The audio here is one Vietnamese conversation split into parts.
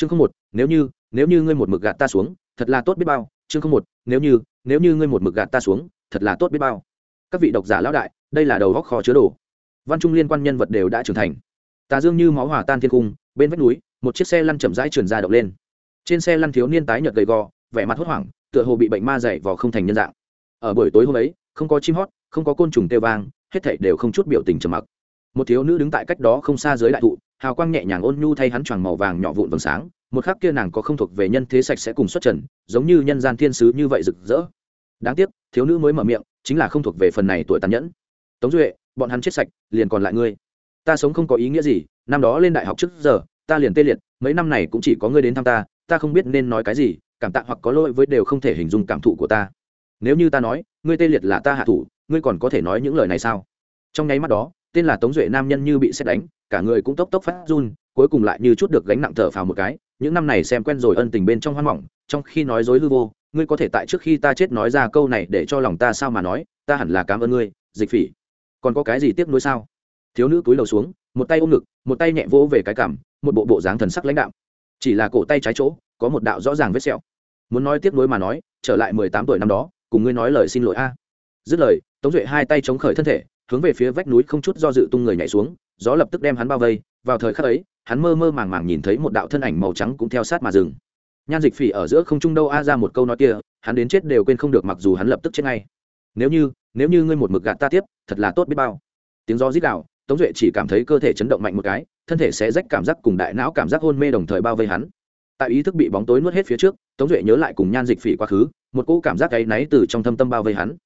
chương không một, nếu như nếu như ngươi một mực gạt ta xuống, thật là tốt biết bao. Chương không một, nếu như nếu như ngươi một mực gạt ta xuống, thật là tốt biết bao. Các vị độc giả lão đại, đây là đầu góc khó chứa đồ. Văn trung liên quan nhân vật đều đã trưởng thành. Tà dương như máu hòa tan thiên cung, bên vách núi, một chiếc xe lăn chậm rãi trườn ra động lên. Trên xe lăn thiếu niên tái nhợt gầy gò, vẻ mặt hốt hoảng, tựa hồ bị bệnh ma dày vò không thành nhân dạng. Ở buổi tối hôm ấy, không có chim hót, không có côn trùng kêu vang, hết thảy đều không chút biểu tình trầm mặc. Một thiếu nữ đứng tại cách đó không xa dưới đại thụ hào quang nhẹ nhàng ôn nhu thay hắn choàng màu vàng nhỏ vụn vầng sáng, một khắc kia nàng có không thuộc về nhân thế sạch sẽ cùng xuất trần, giống như nhân gian thiên sứ như vậy rực rỡ. Đáng tiếc, thiếu nữ mới mở miệng, chính là không thuộc về phần này tuổi tàn nhẫn. Tống duệ, bọn hắn chết sạch, liền còn lại ngươi. Ta sống không có ý nghĩa gì, năm đó lên đại học trước giờ, ta liền tê liệt, mấy năm này cũng chỉ có ngươi đến thăm ta ta không biết nên nói cái gì, cảm tạ hoặc có lỗi với đều không thể hình dung cảm thụ của ta. Nếu như ta nói, ngươi tê liệt là ta hạ thủ, ngươi còn có thể nói những lời này sao? Trong nháy mắt đó tên là tống duệ nam nhân như bị xét đánh, cả người cũng tốc tốc phát run, cuối cùng lại như chút được gánh nặng thở phào một cái. Những năm này xem quen rồi ân tình bên trong hoang mỏng, trong khi nói dối hư vô, ngươi có thể tại trước khi ta chết nói ra câu này để cho lòng ta sao mà nói, ta hẳn là cảm ơn ngươi, dịch phỉ. Còn có cái gì tiếp nối sao? Thiếu nữ cúi đầu xuống, một tay ôm ngực, một tay nhẹ vỗ về cái cảm, một bộ bộ dáng thần sắc lãnh đạo chỉ là cổ tay trái chỗ, có một đạo rõ ràng vết sẹo. Muốn nói tiếp nối mà nói, trở lại mười tám tuổi năm đó, cùng ngươi nói lời xin lỗi a. Dứt lời, tống duệ hai tay chống khởi thân thể hướng về phía vách núi không chút do dự tung người nhảy xuống, gió lập tức đem hắn bao vây. Vào thời khắc ấy, hắn mơ mơ màng màng nhìn thấy một đạo thân ảnh màu trắng cũng theo sát mà dừng. Nhan dịch phỉ ở giữa không trung đâu a ra một câu nói kia, hắn đến chết đều quên không được mặc dù hắn lập tức chết ngay. Nếu như nếu như ngươi một mực gạt ta tiếp, thật là tốt biết bao. Tiếng gió rít đạo tống duệ chỉ cảm thấy cơ thể chấn động mạnh một cái, thân thể sẽ rách cảm giác cùng đại não cảm giác hôn mê đồng thời bao vây hắn. Tại ý thức bị bóng tối nuốt hết phía trước, tống duệ nhớ lại cùng nhan dịch phỉ quá khứ, một cỗ cảm giác áy náy từ trong thâm tâm bao vây hắn.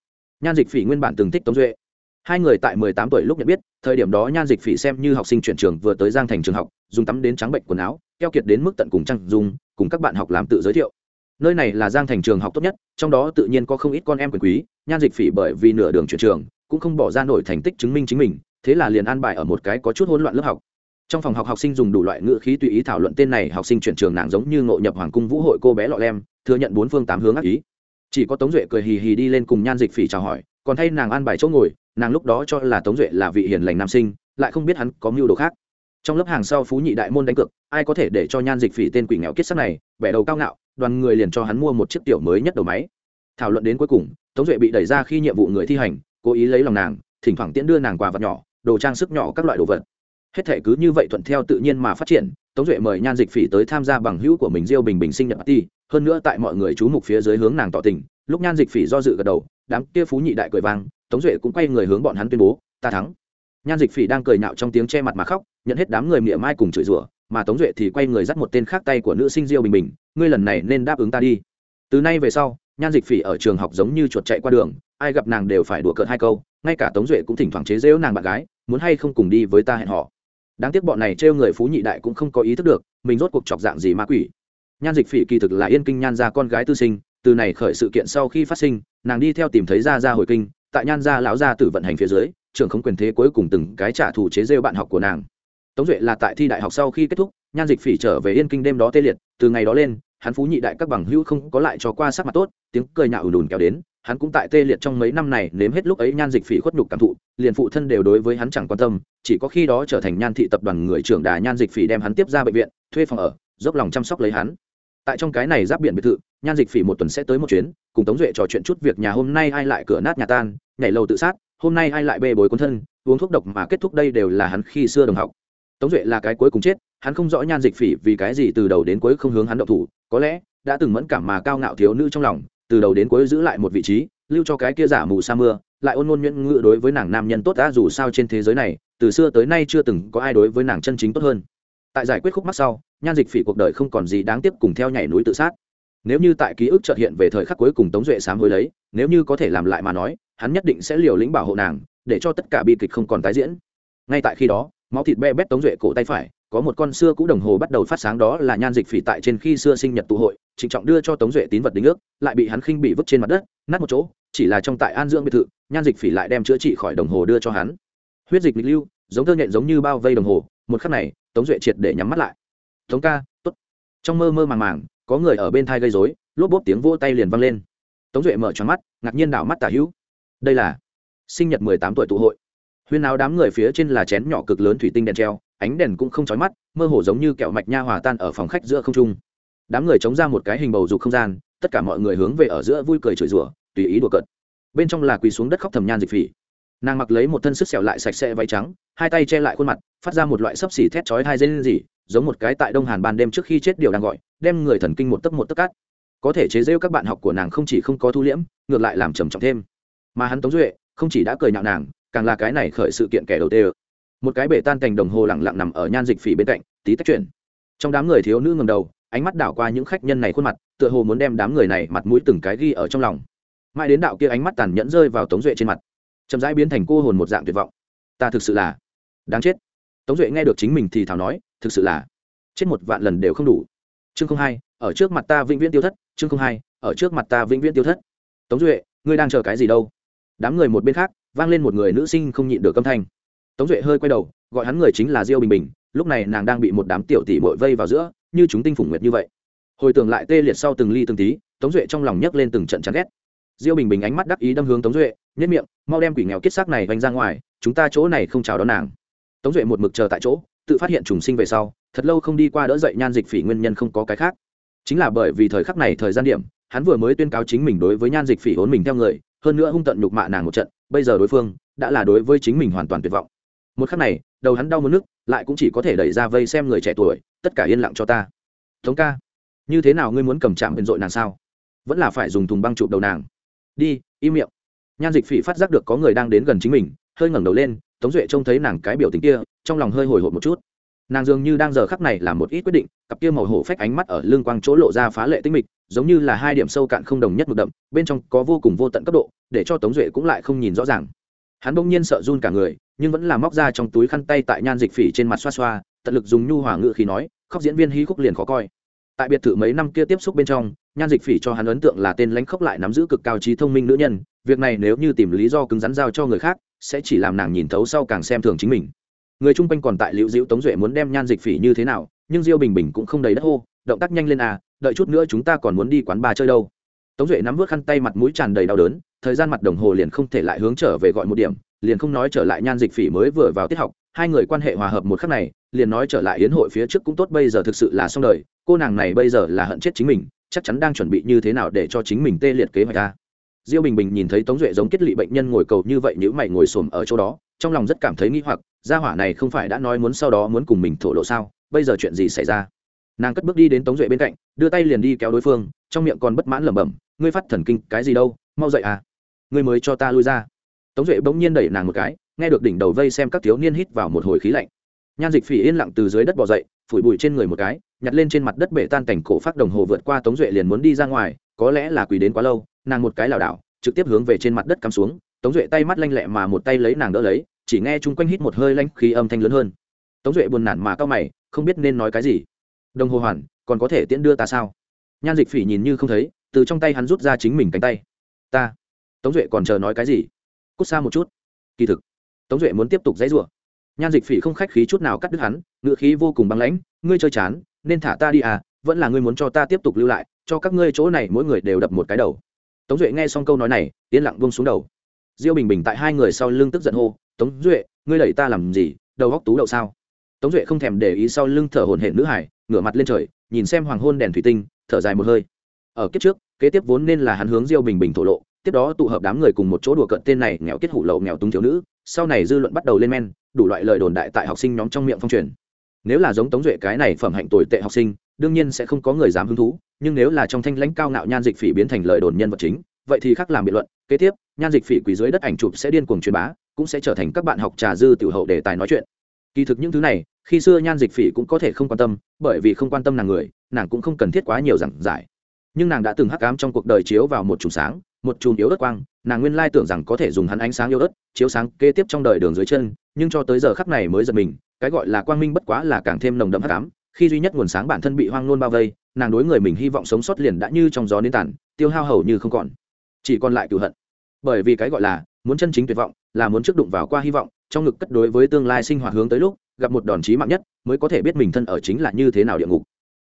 Nhan dịch phỉ nguyên bản từng thích tống duệ hai người tại mười tám tuổi lúc nhận biết, thời điểm đó nhan dịch phỉ xem như học sinh chuyển trường vừa tới giang thành trường học, dùng tắm đến trắng bệnh quần áo, keo kiệt đến mức tận cùng trăng dùng cùng các bạn học làm tự giới thiệu. Nơi này là giang thành trường học tốt nhất, trong đó tự nhiên có không ít con em quyền quý, nhan dịch phỉ bởi vì nửa đường chuyển trường, cũng không bỏ ra nổi thành tích chứng minh chính mình, thế là liền an bài ở một cái có chút hỗn loạn lớp học. Trong phòng học học sinh dùng đủ loại ngữ khí tùy ý thảo luận tên này học sinh chuyển trường nàng giống như ngộ nhập hoàng cung vũ hội cô bé lọ lem, thừa nhận bốn phương tám hướng ác ý. Chỉ có tống duệ cười hì hì đi lên cùng nhan dịch phỉ chào hỏi, còn thay nàng an bài chỗ ngồi nàng lúc đó cho là tống duệ là vị hiền lành nam sinh, lại không biết hắn có mưu đồ khác. Trong lớp hàng sau phú nhị đại môn đánh cược, ai có thể để cho nhan dịch phỉ tên quỷ nghèo kết sắc này bẻ đầu cao ngạo, đoàn người liền cho hắn mua một chiếc tiểu mới nhất đầu máy. Thảo luận đến cuối cùng, tống duệ bị đẩy ra khi nhiệm vụ người thi hành, cố ý lấy lòng nàng, thỉnh thoảng tiễn đưa nàng quà vật nhỏ, đồ trang sức nhỏ các loại đồ vật. Hết thể cứ như vậy thuận theo tự nhiên mà phát triển, tống duệ mời nhan dịch phỉ tới tham gia bằng hữu của mình diêu bình bình sinh nhật party, hơn nữa tại mọi người chú mục phía dưới hướng nàng tỏ tình, lúc nhan dịch phỉ do dự gật đầu, đám kia phú nhị đại cười vang tống duệ cũng quay người hướng bọn hắn tuyên bố, ta thắng. Nhan dịch phỉ đang cười nhạo trong tiếng che mặt mà khóc, nhận hết đám người mỉa mai cùng chửi rủa, mà tống duệ thì quay người dắt một tên khác tay của nữ sinh diêu bình bình, ngươi lần này nên đáp ứng ta đi. Từ nay về sau, nhan dịch phỉ ở trường học giống như chuột chạy qua đường, ai gặp nàng đều phải đùa cợt hai câu, ngay cả tống duệ cũng thỉnh thoảng chế rễu nàng bạn gái, muốn hay không cùng đi với ta hẹn họ đáng tiếc bọn này trêu người phú nhị đại cũng không có ý thức được, mình rốt cuộc chọc dạng gì ma quỷ. Nhan dịch phỉ kỳ thực là yên kinh nhan ra con gái tư sinh, từ này khởi sự kiện sau khi phát sinh, nàng đi theo tìm thấy ra ra hồi kinh tại nhan gia lão gia tử vận hành phía dưới, trưởng không quyền thế cuối cùng từng cái trả thù chế rêu bạn học của nàng. Tống duệ là tại thi đại học sau khi kết thúc, nhan dịch phỉ trở về yên kinh đêm đó tê liệt, từ ngày đó lên, hắn phú nhị đại các bằng hữu không có lại cho qua sắc mặt tốt, tiếng cười nhạo ùn ùn kéo đến, hắn cũng tại tê liệt trong mấy năm này nếm hết lúc ấy nhan dịch phỉ khuất nhục cảm thụ, liền phụ thân đều đối với hắn chẳng quan tâm, chỉ có khi đó trở thành nhan thị tập đoàn người trưởng đà nhan dịch phỉ đem hắn tiếp ra bệnh viện, thuê phòng ở, dốc lòng chăm sóc lấy hắn tại trong cái này giáp biển biệt thự, nhan dịch phỉ một tuần sẽ tới một chuyến, cùng tống duệ trò chuyện chút việc nhà hôm nay ai lại cửa nát nhà tan, nhảy lầu tự sát, hôm nay ai lại bê bối cuốn thân, uống thuốc độc mà kết thúc đây đều là hắn khi xưa đồng học. Tống duệ là cái cuối cùng chết, hắn không rõ nhan dịch phỉ vì cái gì từ đầu đến cuối không hướng hắn động thủ, có lẽ đã từng mẫn cảm mà cao ngạo thiếu nữ trong lòng, từ đầu đến cuối giữ lại một vị trí, lưu cho cái kia giả mù sa mưa, lại ôn ngôn nhuyễn ngự đối với nàng nam nhân tốt đã dù sao trên thế giới này, từ xưa tới nay chưa từng có ai đối với nàng chân chính tốt hơn tại giải quyết khúc mắc sau, nhan dịch phỉ cuộc đời không còn gì đáng tiếc cùng theo nhảy núi tự sát. Nếu như tại ký ức trợt hiện về thời khắc cuối cùng tống duệ sám hối lấy, nếu như có thể làm lại mà nói, hắn nhất định sẽ liều lĩnh bảo hộ nàng, để cho tất cả bi kịch không còn tái diễn. Ngay tại khi đó, máu thịt be bét tống duệ cổ tay phải, có một con xưa cũ đồng hồ bắt đầu phát sáng đó là nhan dịch phỉ tại trên khi xưa sinh nhật tụ hội, trịnh trọng đưa cho tống duệ tín vật đính ước, lại bị hắn khinh bị vứt trên mặt đất, nát một chỗ, chỉ là trong tại an dưỡng biệt thự, nhan dịch phỉ lại đem chữa trị khỏi đồng hồ đưa cho hắn. Huyết dịch nghịch lưu, giống thơ nhện giống như bao vây đồng hồ, một khắc này tống duệ triệt để nhắm mắt lại. Tống ca t ố t trong mơ mơ màng màng, có người ở bên thai gây dối lốp bốp tiếng vô tay liền văng lên. Tống duệ mở tròn mắt, ngạc nhiên đảo mắt tả hữu. Đây là sinh nhật mười tám tuổi tụ hội. Huyên áo đám người phía trên là chén nhỏ cực lớn thủy tinh đèn treo, ánh đèn cũng không chói mắt, mơ hồ giống như kẹo mạch nha hòa tan ở phòng khách giữa không trung. Đám người chống ra một cái hình bầu dục không gian, tất cả mọi người hướng về ở giữa vui cười chửi rủa, tùy ý đùa cợt. Bên trong là quỳ xuống đất khóc thầm nhan dịch phỉ nàng mặc lấy một thân sức sẹo lại sạch sẽ váy trắng, hai tay che lại khuôn mặt, phát ra một loại sấp xỉ thét chói hai dây lên gì giống một cái tại đông hàn ban đêm trước khi chết điều đang gọi, đem người thần kinh một tấc một tấc cát có thể chế rêu các bạn học của nàng không chỉ không có thu liễm, ngược lại làm trầm trọng thêm. Mà hắn tống duệ, không chỉ đã cười nhạo nàng, càng là cái này khởi sự kiện kẻ đầu tê một cái bể tan cành đồng hồ lẳng lặng nằm ở nhan dịch phỉ bên cạnh, tí tách chuyển trong đám người thiếu nữ ngầm đầu, ánh mắt đảo qua những khách nhân này khuôn mặt, tựa hồ muốn đem đám người này mặt mũi từng cái ghi ở trong lòng. Mãi đến đạo kia ánh mắt tàn nhẫn rơi vào tống duệ trên mặt chậm rãi biến thành cô hồn một dạng tuyệt vọng. Ta thực sự là đáng chết. Tống duệ nghe được chính mình thì thảo nói, thực sự là chết một vạn lần đều không đủ. Chương không hai, ở trước mặt ta vĩnh viễn tiêu thất, chương không hai, ở trước mặt ta vĩnh viễn tiêu thất. Tống duệ, ngươi đang chờ cái gì đâu? Đám người một bên khác, vang lên một người nữ sinh không nhịn được âm thanh. Tống duệ hơi quay đầu, gọi hắn người chính là diêu bình bình, lúc này nàng đang bị một đám tiểu tỷ mội vây vào giữa, như chúng tinh phủng nguyệt như vậy. Hồi tưởng lại tê liệt sau từng ly từng tí, tống duệ trong lòng nhấc lên từng trận chán ghét. Diêu bình bình ánh mắt đắc ý đâm hướng tống duệ nhất miệng, mau đem quỷ nghèo kết xác này vanh ra ngoài, chúng ta chỗ này không chào đón nàng. Tống duệ một mực chờ tại chỗ, tự phát hiện trùng sinh về sau, thật lâu không đi qua đỡ dậy nhan dịch phỉ nguyên nhân không có cái khác. Chính là bởi vì thời khắc này thời gian điểm, hắn vừa mới tuyên cáo chính mình đối với nhan dịch phỉ hốn mình theo người, hơn nữa hung tận nhục mạ nàng một trận, bây giờ đối phương đã là đối với chính mình hoàn toàn tuyệt vọng. Một khắc này, đầu hắn đau mất nước, lại cũng chỉ có thể đẩy ra vây xem người trẻ tuổi, tất cả yên lặng cho ta. Tống ca, như thế nào ngươi muốn cầm chạm bên dội nàng sao? Vẫn là phải dùng thùng băng chụp đầu nàng. Đi, im miệng nhan dịch phỉ phát giác được có người đang đến gần chính mình, hơi ngẩng đầu lên, tống duệ trông thấy nàng cái biểu tình kia, trong lòng hơi hồi hộp một chút. Nàng dường như đang giờ khắc này làm một ít quyết định, cặp kia màu hổ phách ánh mắt ở lưng quang chỗ lộ ra phá lệ tinh mịch, giống như là hai điểm sâu cạn không đồng nhất một đậm, bên trong có vô cùng vô tận cấp độ, để cho tống duệ cũng lại không nhìn rõ ràng. Hắn bỗng nhiên sợ run cả người, nhưng vẫn là móc ra trong túi khăn tay tại nhan dịch phỉ trên mặt xoa xoa, tận lực dùng nhu hòa ngự khi nói, khóc diễn viên hí khúc liền khó coi. Tại biệt thự mấy năm kia tiếp xúc bên trong, nhan dịch phỉ cho hắn ấn tượng là tên lãnh khốc lại nắm giữ cực cao trí thông minh nữ nhân việc này nếu như tìm lý do cứng rắn giao cho người khác, sẽ chỉ làm nàng nhìn thấu sau càng xem thường chính mình. Người chung quanh còn tại liễu diễu tống duệ muốn đem nhan dịch phỉ như thế nào, nhưng diêu bình bình cũng không đầy đất hô, động tác nhanh lên à đợi chút nữa chúng ta còn muốn đi quán bà chơi đâu. Tống duệ nắm vớt khăn tay mặt mũi tràn đầy đau đớn, thời gian mặt đồng hồ liền không thể lại hướng trở về gọi một điểm, liền không nói trở lại nhan dịch phỉ mới vừa vào tiết học, hai người quan hệ hòa hợp một khắc này, liền nói trở lại yến hội phía trước cũng tốt, bây giờ thực sự là xong đời, cô nàng này bây giờ là hận chết chính mình, chắc chắn đang chuẩn bị như thế nào để cho chính mình tê liệt kế hoạch ta diêu bình bình nhìn thấy tống duệ giống kết lị bệnh nhân ngồi cầu như vậy nếu mày ngồi xổm ở chỗ đó, trong lòng rất cảm thấy nghi hoặc, gia hỏa này không phải đã nói muốn sau đó muốn cùng mình thổ lộ sao? Bây giờ chuyện gì xảy ra? Nàng cất bước đi đến tống duệ bên cạnh, đưa tay liền đi kéo đối phương, trong miệng còn bất mãn lẩm bẩm, ngươi phát thần kinh, cái gì đâu? Mau dậy à? Ngươi mới cho ta lui ra. Tống duệ bỗng nhiên đẩy nàng một cái, nghe được đỉnh đầu vây xem các thiếu niên hít vào một hồi khí lạnh. Nhan dịch phỉ yên lặng từ dưới đất bỏ dậy, phủi bụi trên người một cái, nhặt lên trên mặt đất bể tan cảnh cổ phát đồng hồ vượt qua tống duệ liền muốn đi ra ngoài, có lẽ là quỳ đến quá lâu nàng một cái lảo đảo, trực tiếp hướng về trên mặt đất cắm xuống, tống duệ tay mắt lanh lẹ mà một tay lấy nàng đỡ lấy, chỉ nghe chung quanh hít một hơi lanh khí âm thanh lớn hơn. Tống duệ buồn nản mà cao mày, không biết nên nói cái gì. Đồng hồ hoàn, còn có thể tiễn đưa ta sao? Nhan dịch phỉ nhìn như không thấy, từ trong tay hắn rút ra chính mình cánh tay. Ta. Tống duệ còn chờ nói cái gì? Cút xa một chút. Kỳ thực, tống duệ muốn tiếp tục dãy rủa. Nhan dịch phỉ không khách khí chút nào cắt đứt hắn, ngựa khí vô cùng băng lãnh, ngươi chơi chán, nên thả ta đi à vẫn là ngươi muốn cho ta tiếp tục lưu lại, cho các ngươi chỗ này mỗi người đều đập một cái đầu tống duệ nghe xong câu nói này, yên lặng buông xuống đầu. Diêu bình bình tại hai người sau lưng tức giận hô, tống duệ, ngươi đẩy ta làm gì? Đầu góc tú đậu sao? Tống duệ không thèm để ý sau lưng thở hổn hển nữ hải, ngửa mặt lên trời, nhìn xem hoàng hôn đèn thủy tinh, thở dài một hơi. Ở kiếp trước, kế tiếp vốn nên là hắn hướng diêu bình bình thổ lộ, tiếp đó tụ hợp đám người cùng một chỗ đùa cận tên này, nghèo kết hủ lậu, nghèo túng thiếu nữ. Sau này dư luận bắt đầu lên men, đủ loại lời đồn đại tại học sinh nhóm trong miệng phong truyền. Nếu là giống tống duệ cái này phẩm hạnh tồi tệ học sinh, đương nhiên sẽ không có người dám hứng thú nhưng nếu là trong thanh lãnh cao ngạo nhan dịch phỉ biến thành lời đồn nhân vật chính, vậy thì khác làm biện luận. Kế tiếp, nhan dịch phỉ quỳ dưới đất ảnh chụp sẽ điên cuồng truyền bá, cũng sẽ trở thành các bạn học trà dư tiểu hậu đề tài nói chuyện. Kỳ thực những thứ này, khi xưa nhan dịch phỉ cũng có thể không quan tâm, bởi vì không quan tâm nàng người, nàng cũng không cần thiết quá nhiều giảng giải. Nhưng nàng đã từng hắc ám trong cuộc đời chiếu vào một chùm sáng, một chùm yếu ớt quang, nàng nguyên lai tưởng rằng có thể dùng hắn ánh sáng yếu ớt, chiếu sáng kế tiếp trong đời đường dưới chân, nhưng cho tới giờ khắc này mới giật mình, cái gọi là quang minh bất quá là càng thêm nồng đậm hắc ám khi duy nhất nguồn sáng bản thân bị hoang nôn bao vây, nàng đối người mình hy vọng sống sót liền đã như trong gió nến tàn tiêu hao hầu như không còn. Chỉ còn lại cựu hận. Bởi vì cái gọi là, muốn chân chính tuyệt vọng, là muốn trước đụng vào qua hy vọng, trong ngực cất đối với tương lai sinh hoạt hướng tới lúc, gặp một đòn chí mạng nhất, mới có thể biết mình thân ở chính là như thế nào địa ngục.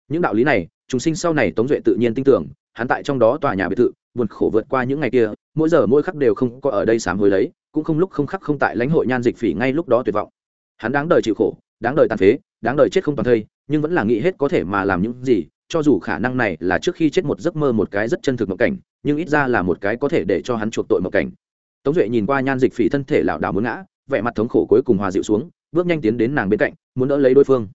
Những đạo lý này, chúng sinh sau này tống duệ tự nhiên tin tưởng, hắn tại trong đó tòa nhà biệt thự, buồn khổ vượt qua những ngày kia, mỗi giờ mỗi khắc đều không có ở đây sám hối lấy, cũng không lúc không khắc không tại lãnh hội nhan dịch phỉ ngay lúc đó tuyệt vọng. Hắn đáng đời chịu khổ, đáng đời tàn phế, đáng đời chết không toàn thây nhưng vẫn là nghĩ hết có thể mà làm những gì, cho dù khả năng này là trước khi chết một giấc mơ một cái rất chân thực mộng cảnh, nhưng ít ra là một cái có thể để cho hắn chuộc tội mộng cảnh. Tống duệ nhìn qua nhan dịch phỉ thân thể lảo đảo muốn ngã, vẻ mặt thống khổ cuối cùng hòa dịu xuống, bước nhanh tiến đến nàng bên cạnh, muốn đỡ lấy đối phương.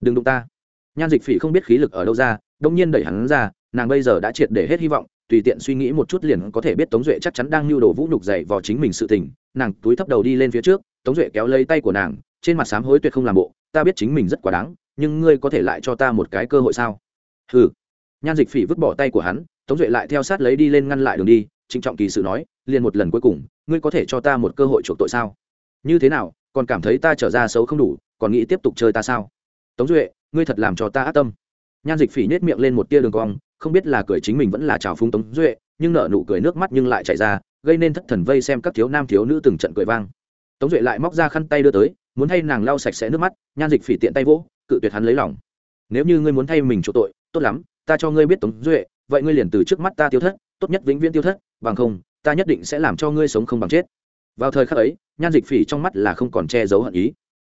Đừng đụng ta. Nhan dịch phỉ không biết khí lực ở đâu ra, đông nhiên đẩy hắn ra, nàng bây giờ đã triệt để hết hy vọng, tùy tiện suy nghĩ một chút liền có thể biết tống duệ chắc chắn đang lưu đồ vũ nhục dậy vào chính mình sự tình. Nàng túi thấp đầu đi lên phía trước, tống duệ kéo lấy tay của nàng, trên mặt sám hối tuyệt không làm bộ, ta biết chính mình rất quá đáng nhưng ngươi có thể lại cho ta một cái cơ hội sao? Hừ. Nhan dịch phỉ vứt bỏ tay của hắn, tống duệ lại theo sát lấy đi lên ngăn lại đường đi, trịnh trọng kỳ sự nói liền một lần cuối cùng, ngươi có thể cho ta một cơ hội chuộc tội sao? Như thế nào, còn cảm thấy ta trở ra xấu không đủ, còn nghĩ tiếp tục chơi ta sao? Tống duệ, ngươi thật làm cho ta ác tâm. Nhan dịch phỉ nết miệng lên một tia đường cong, không biết là cười chính mình vẫn là trào phúng tống duệ, nhưng nợ nụ cười nước mắt nhưng lại chảy ra, gây nên thất thần vây xem các thiếu nam thiếu nữ từng trận cười vang. Tống duệ lại móc ra khăn tay đưa tới, muốn thay nàng lau sạch sẽ nước mắt, nhan dịch phỉ tiện tay vỗ cự tuyệt hắn lấy lòng. Nếu như ngươi muốn thay mình chỗ tội, tốt lắm, ta cho ngươi biết tống duệ, vậy ngươi liền từ trước mắt ta tiêu thất, tốt nhất vĩnh viễn tiêu thất, bằng không, ta nhất định sẽ làm cho ngươi sống không bằng chết. Vào thời khắc ấy, nhan dịch phỉ trong mắt là không còn che giấu hận ý.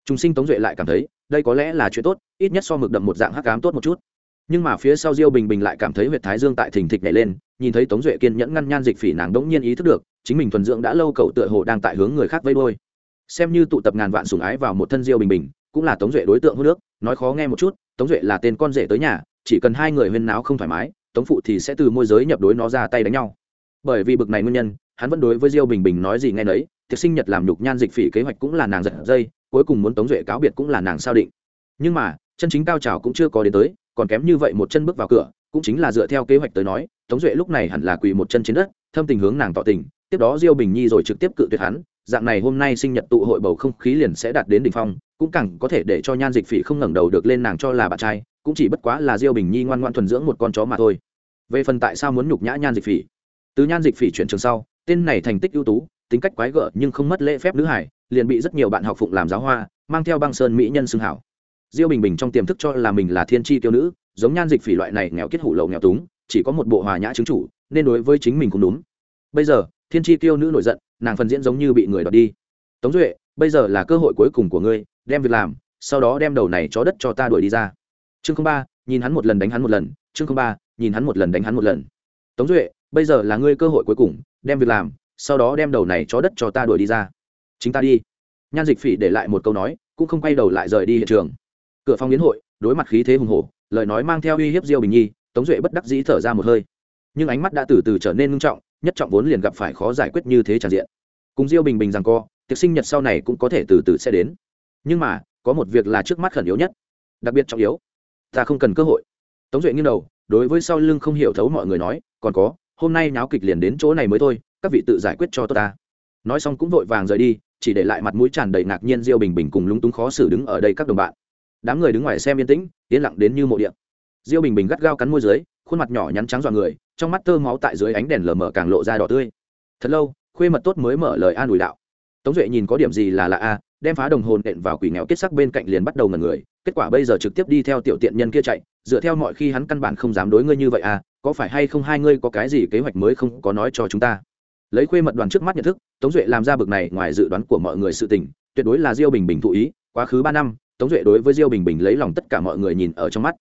Chúng sinh tống duệ lại cảm thấy, đây có lẽ là chuyện tốt, ít nhất so mực đậm một dạng hắc cám tốt một chút. Nhưng mà phía sau diêu bình bình lại cảm thấy huyệt thái dương tại thình thịch nhảy lên, nhìn thấy tống duệ kiên nhẫn ngăn nhan dịch phỉ nàng đống nhiên ý thức được, chính mình thuần dưỡng đã lâu cậu tựa hồ đang tại hướng người khác vây đôi xem như tụ tập ngàn vạn sùng ái vào một thân diêu bình bình, cũng là tống duệ đối tượng hô nước nói khó nghe một chút, tống duệ là tên con rể tới nhà, chỉ cần hai người huyên náo không thoải mái, tống phụ thì sẽ từ môi giới nhập đối nó ra tay đánh nhau. Bởi vì bực này nguyên nhân, hắn vẫn đối với diêu bình bình nói gì nghe nấy, tiệc sinh nhật làm nhục nhan dịch phỉ kế hoạch cũng là nàng giật dây, cuối cùng muốn tống duệ cáo biệt cũng là nàng sao định. Nhưng mà, chân chính cao trào cũng chưa có đến tới, còn kém như vậy một chân bước vào cửa, cũng chính là dựa theo kế hoạch tới nói, tống duệ lúc này hẳn là quỳ một chân trên đất, thâm tình hướng nàng tỏ tình, tiếp đó diêu bình nhi rồi trực tiếp cự tuyệt hắn, dạng này hôm nay sinh nhật tụ hội bầu không khí liền sẽ đạt đến đỉnh phong cũng càng có thể để cho nhan dịch phỉ không ngẩng đầu được lên nàng cho là bạn trai, cũng chỉ bất quá là diêu bình nhi ngoan ngoan thuần dưỡng một con chó mà thôi. Về phần tại sao muốn nhục nhã nhan dịch phỉ? Từ nhan dịch phỉ chuyển trường sau, tên này thành tích ưu tú, tính cách quái gở nhưng không mất lễ phép nữ hải liền bị rất nhiều bạn học phụng làm giáo hoa, mang theo băng sơn mỹ nhân xưng hảo. Diêu bình bình trong tiềm thức cho là mình là thiên tri tiêu nữ, giống nhan dịch phỉ loại này nghèo kết hủ lậu nghèo túng, chỉ có một bộ hòa nhã chứng chủ, nên đối với chính mình cũng đúng. Bây giờ, thiên tri tiêu nữ nổi giận, nàng phần diễn giống như bị người đọt đi. Tống duệ, bây giờ là cơ hội cuối cùng của ngươi đem việc làm, sau đó đem đầu này chó đất cho ta đuổi đi ra. Chương ba, nhìn hắn một lần đánh hắn một lần. Chương ba, nhìn hắn một lần đánh hắn một lần. Tống duệ, bây giờ là ngươi cơ hội cuối cùng, đem việc làm, sau đó đem đầu này chó đất cho ta đuổi đi ra. Chính ta đi. Nhan dịch phỉ để lại một câu nói, cũng không quay đầu lại rời đi hiện trường. Cửa phòng yến hội, đối mặt khí thế hùng hổ, lời nói mang theo uy hiếp diêu bình nhi, tống duệ bất đắc dĩ thở ra một hơi. Nhưng ánh mắt đã từ từ trở nên ngưng trọng, nhất trọng vốn liền gặp phải khó giải quyết như thế tràn diện. Cùng diêu bình bình rằng co, tiệc sinh nhật sau này cũng có thể từ từ sẽ đến nhưng mà, có một việc là trước mắt khẩn yếu nhất, đặc biệt trọng yếu. Ta không cần cơ hội. Tống duệ nghiêng đầu, đối với sau lưng không hiểu thấu mọi người nói, còn có, hôm nay náo kịch liền đến chỗ này mới thôi, các vị tự giải quyết cho tôi ta. Nói xong cũng vội vàng rời đi, chỉ để lại mặt mũi tràn đầy ngạc nhiên diêu bình bình cùng lúng túng khó xử đứng ở đây các đồng bạn. Đám người đứng ngoài xem yên tĩnh, yên lặng đến như mộ điện. Diêu bình bình gắt gao cắn môi dưới, khuôn mặt nhỏ nhắn trắng dọa người, trong mắt tơ máu tại dưới ánh đèn lờ mờ càng lộ ra đỏ tươi. Thật lâu, khuê mật tốt mới mở lời an ủi đạo. Tống duệ nhìn có điểm gì là lạ a đem phá đồng hồn đện vào quỷ nghèo kết sắc bên cạnh liền bắt đầu ngần người, kết quả bây giờ trực tiếp đi theo tiểu tiện nhân kia chạy, dựa theo mọi khi hắn căn bản không dám đối ngươi như vậy à có phải hay không hai ngươi có cái gì kế hoạch mới không có nói cho chúng ta? Lấy khuê mật đoàn trước mắt nhận thức, tống duệ làm ra bực này ngoài dự đoán của mọi người sự tình, tuyệt đối là diêu bình bình thụ ý, quá khứ ba năm, tống duệ đối với diêu bình bình lấy lòng tất cả mọi người nhìn ở trong mắt.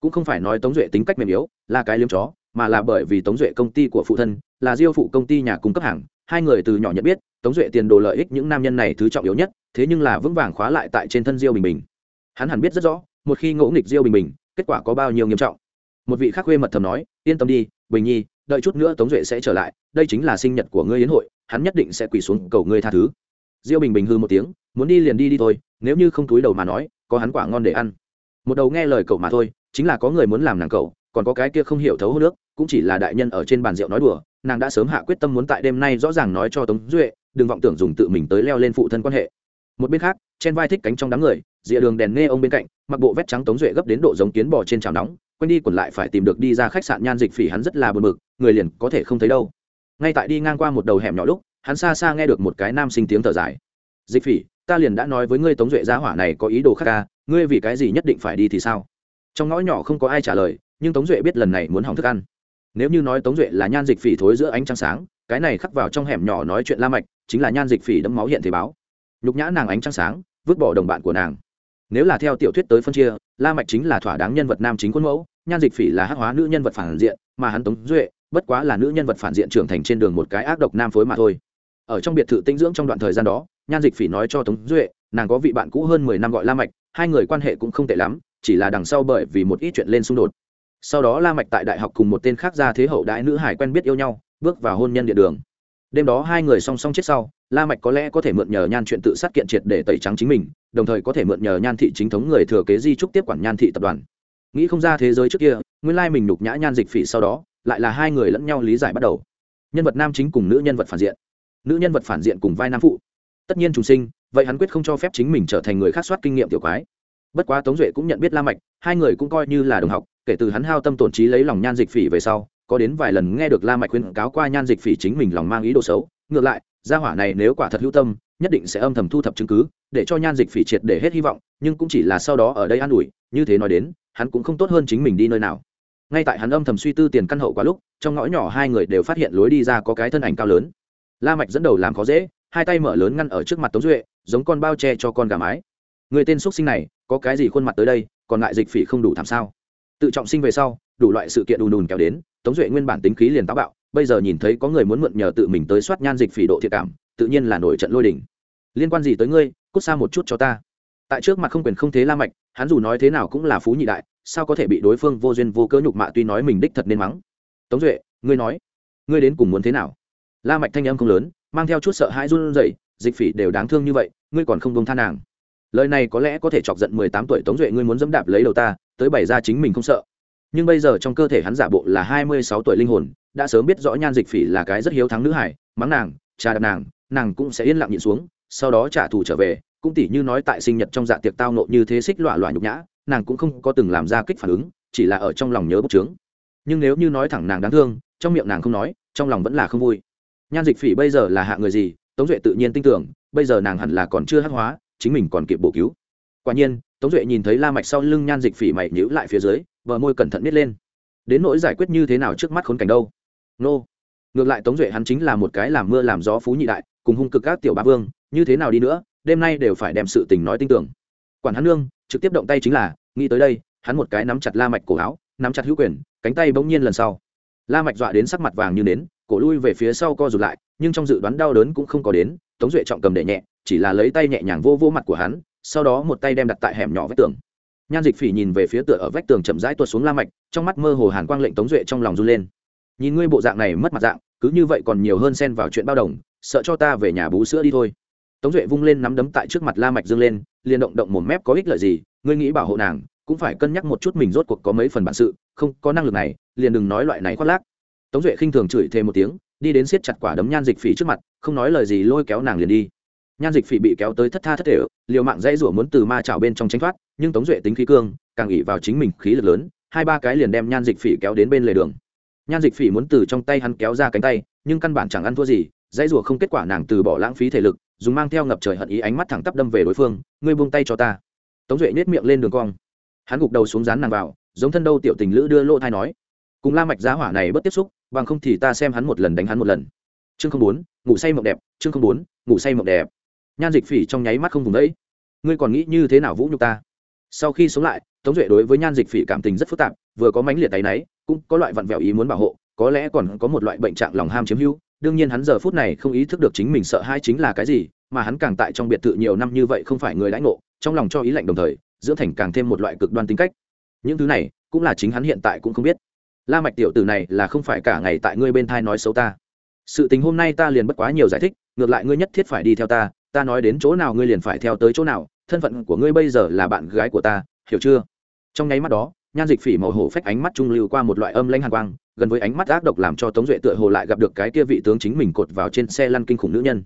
Cũng không phải nói tống duệ tính cách mềm yếu, là cái liếm chó, mà là bởi vì tống duệ công ty của phụ thân, là diêu phụ công ty nhà cung cấp hàng hai người từ nhỏ nhận biết, tống duệ tiền đồ lợi ích những nam nhân này thứ trọng yếu nhất, thế nhưng là vững vàng khóa lại tại trên thân diêu bình bình. Hắn hẳn biết rất rõ, một khi ngỗ nghịch diêu bình bình, kết quả có bao nhiêu nghiêm trọng. Một vị khác khuê mật thầm nói, yên tâm đi, bình nhi, đợi chút nữa tống duệ sẽ trở lại, đây chính là sinh nhật của ngươi yến hội, hắn nhất định sẽ quỳ xuống cầu ngươi tha thứ. Diêu bình bình hư một tiếng, muốn đi liền đi đi thôi, nếu như không túi đầu mà nói, có hắn quả ngon để ăn. Một đầu nghe lời cậu mà thôi, chính là có người muốn làm nàng cậu, còn có cái kia không hiểu thấu hô nước, cũng chỉ là đại nhân ở trên bàn rượu nói đùa nàng đã sớm hạ quyết tâm muốn tại đêm nay rõ ràng nói cho tống duệ, đừng vọng tưởng dùng tự mình tới leo lên phụ thân quan hệ. Một bên khác, trên vai thích cánh trong đám người dịa đường đèn nghe ông bên cạnh, mặc bộ vét trắng tống duệ gấp đến độ giống kiến bò trên chảo nóng, quanh đi quẩn lại phải tìm được đi ra khách sạn nhan dịch phỉ hắn rất là bờ mực người liền có thể không thấy đâu. Ngay tại đi ngang qua một đầu hẻm nhỏ lúc, hắn xa xa nghe được một cái nam sinh tiếng thở dài. Dịch phỉ, ta liền đã nói với ngươi tống duệ giá hỏa này có ý đồ khác ca, ngươi vì cái gì nhất định phải đi thì sao? Trong ngõ nhỏ không có ai trả lời, nhưng tống duệ biết lần này muốn hỏng thức ăn nếu như nói tống duệ là nhan dịch phỉ thối giữa ánh trăng sáng, cái này khắc vào trong hẻm nhỏ nói chuyện la mạch, chính là nhan dịch phỉ đấm máu hiện thế báo. Nhục nhã nàng ánh trăng sáng, vứt bỏ đồng bạn của nàng. Nếu là theo tiểu thuyết tới phân chia, la mạch chính là thỏa đáng nhân vật nam chính khuôn mẫu, nhan dịch phỉ là hắc hóa nữ nhân vật phản diện, mà hắn tống duệ, bất quá là nữ nhân vật phản diện trưởng thành trên đường một cái ác độc nam phối mà thôi. Ở trong biệt thự tinh dưỡng trong đoạn thời gian đó, nhan dịch phỉ nói cho tống duệ, nàng có vị bạn cũ hơn mười năm gọi la mạch, hai người quan hệ cũng không tệ lắm, chỉ là đằng sau bởi vì một ít chuyện lên xung đột sau đó la mạch tại đại học cùng một tên khác ra thế hậu đại nữ hải quen biết yêu nhau, bước vào hôn nhân địa đường. Đêm đó hai người song song chết sau, la mạch có lẽ có thể mượn nhờ nhan chuyện tự sát kiện triệt để tẩy trắng chính mình, đồng thời có thể mượn nhờ nhan thị chính thống người thừa kế di trúc tiếp quản nhan thị tập đoàn. Nghĩ không ra thế giới trước kia, nguyên lai mình nhục nhã nhan dịch phỉ sau đó, lại là hai người lẫn nhau lý giải bắt đầu. Nhân vật nam chính cùng nữ nhân vật phản diện. Nữ nhân vật phản diện cùng vai nam phụ. Tất nhiên trùng sinh, vậy hắn quyết không cho phép chính mình trở thành người khác soát kinh nghiệm tiểu quái. Bất quá tống duệ cũng nhận biết la mạch, hai người cũng coi như là đồng học kể từ hắn hao tâm tổn trí lấy lòng nhan dịch phỉ về sau, có đến vài lần nghe được la mạch khuyên cáo qua nhan dịch phỉ chính mình lòng mang ý đồ xấu. Ngược lại, gia hỏa này nếu quả thật hữu tâm, nhất định sẽ âm thầm thu thập chứng cứ, để cho nhan dịch phỉ triệt để hết hy vọng, nhưng cũng chỉ là sau đó ở đây an ủi, như thế nói đến, hắn cũng không tốt hơn chính mình đi nơi nào. Ngay tại hắn âm thầm suy tư tiền căn hậu quá lúc, trong ngõ nhỏ hai người đều phát hiện lối đi ra có cái thân ảnh cao lớn. La mạch dẫn đầu làm khó dễ, hai tay mở lớn ngăn ở trước mặt tống duệ, giống con bao che cho con gà mái. Người tên xuất sinh này, có cái gì khuôn mặt tới đây, còn lại dịch phỉ không đủ thảm sao? Tự trọng sinh về sau, đủ loại sự kiện đùn đùn kéo đến, tống duệ nguyên bản tính khí liền táo bạo, bây giờ nhìn thấy có người muốn mượn nhờ tự mình tới soát nhan dịch phỉ độ thiệt cảm, tự nhiên là nổi trận lôi đỉnh liên quan gì tới ngươi, cút xa một chút cho ta. Tại trước mặt không quyền không thế la mạch, hắn dù nói thế nào cũng là phú nhị đại, sao có thể bị đối phương vô duyên vô cớ nhục mạ tuy nói mình đích thật nên mắng. Tống duệ, ngươi nói, ngươi đến cùng muốn thế nào? La mạch thanh âm không lớn, mang theo chút sợ hãi run rẩy, dịch phỉ đều đáng thương như vậy, ngươi còn không buông tha nàng. Lời này có lẽ có thể chọc giận mười tám tuổi tống duệ, ngươi muốn dẫm đạp lấy đầu ta tới bày ra chính mình không sợ. Nhưng bây giờ trong cơ thể hắn giả bộ là hai mươi sáu tuổi linh hồn, đã sớm biết rõ nhan dịch phỉ là cái rất hiếu thắng nữ hải, mắng nàng, trà đạp nàng nàng cũng sẽ yên lặng nhịn xuống, sau đó trả thù trở về, cũng tỉ như nói tại sinh nhật trong dạ tiệc tao nộ như thế xích lọa lọa nhục nhã, nàng cũng không có từng làm ra kích phản ứng, chỉ là ở trong lòng nhớ bốc trướng nhưng nếu như nói thẳng nàng đáng thương, trong miệng nàng không nói, trong lòng vẫn là không vui. Nhan dịch phỉ bây giờ là hạ người gì, tống duệ tự nhiên tin tưởng, bây giờ nàng hẳn là còn chưa hắc hóa, chính mình còn kịp bổ cứu. Quả nhiên tống duệ nhìn thấy la mạch sau lưng nhan dịch phỉ mày nhíu lại phía dưới vợ môi cẩn thận nít lên. Đến nỗi giải quyết như thế nào trước mắt khốn cảnh đâu? Nô. Ngược lại tống duệ hắn chính là một cái làm mưa làm gió phú nhị đại, cùng hung cực các tiểu ba vương, như thế nào đi nữa, đêm nay đều phải đem sự tình nói tin tưởng. Quản hắn nương, trực tiếp động tay chính là, nghĩ tới đây, hắn một cái nắm chặt la mạch cổ áo, nắm chặt hữu quyền, cánh tay bỗng nhiên lần sau. La mạch dọa đến sắc mặt vàng như nến, cổ lui về phía sau co rụt lại, nhưng trong dự đoán đau đớn cũng không có đến, tống duệ trọng cầm để nhẹ, chỉ là lấy tay nhẹ nhàng vô vô mặt của hắn sau đó một tay đem đặt tại hẻm nhỏ vách tường. Nhan dịch phỉ nhìn về phía tựa ở vách tường chậm rãi tuột xuống la mạch, trong mắt mơ hồ hàn quang lệnh tống duệ trong lòng run lên. Nhìn ngươi bộ dạng này mất mặt dạng, cứ như vậy còn nhiều hơn xen vào chuyện bao đồng, sợ cho ta về nhà bú sữa đi thôi. Tống duệ vung lên nắm đấm tại trước mặt la mạch dương lên, liền động động một mép có ích lợi gì, ngươi nghĩ bảo hộ nàng, cũng phải cân nhắc một chút mình rốt cuộc có mấy phần bản sự, không có năng lực này, liền đừng nói loại này khoác lác. Tống duệ khinh thường chửi thêm một tiếng, đi đến siết chặt quả đấm nhan dịch phỉ trước mặt, không nói lời gì lôi kéo nàng liền đi nhan dịch phỉ bị kéo tới thất tha thất thể, liều mạng dãy rủa muốn từ ma chảo bên trong tránh thoát, nhưng tống duệ tính khí cương, càng ỉ vào chính mình khí lực lớn, hai ba cái liền đem nhan dịch phỉ kéo đến bên lề đường. Nhan dịch phỉ muốn từ trong tay hắn kéo ra cánh tay, nhưng căn bản chẳng ăn thua gì, dãy rủa không kết quả nàng từ bỏ lãng phí thể lực, dùng mang theo ngập trời hận ý ánh mắt thẳng tắp đâm về đối phương, ngươi buông tay cho ta. Tống duệ nhét miệng lên đường cong. Hắn gục đầu xuống dán nàng vào, giống thân đâu tiểu tình lữ đưa lỗ thai nói, cùng la mạch giá hỏa này bất tiếp xúc, bằng không thì ta xem hắn một lần đánh hắn một lần. Chương không bốn, ngủ say mộng đẹp, chương không bốn, ngủ say mộng đẹp nhan dịch phỉ trong nháy mắt không vùng đấy ngươi còn nghĩ như thế nào vũ nhục ta? Sau khi sống lại, tống duệ đối với nhan dịch phỉ cảm tình rất phức tạp, vừa có mánh liệt tay náy, cũng có loại vặn vẹo ý muốn bảo hộ, có lẽ còn có một loại bệnh trạng lòng ham chiếm hữu. Đương nhiên hắn giờ phút này không ý thức được chính mình sợ hai chính là cái gì, mà hắn càng tại trong biệt thự nhiều năm như vậy không phải người đãi ngộ, trong lòng cho ý lạnh đồng thời, dưỡng thành càng thêm một loại cực đoan tính cách. Những thứ này, cũng là chính hắn hiện tại cũng không biết. La mạch tiểu tử này là không phải cả ngày tại ngươi bên thai nói xấu ta. Sự tình hôm nay ta liền bất quá nhiều giải thích, ngược lại ngươi nhất thiết phải đi theo ta ta nói đến chỗ nào ngươi liền phải theo tới chỗ nào, thân phận của ngươi bây giờ là bạn gái của ta, hiểu chưa? Trong nháy mắt đó, nhan dịch phỉ màu hổ phách ánh mắt trung lưu qua một loại âm lãnh hàn quang, gần với ánh mắt ác độc làm cho tống duệ tựa hồ lại gặp được cái kia vị tướng chính mình cột vào trên xe lăn kinh khủng nữ nhân.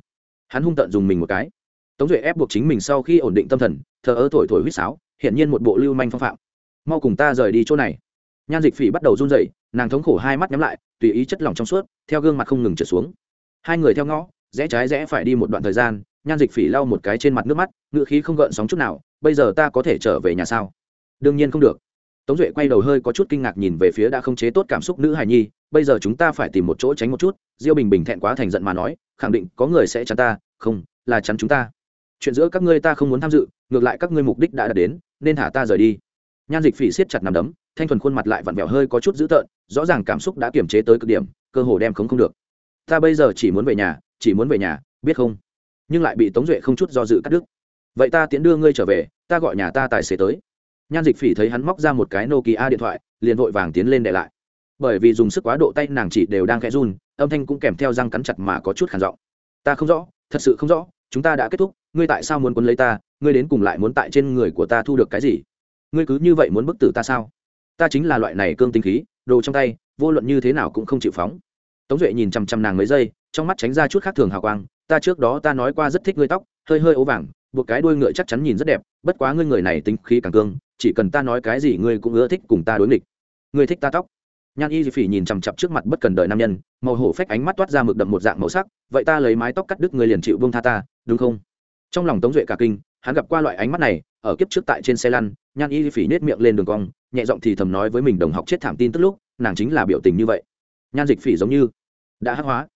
Hắn hung tận dùng mình một cái. Tống duệ ép buộc chính mình sau khi ổn định tâm thần, thờ ơ thổi thổi huýt sáo, hiển nhiên một bộ lưu manh phong phạm. Mau cùng ta rời đi chỗ này. Nhan dịch phỉ bắt đầu run rẩy, nàng thống khổ hai mắt nhắm lại, tùy ý chất lỏng trong suốt, theo gương mặt không ngừng trượt xuống. Hai người theo ngõ, rẽ trái rẽ phải đi một đoạn thời gian nhan dịch phỉ lau một cái trên mặt nước mắt ngựa khí không gợn sóng chút nào, bây giờ ta có thể trở về nhà sao? Đương nhiên không được. Tống duệ quay đầu hơi có chút kinh ngạc nhìn về phía đã không chế tốt cảm xúc nữ hài nhi, bây giờ chúng ta phải tìm một chỗ tránh một chút, diêu bình bình thẹn quá thành giận mà nói, khẳng định có người sẽ chắn ta, không, là chắn chúng ta. Chuyện giữa các ngươi ta không muốn tham dự, ngược lại các ngươi mục đích đã đạt đến, nên thả ta rời đi. Nhan dịch phỉ siết chặt nằm đấm, thanh thuần khuôn mặt lại vặn vẹo hơi có chút dữ tợn, rõ ràng cảm xúc đã kiềm chế tới cực điểm, cơ hồ đem không không được. Ta bây giờ chỉ muốn về nhà, chỉ muốn về nhà, biết không? Nhưng lại bị tống duệ không chút do dự cắt đứt. Vậy ta tiễn đưa ngươi trở về, ta gọi nhà ta tài xế tới. Nhan dịch phỉ thấy hắn móc ra một cái nokia điện thoại, liền vội vàng tiến lên để lại. Bởi vì dùng sức quá độ, tay nàng chỉ đều đang khẽ run, âm thanh cũng kèm theo răng cắn chặt mà có chút khản giọng. Ta không rõ, thật sự không rõ, chúng ta đã kết thúc, ngươi tại sao muốn quấn lấy ta, ngươi đến cùng lại muốn tại trên người của ta thu được cái gì? Ngươi cứ như vậy muốn bức tử ta sao? Ta chính là loại này cương tinh khí, đồ trong tay, vô luận như thế nào cũng không chịu phóng. Tống duệ nhìn chằm chằm nàng mấy giây, trong mắt tránh ra chút khác thường hào quang ta trước đó ta nói qua rất thích ngươi tóc, hơi hơi ố vàng, buộc cái đuôi ngựa chắc chắn nhìn rất đẹp, bất quá ngươi người này tính khí càng cương chỉ cần ta nói cái gì ngươi cũng ưa thích cùng ta đối nghịch. Ngươi thích ta tóc. Nhan y phỉ nhìn chằm chặp trước mặt bất cần đời nam nhân, màu hổ phách ánh mắt toát ra mực đậm một dạng màu sắc, vậy ta lấy mái tóc cắt đứt ngươi liền chịu vương tha ta, đúng không? Trong lòng tống duệ cả kinh, hắn gặp qua loại ánh mắt này, ở kiếp trước tại trên xe lăn, nhan y phỉ nết miệng lên đường cong, nhẹ giọng thì thầm nói với mình đồng học chết thảm tin tức lúc, nàng chính là biểu tình như vậy. Nhan dịch phỉ giống như đã hắc hóa.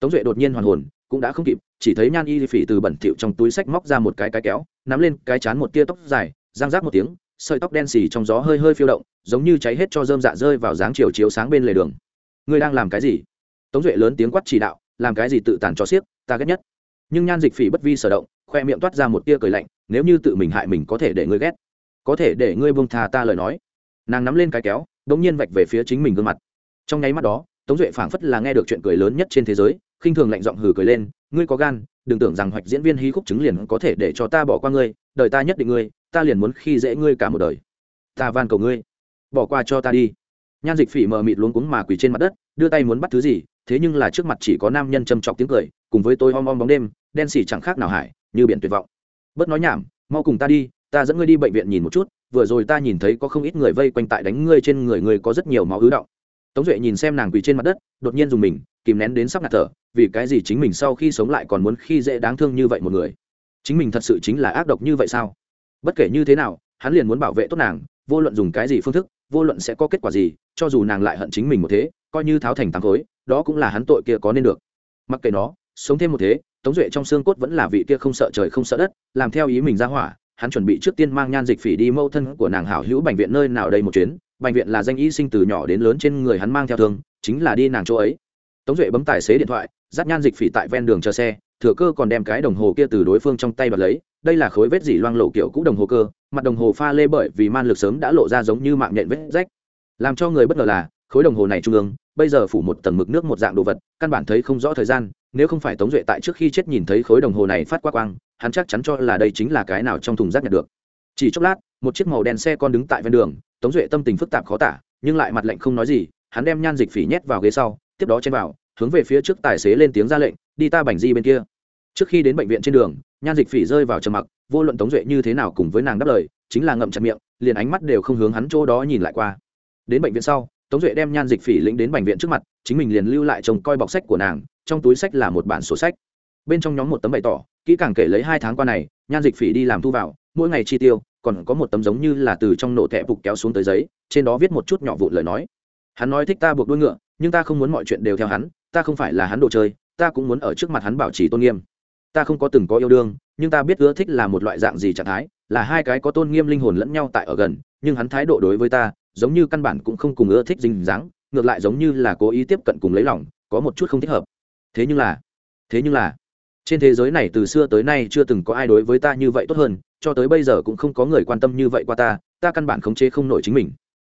Tống duệ đột nhiên hoàn hồn cũng đã không kịp, chỉ thấy nhan y phỉ từ bẩn thịu trong túi sách móc ra một cái cái kéo, nắm lên cái chán một tia tóc dài giang rác một tiếng, sợi tóc đen xì trong gió hơi hơi phiêu động, giống như cháy hết cho dơm dạ rơi vào dáng chiều chiếu sáng bên lề đường. Ngươi đang làm cái gì? Tống duệ lớn tiếng quát chỉ đạo, làm cái gì tự tàn cho xiếc ta ghét nhất. Nhưng nhan dịch phỉ bất vi sở động, khoe miệng toát ra một tia cười lạnh, nếu như tự mình hại mình có thể để ngươi ghét. Có thể để ngươi buông thà ta lời nói. Nàng nắm lên cái kéo đ ỗ n g nhiên vạch về phía chính mình gương mặt. Trong nháy mắt đó, tống duệ phảng phất là nghe được chuyện cười lớn nhất trên thế giới khinh thường lạnh giọng hừ cười lên, ngươi có gan, đừng tưởng rằng hoạch diễn viên hí khúc chứng liền có thể để cho ta bỏ qua ngươi, đời ta nhất định ngươi, ta liền muốn khi dễ ngươi cả một đời. Ta van cầu ngươi, bỏ qua cho ta đi. Nhan dịch phỉ mờ mịt luống cuống mà quỳ trên mặt đất, đưa tay muốn bắt thứ gì, thế nhưng là trước mặt chỉ có nam nhân châm chọc tiếng cười, cùng với tôi om om bóng đêm, đen xỉ chẳng khác nào hải, như biển tuyệt vọng. Bớt nói nhảm, mau cùng ta đi, ta dẫn ngươi đi bệnh viện nhìn một chút, vừa rồi ta nhìn thấy có không ít người vây quanh tại đánh ngươi trên người, ngươi có rất nhiều máu ứ động. Tống duệ nhìn xem nàng quỳ trên mặt đất, đột nhiên dùng mình kìm nén đến sắp ngạt thở, vì cái gì chính mình sau khi sống lại còn muốn khi dễ đáng thương như vậy một người? Chính mình thật sự chính là ác độc như vậy sao? Bất kể như thế nào, hắn liền muốn bảo vệ tốt nàng, vô luận dùng cái gì phương thức, vô luận sẽ có kết quả gì, cho dù nàng lại hận chính mình một thế, coi như tháo thành tăng khối, đó cũng là hắn tội kia có nên được. Mặc kệ nó, sống thêm một thế, tống duệ trong xương cốt vẫn là vị kia không sợ trời không sợ đất, làm theo ý mình ra hỏa, hắn chuẩn bị trước tiên mang nhan dịch phỉ đi mâu thân của nàng hảo hữu bệnh viện nơi nào đây một chuyến bệnh viện là danh y sinh từ nhỏ đến lớn trên người hắn mang theo thương, chính là đi nàng chỗ ấy tống duệ bấm tài xế điện thoại, dắt nhan dịch phỉ tại ven đường chờ xe, thừa cơ còn đem cái đồng hồ kia từ đối phương trong tay bật lấy, đây là khối vết dỉ loang lộ kiểu cũ đồng hồ cơ, mặt đồng hồ pha lê bởi vì man lực sớm đã lộ ra giống như mạng nhện vết rách. Làm cho người bất ngờ là, khối đồng hồ này trung ương, bây giờ phủ một tầng mực nước một dạng đồ vật, căn bản thấy không rõ thời gian, nếu không phải tống duệ tại trước khi chết nhìn thấy khối đồng hồ này phát qua quang, hắn chắc chắn cho là đây chính là cái nào trong thùng rác nhặt được. Chỉ chốc lát, một chiếc màu đen xe con đứng tại ven đường, tống duệ tâm tình phức tạp khó tả, nhưng lại mặt lạnh không nói gì, hắn đem nhan dịch phỉ nhét vào ghế sau tiếp đó chen vào, hướng về phía trước tài xế lên tiếng ra lệnh, đi ta bành di bên kia. Trước khi đến bệnh viện trên đường, nhan dịch phỉ rơi vào trầm mặc, vô luận tống duệ như thế nào cùng với nàng đáp lời, chính là ngậm chặt miệng, liền ánh mắt đều không hướng hắn chỗ đó nhìn lại qua. Đến bệnh viện sau, tống duệ đem nhan dịch phỉ lĩnh đến bệnh viện trước mặt, chính mình liền lưu lại trông coi bọc sách của nàng, trong túi sách là một bản sổ sách. Bên trong nhóm một tấm bày tỏ, kỹ càng kể lấy hai tháng qua này, nhan dịch phỉ đi làm thu vào, mỗi ngày chi tiêu, còn có một tấm giống như là từ trong nổ thẹp bục kéo xuống tới giấy, trên đó viết một chút nhỏ vụn lời nói. Hắn nói thích ta buộc đuôi ngựa nhưng ta không muốn mọi chuyện đều theo hắn, ta không phải là hắn đồ chơi, ta cũng muốn ở trước mặt hắn bảo trì tôn nghiêm. Ta không có từng có yêu đương, nhưng ta biết ưa thích là một loại dạng gì trạng thái, là hai cái có tôn nghiêm linh hồn lẫn nhau tại ở gần, nhưng hắn thái độ đối với ta, giống như căn bản cũng không cùng ưa thích dinh dáng, ngược lại giống như là cố ý tiếp cận cùng lấy lòng, có một chút không thích hợp. Thế nhưng là, thế nhưng là, trên thế giới này từ xưa tới nay chưa từng có ai đối với ta như vậy tốt hơn, cho tới bây giờ cũng không có người quan tâm như vậy qua ta ta căn bản khống chế không nổi chính mình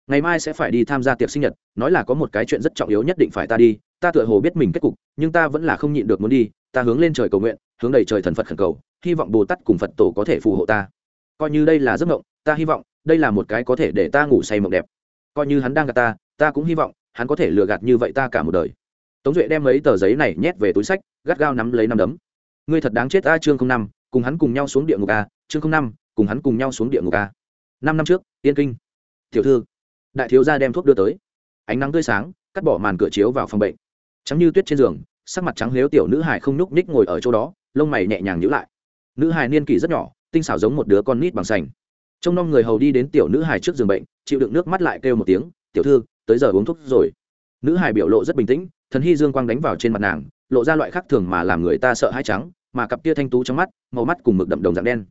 ngày mai sẽ phải đi tham gia tiệc sinh nhật, nói là có một cái chuyện rất trọng yếu nhất định phải ta đi, ta tựa hồ biết mình kết cục, nhưng ta vẫn là không nhịn được muốn đi, ta hướng lên trời cầu nguyện, hướng đầy trời thần phật khẩn cầu, hy vọng bồ tát cùng phật tổ có thể phù hộ ta. Coi như đây là giấc mộng, ta hy vọng, đây là một cái có thể để ta ngủ say mộng đẹp. Coi như hắn đang gạt ta ta cũng hy vọng, hắn có thể lừa gạt như vậy ta cả một đời. Tống duệ đem mấy tờ giấy này nhét về túi sách, gắt gao nắm lấy năm đấm. Ngươi thật đáng chết a chương không năm, cùng hắn cùng nhau xuống địa ngục a, chương không năm, cùng hắn cùng nhau xuống địa ngục a. Năm năm trước tiên kinh. Tiểu thư đại thiếu gia đem thuốc đưa tới. Ánh nắng tươi sáng, cắt bỏ màn cửa chiếu vào phòng bệnh. Trắng như tuyết trên giường, sắc mặt trắng lếu tiểu nữ hải không nhúc ních ngồi ở chỗ đó, lông mày nhẹ nhàng nhữ lại. Nữ hải niên kỷ rất nhỏ, tinh xảo giống một đứa con nít bằng sành. Trông nom người hầu đi đến tiểu nữ hải trước giường bệnh, chịu đựng nước mắt lại kêu một tiếng, tiểu thư, tới giờ uống thuốc rồi. Nữ hải biểu lộ rất bình tĩnh, thần hy dương quang đánh vào trên mặt nàng, lộ ra loại khác thường mà làm người ta sợ hãi trắng, mà cặp kia thanh tú trong mắt, màu mắt cùng mực đậm đồng dạng đen.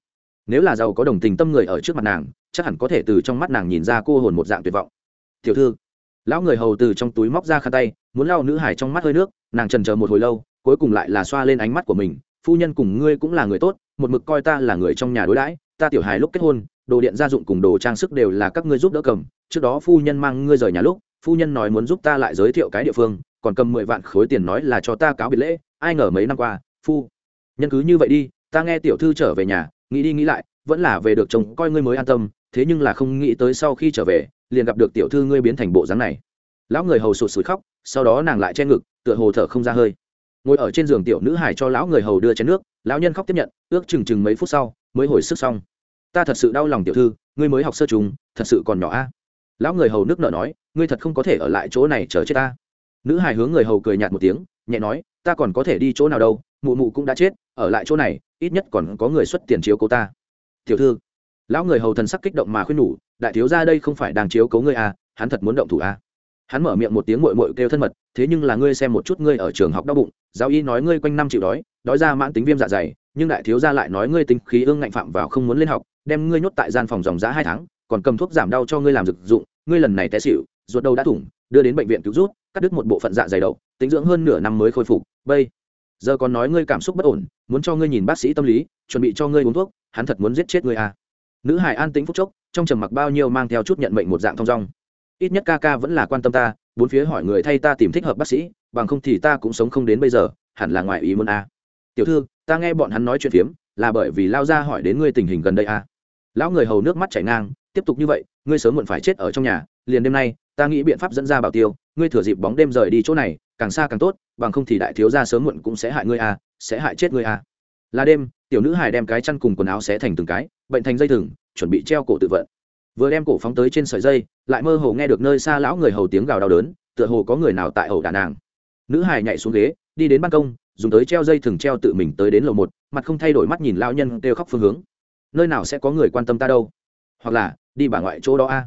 Nếu là giàu có đồng tình tâm người ở trước mặt nàng chắc hẳn có thể từ trong mắt nàng nhìn ra cô hồn một dạng tuyệt vọng. Tiểu thư. Lão người hầu từ trong túi móc ra khăn tay, muốn lau nữ hải trong mắt hơi nước, nàng trần chờ một hồi lâu, cuối cùng lại là xoa lên ánh mắt của mình, phu nhân cùng ngươi cũng là người tốt, một mực coi ta là người trong nhà đối đãi, ta tiểu hài lúc kết hôn, đồ điện gia dụng cùng đồ trang sức đều là các ngươi giúp đỡ cầm, trước đó phu nhân mang ngươi rời nhà lúc, phu nhân nói muốn giúp ta lại giới thiệu cái địa phương, còn cầm mười vạn khối tiền nói là cho ta cáo biệt lễ, ai ngờ mấy năm qua, phu, nhân cứ như vậy đi, ta nghe tiểu thư trở về nhà, nghĩ đi nghĩ lại, vẫn là về được chồng, coi ngươi mới an tâm thế nhưng là không nghĩ tới sau khi trở về, liền gặp được tiểu thư ngươi biến thành bộ dáng này. Lão người hầu sụt sùi khóc, sau đó nàng lại che ngực, tựa hồ thở không ra hơi. Ngồi ở trên giường tiểu nữ hải cho lão người hầu đưa chén nước, lão nhân khóc tiếp nhận, ước chừng chừng mấy phút sau, mới hồi sức xong. Ta thật sự đau lòng tiểu thư, ngươi mới học sơ trùng, thật sự còn nhỏ a. Lão người hầu nước nợ nói, ngươi thật không có thể ở lại chỗ này chờ chết ta. Nữ hải hướng người hầu cười nhạt một tiếng, nhẹ nói, ta còn có thể đi chỗ nào đâu, mụ mụ cũng đã chết, ở lại chỗ này, ít nhất còn có người xuất tiền chiếu cô ta. Tiểu thư lão người hầu thần sắc kích động mà khuyên nhủ, đại thiếu ra đây không phải đang chiếu cố ngươi à hắn thật muốn động thủ à? Hắn mở miệng một tiếng mội mội kêu thân mật, thế nhưng là ngươi xem một chút ngươi ở trường học đau bụng, giáo y nói ngươi quanh năm chịu đói đói ra mãn tính viêm dạ dày, nhưng đại thiếu gia lại nói ngươi tính khí ương ngạnh phạm vào không muốn lên học, đem ngươi nhốt tại gian phòng dòng giá hai tháng, còn cầm thuốc giảm đau cho ngươi làm dược dụng, ngươi lần này té xịu ruột đầu đã thủng, đưa đến bệnh viện cứu rút cắt đứt một bộ phận dạ dày đậu, tính dưỡng hơn nửa năm mới khôi phục, bây giờ còn nói ngươi cảm xúc bất ổn, muốn cho ngươi nhìn bác sĩ tâm lý, chuẩn bị cho ngươi uống thuốc, hắn thật muốn giết chết ngươi à nữ hải an tĩnh phúc chốc, trong trầm mặc bao nhiêu mang theo chút nhận mệnh một dạng thong dong. Ít nhất ca ca vẫn là quan tâm ta, bốn phía hỏi người thay ta tìm thích hợp bác sĩ, bằng không thì ta cũng sống không đến bây giờ, hẳn là ngoài ý muốn a. Tiểu thư, ta nghe bọn hắn nói chuyện phiếm, là bởi vì lao ra hỏi đến ngươi tình hình gần đây a. Lão người hầu nước mắt chảy ngang, tiếp tục như vậy, ngươi sớm muộn phải chết ở trong nhà, liền đêm nay, ta nghĩ biện pháp dẫn ra bảo tiêu, ngươi thừa dịp bóng đêm rời đi chỗ này, càng xa càng tốt, bằng không thì đại thiếu gia sớm muộn cũng sẽ hại ngươi a, sẽ hại chết ngươi a. Là đêm tiểu nữ hải đem cái chăn cùng quần áo xé thành từng cái, bệnh thành dây thừng, chuẩn bị treo cổ tự vận. Vừa đem cổ phóng tới trên sợi dây, lại mơ hồ nghe được nơi xa lão người hầu tiếng gào đau đớn, tựa hồ có người nào tại ẩu đà nàng. Nữ hải nhảy xuống ghế, đi đến ban công, dùng tới treo dây thừng treo tự mình tới đến lầu một, mặt không thay đổi mắt nhìn lao nhân kêu khóc phương hướng. Nơi nào sẽ có người quan tâm ta đâu? Hoặc là, đi bà ngoại chỗ đó a.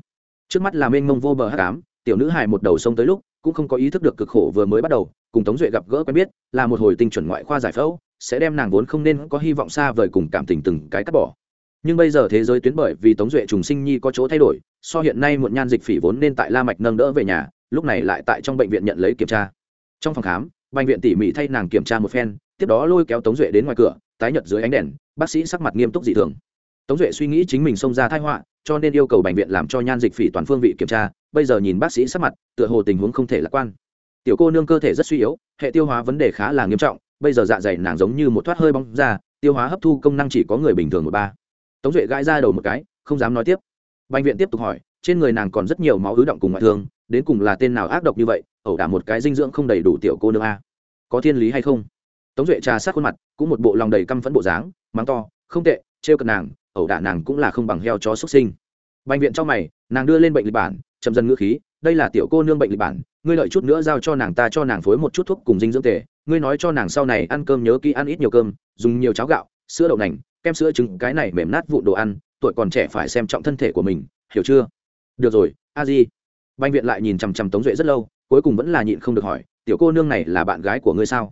Trước mắt là mênh mông vô bờ hát cám tiểu nữ hải một đầu sông tới lúc, cũng không có ý thức được cực khổ vừa mới bắt đầu, cùng tống duệ gặp gỡ quen biết, là một hồi tinh chuẩn ngoại khoa giải phẫu sẽ đem nàng vốn không nên có hy vọng xa vời cùng cảm tình từng cái cắt bỏ. Nhưng bây giờ thế giới tuyến bởi vì tống duệ trùng sinh nhi có chỗ thay đổi, so hiện nay một nhan dịch phỉ vốn nên tại la mạch nâng đỡ về nhà, lúc này lại tại trong bệnh viện nhận lấy kiểm tra. Trong phòng khám bệnh viện tỉ mỉ thay nàng kiểm tra một phen, tiếp đó lôi kéo tống duệ đến ngoài cửa, tái nhợt dưới ánh đèn, bác sĩ sắc mặt nghiêm túc dị thường. Tống duệ suy nghĩ chính mình xông ra thai họa, cho nên yêu cầu bệnh viện làm cho nhan dịch phỉ toàn phương vị kiểm tra, bây giờ nhìn bác sĩ sắc mặt, tựa hồ tình huống không thể lạc quan. Tiểu cô nương cơ thể rất suy yếu, hệ tiêu hóa vấn đề khá là nghiêm trọng bây giờ dạ dày nàng giống như một thoát hơi bong ra, tiêu hóa hấp thu công năng chỉ có người bình thường một ba. Tống duệ gãi ra đầu một cái, không dám nói tiếp. Bệnh viện tiếp tục hỏi, trên người nàng còn rất nhiều máu ứ động cùng ngoại thương, đến cùng là tên nào ác độc như vậy, ẩu đả một cái dinh dưỡng không đầy đủ tiểu cô nương a. Có thiên lý hay không? Tống duệ trà sát khuôn mặt, cũng một bộ lòng đầy căm phẫn bộ dáng, mắng to, không tệ, trêu cận nàng, ẩu đả nàng cũng là không bằng heo chó xuất sinh. Bệnh viện cho mày, nàng đưa lên bệnh lịch bản, chậm dần ngữ khí, đây là tiểu cô nương bệnh lịch bản, ngươi lợi chút nữa giao cho nàng ta cho nàng phối một chút thuốc cùng dinh dưỡng tề ngươi nói cho nàng sau này ăn cơm nhớ kỹ ăn ít nhiều cơm, dùng nhiều cháo gạo, sữa đậu nành, kem sữa trứng, cái này mềm nát vụn đồ ăn, tuổi còn trẻ phải xem trọng thân thể của mình, hiểu chưa? Được rồi, a di. Banh viện lại nhìn chằm chằm tống duệ rất lâu, cuối cùng vẫn là nhịn không được hỏi, tiểu cô nương này là bạn gái của ngươi sao?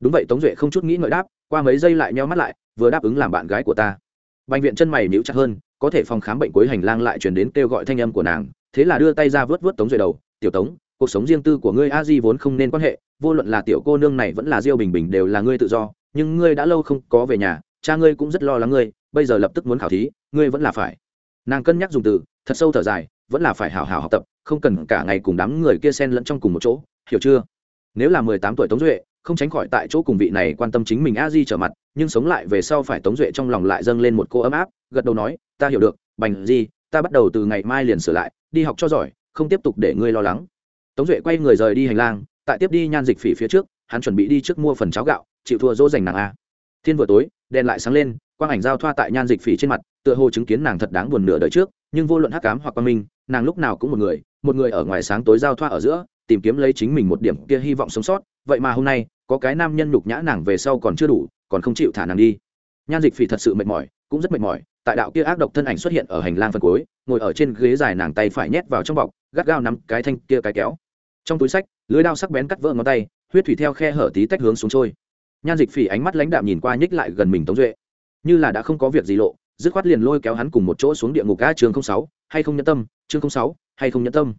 Đúng vậy, tống duệ không chút nghĩ ngợi đáp, qua mấy giây lại nheo mắt lại, vừa đáp ứng làm bạn gái của ta. Banh viện chân mày níu chặt hơn, có thể phòng khám bệnh cuối hành lang lại chuyển đến kêu gọi thanh âm của nàng, thế là đưa tay ra vớt vớt tống duệ đầu, tiểu tống, cuộc sống riêng tư của ngươi a di vốn không nên quan hệ vô luận là tiểu cô nương này vẫn là diêu bình bình đều là ngươi tự do, nhưng ngươi đã lâu không có về nhà, cha ngươi cũng rất lo lắng ngươi, bây giờ lập tức muốn khảo thí, ngươi vẫn là phải. Nàng cân nhắc dùng từ, thật sâu thở dài, vẫn là phải hào hào học tập, không cần cả ngày cùng đám người kia xen lẫn trong cùng một chỗ, hiểu chưa? Nếu là mười tám tuổi tống duệ, không tránh khỏi tại chỗ cùng vị này quan tâm chính mình a di trở mặt, nhưng sống lại về sau phải tống duệ trong lòng lại dâng lên một cô ấm áp, gật đầu nói, ta hiểu được, bành di, ta bắt đầu từ ngày mai liền sửa lại, đi học cho giỏi, không tiếp tục để ngươi lo lắng. Tống duệ quay người rời đi hành lang tại tiếp đi nhan dịch phỉ phía trước, hắn chuẩn bị đi trước mua phần cháo gạo, chịu thua dỗ dành nàng a. Thiên vừa tối, đèn lại sáng lên, quang ảnh giao thoa tại nhan dịch phỉ trên mặt, tựa hồ chứng kiến nàng thật đáng buồn nửa đời trước, nhưng vô luận hắc cám hoặc quang minh, nàng lúc nào cũng một người một người ở ngoài sáng tối giao thoa ở giữa, tìm kiếm lấy chính mình một điểm kia hy vọng sống sót. Vậy mà hôm nay, có cái nam nhân nhục nhã nàng về sau còn chưa đủ, còn không chịu thả nàng đi. Nhan dịch phỉ thật sự mệt mỏi, cũng rất mệt mỏi, tại đạo kia ác độc thân ảnh xuất hiện ở hành lang phần cuối, ngồi ở trên ghế dài nàng tay phải nhét vào trong bọc, gắt gao nắm cái thanh kia cái kéo trong túi sách, lưới đao sắc bén cắt vỡ ngón tay, huyết thủy theo khe hở tí tách hướng xuống trôi. Nhan dịch phỉ ánh mắt lãnh đạm nhìn qua nhích lại gần mình tống duệ. Như là đã không có việc gì lộ, dứt khoát liền lôi kéo hắn cùng một chỗ xuống địa ngục ga chương sáu, hay không nhẫn tâm, chương sáu, hay không nhẫn tâm.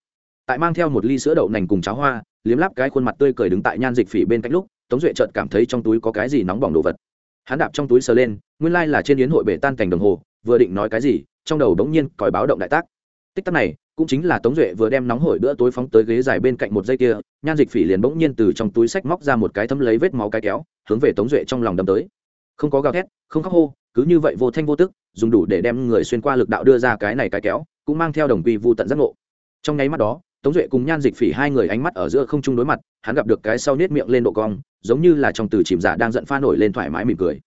Tại mang theo một ly sữa đậu nành cùng cháo hoa, liếm lắp cái khuôn mặt tươi cười đứng tại nhan dịch phỉ bên cạnh lúc, tống duệ chợt cảm thấy trong túi có cái gì nóng bỏng đồ vật. Hắn đạp trong túi sờ lên, nguyên lai、like、là trên yến hội bể tan cành đồng hồ, vừa định nói cái gì, trong đầu đống nhiên còi báo động đại tác tích tắc này, cũng chính là tống duệ vừa đem nóng hổi bữa tối phóng tới ghế dài bên cạnh một dây kia, nhan dịch phỉ liền bỗng nhiên từ trong túi sách móc ra một cái thấm lấy vết máu cái kéo, hướng về tống duệ trong lòng đâm tới. Không có gào thét, không khóc hô, cứ như vậy vô thanh vô tức, dùng đủ để đem người xuyên qua lực đạo đưa ra cái này cái kéo, cũng mang theo đồng quy vô tận giác ngộ. Trong nháy mắt đó, tống duệ cùng nhan dịch phỉ hai người ánh mắt ở giữa không chung đối mặt, hắn gặp được cái sau nết miệng lên độ cong, giống như là trong từ chìm giả đang giận pha nổi lên thoải mái mỉm cười.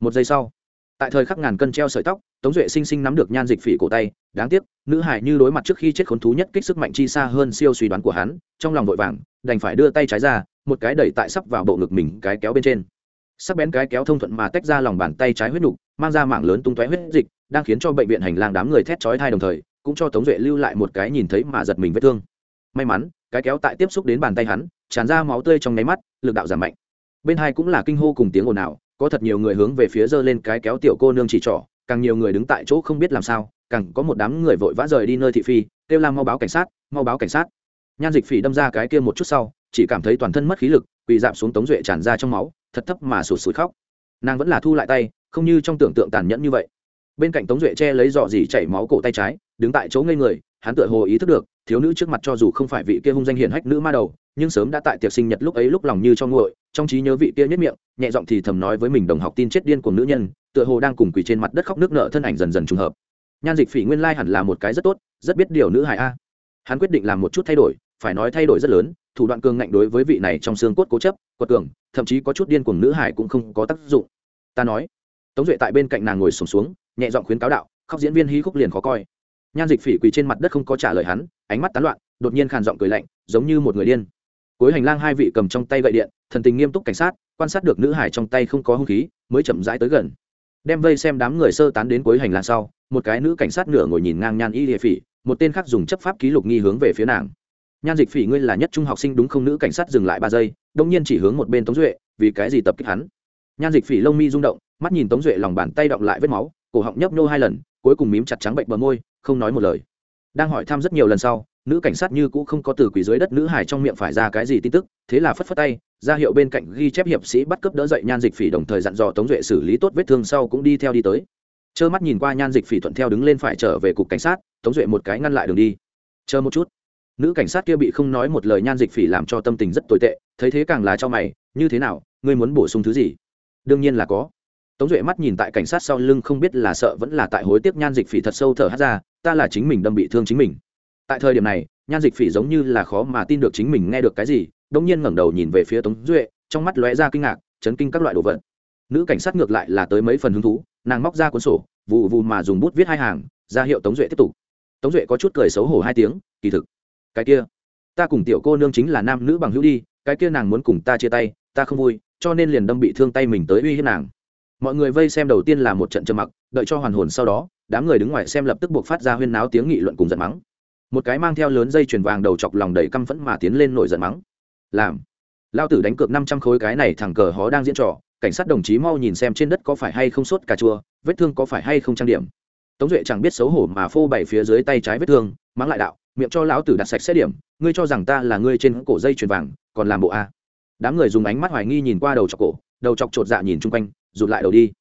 Một giây sau tại thời khắc ngàn cân treo sợi tóc, tống duệ sinh sinh nắm được nhan dịch phỉ cổ tay, đáng tiếc, nữ hải như đối mặt trước khi chết khốn thú nhất kích sức mạnh chi xa hơn siêu suy đoán của hắn, trong lòng vội vàng, đành phải đưa tay trái ra, một cái đẩy tại sắp vào bộ ngực mình cái kéo bên trên. Sắc bén cái kéo thông thuận mà tách ra lòng bàn tay trái huyết nục, mang ra mảng lớn tung tóe huyết dịch, đang khiến cho bệnh viện hành lang đám người thét chói thai đồng thời, cũng cho tống duệ lưu lại một cái nhìn thấy mà giật mình vết thương. May mắn, cái kéo tại tiếp xúc đến bàn tay hắn, tràn ra máu tươi trong nháy mắt, lực đạo giảm mạnh. Bên hai cũng là kinh hô cùng tiếng ồn ào có thật nhiều người hướng về phía giơ lên cái kéo tiểu cô nương chỉ trỏ, càng nhiều người đứng tại chỗ không biết làm sao, càng có một đám người vội vã rời đi nơi thị phi, kêu la mau báo cảnh sát, mau báo cảnh sát. Nhan dịch phỉ đâm ra cái kia một chút sau, chỉ cảm thấy toàn thân mất khí lực, quỳ giảm xuống tống duệ tràn ra trong máu, thật thấp mà sụt sụt khóc. Nàng vẫn là thu lại tay, không như trong tưởng tượng tàn nhẫn như vậy. Bên cạnh tống duệ che lấy dọ dỉ chảy máu cổ tay trái, đứng tại chỗ ngây người hắn tựa hồ ý thức được thiếu nữ trước mặt cho dù không phải vị kia hung danh hiển hách nữ ma đầu nhưng sớm đã tại tiệc sinh nhật lúc ấy lúc lòng như cho nguội trong trí nhớ vị kia nhất miệng nhẹ giọng thì thầm nói với mình đồng học tin chết điên của nữ nhân tựa hồ đang cùng quỳ trên mặt đất khóc nước nợ thân ảnh dần dần trùng hợp. Nhan dịch phỉ nguyên lai hẳn là một cái rất tốt rất biết điều nữ hài a. Hắn quyết định làm một chút thay đổi phải nói thay đổi rất lớn thủ đoạn cường ngạnh đối với vị này trong xương cốt cố chấp quật cường thậm chí có chút điên cuồng nữ hải cũng không có tác dụng. Ta nói. Tống duệ tại bên cạnh nàng ngồi sùng xuống, xuống nhẹ giọng khuyến cáo đạo khóc diễn viên hí khúc liền khó coi nhan dịch phỉ quỳ trên mặt đất không có trả lời hắn, ánh mắt tán loạn, đột nhiên khàn giọng cười lạnh, giống như một người điên. Cuối hành lang hai vị cầm trong tay gậy điện, thần tình nghiêm túc cảnh sát, quan sát được nữ hải trong tay không có hung khí, mới chậm rãi tới gần. Đem vây xem đám người sơ tán đến cuối hành lang sau, một cái nữ cảnh sát nửa ngồi nhìn ngang nhan y địa phỉ, một tên khác dùng chấp pháp ký lục nghi hướng về phía nàng. Nhan dịch phỉ, ngươi là nhất trung học sinh đúng không? Nữ cảnh sát dừng lại ba giây, đông nhiên chỉ hướng một bên tống duệ, vì cái gì tập kích hắn? Nhan dịch phỉ lông mi rung động, mắt nhìn tống duệ lòng bàn tay động lại vết máu, cổ họng nhấp nhô hai lần, cuối cùng mím chặt trắng bệnh bờ môi không nói một lời. Đang hỏi thăm rất nhiều lần sau, nữ cảnh sát như cũ không có từ quỷ dưới đất nữ hải trong miệng phải ra cái gì tin tức, thế là phất phất tay, ra hiệu bên cạnh ghi chép hiệp sĩ bắt cướp đỡ dậy nhan dịch phỉ đồng thời dặn dò tống duệ xử lý tốt vết thương sau cũng đi theo đi tới. Trơ mắt nhìn qua nhan dịch phỉ thuận theo đứng lên phải trở về cục cảnh sát, tống duệ một cái ngăn lại đường đi. Chờ một chút. Nữ cảnh sát kia bị không nói một lời nhan dịch phỉ làm cho tâm tình rất tồi tệ, thấy thế càng là cho mày, như thế nào, ngươi muốn bổ sung thứ gì? Đương nhiên là có. Tống duệ mắt nhìn tại cảnh sát sau lưng không biết là sợ vẫn là tại hối tiếc nhan dịch phỉ thật sâu thở hát ra ta là chính mình đâm bị thương chính mình. Tại thời điểm này, nhan dịch phỉ giống như là khó mà tin được chính mình nghe được cái gì đông nhiên ngẩng đầu nhìn về phía tống duệ, trong mắt lóe ra kinh ngạc, chấn kinh các loại đồ vật. Nữ cảnh sát ngược lại là tới mấy phần hứng thú, nàng móc ra cuốn sổ vụ vụ mà dùng bút viết hai hàng, ra hiệu tống duệ tiếp tục. Tống duệ có chút cười xấu hổ hai tiếng, kỳ thực, cái kia, ta cùng tiểu cô nương chính là nam nữ bằng hữu đi, cái kia nàng muốn cùng ta chia tay, ta không vui, cho nên liền đâm bị thương tay mình tới uy hiếp nàng. Mọi người vây xem đầu tiên là một trận trầm mặc, đợi cho hoàn hồn sau đó đám người đứng ngoài xem lập tức buộc phát ra huyên náo tiếng nghị luận cùng giận mắng. Một cái mang theo lớn dây chuyền vàng đầu chọc lòng đầy căm phẫn mà tiến lên nổi giận mắng. Làm. Lao tử đánh cược năm trăm khối cái này thằng cờ hó đang diễn trò, cảnh sát đồng chí mau nhìn xem trên đất có phải hay không sốt cà chua, vết thương có phải hay không trang điểm. Tống duệ chẳng biết xấu hổ mà phô bày phía dưới tay trái vết thương, mắng lại đạo, miệng cho lão tử đặt sạch xét điểm, ngươi cho rằng ta là ngươi trên cổ dây chuyền vàng, còn làm bộ a. Đám người dùng ánh mắt hoài nghi nhìn qua đầu chọc cổ, đầu chọc chột dạ nhìn chung quanh, rụt lại đầu đi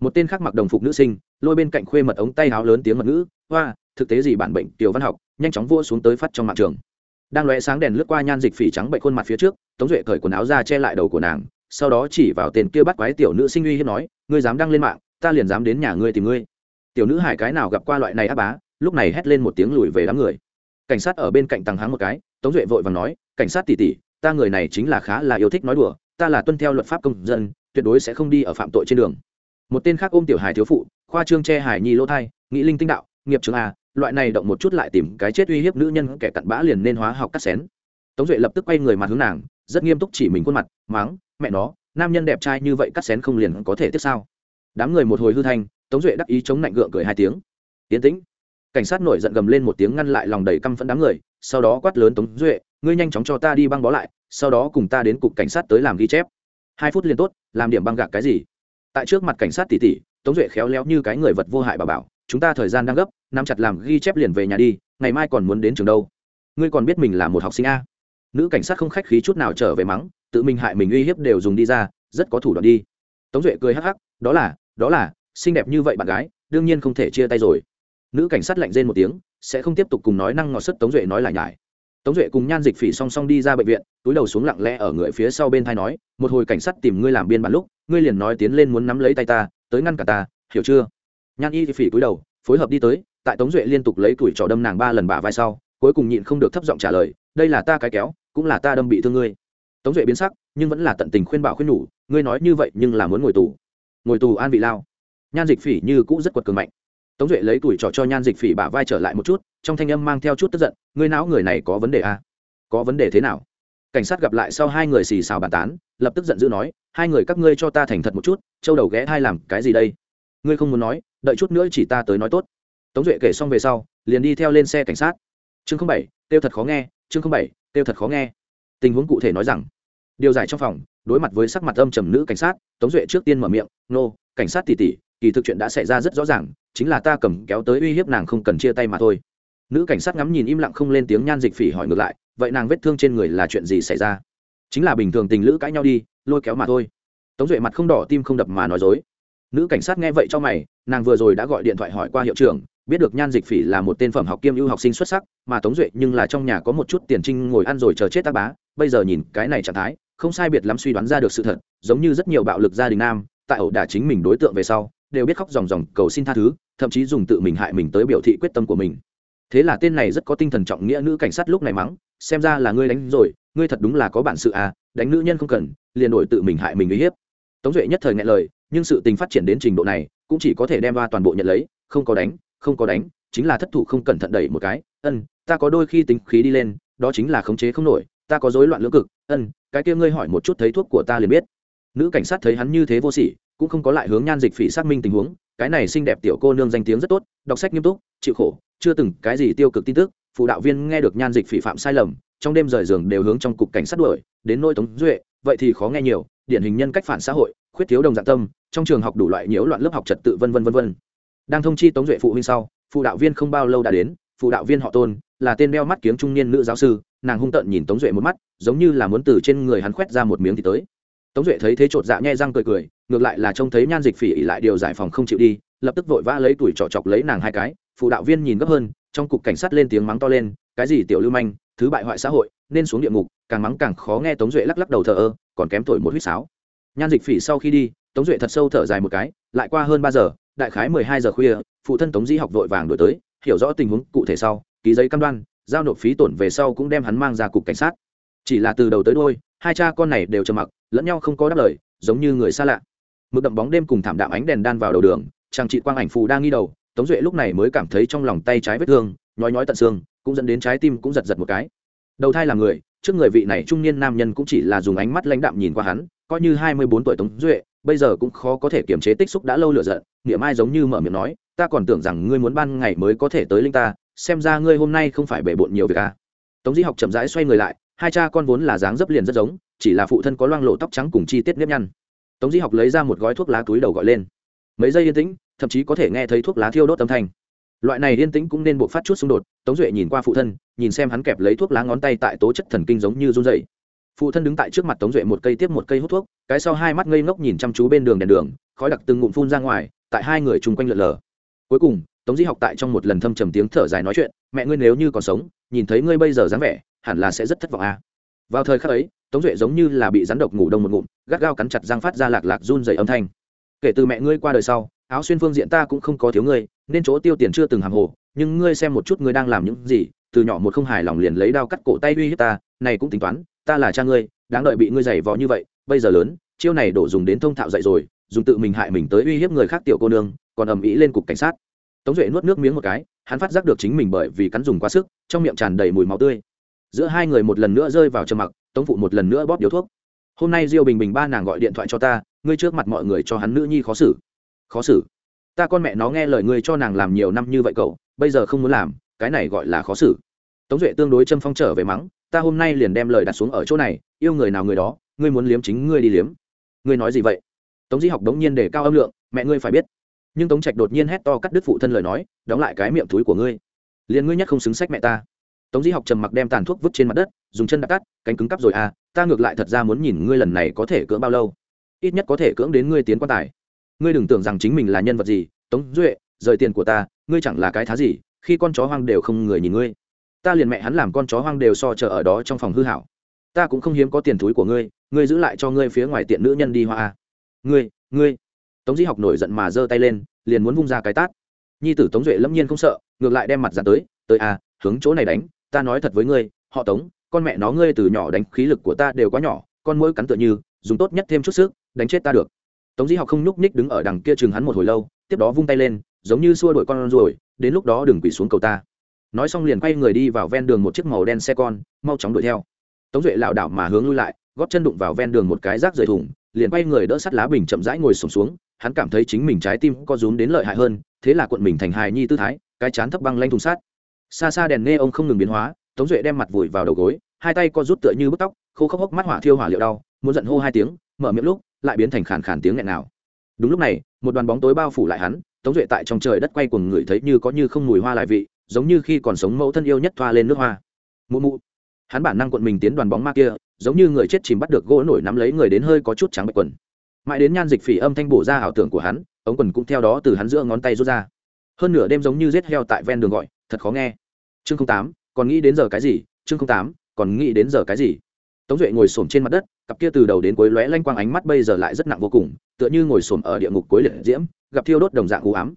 một tên khác mặc đồng phục nữ sinh, lôi bên cạnh khuê mật ống tay háo lớn tiếng mật ngữ, hoa, thực tế gì bản bệnh tiểu văn học? Nhanh chóng vua xuống tới phát trong mạng trường. Đang lóe sáng đèn lướt qua nhan dịch phỉ trắng bệnh khuôn mặt phía trước, tống duệ cởi quần áo ra che lại đầu của nàng, sau đó chỉ vào tên kia bắt quái tiểu nữ sinh uy hiếp nói, ngươi dám đăng lên mạng, ta liền dám đến nhà ngươi tìm ngươi. Tiểu nữ hải cái nào gặp qua loại này áp bá, lúc này hét lên một tiếng lùi về đám người. Cảnh sát ở bên cạnh tàng háng một cái, tống duệ vội và nói, cảnh sát tỉ tỉ ta người này chính là khá là yêu thích nói đùa, ta là tuân theo luật pháp công dân, tuyệt đối sẽ không đi ở phạm tội trên đường một tên khác ôm tiểu hài thiếu phụ, khoa trương che hải nhi lỗ thai, nghĩ linh tinh đạo, nghiệp trường a, loại này động một chút lại tìm cái chết uy hiếp nữ nhân kẻ cặn bã liền nên hóa học cắt xén. Tống duệ lập tức quay người mặt hướng nàng, rất nghiêm túc chỉ mình khuôn mặt máng mẹ nó, nam nhân đẹp trai như vậy cắt xén không liền có thể tiếp sao? Đám người một hồi hư thanh, tống duệ đắc ý chống lạnh gượng cười hai tiếng. Tiến tĩnh. Cảnh sát nổi giận gầm lên một tiếng ngăn lại lòng đầy căm phẫn đám người, sau đó quát lớn tống duệ, ngươi nhanh chóng cho ta đi băng bó lại, sau đó cùng ta đến cục cảnh sát tới làm ghi chép. Hai phút liền tốt, làm điểm băng gạc cái gì? Tại trước mặt cảnh sát tỷ tỷ tống duệ khéo léo như cái người vật vô hại bà bảo, chúng ta thời gian đang gấp, nắm chặt làm ghi chép liền về nhà đi, ngày mai còn muốn đến trường đâu. Ngươi còn biết mình là một học sinh a. Nữ cảnh sát không khách khí chút nào trở về mắng, tự mình hại mình uy hiếp đều dùng đi ra, rất có thủ đoạn đi. Tống duệ cười hắc hắc, đó là đó là, xinh đẹp như vậy bạn gái, đương nhiên không thể chia tay rồi. Nữ cảnh sát lạnh rên một tiếng, sẽ không tiếp tục cùng nói năng ngọt sức tống duệ nói lại nhải. Tống duệ cùng nhan dịch phỉ song song đi ra bệnh viện, túi đầu xuống lặng lẽ ở người phía sau bên thai nói, một hồi cảnh sát tìm ngươi làm biên bản lúc ngươi liền nói tiến lên muốn nắm lấy tay ta, tới ngăn cả ta, hiểu chưa? Nhan y thì phỉ cúi đầu, phối hợp đi tới, tại tống duệ liên tục lấy tuổi trò đâm nàng ba lần bả vai sau, cuối cùng nhịn không được thấp giọng trả lời, đây là ta cái kéo, cũng là ta đâm bị thương ngươi. Tống duệ biến sắc, nhưng vẫn là tận tình khuyên bảo khuyên nhủ, ngươi nói như vậy nhưng là muốn ngồi tù. Ngồi tù an vị lao. Nhan dịch phỉ như cũ rất quật cường mạnh. Tống duệ lấy tuổi trò cho nhan dịch phỉ bả vai trở lại một chút, trong thanh âm mang theo chút tức giận, ngươi não người này có vấn đề à? có vấn đề thế nào? Cảnh sát gặp lại sau hai người xì xào bàn tán, lập tức giận dữ nói, hai người các ngươi cho ta thành thật một chút, châu đầu ghé thai làm cái gì đây? Ngươi không muốn nói, đợi chút nữa chỉ ta tới nói tốt. Tống duệ kể xong về sau, liền đi theo lên xe cảnh sát. Chương bảy, tiêu thật khó nghe, chương bảy, tiêu thật khó nghe. Tình huống cụ thể nói rằng, điều giải trong phòng, đối mặt với sắc mặt âm trầm nữ cảnh sát, tống duệ trước tiên mở miệng, nô, cảnh sát tỉ tỉ kỳ thực chuyện đã xảy ra rất rõ ràng, chính là ta cầm kéo tới uy hiếp nàng không cần chia tay mà thôi. Nữ cảnh sát ngắm nhìn im lặng không lên tiếng nhan dịch phỉ hỏi ngược lại vậy nàng vết thương trên người là chuyện gì xảy ra? Chính là bình thường tình lữ cãi nhau đi, lôi kéo mà thôi. Tống duệ mặt không đỏ tim không đập mà nói dối. Nữ cảnh sát nghe vậy cho mày, nàng vừa rồi đã gọi điện thoại hỏi qua hiệu trưởng, biết được nhan dịch phỉ là một tên phẩm học kiêm ưu học sinh xuất sắc, mà tống duệ nhưng là trong nhà có một chút tiền trinh ngồi ăn rồi chờ chết tác bá, bây giờ nhìn cái này trạng thái, không sai biệt lắm suy đoán ra được sự thật, giống như rất nhiều bạo lực gia đình nam, tại ẩu đả chính mình đối tượng về sau, đều biết khóc dòng dòng cầu xin tha thứ, thậm chí dùng tự mình hại mình tới biểu thị quyết tâm của mình thế là tên này rất có tinh thần trọng nghĩa nữ cảnh sát lúc này mắng, xem ra là ngươi đánh rồi, ngươi thật đúng là có bản sự à đánh nữ nhân không cần, liền đổi tự mình hại mình uy hiếp. Tống duệ nhất thời ngại lời, nhưng sự tình phát triển đến trình độ này, cũng chỉ có thể đem ba toàn bộ nhận lấy, không có đánh, không có đánh, chính là thất thủ không cẩn thận đẩy một cái, ân, ta có đôi khi tính khí đi lên, đó chính là khống chế không nổi, ta có rối loạn lưỡng cực, ân, cái kia ngươi hỏi một chút thấy thuốc của ta liền biết. Nữ cảnh sát thấy hắn như thế vô sỉ, cũng không có lại hướng nhan dịch phỉ xác minh tình huống, cái này xinh đẹp tiểu cô nương danh tiếng rất tốt, đọc sách nghiêm túc, chịu khổ chưa từng cái gì tiêu cực tin tức, phụ đạo viên nghe được nhan dịch phỉ phạm sai lầm, trong đêm rời giường đều hướng trong cục cảnh sát đuổi, đến nỗi tống duệ, vậy thì khó nghe nhiều, điển hình nhân cách phản xã hội, khuyết thiếu đồng dạng tâm, trong trường học đủ loại nhiễu loạn lớp học trật tự vân vân vân vân. Đang thông chi tống duệ phụ huynh sau, phụ đạo viên không bao lâu đã đến, phụ đạo viên họ tôn, là tên đeo mắt kiếng trung niên nữ giáo sư, nàng hung tợn nhìn tống duệ một mắt, giống như là muốn từ trên người hắn khoét ra một miếng thì tới. Tống duệ thấy thế chột dạ nhẹ răng cười cười, ngược lại là trông thấy nhan dịch phỉ lại điều giải phòng không chịu đi, lập tức vội vã lấy tuổi trọ chọc lấy nàng hai cái phụ đạo viên nhìn gấp hơn, trong cục cảnh sát lên tiếng mắng to lên, cái gì tiểu lưu manh, thứ bại hoại xã hội, nên xuống địa ngục, càng mắng càng khó nghe. Tống duệ lắc lắc đầu thờ ơ, còn kém thổi một huýt sáo. Nhan dịch phỉ sau khi đi, tống duệ thật sâu thở dài một cái, lại qua hơn ba giờ, đại khái mười hai giờ khuya, phụ thân tống di học vội vàng đổi tới, hiểu rõ tình huống cụ thể sau, ký giấy cam đoan, giao nộp phí tổn về sau cũng đem hắn mang ra cục cảnh sát. Chỉ là từ đầu tới đôi hai cha con này đều trầm mặc, lẫn nhau không có đáp lời, giống như người xa lạ. Mực đậm bóng đêm cùng thảm đạm ánh đèn đan vào đầu đường chàng chị quang ảnh phù đang nghi đầu tống duệ lúc này mới cảm thấy trong lòng tay trái vết thương, nhói nhói tận xương, cũng dẫn đến trái tim cũng giật giật một cái. Đầu thai là người, trước người vị này trung niên nam nhân cũng chỉ là dùng ánh mắt lãnh đạm nhìn qua hắn, coi như hai mươi bốn tuổi tống duệ, bây giờ cũng khó có thể kiềm chế tích xúc đã lâu lựa giận, niệm ai giống như mở miệng nói, ta còn tưởng rằng ngươi muốn ban ngày mới có thể tới linh ta, xem ra ngươi hôm nay không phải bể bộn nhiều việc à. tống di học chậm rãi xoay người lại, hai cha con vốn là dáng dấp liền rất giống, chỉ là phụ thân có loang lộ tóc trắng cùng chi tiết nếp nhăn. Tống di học lấy ra một gói thuốc lá túi đầu gọi lên. Mấy giây yên tĩnh thậm chí có thể nghe thấy thuốc lá thiêu đốt âm thanh. Loại này yên tĩnh cũng nên buộc phát chút xung đột, tống duệ nhìn qua phụ thân, nhìn xem hắn kẹp lấy thuốc lá ngón tay tại tố chất thần kinh giống như run dày phụ thân đứng tại trước mặt tống duệ một cây tiếp một cây hút thuốc, cái sau hai mắt ngây ngốc nhìn chăm chú bên đường đèn đường, khói đặc từng ngụm phun ra ngoài, tại hai người chung quanh lượn lờ. Cuối cùng, tống di học tại trong một lần thâm trầm tiếng thở dài nói chuyện, mẹ ngươi nếu như còn sống, nhìn thấy ngươi bây giờ dáng vẻ, hẳn là sẽ rất thất vọng à. vào thời khắc ấy, tống duệ giống như là bị rắn độc ngủ đông một ngụm, gắt gao cắn chặt răng phát ra lạc lạc run dày âm thanh. Kể từ mẹ ngươi qua đời sau áo xuyên phương diện ta cũng không có thiếu ngươi, nên chỗ tiêu tiền chưa từng hàng hồ, nhưng ngươi xem một chút ngươi đang làm những gì, từ nhỏ một không hài lòng liền lấy đao cắt cổ tay uy hiếp ta, này cũng tính toán, ta là cha ngươi, đáng đợi bị ngươi giày vò như vậy, bây giờ lớn, chiêu này đổ dùng đến thông thạo dạy rồi, dùng tự mình hại mình tới uy hiếp người khác tiểu cô nương, còn ầm ĩ lên cục cảnh sát. Tống duệ nuốt nước miếng một cái, hắn phát giác được chính mình bởi vì cắn dùng quá sức, trong miệng tràn đầy mùi máu tươi. Giữa hai người một lần nữa rơi vào trầm mặc, tống phụ một lần nữa bóp điếu thuốc. Hôm nay diêu bình bình ba nàng gọi điện thoại cho ta, ngươi trước mặt mọi người cho hắn nữ nhi khó xử khó xử. Ta con mẹ nó nghe lời ngươi cho nàng làm nhiều năm như vậy cậu, bây giờ không muốn làm, cái này gọi là khó xử. Tống duệ tương đối châm phong trở về mắng, ta hôm nay liền đem lời đặt xuống ở chỗ này, yêu người nào người đó, ngươi muốn liếm chính ngươi đi liếm. Ngươi nói gì vậy? Tống di học đống nhiên để cao âm lượng, mẹ ngươi phải biết. Nhưng tống trạch đột nhiên hét to cắt đứt phụ thân lời nói, đóng lại cái miệng túi của ngươi. Liền ngươi nhất không xứng sách mẹ ta. Tống di học trầm mặc đem tàn thuốc vứt trên mặt đất, dùng chân đặt cắt cánh cứng cắp rồi à ta ngược lại thật ra muốn nhìn ngươi lần này có thể cưỡng bao lâu. Ít nhất có thể cưỡng đến ngươi tiến quan tài ngươi đừng tưởng rằng chính mình là nhân vật gì, tống duệ, rời tiền của ta, ngươi chẳng là cái thá gì, khi con chó hoang đều không người nhìn ngươi. Ta liền mẹ hắn làm con chó hoang đều so chờ ở đó trong phòng hư hảo. Ta cũng không hiếm có tiền túi của ngươi ngươi giữ lại cho ngươi phía ngoài tiện nữ nhân đi hoa. Ngươi ngươi. Tống di học nổi giận mà giơ tay lên, liền muốn vung ra cái tát. Nhi tử tống duệ lâm nhiên không sợ, ngược lại đem mặt ra tới tới à hướng chỗ này đánh, ta nói thật với ngươi, họ tống, con mẹ nó ngươi từ nhỏ đánh khí lực của ta đều quá nhỏ, con mỗi cắn tựa như, dùng tốt nhất thêm chút sức, đánh chết ta được tống di học không nhúc ních đứng ở đằng kia chừng hắn một hồi lâu tiếp đó vung tay lên giống như xua đuổi con ruồi đến lúc đó đừng quỷ xuống cầu ta. Nói xong liền quay người đi vào ven đường một chiếc màu đen xe con mau chóng đuổi theo. Tống duệ lảo đảo mà hướng lui lại góp chân đụng vào ven đường một cái rác rời thùng liền quay người đỡ sắt lá bình chậm rãi ngồi sùng xuống, xuống hắn cảm thấy chính mình trái tim có rúm đến lợi hại hơn thế là cuộn mình thành hài nhi tư thái cái chán thấp băng lanh thùng sát xa xa đèn nghe ông không ngừng biến hóa tống duệ đem mặt vùi vào đầu gối hai tay co rút tựa như bức tóc khô khốc hốc mắt hỏa thiêu hỏa liệu đau muốn giận hô hai tiếng mở miệng lúc lại biến thành khàn khàn tiếng nghẹn nào đúng lúc này, một đoàn bóng tối bao phủ lại hắn, tống duệ tại trong trời đất quay cuồng người thấy như có như không mùi hoa lại vị, giống như khi còn sống mẫu thân yêu nhất thoa lên nước hoa. Mụ mụ. Hắn bản năng cuộn mình tiến đoàn bóng ma kia, giống như người chết chìm bắt được gỗ nổi nắm lấy người đến hơi có chút trắng bạch quần. Mãi đến nhan dịch phỉ âm thanh bổ ra ảo tưởng của hắn, ống quần cũng theo đó từ hắn giữa ngón tay rút ra. Hơn nửa đêm giống như rết heo tại ven đường gọi, thật khó nghe. Chương tám, còn nghĩ đến giờ cái gì? Chương tám, còn nghĩ đến giờ cái gì? Tống duệ ngồi s trên mặt đất cặp kia từ đầu đến cuối lóe lanh quang ánh mắt bây giờ lại rất nặng vô cùng, tựa như ngồi xổm ở địa ngục cuối liệt diễm, gặp thiêu đốt đồng dạng u ám.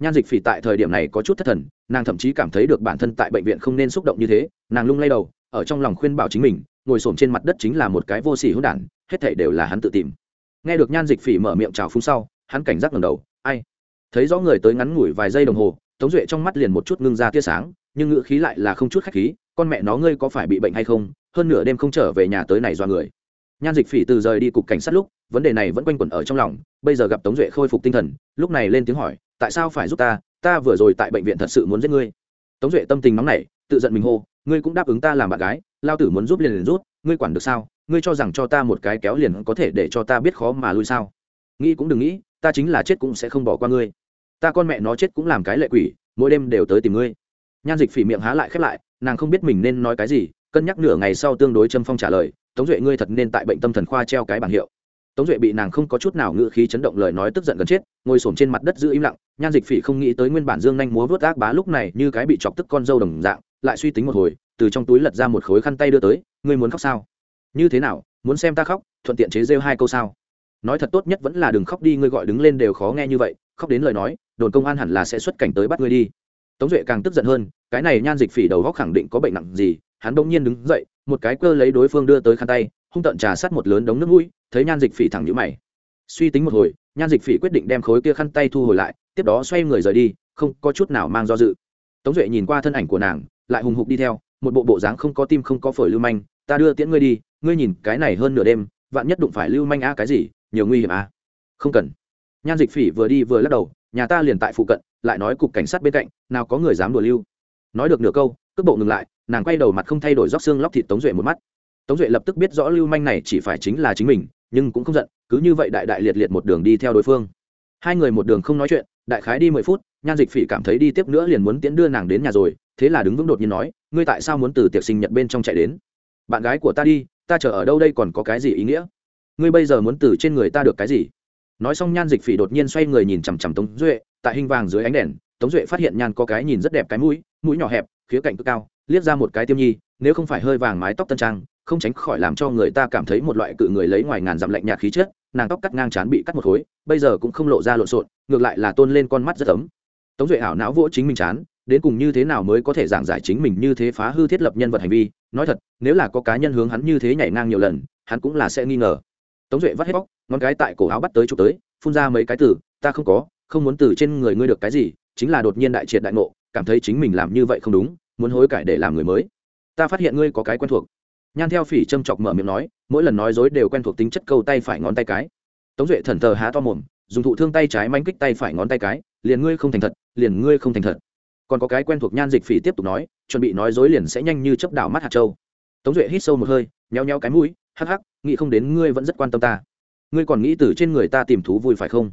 Nhan dịch phỉ tại thời điểm này có chút thất thần, nàng thậm chí cảm thấy được bản thân tại bệnh viện không nên xúc động như thế, nàng lung lay đầu, ở trong lòng khuyên bảo chính mình, ngồi xổm trên mặt đất chính là một cái vô sỉ hỗn hữu đản, hết thể đều là hắn tự tìm. Nghe được nhan dịch phỉ mở miệng trào phúng sau, hắn cảnh giác ngầm đầu, ai? Thấy rõ người tới ngắn ngủi vài giây đồng hồ, tống duệ trong mắt liền một chút ngưng ra tia sáng, nhưng ngữ khí lại là không chút khách khí, con mẹ nó ngươi có phải bị bệnh hay không? Hơn nửa đêm không trở về nhà tới này do người nhan dịch phỉ từ rời đi cục cảnh sát lúc, vấn đề này vẫn quanh quẩn ở trong lòng, bây giờ gặp tống duệ khôi phục tinh thần, lúc này lên tiếng hỏi, tại sao phải giúp ta? Ta vừa rồi tại bệnh viện thật sự muốn giết ngươi. Tống duệ tâm tình nóng nảy, tự giận mình hô, ngươi cũng đáp ứng ta làm bạn gái, lao tử muốn giúp liền liền rút ngươi quản được sao? Ngươi cho rằng cho ta một cái kéo liền có thể để cho ta biết khó mà lui sao? Nghĩ cũng đừng nghĩ, ta chính là chết cũng sẽ không bỏ qua ngươi. Ta con mẹ nó chết cũng làm cái lệ quỷ, mỗi đêm đều tới tìm ngươi. Nhan dịch phỉ miệng há lại khép lại, nàng không biết mình nên nói cái gì cân nhắc nửa ngày sau tương đối châm phong trả lời, tống duệ, ngươi thật nên tại bệnh tâm thần khoa treo cái bảng hiệu. Tống duệ bị nàng không có chút nào ngự khí chấn động lời nói tức giận gần chết, ngồi s trên mặt đất giữ im lặng, nhan dịch phỉ không nghĩ tới nguyên bản dương nhanh múa vớt ác bá lúc này như cái bị chọc tức con dâu đồng dạng, lại suy tính một hồi, từ trong túi lật ra một khối khăn tay đưa tới, ngươi muốn khóc sao? Như thế nào? Muốn xem ta khóc, thuận tiện chế rêu hai câu sao? Nói thật tốt nhất vẫn là đừng khóc đi, ngươi gọi đứng lên đều khó nghe như vậy, khóc đến lời nói, đồn công an hẳn là sẽ xuất cảnh tới bắt ngươi đi. Tống duệ càng tức giận hơn, cái này nhan dịch phỉ đầu góc khẳng định có bệnh nặng gì hắn bỗng nhiên đứng dậy, một cái cơ lấy đối phương đưa tới khăn tay, hung tận trà sát một lớn đống nước mũi, thấy nhan dịch phỉ thẳng nhũ mày. Suy tính một hồi, nhan dịch phỉ quyết định đem khối kia khăn tay thu hồi lại, tiếp đó xoay người rời đi, không có chút nào mang do dự. Tống duệ nhìn qua thân ảnh của nàng, lại hùng hục đi theo, một bộ bộ dáng không có tim không có phổi lưu manh, ta đưa tiễn ngươi đi, ngươi nhìn cái này hơn nửa đêm, vạn nhất đụng phải lưu manh a cái gì, nhiều nguy hiểm a không cần. Nhan dịch phỉ vừa đi vừa lắc đầu, nhà ta liền tại phụ cận, lại nói cục cảnh sát bên cạnh, nào có người dám đùa lưu. Nói được nửa câu, cước bộ ngừng lại nàng quay đầu mặt không thay đổi róc xương lóc thịt tống duệ một mắt. Tống duệ lập tức biết rõ lưu manh này chỉ phải chính là chính mình, nhưng cũng không giận, cứ như vậy đại đại liệt liệt một đường đi theo đối phương. Hai người một đường không nói chuyện, đại khái đi mười phút, nhan dịch phỉ cảm thấy đi tiếp nữa liền muốn tiễn đưa nàng đến nhà rồi, thế là đứng vững đột nhiên nói, ngươi tại sao muốn từ tiệc sinh nhật bên trong chạy đến? Bạn gái của ta đi, ta chờ ở đâu đây còn có cái gì ý nghĩa? Ngươi bây giờ muốn từ trên người ta được cái gì? Nói xong nhan dịch phỉ đột nhiên xoay người nhìn chằm chằm tống duệ, tại hình vàng dưới ánh đèn, tống duệ phát hiện nhan có cái nhìn rất đẹp cái mũi mũi nhỏ hẹp, khía cạnh cực cao liếc ra một cái tiêm nhi, nếu không phải hơi vàng mái tóc tân trang, không tránh khỏi làm cho người ta cảm thấy một loại cự người lấy ngoài ngàn dặm lạnh nhạt khí chất, nàng tóc cắt ngang chán bị cắt một khối, bây giờ cũng không lộ ra lộn xộn, ngược lại là tôn lên con mắt rất ấm. Tống duệ ảo não vỗ chính mình chán, đến cùng như thế nào mới có thể giảng giải chính mình như thế phá hư thiết lập nhân vật hành vi? Nói thật, nếu là có cá nhân hướng hắn như thế nhảy ngang nhiều lần, hắn cũng là sẽ nghi ngờ. Tống duệ vắt hết bóc, ngón cái tại cổ áo bắt tới chụp tới, phun ra mấy cái từ, ta không có, không muốn từ trên người ngươi được cái gì, chính là đột nhiên đại triệt đại ngộ, cảm thấy chính mình làm như vậy không đúng muốn hối cải để làm người mới. Ta phát hiện ngươi có cái quen thuộc. Nhan theo phỉ châm chọc mở miệng nói, mỗi lần nói dối đều quen thuộc tính chất câu tay phải ngón tay cái. Tống duệ thần thờ há to mồm, dùng thụ thương tay trái manh kích tay phải ngón tay cái, liền ngươi không thành thật, liền ngươi không thành thật. Còn có cái quen thuộc nhan dịch phỉ tiếp tục nói, chuẩn bị nói dối liền sẽ nhanh như chấp đảo mắt hạt châu. Tống duệ hít sâu một hơi nheo nheo cái mũi, hắc hắc, nghĩ không đến ngươi vẫn rất quan tâm ta. Ngươi còn nghĩ từ trên người ta tìm thú vui phải không?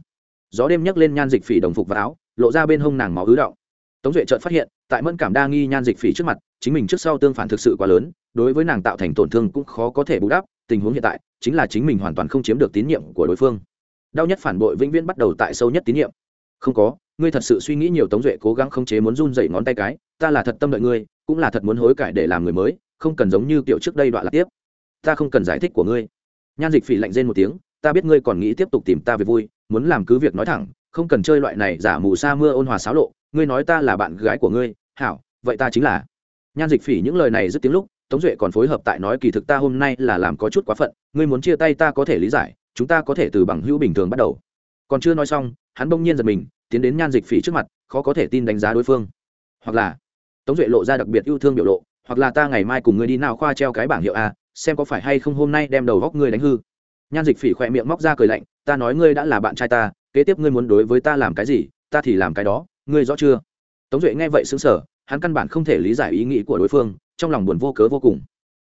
Gió đêm nhấc lên nhan dịch phỉ đồng phục và áo, lộ ra bên hông nàng máu ứ động tống duệ chợt phát hiện, tại mẫn cảm đa nghi nhan dịch phỉ trước mặt, chính mình trước sau tương phản thực sự quá lớn, đối với nàng tạo thành tổn thương cũng khó có thể bù đắp, tình huống hiện tại, chính là chính mình hoàn toàn không chiếm được tín nhiệm của đối phương. Đau nhất phản bội vĩnh viễn bắt đầu tại sâu nhất tín nhiệm. Không có, ngươi thật sự suy nghĩ nhiều tống duệ cố gắng không chế muốn run dậy ngón tay cái, ta là thật tâm đợi ngươi, cũng là thật muốn hối cải để làm người mới, không cần giống như kiểu trước đây đoạn lạc tiếp. Ta không cần giải thích của ngươi. Nhan dịch phỉ lạnh rên một tiếng, ta biết ngươi còn nghĩ tiếp tục tìm ta về vui, muốn làm cứ việc nói thẳng, không cần chơi loại này giả mù sa mưa ôn hòa xáo lộ ngươi nói ta là bạn gái của ngươi, hảo, vậy ta chính là. Nhan dịch phỉ những lời này rất tiếng lúc, tống duệ còn phối hợp tại nói kỳ thực ta hôm nay là làm có chút quá phận, ngươi muốn chia tay ta có thể lý giải, chúng ta có thể từ bằng hữu bình thường bắt đầu. Còn chưa nói xong, hắn bỗng nhiên giật mình, tiến đến nhan dịch phỉ trước mặt, khó có thể tin đánh giá đối phương. Hoặc là. Tống duệ lộ ra đặc biệt yêu thương biểu lộ, hoặc là ta ngày mai cùng ngươi đi nào khoa treo cái bảng hiệu a, xem có phải hay không hôm nay đem đầu góc ngươi đánh hư. Nhan dịch phỉ khỏe miệng móc ra cười lạnh, ta nói ngươi đã là bạn trai ta, kế tiếp ngươi muốn đối với ta làm cái gì, ta thì làm cái đó ngươi rõ chưa? Tống duệ nghe vậy xứng sở hắn căn bản không thể lý giải ý nghĩ của đối phương, trong lòng buồn vô cớ vô cùng.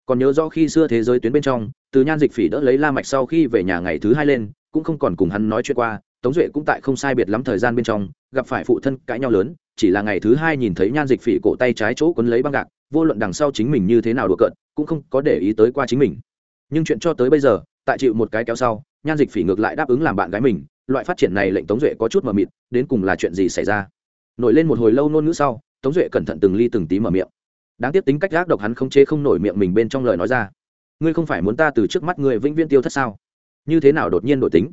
Còn nhớ rõ khi xưa thế giới tuyến bên trong, từ nhan dịch phỉ đỡ lấy la mạch sau khi về nhà ngày thứ hai lên, cũng không còn cùng hắn nói chuyện qua, tống duệ cũng tại không sai biệt lắm thời gian bên trong, gặp phải phụ thân cãi nhau lớn, chỉ là ngày thứ hai nhìn thấy nhan dịch phỉ cổ tay trái chỗ quấn lấy băng gạc, vô luận đằng sau chính mình như thế nào đùa cợt, cũng không có để ý tới qua chính mình. Nhưng chuyện cho tới bây giờ, tại chịu một cái kéo sau, nhan dịch phỉ ngược lại đáp ứng làm bạn gái mình, loại phát triển này lệnh tống duệ có chút mờ mịt, đến cùng là chuyện gì xảy ra? Nổi lên một hồi lâu nôn ngữ sau, tống duệ cẩn thận từng ly từng tí mở miệng. Đáng tiếc tính cách gác độc hắn không chế không nổi miệng mình bên trong lời nói ra. Ngươi không phải muốn ta từ trước mắt ngươi vĩnh viễn tiêu thất sao? Như thế nào đột nhiên đổi tính?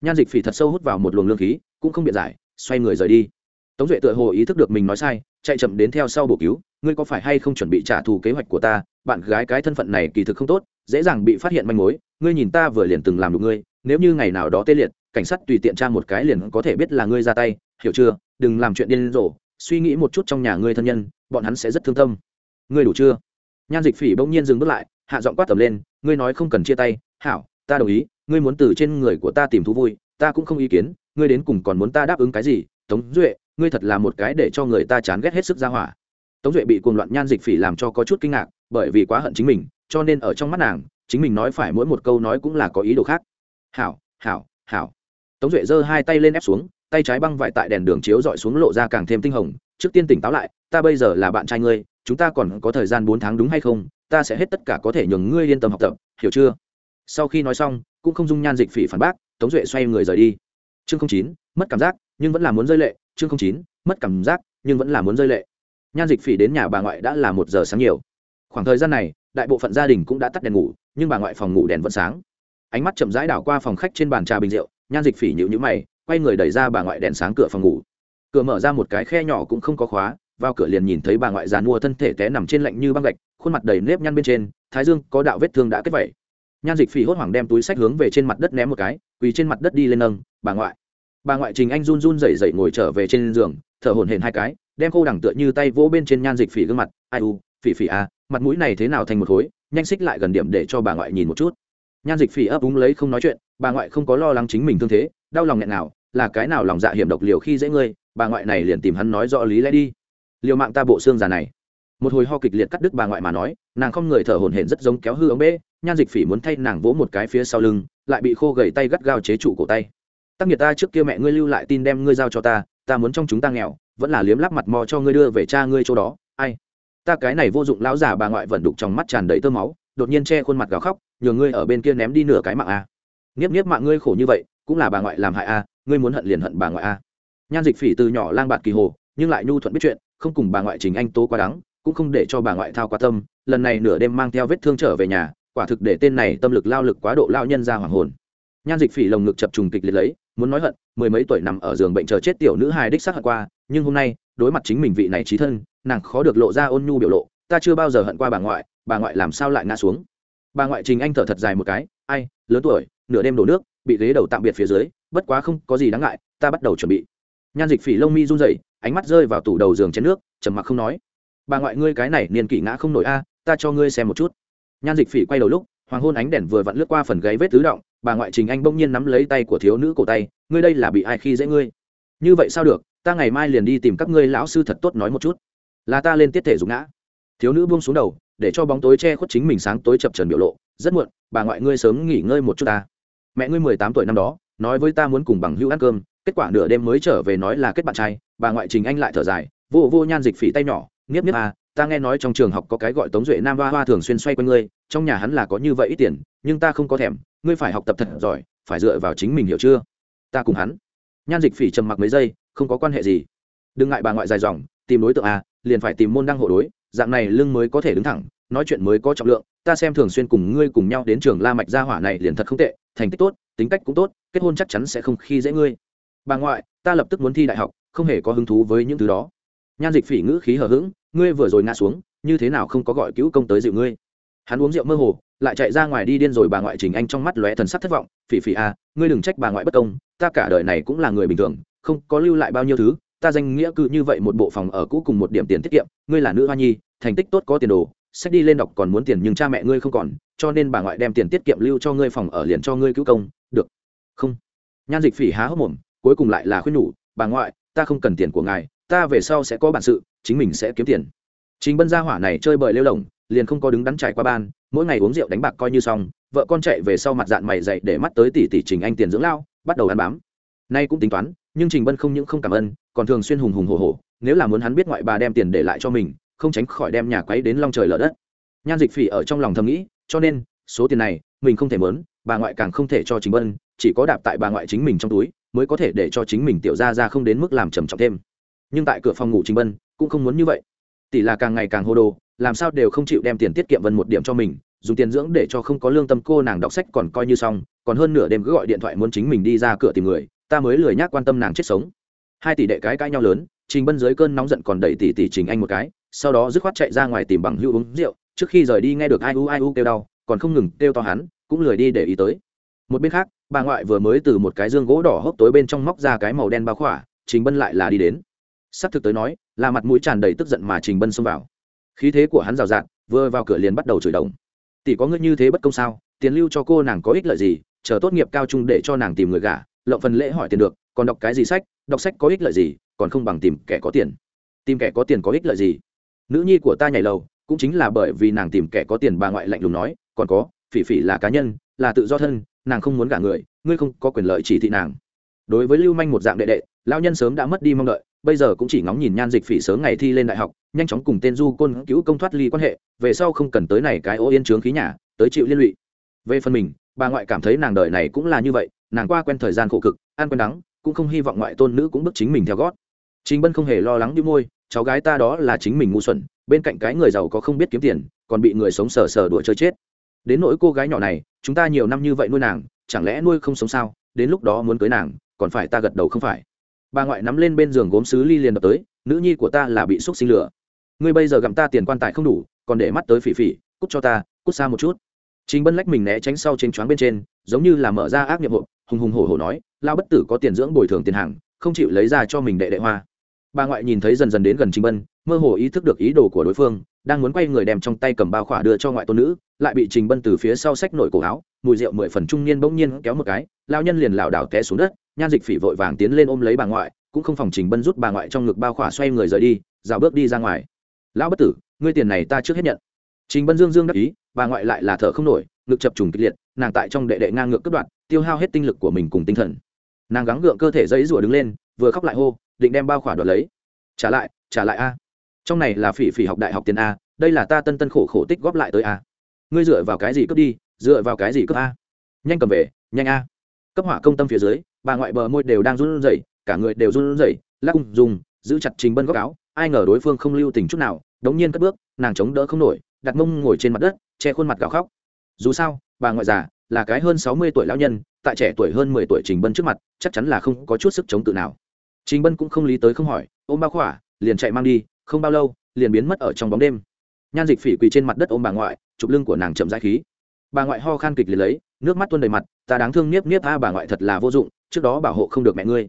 Nhan dịch phỉ thật sâu hút vào một luồng lương khí, cũng không biện giải, xoay người rời đi. Tống duệ tựa hồ ý thức được mình nói sai, chạy chậm đến theo sau bổ cứu, ngươi có phải hay không chuẩn bị trả thù kế hoạch của ta? Bạn gái cái thân phận này kỳ thực không tốt, dễ dàng bị phát hiện manh mối, ngươi nhìn ta vừa liền từng làm được ngươi, nếu như ngày nào đó tê liệt, cảnh sát tùy tiện tra một cái liền có thể biết là ngươi ra tay hiểu chưa, đừng làm chuyện điên rồ, suy nghĩ một chút trong nhà ngươi thân nhân, bọn hắn sẽ rất thương tâm. Ngươi đủ chưa? Nhan dịch phỉ bỗng nhiên dừng bước lại, hạ giọng quát tầm lên, ngươi nói không cần chia tay, hảo, ta đồng ý, ngươi muốn từ trên người của ta tìm thú vui, ta cũng không ý kiến, ngươi đến cùng còn muốn ta đáp ứng cái gì? Tống duệ, ngươi thật là một cái để cho người ta chán ghét hết sức ra hỏa. Tống duệ bị cuồng loạn nhan dịch phỉ làm cho có chút kinh ngạc, bởi vì quá hận chính mình, cho nên ở trong mắt nàng, chính mình nói phải mỗi một câu nói cũng là có ý đồ khác. Hảo hảo hảo. Tống duệ giơ hai tay lên ép xuống tay trái băng vải tại đèn đường chiếu dọi xuống lộ ra càng thêm tinh hồng, trước tiên tỉnh táo lại, ta bây giờ là bạn trai ngươi, chúng ta còn có thời gian bốn tháng đúng hay không, ta sẽ hết tất cả có thể nhường ngươi yên tâm học tập, hiểu chưa? Sau khi nói xong, cũng không dung nhan dịch phỉ phản bác, tống duệ xoay người rời đi. Chương chín, mất cảm giác, nhưng vẫn là muốn rơi lệ. Chương chín, mất cảm giác, nhưng vẫn là muốn rơi lệ. Nhan dịch phỉ đến nhà bà ngoại đã là một giờ sáng nhiều. Khoảng thời gian này, đại bộ phận gia đình cũng đã tắt đèn ngủ, nhưng bà ngoại phòng ngủ đèn vẫn sáng. Ánh mắt chậm rãi đảo qua phòng khách trên bàn trà bình rượu, nhan dịch phỉ nhịu nhữ mày quay người đẩy ra bà ngoại đèn sáng cửa phòng ngủ. Cửa mở ra một cái khe nhỏ cũng không có khóa, vào cửa liền nhìn thấy bà ngoại già mua thân thể té nằm trên lạnh như băng gạch, khuôn mặt đầy nếp nhăn bên trên, thái dương có đạo vết thương đã kết vẩy nhan dịch phỉ hốt hoảng đem túi sách hướng về trên mặt đất ném một cái, quỳ trên mặt đất đi lên nâng, bà ngoại. Bà ngoại trình anh run run rẩy rẩy ngồi trở về trên giường, thở hổn hển hai cái, đem khô đẳng tựa như tay vỗ bên trên nhan dịch phỉ gương mặt, ai u, phỉ phỉ à mặt mũi này thế nào thành một khối, nhanh xích lại gần điểm để cho bà ngoại nhìn một chút. Nhan dịch phỉ ấp úng lấy không nói chuyện, bà ngoại không có lo lắng chính mình thương thế, đau lòng nghẹn nào là cái nào lòng dạ hiểm độc liều khi dễ ngươi, bà ngoại này liền tìm hắn nói rõ lý lẽ đi. Liều mạng ta bộ xương già này. Một hồi ho kịch liệt cắt đứt bà ngoại mà nói, nàng không người thở hổn hển rất giống kéo hư ống bê, nhan dịch phỉ muốn thay nàng vỗ một cái phía sau lưng, lại bị khô gầy tay gắt gao chế trụ cổ tay. Tắc nghiệt ta trước kia mẹ ngươi lưu lại tin đem ngươi giao cho ta ta muốn trong chúng ta nghèo, vẫn là liếm lắp mặt mò cho ngươi đưa về cha ngươi chỗ đó, ai? Ta cái này vô dụng lão giả bà ngoại vẫn đục trong mắt tràn đầy tơ máu, đột nhiên che khuôn mặt gào khóc, nhờ ngươi ở bên kia ném đi nửa cái mạng a. Nghiếp nghiếp mạng ngươi khổ như vậy, cũng là bà ngoại làm hại a ngươi muốn hận liền hận bà ngoại a. Nhan dịch phỉ từ nhỏ lang bạt kỳ hồ, nhưng lại nhu thuận biết chuyện, không cùng bà ngoại trình anh tố quá đắng, cũng không để cho bà ngoại thao quá tâm, lần này nửa đêm mang theo vết thương trở về nhà, quả thực để tên này tâm lực lao lực quá độ lao nhân ra hoàng hồn. Nhan dịch phỉ lồng ngực chập trùng kịch liệt lấy, muốn nói hận, mười mấy tuổi nằm ở giường bệnh chờ chết tiểu nữ hài đích xác hận qua, nhưng hôm nay, đối mặt chính mình vị này trí thân, nàng khó được lộ ra ôn nhu biểu lộ, ta chưa bao giờ hận qua bà ngoại bà ngoại làm sao lại ngã xuống? Bà ngoại trình anh thở thật dài một cái, ai, lớn tuổi, nửa đêm đổ nước, bị ghế đầu tạm biệt phía dưới bất quá không có gì đáng ngại, ta bắt đầu chuẩn bị. Nhan dịch phỉ lông mi run rẩy, ánh mắt rơi vào tủ đầu giường chén nước, trầm mặc không nói. Bà ngoại ngươi cái này niên kỷ ngã không nổi a, ta cho ngươi xem một chút. Nhan dịch phỉ quay đầu lúc, hoàng hôn ánh đèn vừa vặn lướt qua phần gáy vết tứ động, bà ngoại trình anh bỗng nhiên nắm lấy tay của thiếu nữ cổ tay, ngươi đây là bị ai khi dễ ngươi? Như vậy sao được, ta ngày mai liền đi tìm các ngươi lão sư thật tốt nói một chút. Là ta lên tiết thể dùng ngã. Thiếu nữ buông xuống đầu, để cho bóng tối che khuất chính mình sáng tối chập trần biểu lộ, rất muộn, bà ngoại ngươi sớm nghỉ ngơi một chút ta. Mẹ ngươi mười tám tuổi năm đó nói với ta muốn cùng bằng hữu ăn cơm, kết quả nửa đêm mới trở về nói là kết bạn trai, bà ngoại trình anh lại thở dài, vô vô nhan dịch phỉ tay nhỏ, nghiếp nghiếp à ta nghe nói trong trường học có cái gọi tống duệ nam hoa hoa thường xuyên xoay quanh ngươi, trong nhà hắn là có như vậy ít tiền, nhưng ta không có thèm, ngươi phải học tập thật giỏi, phải dựa vào chính mình hiểu chưa? Ta cùng hắn. Nhan dịch phỉ trầm mặc mấy giây, không có quan hệ gì. Đừng ngại bà ngoại dài dòng, tìm đối tượng à liền phải tìm môn đăng hộ đối, dạng này lưng mới có thể đứng thẳng, nói chuyện mới có trọng lượng, ta xem thường xuyên cùng ngươi cùng nhau đến trường la mạch gia hỏa này liền thật không tệ, thành tích tốt, tính cách cũng tốt kết hôn chắc chắn sẽ không khi dễ ngươi. Bà ngoại, ta lập tức muốn thi đại học, không hề có hứng thú với những thứ đó. Nhan dịch phỉ ngữ khí hờ hững, ngươi vừa rồi ngã xuống, như thế nào không có gọi cứu công tới dịu ngươi? Hắn uống rượu mơ hồ, lại chạy ra ngoài đi điên rồi bà ngoại trình anh trong mắt lóe thần sắc thất vọng, phỉ phỉ à ngươi đừng trách bà ngoại bất công, ta cả đời này cũng là người bình thường, không có lưu lại bao nhiêu thứ, ta danh nghĩa cứ như vậy một bộ phòng ở cũ cùng một điểm tiền tiết kiệm, ngươi là nữ hoa nhi, thành tích tốt có tiền đồ, sách đi lên đọc còn muốn tiền nhưng cha mẹ ngươi không còn, cho nên bà ngoại đem tiền tiết kiệm lưu cho ngươi phòng ở liền cho ngươi cứu công, được không. Nhan dịch phỉ há hốc mồm, cuối cùng lại là khuyên nhủ, bà ngoại, ta không cần tiền của ngài, ta về sau sẽ có bản sự, chính mình sẽ kiếm tiền. Chính bân gia hỏa này chơi bời lêu lồng liền không có đứng đắn trải qua ban, mỗi ngày uống rượu đánh bạc coi như xong, vợ con chạy về sau mặt dạng mày dậy để mắt tới tỷ tỷ trình anh tiền dưỡng lao, bắt đầu ăn bám. Nay cũng tính toán, nhưng trình bân không những không cảm ơn, còn thường xuyên hùng hùng hồ hồ nếu là muốn hắn biết ngoại bà đem tiền để lại cho mình, không tránh khỏi đem nhà quấy đến long trời lở đất. Nhan dịch phỉ ở trong lòng thầm nghĩ, cho nên, số tiền này, mình không thể mớn, bà ngoại càng không thể cho trình bân chỉ có đạp tại bà ngoại chính mình trong túi, mới có thể để cho chính mình tiểu ra ra không đến mức làm trầm trọng thêm. Nhưng tại cửa phòng ngủ trình bân cũng không muốn như vậy. Tỷ là càng ngày càng hô đồ, làm sao đều không chịu đem tiền tiết kiệm vân một điểm cho mình, dùng tiền dưỡng để cho không có lương tâm cô nàng đọc sách còn coi như xong, còn hơn nửa đêm cứ gọi điện thoại muốn chính mình đi ra cửa tìm người, ta mới lười nhác quan tâm nàng chết sống. Hai tỷ đệ cái cãi nhau lớn, trình bân dưới cơn nóng giận còn đẩy tỷ tỷ trình anh một cái, sau đó dứt khoát chạy ra ngoài tìm bằng hữu uống rượu, trước khi rời đi nghe được ai u ai u kêu đau, còn không ngừng kêu to hắn, cũng lười đi để ý tới. Một bên khác bà ngoại vừa mới từ một cái dương gỗ đỏ hốc tối bên trong móc ra cái màu đen bao khỏa, trình bân lại là đi đến. Sắp thực tới nói, là mặt mũi tràn đầy tức giận mà trình bân xông vào. Khí thế của hắn rào rạt, vừa vào cửa liền bắt đầu chửi đồng. Tỷ có ngươi như thế bất công sao? Tiền lưu cho cô nàng có ích lợi gì? Chờ tốt nghiệp cao trung để cho nàng tìm người gả, lộng phần lễ hỏi tiền được, còn đọc cái gì sách? Đọc sách có ích lợi gì? Còn không bằng tìm kẻ có tiền. Tìm kẻ có tiền có ích lợi gì? Nữ nhi của ta nhảy lầu, cũng chính là bởi vì nàng tìm kẻ có tiền bà ngoại lạnh lùng nói, còn có, phỉ phỉ là cá nhân, là tự do thân nàng không muốn gả người, ngươi không có quyền lợi chỉ thị nàng. Đối với lưu manh một dạng đệ đệ lao nhân sớm đã mất đi mong đợi, bây giờ cũng chỉ ngóng nhìn nhan dịch phỉ sớm ngày thi lên đại học, nhanh chóng cùng tên du côn cứu công thoát ly quan hệ, về sau không cần tới này cái ô yên trướng khí nhà, tới chịu liên lụy. Về phần mình, bà ngoại cảm thấy nàng đời này cũng là như vậy, nàng qua quen thời gian khổ cực, ăn quen đắng, cũng không hy vọng ngoại tôn nữ cũng bước chính mình theo gót. Chính bân không hề lo lắng đi môi, cháu gái ta đó là chính mình ngu xuẩn, bên cạnh cái người giàu có không biết kiếm tiền, còn bị người sống sờ sờ đùa chơi chết đến nỗi cô gái nhỏ này, chúng ta nhiều năm như vậy nuôi nàng, chẳng lẽ nuôi không sống sao? Đến lúc đó muốn cưới nàng, còn phải ta gật đầu không phải? Bà ngoại nắm lên bên giường gốm sứ ly liền đập tới, nữ nhi của ta là bị xúc sinh lửa ngươi bây giờ gặm ta tiền quan tài không đủ, còn để mắt tới phỉ phỉ, cút cho ta, cút xa một chút. Chính bân lách mình né tránh sau trên choáng bên trên, giống như là mở ra ác nhiệm hộ, hùng hùng hổ hổ nói lao bất tử có tiền dưỡng bồi thường tiền hàng, không chịu lấy ra cho mình đệ đệ hoa bà ngoại nhìn thấy dần dần đến gần trình bân, mơ hồ ý thức được ý đồ của đối phương, đang muốn quay người đem trong tay cầm bao khỏa đưa cho ngoại tôn nữ, lại bị trình bân từ phía sau sách nổi cổ áo, mùi rượu mười phần trung niên bỗng nhiên kéo một cái lao nhân liền lảo đảo té xuống đất, nhan dịch phỉ vội vàng tiến lên ôm lấy bà ngoại, cũng không phòng trình bân rút bà ngoại trong ngực bao khỏa xoay người rời đi rào bước đi ra ngoài. Lão bất tử, ngươi tiền này ta trước hết nhận. Trình bân dương dương đắc ý, bà ngoại lại là thở không nổi, ngực chập trùng kịch liệt, nàng tại trong đệ đệ ngang ngược cất đoạn tiêu hao hết tinh lực của mình cùng tinh thần. Nàng gắng gượng cơ thể dãy rủa đứng lên, vừa khóc lại hô định đem bao khỏa đoạt lấy. Trả lại trả lại a. Trong này là phỉ phỉ học đại học tiền a, đây là ta tân tân khổ khổ tích góp lại tới a. Ngươi dựa vào cái gì cướp đi, dựa vào cái gì cướp a? Nhanh cầm về, nhanh a. Cấp hỏa công tâm phía dưới, bà ngoại bờ môi đều đang run rẩy, cả người đều run rẩy, lắc cung dùng, giữ chặt trình bân góc áo, ai ngờ đối phương không lưu tình chút nào, đống nhiên cất bước, nàng chống đỡ không nổi, đặt mông ngồi trên mặt đất, che khuôn mặt gào khóc. Dù sao, bà ngoại già, là cái hơn sáu mươi tuổi lão nhân, tại trẻ tuổi hơn mười tuổi trình bân trước mặt, chắc chắn là không có chút sức chống tự nào trình bân cũng không lý tới không hỏi, ôm bao khỏa, liền chạy mang đi, không bao lâu, liền biến mất ở trong bóng đêm. Nhan dịch phỉ quỳ trên mặt đất ôm bà ngoại, chụp lưng của nàng chậm rãi khí. Bà ngoại ho khan kịch liệt lấy, nước mắt tuôn đầy mặt, ta đáng thương niếp niếp a, bà ngoại thật là vô dụng, trước đó bảo hộ không được mẹ ngươi.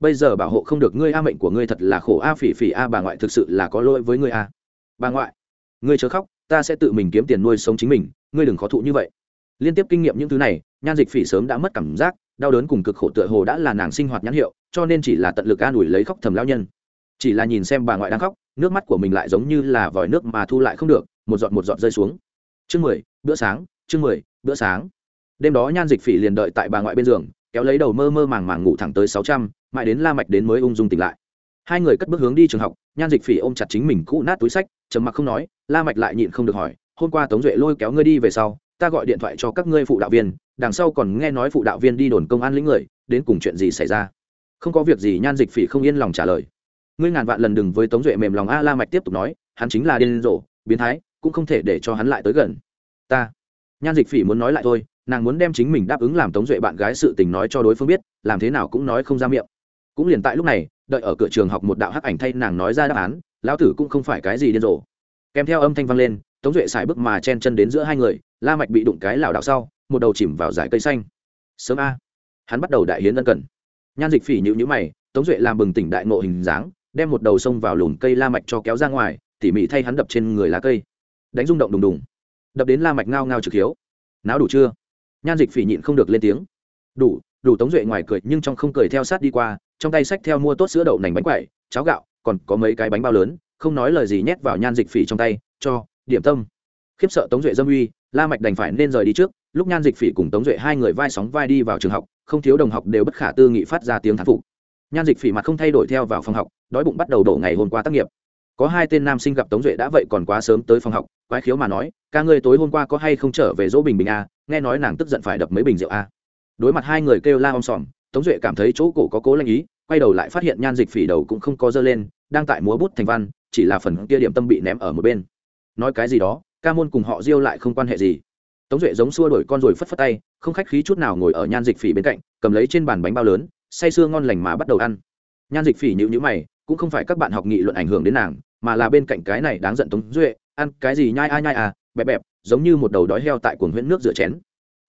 Bây giờ bảo hộ không được ngươi a, mệnh của ngươi thật là khổ a, phỉ phỉ a, bà ngoại thực sự là có lỗi với ngươi a. Bà ngoại, ngươi chớ khóc, ta sẽ tự mình kiếm tiền nuôi sống chính mình, ngươi đừng khó thụ như vậy. Liên tiếp kinh nghiệm những thứ này, nhan dịch phỉ sớm đã mất cảm giác đau đớn cùng cực khổ tựa hồ đã là nàng sinh hoạt nhãn hiệu, cho nên chỉ là tận lực an ủi lấy khóc thầm lao nhân. Chỉ là nhìn xem bà ngoại đang khóc, nước mắt của mình lại giống như là vòi nước mà thu lại không được, một giọt một giọt rơi xuống. Chương mười, bữa sáng, chương mười, bữa sáng. Đêm đó nhan dịch phỉ liền đợi tại bà ngoại bên giường, kéo lấy đầu mơ mơ màng màng ngủ thẳng tới sáu trăm, mãi đến la mạch đến mới ung dung tỉnh lại. Hai người cất bước hướng đi trường học, nhan dịch phỉ ôm chặt chính mình cũ nát túi sách, trầm mặc không nói, la mạch lại nhịn không được hỏi, hôm qua tống duệ lôi kéo ngươi đi về sau ta gọi điện thoại cho các ngươi phụ đạo viên, đằng sau còn nghe nói phụ đạo viên đi đồn công an lĩnh người, đến cùng chuyện gì xảy ra? Không có việc gì, nhan dịch phỉ không yên lòng trả lời. Ngươi ngàn vạn lần đừng với tống duệ mềm lòng a la mạch tiếp tục nói, hắn chính là điên rồ, biến thái, cũng không thể để cho hắn lại tới gần. Ta. Nhan dịch phỉ muốn nói lại thôi, nàng muốn đem chính mình đáp ứng làm tống duệ bạn gái sự tình nói cho đối phương biết, làm thế nào cũng nói không ra miệng. Cũng liền tại lúc này, đợi ở cửa trường học một đạo hắc ảnh thay nàng nói ra đáp án, lão tử cũng không phải cái gì điên rồ. Kèm theo âm thanh vang lên, tống duệ xài bước mà chen chân đến giữa hai người la mạch bị đụng cái lảo đảo sau, một đầu chìm vào dải cây xanh. Sớm a. Hắn bắt đầu đại hiến ân cần. Nhan dịch phỉ nhữ nhữ mày, tống duệ làm bừng tỉnh đại ngộ hình dáng, đem một đầu sông vào lùm cây la mạch cho kéo ra ngoài, tỉ mỉ thay hắn đập trên người lá cây. Đánh rung động đùng đùng. Đập đến la mạch ngao ngao trực hiếu. Náo đủ chưa? Nhan dịch phỉ nhịn không được lên tiếng. Đủ đủ tống duệ ngoài cười, nhưng trong không cười theo sát đi qua, trong tay sách theo mua tốt sữa đậu nành bánh quẩy, cháo gạo, còn có mấy cái bánh bao lớn, không nói lời gì nhét vào nhan dịch phỉ trong tay, cho, điểm tâm khiếp sợ tống duệ dâm uy, la mạch đành phải nên rời đi trước, lúc nhan dịch phỉ cùng tống duệ hai người vai sóng vai đi vào trường học, không thiếu đồng học đều bất khả tư nghị phát ra tiếng thán phục. Nhan dịch phỉ mặt không thay đổi theo vào phòng học, đói bụng bắt đầu đổ ngày hôm qua tác nghiệp. Có hai tên nam sinh gặp tống duệ đã vậy còn quá sớm tới phòng học, quái khiếu mà nói, ca ngươi tối hôm qua có hay không trở về dỗ bình bình a nghe nói nàng tức giận phải đập mấy bình rượu a đối mặt hai người kêu la om sòm, tống duệ cảm thấy chỗ cổ có cố lanh ý, quay đầu lại phát hiện nhan dịch phỉ đầu cũng không có dơ lên, đang tại múa bút thành văn, chỉ là phần kia điểm tâm bị ném ở một bên. Nói cái gì đó? Ca môn cùng họ diêu lại không quan hệ gì. Tống duệ giống xua đổi con rồi phất phất tay, không khách khí chút nào ngồi ở nhan dịch phỉ bên cạnh, cầm lấy trên bàn bánh bao lớn, say sưa ngon lành mà bắt đầu ăn. Nhan dịch phỉ nhịu nhữ mày, cũng không phải các bạn học nghị luận ảnh hưởng đến nàng, mà là bên cạnh cái này đáng giận tống duệ, ăn cái gì nhai ai nhai à bẹp bẹp, giống như một đầu đói heo tại cuồng huyễn nước rửa chén.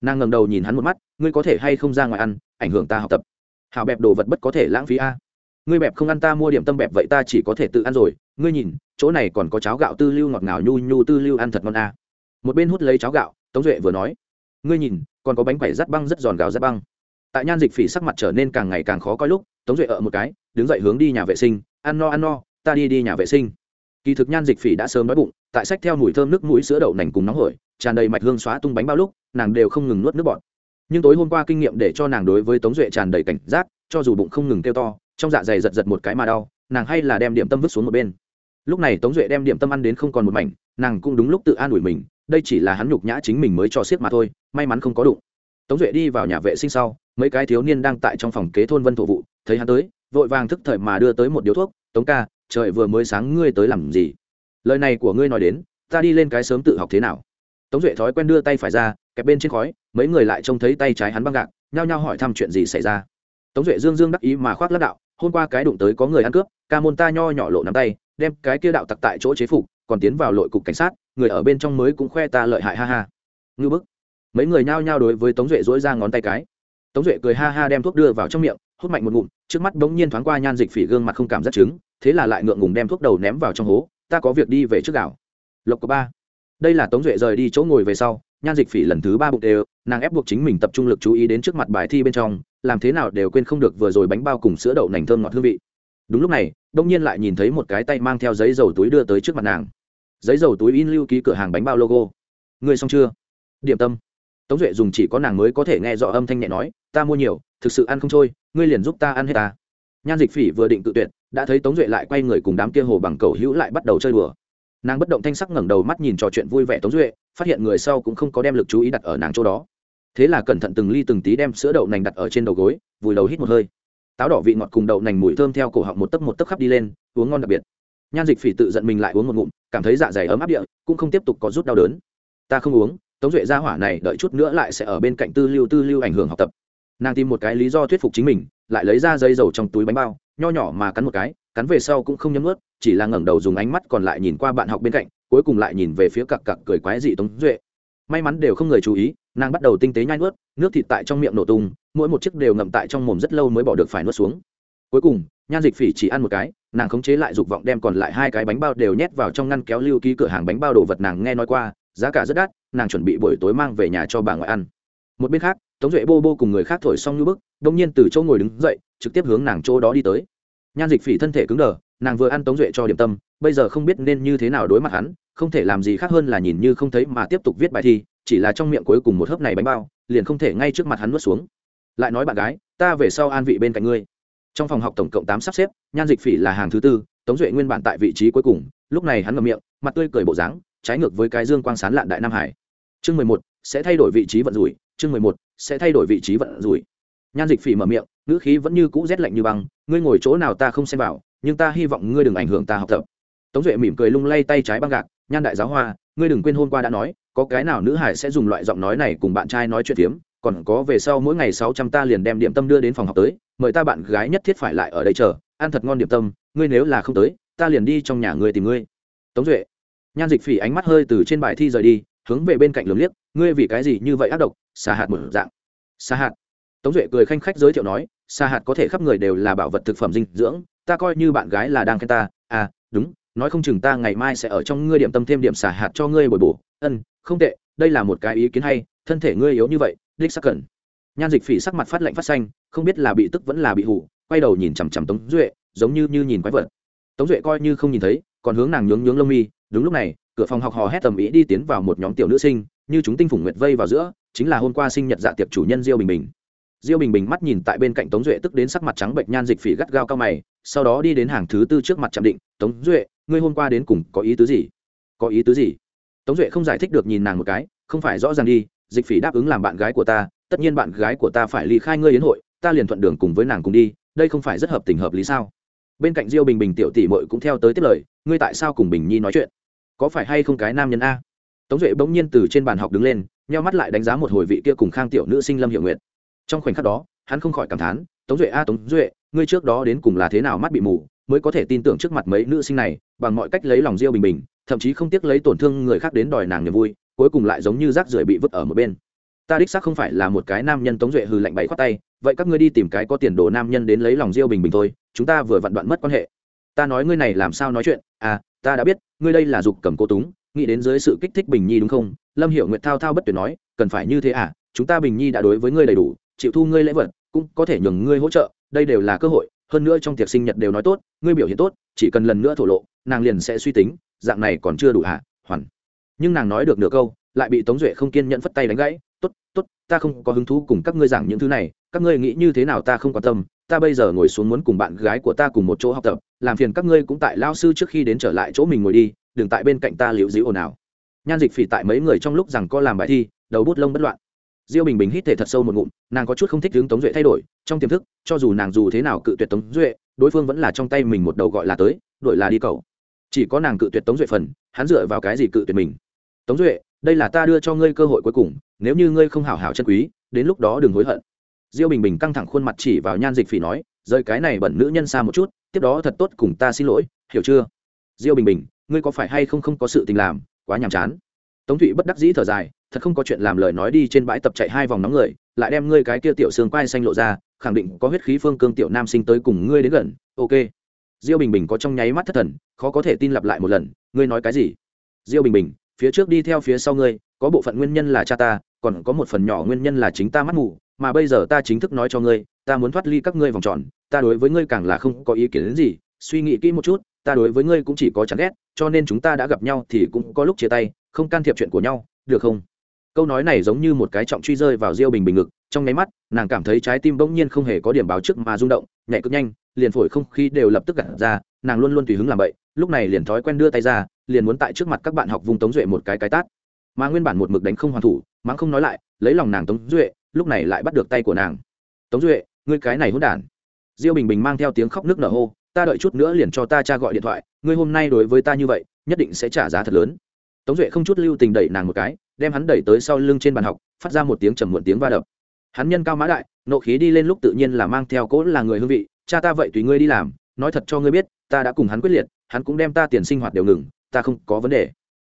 Nàng ngầm đầu nhìn hắn một mắt, ngươi có thể hay không ra ngoài ăn, ảnh hưởng ta học tập. Hào bẹp đồ vật bất có thể lãng phí a. Ngươi bẹp không ăn ta mua điểm tâm bẹp vậy ta chỉ có thể tự ăn rồi, ngươi nhìn chỗ này còn có cháo gạo tư lưu ngọt ngào nhu nhu tư lưu ăn thật ngon a một bên hút lấy cháo gạo, tống duệ vừa nói, ngươi nhìn, còn có bánh quẩy rắt băng rất giòn gạo rắt băng. Tại nhan dịch phỉ sắc mặt trở nên càng ngày càng khó coi lúc, tống duệ ở một cái, đứng dậy hướng đi nhà vệ sinh, ăn no ăn no, ta đi đi nhà vệ sinh. Kỳ thực nhan dịch phỉ đã sớm đói bụng, tại sách theo mùi thơm nước mũi sữa đậu nành cùng nóng hổi, tràn đầy mạch hương xóa tung bánh bao lúc, nàng đều không ngừng nuốt nước bọt. Nhưng tối hôm qua kinh nghiệm để cho nàng đối với tống duệ tràn đầy cảnh giác, cho dù bụng không ngừng kêu to, trong dạ dày giật giật một cái mà đau, nàng hay là đem điểm tâm vứt xuống một bên lúc này tống duệ đem điểm tâm ăn đến không còn một mảnh, nàng cũng đúng lúc tự an ủi mình, đây chỉ là hắn nhục nhã chính mình mới cho xiết mà thôi, may mắn không có đụng. Tống duệ đi vào nhà vệ sinh sau, mấy cái thiếu niên đang tại trong phòng kế thôn vân thổ vụ, thấy hắn tới, vội vàng thức thời mà đưa tới một điếu thuốc, tống ca, trời vừa mới sáng ngươi tới làm gì? Lời này của ngươi nói đến, ta đi lên cái sớm tự học thế nào? Tống duệ thói quen đưa tay phải ra, kẹp bên trên khói, mấy người lại trông thấy tay trái hắn băng gạc, nhao nhao hỏi thăm chuyện gì xảy ra. Tống duệ dương dương đắc ý mà khoác lắc đạo, hôm qua cái đụng tới có người ăn cướp, ca môn ta nho nhỏ lộ nắm tay đem cái kia đạo tặc tại chỗ chế phục, còn tiến vào lội cục cảnh sát, người ở bên trong mới cũng khoe ta lợi hại ha ha. Ngư bức. Mấy người nhao nhao đối với tống duệ dỗi ra ngón tay cái. Tống duệ cười ha ha đem thuốc đưa vào trong miệng, hút mạnh một ngụm, trước mắt bỗng nhiên thoáng qua nhan dịch phỉ gương mặt không cảm giác chứng, thế là lại ngượng ngùng đem thuốc đầu ném vào trong hố, ta có việc đi về trước đảo. Lộc có ba. Đây là tống duệ rời đi chỗ ngồi về sau, nhan dịch phỉ lần thứ ba bụng đều, nàng ép buộc chính mình tập trung lực chú ý đến trước mặt bài thi bên trong, làm thế nào đều quên không được vừa rồi bánh bao cùng sữa đậu nành thơm ngọt hương vị. Đúng lúc này đông nhiên lại nhìn thấy một cái tay mang theo giấy dầu túi đưa tới trước mặt nàng. Giấy dầu túi in lưu ký cửa hàng bánh bao logo. Người xong chưa? Điểm tâm. Tống duệ dùng chỉ có nàng mới có thể nghe rõ âm thanh nhẹ nói, ta mua nhiều, thực sự ăn không trôi, ngươi liền giúp ta ăn hết ta. Nhan dịch phỉ vừa định tự tuyệt, đã thấy tống duệ lại quay người cùng đám kia hồ bằng cầu hữu lại bắt đầu chơi đùa. Nàng bất động thanh sắc ngẩng đầu mắt nhìn trò chuyện vui vẻ tống duệ, phát hiện người sau cũng không có đem lực chú ý đặt ở nàng chỗ đó. Thế là cẩn thận từng ly từng tí đem sữa đậu nành đặt ở trên đầu gối, vùi đầu hít một hơi táo đỏ vị ngọt cùng đậu nành mùi thơm theo cổ họng một tấc một tấc khắp đi lên, uống ngon đặc biệt. Nhan dịch phỉ tự giận mình lại uống một ngụm, cảm thấy dạ dày ấm áp địa, cũng không tiếp tục có rút đau đớn. Ta không uống, tống duệ ra hỏa này đợi chút nữa lại sẽ ở bên cạnh tư lưu tư lưu ảnh hưởng học tập. Nàng tìm một cái lý do thuyết phục chính mình, lại lấy ra dây dầu trong túi bánh bao, nho nhỏ mà cắn một cái, cắn về sau cũng không nhấm ướt chỉ là ngẩng đầu dùng ánh mắt còn lại nhìn qua bạn học bên cạnh, cuối cùng lại nhìn về phía cặc cặc cười quái dị tống duệ may mắn đều không người chú ý, nàng bắt đầu tinh tế nhai nuốt, nước thịt tại trong miệng nổ tung, mỗi một chiếc đều ngậm tại trong mồm rất lâu mới bỏ được phải nuốt xuống. Cuối cùng, nhan dịch phỉ chỉ ăn một cái, nàng khống chế lại dục vọng đem còn lại hai cái bánh bao đều nhét vào trong ngăn kéo lưu ký cửa hàng bánh bao đồ vật nàng nghe nói qua, giá cả rất đắt, nàng chuẩn bị buổi tối mang về nhà cho bà ngoại ăn. Một bên khác, tống duệ bô bô cùng người khác thổi xong như bức, đông nhiên từ chỗ ngồi đứng dậy, trực tiếp hướng nàng chỗ đó đi tới. Nhan dịch phỉ thân thể cứng đờ, nàng vừa ăn tống duệ cho điểm tâm, bây giờ không biết nên như thế nào đối mặt hắn không thể làm gì khác hơn là nhìn như không thấy mà tiếp tục viết bài thi, chỉ là trong miệng cuối cùng một hớp này bánh bao, liền không thể ngay trước mặt hắn nuốt xuống. Lại nói bạn gái, ta về sau an vị bên cạnh ngươi. Trong phòng học tổng cộng tám sắp xếp, nhan dịch phỉ là hàng thứ tư, tống duệ nguyên bản tại vị trí cuối cùng, lúc này hắn ngậm miệng, mặt tươi cười bộ dáng, trái ngược với cái dương quang sán lạn đại nam hải. Chương mười một, sẽ thay đổi vị trí vận rủi, chương mười một, sẽ thay đổi vị trí vận rủi. Nhan dịch phỉ mở miệng, ngữ khí vẫn như cũ rét lạnh như băng, ngươi ngồi chỗ nào ta không xem vào, nhưng ta hy vọng ngươi đừng ảnh hưởng ta học tập. Tống duệ mỉm cười lung lay tay trái băng gạc nhan đại giáo hoa, ngươi đừng quên hôm qua đã nói, có cái nào nữ hải sẽ dùng loại giọng nói này cùng bạn trai nói chuyện phiếm, còn có về sau mỗi ngày sáu trăm ta liền đem điểm tâm đưa đến phòng học tới, mời ta bạn gái nhất thiết phải lại ở đây chờ, ăn thật ngon điểm tâm, ngươi nếu là không tới, ta liền đi trong nhà ngươi tìm ngươi. Tống duệ, nhan dịch phỉ ánh mắt hơi từ trên bài thi rời đi, hướng về bên cạnh lường liếc, ngươi vì cái gì như vậy ác độc, xà hạt một dạng. Xà hạt. Tống duệ cười khanh khách giới thiệu nói, xà hạt có thể khắp người đều là bảo vật thực phẩm dinh dưỡng, ta coi như bạn gái là đang khen ta à đúng nói không chừng ta ngày mai sẽ ở trong ngươi điểm tâm thêm điểm xả hạt cho ngươi bồi bổ. Ân, không tệ, đây là một cái ý kiến hay, thân thể ngươi yếu như vậy, đích sắc cần. Nhan dịch phỉ sắc mặt phát lạnh phát xanh, không biết là bị tức vẫn là bị hủ quay đầu nhìn chằm chằm tống duệ, giống như như nhìn quái vật. Tống duệ coi như không nhìn thấy, còn hướng nàng nhướng nhướng lông mi, đúng lúc này, cửa phòng học hò hét tầm ý đi tiến vào một nhóm tiểu nữ sinh, như chúng tinh phủng nguyệt vây vào giữa, chính là hôm qua sinh nhật dạ tiệc chủ nhân diêu bình bình diêu bình bình mắt nhìn tại bên cạnh tống duệ tức đến sắc mặt trắng bệnh nhan dịch phỉ gắt gao cao mày, sau đó đi đến hàng thứ tư trước mặt chạm định, tống duệ, ngươi hôm qua đến cùng có ý tứ gì? Có ý tứ gì? Tống duệ không giải thích được nhìn nàng một cái, không phải rõ ràng đi, dịch phỉ đáp ứng làm bạn gái của ta, tất nhiên bạn gái của ta phải ly khai ngươi yến hội, ta liền thuận đường cùng với nàng cùng đi, đây không phải rất hợp tình hợp lý sao? Bên cạnh diêu bình bình tiểu tỷ mội cũng theo tới tiếp lời, ngươi tại sao cùng bình nhi nói chuyện? Có phải hay không cái nam nhân a? Tống duệ bỗng nhiên từ trên bàn học đứng lên, nheo mắt lại đánh giá một hồi vị kia cùng khang tiểu nữ sinh lâm hiệu Nguyệt trong khoảnh khắc đó, hắn không khỏi cảm thán, tống duệ a, tống duệ, ngươi trước đó đến cùng là thế nào mắt bị mù, mới có thể tin tưởng trước mặt mấy nữ sinh này, bằng mọi cách lấy lòng riêu bình bình, thậm chí không tiếc lấy tổn thương người khác đến đòi nàng niềm vui, cuối cùng lại giống như rác rưởi bị vứt ở một bên. Ta đích xác không phải là một cái nam nhân, tống duệ hư lạnh bày khoát tay, vậy các ngươi đi tìm cái có tiền đồ nam nhân đến lấy lòng riêu bình bình thôi, chúng ta vừa vặn đoạn mất quan hệ. Ta nói ngươi này làm sao nói chuyện? À ta đã biết, ngươi đây là dục cầm cô túng, nghĩ đến dưới sự kích thích bình nhi đúng không? Lâm hiểu nguyệt thao thao bất tuyệt nói, cần phải như thế à? Chúng ta bình nhi đã đối với ngươi đầy đủ chịu thu ngươi lễ vật, cũng có thể nhường ngươi hỗ trợ, đây đều là cơ hội, hơn nữa trong tiệc sinh nhật đều nói tốt, ngươi biểu hiện tốt, chỉ cần lần nữa thổ lộ, nàng liền sẽ suy tính, dạng này còn chưa đủ hạ hoàn. Nhưng nàng nói được nửa câu, lại bị tống duệ không kiên nhẫn phất tay đánh gãy, tốt tốt, ta không có hứng thú cùng các ngươi giảng những thứ này, các ngươi nghĩ như thế nào ta không quan tâm, ta bây giờ ngồi xuống muốn cùng bạn gái của ta cùng một chỗ học tập, làm phiền các ngươi cũng tại lao sư trước khi đến trở lại chỗ mình ngồi đi, đừng tại bên cạnh ta liễu dĩu ồn ào. Nhan dịch phỉ tại mấy người trong lúc rằng có làm bài thi, đầu bút lông bất loạn diêu bình bình hít thể thật sâu một ngụm, nàng có chút không thích hướng tống duệ thay đổi, trong tiềm thức, cho dù nàng dù thế nào cự tuyệt tống duệ, đối phương vẫn là trong tay mình một đầu gọi là tới, đổi là đi cầu. Chỉ có nàng cự tuyệt tống duệ phần, hắn dựa vào cái gì cự tuyệt mình? Tống duệ, đây là ta đưa cho ngươi cơ hội cuối cùng, nếu như ngươi không hảo hảo chân quý, đến lúc đó đừng hối hận. Diêu bình bình căng thẳng khuôn mặt chỉ vào nhan dịch phỉ nói, rời cái này bẩn nữ nhân xa một chút, tiếp đó thật tốt cùng ta xin lỗi, hiểu chưa? Diêu bình bình, ngươi có phải hay không không có sự tình làm, quá nhàm chán. Tống thụy bất đắc dĩ thở dài thật không có chuyện làm lời nói đi trên bãi tập chạy hai vòng nóng người, lại đem ngươi cái kia tiểu xương quai xanh lộ ra, khẳng định có huyết khí phương cương tiểu nam sinh tới cùng ngươi đến gần, ok. Diêu bình bình có trong nháy mắt thất thần, khó có thể tin lặp lại một lần, ngươi nói cái gì? Diêu bình bình, phía trước đi theo phía sau ngươi, có bộ phận nguyên nhân là cha ta, còn có một phần nhỏ nguyên nhân là chính ta mắt mù, mà bây giờ ta chính thức nói cho ngươi, ta muốn thoát ly các ngươi vòng tròn, ta đối với ngươi càng là không có ý kiến đến gì, suy nghĩ kỹ một chút, ta đối với ngươi cũng chỉ có chán ghét, cho nên chúng ta đã gặp nhau thì cũng có lúc chia tay, không can thiệp chuyện của nhau, được không? Câu nói này giống như một cái trọng truy rơi vào diêu bình bình ngực, trong nháy mắt, nàng cảm thấy trái tim bỗng nhiên không hề có điểm báo trước mà rung động nhạy cực nhanh, liền phổi không khí đều lập tức gặt ra, nàng luôn luôn tùy hứng làm vậy, lúc này liền thói quen đưa tay ra, liền muốn tại trước mặt các bạn học vùng tống duệ một cái cái tát. Mà nguyên bản một mực đánh không hoàn thủ, mắng không nói lại, lấy lòng nàng tống duệ, lúc này lại bắt được tay của nàng. Tống duệ, ngươi cái này hôn đản. Diêu bình bình mang theo tiếng khóc nước nở hô, ta đợi chút nữa liền cho ta cha gọi điện thoại, ngươi hôm nay đối với ta như vậy, nhất định sẽ trả giá thật lớn. Tống duệ không chút lưu tình đẩy nàng một cái đem hắn đẩy tới sau lưng trên bàn học, phát ra một tiếng trầm muộn tiếng va đập. Hắn nhân cao mã đại, nộ khí đi lên lúc tự nhiên là mang theo cỗ là người hương vị, cha ta vậy tùy ngươi đi làm, nói thật cho ngươi biết, ta đã cùng hắn quyết liệt, hắn cũng đem ta tiền sinh hoạt đều ngừng, ta không có vấn đề.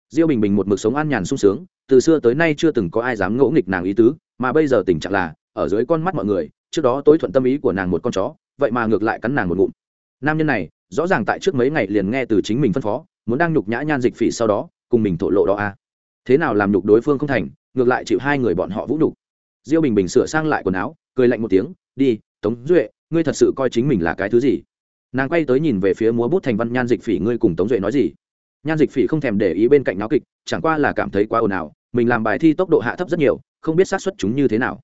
Diêu bình bình một mực sống an nhàn sung sướng, từ xưa tới nay chưa từng có ai dám ngỗ nghịch nàng ý tứ, mà bây giờ tình trạng là, ở dưới con mắt mọi người, trước đó tối thuận tâm ý của nàng một con chó, vậy mà ngược lại cắn nàng một ngụm. Nam nhân này, rõ ràng tại trước mấy ngày liền nghe từ chính mình phân phó, muốn đang nhục nhã nhan dịch phỉ sau đó, cùng mình thổ lộ đó a à thế nào làm nhục đối phương không thành, ngược lại chịu hai người bọn họ vũ nhục. Diêu bình bình sửa sang lại quần áo, cười lạnh một tiếng, đi, tống duệ, ngươi thật sự coi chính mình là cái thứ gì? Nàng quay tới nhìn về phía múa bút thành văn nhan dịch phỉ, ngươi cùng tống duệ nói gì? Nhan dịch phỉ không thèm để ý bên cạnh náo kịch, chẳng qua là cảm thấy quá ồn ào, mình làm bài thi tốc độ hạ thấp rất nhiều, không biết xác suất chúng như thế nào.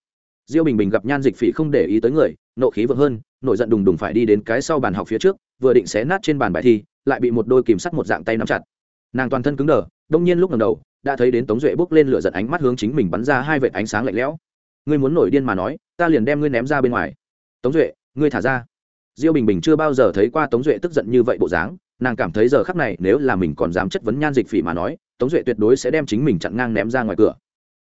Diêu bình bình gặp nhan dịch phỉ không để ý tới người, nộ khí vượng hơn, nổi giận đùng đùng phải đi đến cái sau bàn học phía trước, vừa định xé nát trên bàn bài thi, lại bị một đôi kìm sắt một dạng tay nắm chặt. Nàng toàn thân cứng đờ, đông nhiên lúc ngầm đầu đã thấy đến tống duệ bước lên lửa giận ánh mắt hướng chính mình bắn ra hai vệt ánh sáng lạnh lẽo. Ngươi muốn nổi điên mà nói, ta liền đem ngươi ném ra bên ngoài. Tống duệ, ngươi thả ra. Diêu bình bình chưa bao giờ thấy qua tống duệ tức giận như vậy bộ dáng, nàng cảm thấy giờ khắc này nếu là mình còn dám chất vấn nhan dịch phỉ mà nói, tống duệ tuyệt đối sẽ đem chính mình chặn ngang ném ra ngoài cửa.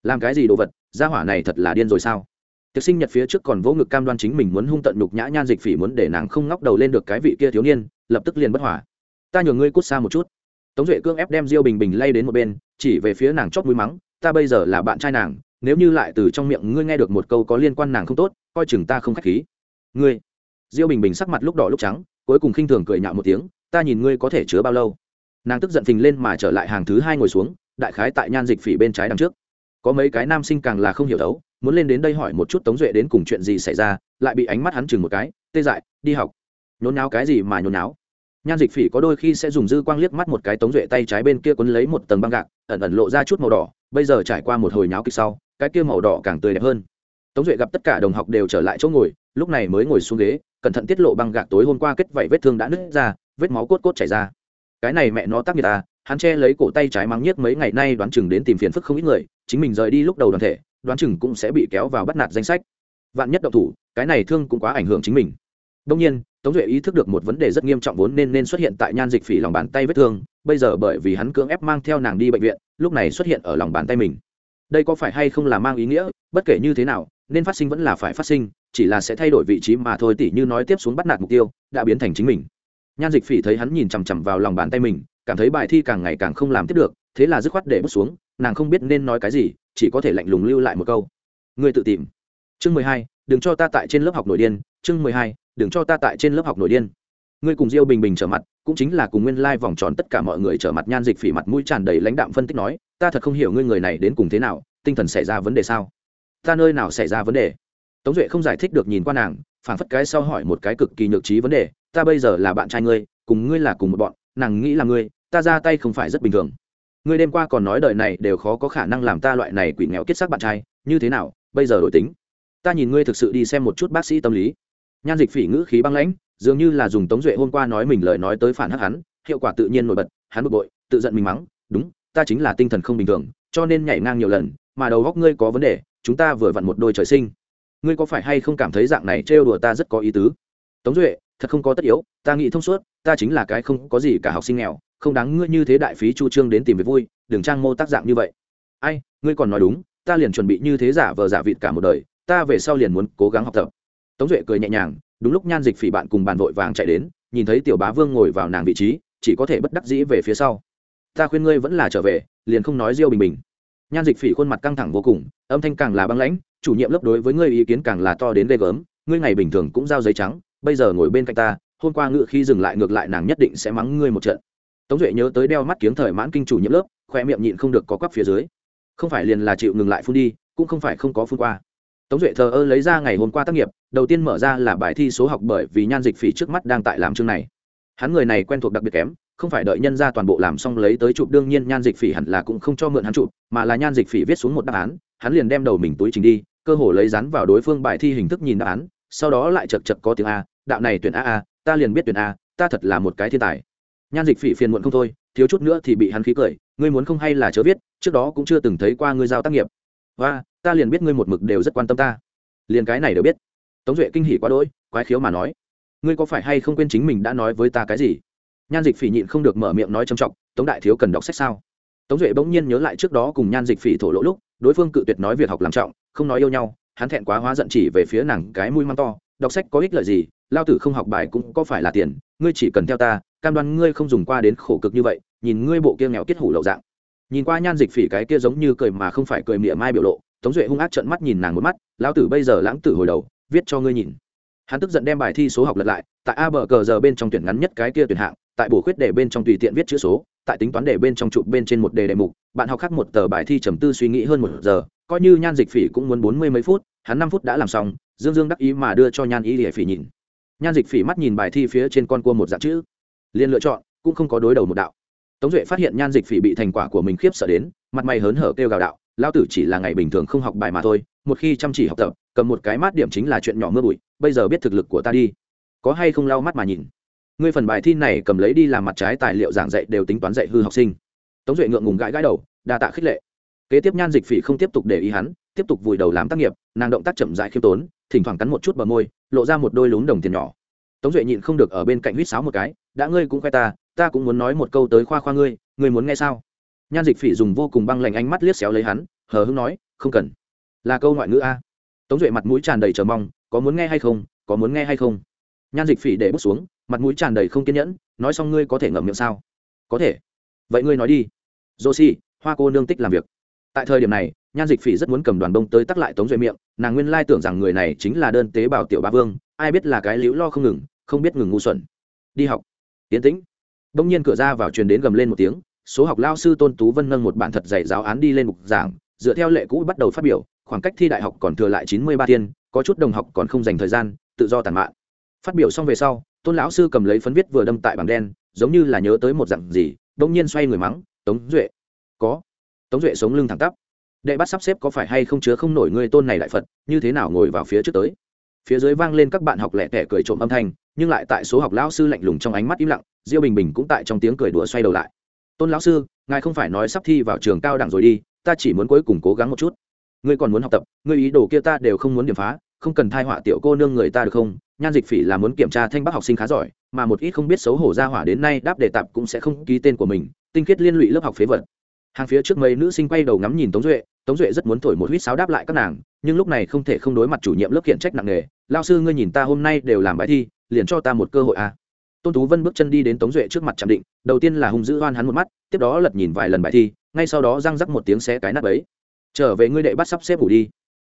Làm cái gì đồ vật, gia hỏa này thật là điên rồi sao? Tiệc sinh nhật phía trước còn vỗ ngực cam đoan chính mình muốn hung tận nhục nhã nhan dịch phỉ muốn để nàng không ngóc đầu lên được cái vị kia thiếu niên, lập tức liền bất hỏa ta nhường ngươi cút xa một chút. Tống duệ cương ép đem diêu bình bình lay đến một bên chỉ về phía nàng chót mũi mắng, ta bây giờ là bạn trai nàng, nếu như lại từ trong miệng ngươi nghe được một câu có liên quan nàng không tốt, coi chừng ta không k h á c h khí. Ngươi? Diêu bình bình sắc mặt lúc đỏ lúc trắng, cuối cùng khinh thường cười nhạo một tiếng, ta nhìn ngươi có thể chứa bao lâu? Nàng tức giận phình lên mà trở lại hàng thứ hai ngồi xuống, đại khái tại nhan dịch phỉ bên trái đằng trước. Có mấy cái nam sinh càng là không hiểu đấu, muốn lên đến đây hỏi một chút tống duệ đến cùng chuyện gì xảy ra, lại bị ánh mắt hắn chừng một cái, tê dại, đi học. Nhốn náo cái gì mà nhốn náo nhan dịch phỉ có đôi khi sẽ dùng dư quang liếc mắt một cái tống duệ tay trái bên kia quấn lấy một tầng băng gạc, ẩn ẩn lộ ra chút màu đỏ, bây giờ trải qua một hồi nháo kịch sau, cái kia màu đỏ càng tươi đẹp hơn. Tống duệ gặp tất cả đồng học đều trở lại chỗ ngồi, lúc này mới ngồi xuống ghế, cẩn thận tiết lộ băng gạc tối hôm qua kết vảy vết thương đã nứt ra, vết máu cốt cốt chảy ra. Cái này mẹ nó tác người ta à, hắn che lấy cổ tay trái mắng nhiếc mấy ngày nay đoán chừng đến tìm phiền phức không ít người, chính mình rời đi lúc đầu đoàn thể, đoán chừng cũng sẽ bị kéo vào bắt nạt danh sách. Vạn nhất độc thủ, cái này thương cũng quá ảnh hưởng chính mình. Đông nhiên tống duệ ý thức được một vấn đề rất nghiêm trọng vốn nên nên xuất hiện tại nhan dịch phỉ lòng bàn tay vết thương, bây giờ bởi vì hắn cưỡng ép mang theo nàng đi bệnh viện, lúc này xuất hiện ở lòng bàn tay mình. Đây có phải hay không là mang ý nghĩa, bất kể như thế nào, nên phát sinh vẫn là phải phát sinh, chỉ là sẽ thay đổi vị trí mà thôi, tỉ như nói tiếp xuống bắt nạt mục tiêu, đã biến thành chính mình. Nhan dịch phỉ thấy hắn nhìn chằm chằm vào lòng bàn tay mình, cảm thấy bài thi càng ngày càng không làm tiếp được, thế là dứt khoát để bước xuống, nàng không biết nên nói cái gì, chỉ có thể lạnh lùng lưu lại một câu. Người tự tìm. Chương mười hai, đừng cho ta tại trên lớp học nội điên. Chương mười hai đừng cho ta tại trên lớp học nội điên. Ngươi cùng diêu bình bình trở mặt, cũng chính là cùng nguyên lai vòng tròn tất cả mọi người trở mặt nhan dịch phỉ mặt mũi tràn đầy lãnh đạm phân tích nói, ta thật không hiểu ngươi người này đến cùng thế nào, tinh thần xảy ra vấn đề sao? Ta nơi nào xảy ra vấn đề? Tống duệ không giải thích được nhìn qua nàng phản phất cái sau hỏi một cái cực kỳ nhược trí vấn đề, ta bây giờ là bạn trai ngươi, cùng ngươi là cùng một bọn, nàng nghĩ là ngươi, ta ra tay không phải rất bình thường. Ngươi đêm qua còn nói đời này đều khó có khả năng làm ta loại này quỷ nghèo kết xác bạn trai, như thế nào, bây giờ đổi tính? Ta nhìn ngươi thực sự đi xem một chút bác sĩ tâm lý nhan dịch phỉ ngữ khí băng lãnh, dường như là dùng tống duệ hôm qua nói mình lời nói tới phản hắc hắn, hiệu quả tự nhiên nổi bật, hắn bực bội, tự giận mình mắng, đúng, ta chính là tinh thần không bình thường, cho nên nhảy ngang nhiều lần, mà đầu góc ngươi có vấn đề, chúng ta vừa vặn một đôi trời sinh. Ngươi có phải hay không cảm thấy dạng này trêu đùa ta rất có ý tứ? Tống duệ, thật không có tất yếu, ta nghĩ thông suốt, ta chính là cái không có gì cả học sinh nghèo, không đáng ngươi như thế đại phí chu trương đến tìm việc vui, đừng trang mô tác dạng như vậy. Ai, ngươi còn nói đúng, ta liền chuẩn bị như thế giả vờ giả vịt cả một đời, ta về sau liền muốn cố gắng học tập tống duệ cười nhẹ nhàng, đúng lúc nhan dịch phỉ bạn cùng bàn vội vàng chạy đến, nhìn thấy tiểu bá vương ngồi vào nàng vị trí, chỉ có thể bất đắc dĩ về phía sau. Ta khuyên ngươi vẫn là trở về, liền không nói riêu bình bình. Nhan dịch phỉ khuôn mặt căng thẳng vô cùng, âm thanh càng là băng lãnh, chủ nhiệm lớp đối với ngươi ý kiến càng là to đến ghê gớm, ngươi ngày bình thường cũng giao giấy trắng, bây giờ ngồi bên cạnh ta, hôm qua ngự khi dừng lại ngược lại nàng nhất định sẽ mắng ngươi một trận. Tống duệ nhớ tới đeo mắt kiếng thời mãn kinh chủ nhiệm lớp, khoe miệng nhịn không được có quắp phía dưới. Không phải liền là chịu ngừng lại phun đi, cũng không phải không có phun qua tống duệ thờ ơ lấy ra ngày hôm qua tác nghiệp, đầu tiên mở ra là bài thi số học bởi vì nhan dịch phỉ trước mắt đang tại làm chương này. Hắn người này quen thuộc đặc biệt kém, không phải đợi nhân ra toàn bộ làm xong lấy tới chụp, đương nhiên nhan dịch phỉ hẳn là cũng không cho mượn hắn chụp, mà là nhan dịch phỉ viết xuống một đáp án, hắn liền đem đầu mình túi trình đi, cơ hồ lấy rắn vào đối phương bài thi hình thức nhìn đáp án, sau đó lại chật chật có tiếng a, đạo này tuyển a a, ta liền biết tuyển a, ta thật là một cái thiên tài. Nhan dịch phỉ phiền muộn không thôi, thiếu chút nữa thì bị hắn khí cười, ngươi muốn không hay là chớ viết, trước đó cũng chưa từng thấy qua ngươi giao tác nghiệp và ta liền biết ngươi một mực đều rất quan tâm ta. Liền cái này đều biết. Tống duệ kinh hỉ quá đỗi, quái khiếu mà nói. Ngươi có phải hay không quên chính mình đã nói với ta cái gì? Nhan dịch phỉ nhịn không được mở miệng nói trầm trọng, tống đại thiếu cần đọc sách sao? Tống duệ bỗng nhiên nhớ lại trước đó cùng nhan dịch phỉ thổ lỗ lúc, đối phương cự tuyệt nói việc học làm trọng, không nói yêu nhau, hắn thẹn quá hóa giận chỉ về phía nàng cái mũi măng to, đọc sách có ích lợi gì, lao tử không học bài cũng có phải là tiền, ngươi chỉ cần theo ta, cam đoan ngươi không dùng qua đến khổ cực như vậy, nhìn ngươi bộ kia nghèo kết hủ lậu dạng nhìn qua nhan dịch phỉ cái kia giống như cười mà không phải cười mỉa mai biểu lộ, tống duệ hung ác trận mắt nhìn nàng một mắt, lão tử bây giờ lãng tử hồi đầu, viết cho ngươi nhìn. Hắn tức giận đem bài thi số học lật lại, tại a bờ cờ giờ bên trong tuyển ngắn nhất cái kia tuyển hạng, tại bổ khuyết đề bên trong tùy tiện viết chữ số, tại tính toán đề bên trong chụp bên trên một đề đề mục, bạn học khác một tờ bài thi trầm tư suy nghĩ hơn một giờ, coi như nhan dịch phỉ cũng muốn bốn mươi mấy phút, hắn năm phút đã làm xong, dương dương đắc ý mà đưa cho nhan ý để phỉ nhìn. Nhan dịch phỉ mắt nhìn bài thi phía trên con cua một dạng chữ, liền lựa chọn, cũng không có đối đầu một đạo tống duệ phát hiện nhan dịch phỉ bị thành quả của mình khiếp sợ đến, mặt mày hớn hở kêu gào đạo lao tử chỉ là ngày bình thường không học bài mà thôi, một khi chăm chỉ học tập, cầm một cái mát điểm chính là chuyện nhỏ mưa bụi, bây giờ biết thực lực của ta đi. Có hay không lau mắt mà nhìn? Ngươi phần bài thi này cầm lấy đi làm mặt trái tài liệu giảng dạy đều tính toán dạy hư học sinh. Tống duệ ngượng ngùng gãi gãi đầu, đa tạ khích lệ. Kế tiếp nhan dịch phỉ không tiếp tục để ý hắn, tiếp tục vùi đầu làm tác nghiệp, nàng động tác chậm dại khiêm tốn, thỉnh thoảng cắn một chút bờ môi, lộ ra một đôi lún đồng tiền nhỏ. Tống duệ nhịn không được ở bên cạnh huýt sáo một cái, đã ngươi cũng khoe ta ta cũng muốn nói một câu tới khoa khoa ngươi ngươi muốn nghe sao? Nhan dịch phỉ dùng vô cùng băng lạnh ánh mắt liếc xéo lấy hắn, hờ hưng nói, không cần. Là câu ngoại ngữ a. Tống duệ mặt mũi tràn đầy chờ mong, có muốn nghe hay không, có muốn nghe hay không? Nhan dịch phỉ để bước xuống, mặt mũi tràn đầy không kiên nhẫn, nói xong ngươi có thể ngậm miệng sao? Có thể. Vậy ngươi nói đi. Dô si hoa cô nương tích làm việc. Tại thời điểm này, nhan dịch phỉ rất muốn cầm đoàn bông tới tắc lại tống duệ miệng, nàng nguyên lai tưởng rằng người này chính là đơn tế bào tiểu ba vương, ai biết là cái liễu lo không ngừng, không biết ngừng ngu xuẩn. Đi học. Tiến tĩnh đông nhiên cửa ra vào truyền đến gầm lên một tiếng, số học lao sư tôn tú vân nâng một bản thật dạy giáo án đi lên mục giảng, dựa theo lệ cũ bắt đầu phát biểu, khoảng cách thi đại học còn thừa lại chín mươi ba thiên, có chút đồng học còn không dành thời gian, tự do tàn mạn. Phát biểu xong về sau, tôn lão sư cầm lấy phấn viết vừa đâm tại bảng đen, giống như là nhớ tới một dặn gì, đông nhiên xoay người mắng, tống duệ, có. Tống duệ sống lưng thẳng tắp. Đệ bắt sắp xếp có phải hay không chứa không nổi người tôn này đại phật, như thế nào ngồi vào phía trước tới? Phía dưới vang lên các bạn học lẻ tẻ cười trộm âm thanh, nhưng lại tại số học lão sư lạnh lùng trong ánh mắt im lặng, diêu bình bình cũng tại trong tiếng cười đùa xoay đầu lại. Tôn lão sư, ngài không phải nói sắp thi vào trường cao đẳng rồi đi, ta chỉ muốn cuối cùng cố gắng một chút. Ngươi còn muốn học tập, ngươi ý đồ kia ta đều không muốn điểm phá, không cần thai họa tiểu cô nương người ta được không? Nhan dịch phỉ là muốn kiểm tra thanh bắc học sinh khá giỏi, mà một ít không biết xấu hổ ra hỏa đến nay đáp đề tạp cũng sẽ không ký tên của mình, tinh khiết liên lụy lớp học phế vật. Hàng phía trước mấy nữ sinh quay đầu ngắm nhìn tống duệ tống duệ rất muốn thổi một huýt sáo đáp lại các nàng, nhưng lúc này không thể không đối mặt chủ nhiệm lớp khiển trách nặng nề. Lao sư, ngươi nhìn ta hôm nay đều làm bài thi, liền cho ta một cơ hội à. tôn tú vân bước chân đi đến tống duệ trước mặt chạm định, đầu tiên là hung dữ oan hắn một mắt, tiếp đó lật nhìn vài lần bài thi, ngay sau đó răng rắc một tiếng xé cái nắp ấy trở về ngươi đệ bắt sắp xếp ngủ đi.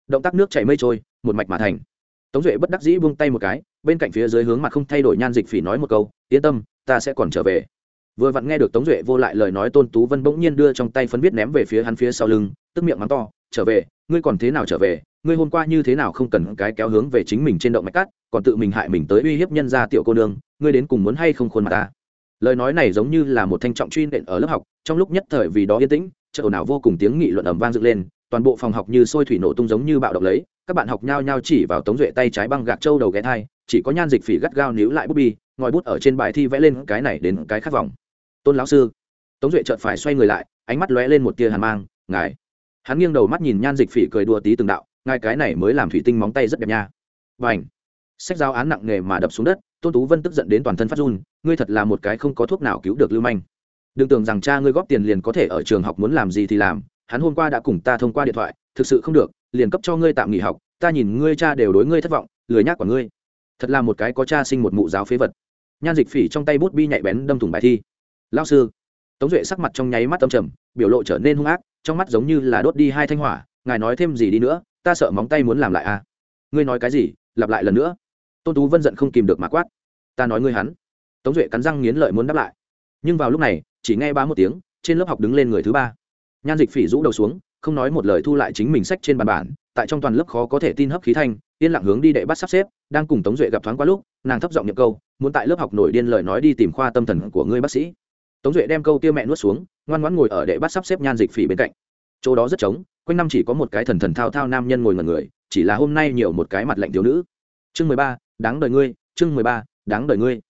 Động tác nước chảy mây trôi, một mạch mà thành. Tống duệ bất đắc dĩ buông tay một cái, bên cạnh phía dưới hướng mặt không thay đổi nhan dịch phỉ nói một câu, yên tâm, ta sẽ còn trở về vừa vặn nghe được tống duệ vô lại lời nói, tôn tú vân bỗng nhiên đưa trong tay phấn viết ném về phía hắn phía sau lưng, tức miệng mắng to, trở về, ngươi còn thế nào trở về? Ngươi hôm qua như thế nào không cần cái kéo hướng về chính mình trên động mạch cắt, còn tự mình hại mình tới uy hiếp nhân gia tiểu cô nương, ngươi đến cùng muốn hay không khuôn mặt ta? Lời nói này giống như là một thanh trọng truy nện ở lớp học, trong lúc nhất thời vì đó yên tĩnh chợ nào vô cùng tiếng nghị luận ầm vang dựng lên, toàn bộ phòng học như sôi thủy nổ tung giống như bạo động lấy, các bạn học nhao nhao chỉ vào tống duệ tay trái băng gạc trâu đầu ghé thai, chỉ có nhan dịch phỉ gắt gao níu lại bút bi, ngòi bút ở trên bài thi vẽ lên cái này đến cái khát vọng tôn lão sư, tống duệ chợt phải xoay người lại, ánh mắt lóe lên một tia hàn mang, ngài. Hắn nghiêng đầu mắt nhìn nhan dịch phỉ cười đùa tí từng đạo, ngài cái này mới làm thủy tinh móng tay rất đẹp nha. Và ảnh sách giáo án nặng nề mà đập xuống đất, tôn tú vân tức giận đến toàn thân phát run, ngươi thật là một cái không có thuốc nào cứu được lưu manh. Đừng tưởng rằng cha ngươi góp tiền liền có thể ở trường học muốn làm gì thì làm, hắn hôm qua đã cùng ta thông qua điện thoại, thực sự không được, liền cấp cho ngươi tạm nghỉ học, ta nhìn ngươi cha đều đối ngươi thất vọng, lười nhác của ngươi. Thật là một cái có cha sinh một mụ giáo phế vật. Nhan dịch phỉ trong tay bút bi nhạy bén đâm thủng bài thi lao sư. Tống duệ sắc mặt trong nháy mắt tâm trầm, biểu lộ trở nên hung ác, trong mắt giống như là đốt đi hai thanh hỏa, ngài nói thêm gì đi nữa, ta sợ móng tay muốn làm lại à. Ngươi nói cái gì, lặp lại lần nữa. Tôn tú vân giận không kìm được mà quát, ta nói ngươi hắn. Tống duệ cắn răng nghiến lợi muốn đáp lại. Nhưng vào lúc này, chỉ nghe ba một tiếng, trên lớp học đứng lên người thứ ba. Nhan dịch phỉ rũ đầu xuống, không nói một lời thu lại chính mình sách trên bàn bản, tại trong toàn lớp khó có thể tin hấp khí thanh, yên lặng hướng đi đệ bắt sắp xếp, đang cùng tống duệ gặp thoáng qua lúc, nàng thấp giọng nhập câu, muốn tại lớp học nổi điên lời nói đi tìm khoa tâm thần của ngươi bác sĩ tống duệ đem câu kia mẹ nuốt xuống, ngoan ngoãn ngồi ở đệ bắt sắp xếp nhan dịch phỉ bên cạnh. Chỗ đó rất trống, quanh năm chỉ có một cái thần thần thao thao nam nhân ngồi ngần người, chỉ là hôm nay nhiều một cái mặt lạnh thiếu nữ. Chương mười ba, đáng đời ngươi, chương mười ba, đáng đời ngươi.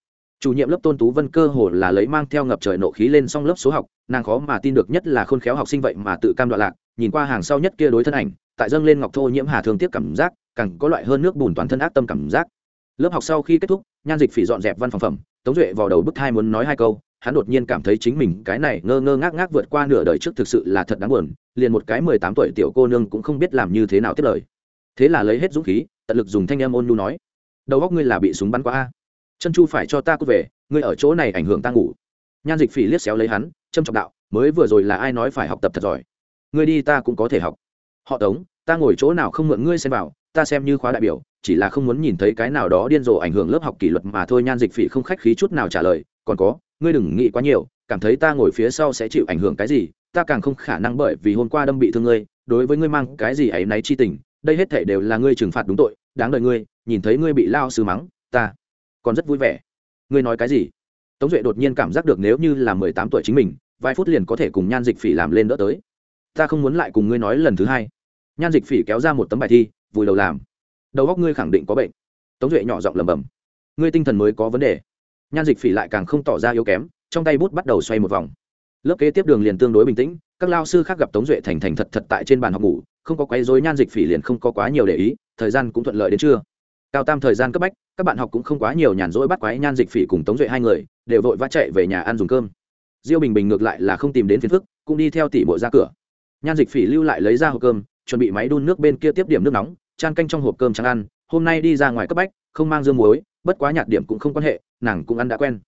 Chủ nhiệm lớp tôn tú vân cơ hồ là lấy mang theo ngập trời nộ khí lên xong lớp số học, nàng khó mà tin được nhất là khôn khéo học sinh vậy mà tự cam đoạn lạc, nhìn qua hàng sau nhất kia đối thân ảnh, tại dâng lên ngọc thô nhiễm hà thương tiếc cảm giác, càng có loại hơn nước bùn toàn thân ác tâm cảm giác. Lớp học sau khi kết thúc, nhan dịch phỉ dọn dẹp văn phòng phẩm, tống duệ vào đầu bức thai muốn nói hai câu hắn đột nhiên cảm thấy chính mình cái này ngơ ngơ ngác ngác vượt qua nửa đời trước thực sự là thật đáng buồn, liền một cái mười tám tuổi tiểu cô nương cũng không biết làm như thế nào tiếp lời. Thế là lấy hết dũng khí, tận lực dùng thanh em ôn nhu nói, đầu góc ngươi là bị súng bắn qua a. Chân chu phải cho ta cút về, ngươi ở chỗ này ảnh hưởng ta ngủ. Nhan dịch phỉ liếc xéo lấy hắn trâm trọng đạo, mới vừa rồi là ai nói phải học tập thật giỏi? Ngươi đi ta cũng có thể học. Họ tống, ta ngồi chỗ nào không mượn ngươi xem vào, ta xem như khóa đại biểu, chỉ là không muốn nhìn thấy cái nào đó điên rồ ảnh hưởng lớp học kỷ luật mà thôi. Nhan dịch phỉ không khách khí chút nào trả lời, còn có ngươi đừng nghĩ quá nhiều, cảm thấy ta ngồi phía sau sẽ chịu ảnh hưởng cái gì, ta càng không khả năng bởi vì hôm qua đâm bị thương ngươi, đối với ngươi mang cái gì ấy náy chi tình, đây hết thể đều là ngươi trừng phạt đúng tội, đáng đời ngươi, nhìn thấy ngươi bị lao sư mắng, ta còn rất vui vẻ. Ngươi nói cái gì? Tống duệ đột nhiên cảm giác được nếu như là mười tám tuổi chính mình, vài phút liền có thể cùng nhan dịch phỉ làm lên đỡ tới. Ta không muốn lại cùng ngươi nói lần thứ hai. Nhan dịch phỉ kéo ra một tấm bài thi, vùi đầu làm. Đầu góc ngươi khẳng định có bệnh. Tống duệ nhỏ giọng lầm bầm ngươi tinh thần mới có vấn đề nhan dịch phỉ lại càng không tỏ ra yếu kém, trong tay bút bắt đầu xoay một vòng. Lớp kế tiếp đường liền tương đối bình tĩnh, các lao sư khác gặp tống duệ thành thành thật thật tại trên bàn học ngủ, không có quấy dối nhan dịch phỉ liền không có quá nhiều để ý, thời gian cũng thuận lợi đến trưa. Cao tam thời gian cấp bách, các bạn học cũng không quá nhiều nhàn rỗi bắt quái nhan dịch phỉ cùng tống duệ hai người, đều vội vã chạy về nhà ăn dùng cơm. Diêu bình bình ngược lại là không tìm đến phiền phức, cũng đi theo tỷ bộ ra cửa. Nhan dịch phỉ lưu lại lấy ra hộp cơm, chuẩn bị máy đun nước bên kia tiếp điểm nước nóng, chan canh trong hộp cơm trắng ăn, hôm nay đi ra ngoài cấp bách, không mang dương muối bất quá nhạt điểm cũng không quan hệ, nàng cũng ăn đã quen.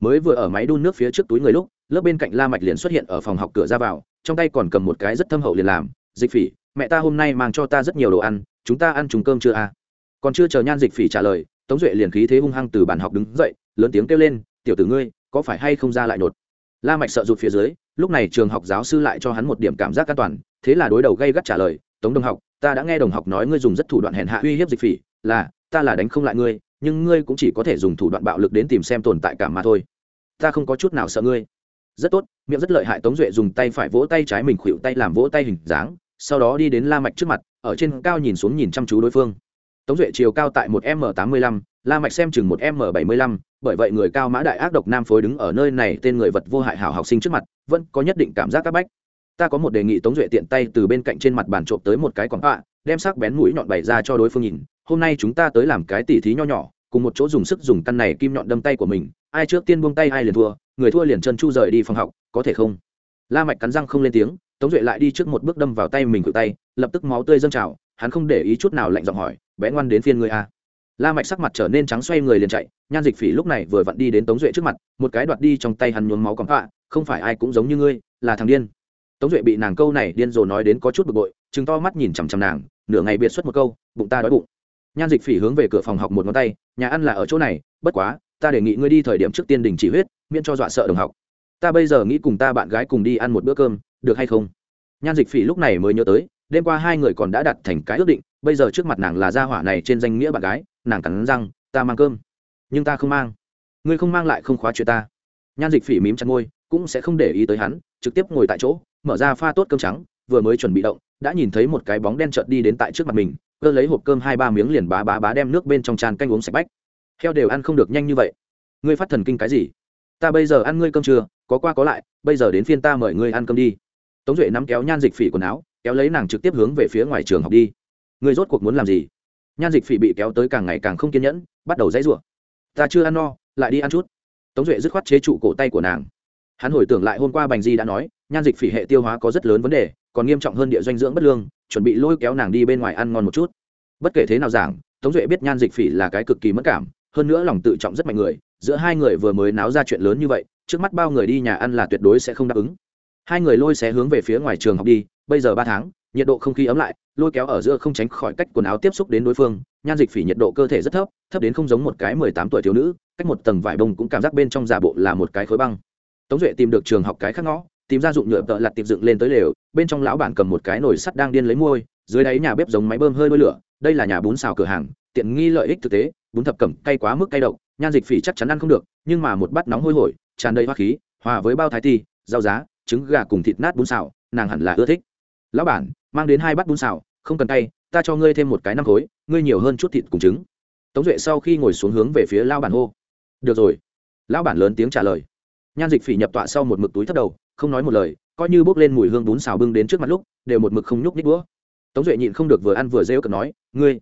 Mới vừa ở máy đun nước phía trước túi người lúc, lớp bên cạnh la mạch liền xuất hiện ở phòng học cửa ra vào, trong tay còn cầm một cái rất thâm hậu liền làm, dịch phỉ, mẹ ta hôm nay mang cho ta rất nhiều đồ ăn, chúng ta ăn trùng cơm chưa à? Còn chưa chờ nhan dịch phỉ trả lời, tống duệ liền khí thế hung hăng từ bàn học đứng dậy, lớn tiếng kêu lên, tiểu tử ngươi, có phải hay không ra lại nột la mạch sợ rụt phía dưới, lúc này trường học giáo sư lại cho hắn một điểm cảm giác an toàn, thế là đối đầu gây gắt trả lời, tống đồng học, ta đã nghe đồng học nói ngươi dùng rất thủ đoạn hèn hạ uy hiếp dịch phỉ, là, ta là đánh không lại ngươi nhưng ngươi cũng chỉ có thể dùng thủ đoạn bạo lực đến tìm xem tồn tại cảm mà thôi. Ta không có chút nào sợ ngươi. Rất tốt, miệng rất lợi hại tống duệ dùng tay phải vỗ tay trái mình khuỵu tay làm vỗ tay hình dáng, sau đó đi đến la mạch trước mặt, ở trên cao nhìn xuống nhìn chăm chú đối phương. Tống duệ chiều cao tại một m tám mươi lăm, la mạch xem chừng một m bảy mươi lăm, bởi vậy người cao mã đại ác độc nam phối đứng ở nơi này tên người vật vô hại hảo học sinh trước mặt, vẫn có nhất định cảm giác các bách. Ta có một đề nghị tống duệ tiện tay từ bên cạnh trên mặt bàn trộm tới một cái quảng bạ đem sắc bén mũi nhọn bày ra cho đối phương nhìn hôm nay chúng ta tới làm cái tỉ thí nho nhỏ, cùng một chỗ dùng sức dùng căn này kim nhọn đâm tay của mình, ai trước tiên buông tay ai liền thua, người thua liền chân chu rời đi phòng học, có thể không? La mạch cắn răng không lên tiếng, tống duệ lại đi trước một bước đâm vào tay mình cự tay, lập tức máu tươi dâng trào, hắn không để ý chút nào lạnh giọng hỏi, bé ngoan đến phiên ngươi a? La mạch sắc mặt trở nên trắng xoay người liền chạy, nhan dịch phỉ lúc này vừa vặn đi đến tống duệ trước mặt, một cái đoạt đi trong tay hắn nhuốm máu cắm họa không phải ai cũng giống như ngươi, là thằng điên. Tống duệ bị nàng câu này điên rồ nói đến có chút bực bội chừng to mắt nhìn chằm chằm nàng, nửa ngày biệt xuất một câu, bụng ta đói bụng nhan dịch phỉ hướng về cửa phòng học một ngón tay, nhà ăn là ở chỗ này, bất quá, ta đề nghị ngươi đi thời điểm trước tiên đình chỉ huyết, miễn cho dọa sợ đồng học. Ta bây giờ nghĩ cùng ta bạn gái cùng đi ăn một bữa cơm, được hay không? Nhan dịch phỉ lúc này mới nhớ tới, đêm qua hai người còn đã đặt thành cái ước định, bây giờ trước mặt nàng là gia hỏa này trên danh nghĩa bạn gái, nàng cắn răng, ta mang cơm, nhưng ta không mang. Ngươi không mang lại không khóa chuyện ta. Nhan dịch phỉ mím chặt môi, cũng sẽ không để ý tới hắn, trực tiếp ngồi tại chỗ, mở ra pha tốt cơm trắng, vừa mới chuẩn bị động, đã nhìn thấy một cái bóng đen trợt đi đến tại trước mặt mình cơ lấy hộp cơm hai ba miếng liền bá bá bá đem nước bên trong tràn canh uống sạch bách. Heo đều ăn không được nhanh như vậy. Ngươi phát thần kinh cái gì? Ta bây giờ ăn ngươi cơm chưa có qua có lại, bây giờ đến phiên ta mời ngươi ăn cơm đi. Tống duệ nắm kéo nhan dịch phỉ quần áo, kéo lấy nàng trực tiếp hướng về phía ngoài trường học đi. Ngươi rốt cuộc muốn làm gì? Nhan dịch phỉ bị kéo tới càng ngày càng không kiên nhẫn, bắt đầu dãy rủa. Ta chưa ăn no, lại đi ăn chút. Tống duệ dứt khoát chế trụ cổ tay của nàng. Hắn hồi tưởng lại hôm qua bành di đã nói, nhan dịch phỉ hệ tiêu hóa có rất lớn vấn đề, còn nghiêm trọng hơn địa doanh dưỡng bất lương chuẩn bị lôi kéo nàng đi bên ngoài ăn ngon một chút. Bất kể thế nào giảng, tống duệ biết nhan dịch phỉ là cái cực kỳ mất cảm, hơn nữa lòng tự trọng rất mạnh người, giữa hai người vừa mới náo ra chuyện lớn như vậy, trước mắt bao người đi nhà ăn là tuyệt đối sẽ không đáp ứng. Hai người lôi xé hướng về phía ngoài trường học đi, bây giờ ba tháng, nhiệt độ không khí ấm lại, lôi kéo ở giữa không tránh khỏi cách quần áo tiếp xúc đến đối phương, nhan dịch phỉ nhiệt độ cơ thể rất thấp thấp đến không giống một cái mười tám tuổi thiếu nữ, cách một tầng vải bông cũng cảm giác bên trong giả bộ là một cái khối băng. Tống duệ tìm được trường học cái khác ngõ tìm ra dụng nhựa tợ lặt tiệp dựng lên tới lều, bên trong lão bản cầm một cái nồi sắt đang điên lấy môi, dưới đáy nhà bếp giống máy bơm hơi bôi lửa, đây là nhà bún xào cửa hàng, tiện nghi lợi ích thực tế, bún thập cẩm cay quá mức cay độc, nhan dịch phỉ chắc chắn ăn không được, nhưng mà một bát nóng hôi hổi, tràn đầy hoa khí, hòa với bao thái ti, rau giá, trứng gà cùng thịt nát bún xào, nàng hẳn là ưa thích. Lão bản, mang đến hai bát bún xào, không cần tay ta cho ngươi thêm một cái năm khối, ngươi nhiều hơn chút thịt cùng trứng. Tống duệ sau khi ngồi xuống hướng về phía lao bản hô. Được rồi. Lão bản lớn tiếng trả lời. Nhan dịch phỉ nhập tọa sau một mực túi thất đầu không nói một lời, coi như bốc lên mùi hương bún xào bưng đến trước mặt lúc, đều một mực không nhúc nhích đũa. Tống duệ nhịn không được vừa ăn vừa rêu cần nói, ngươi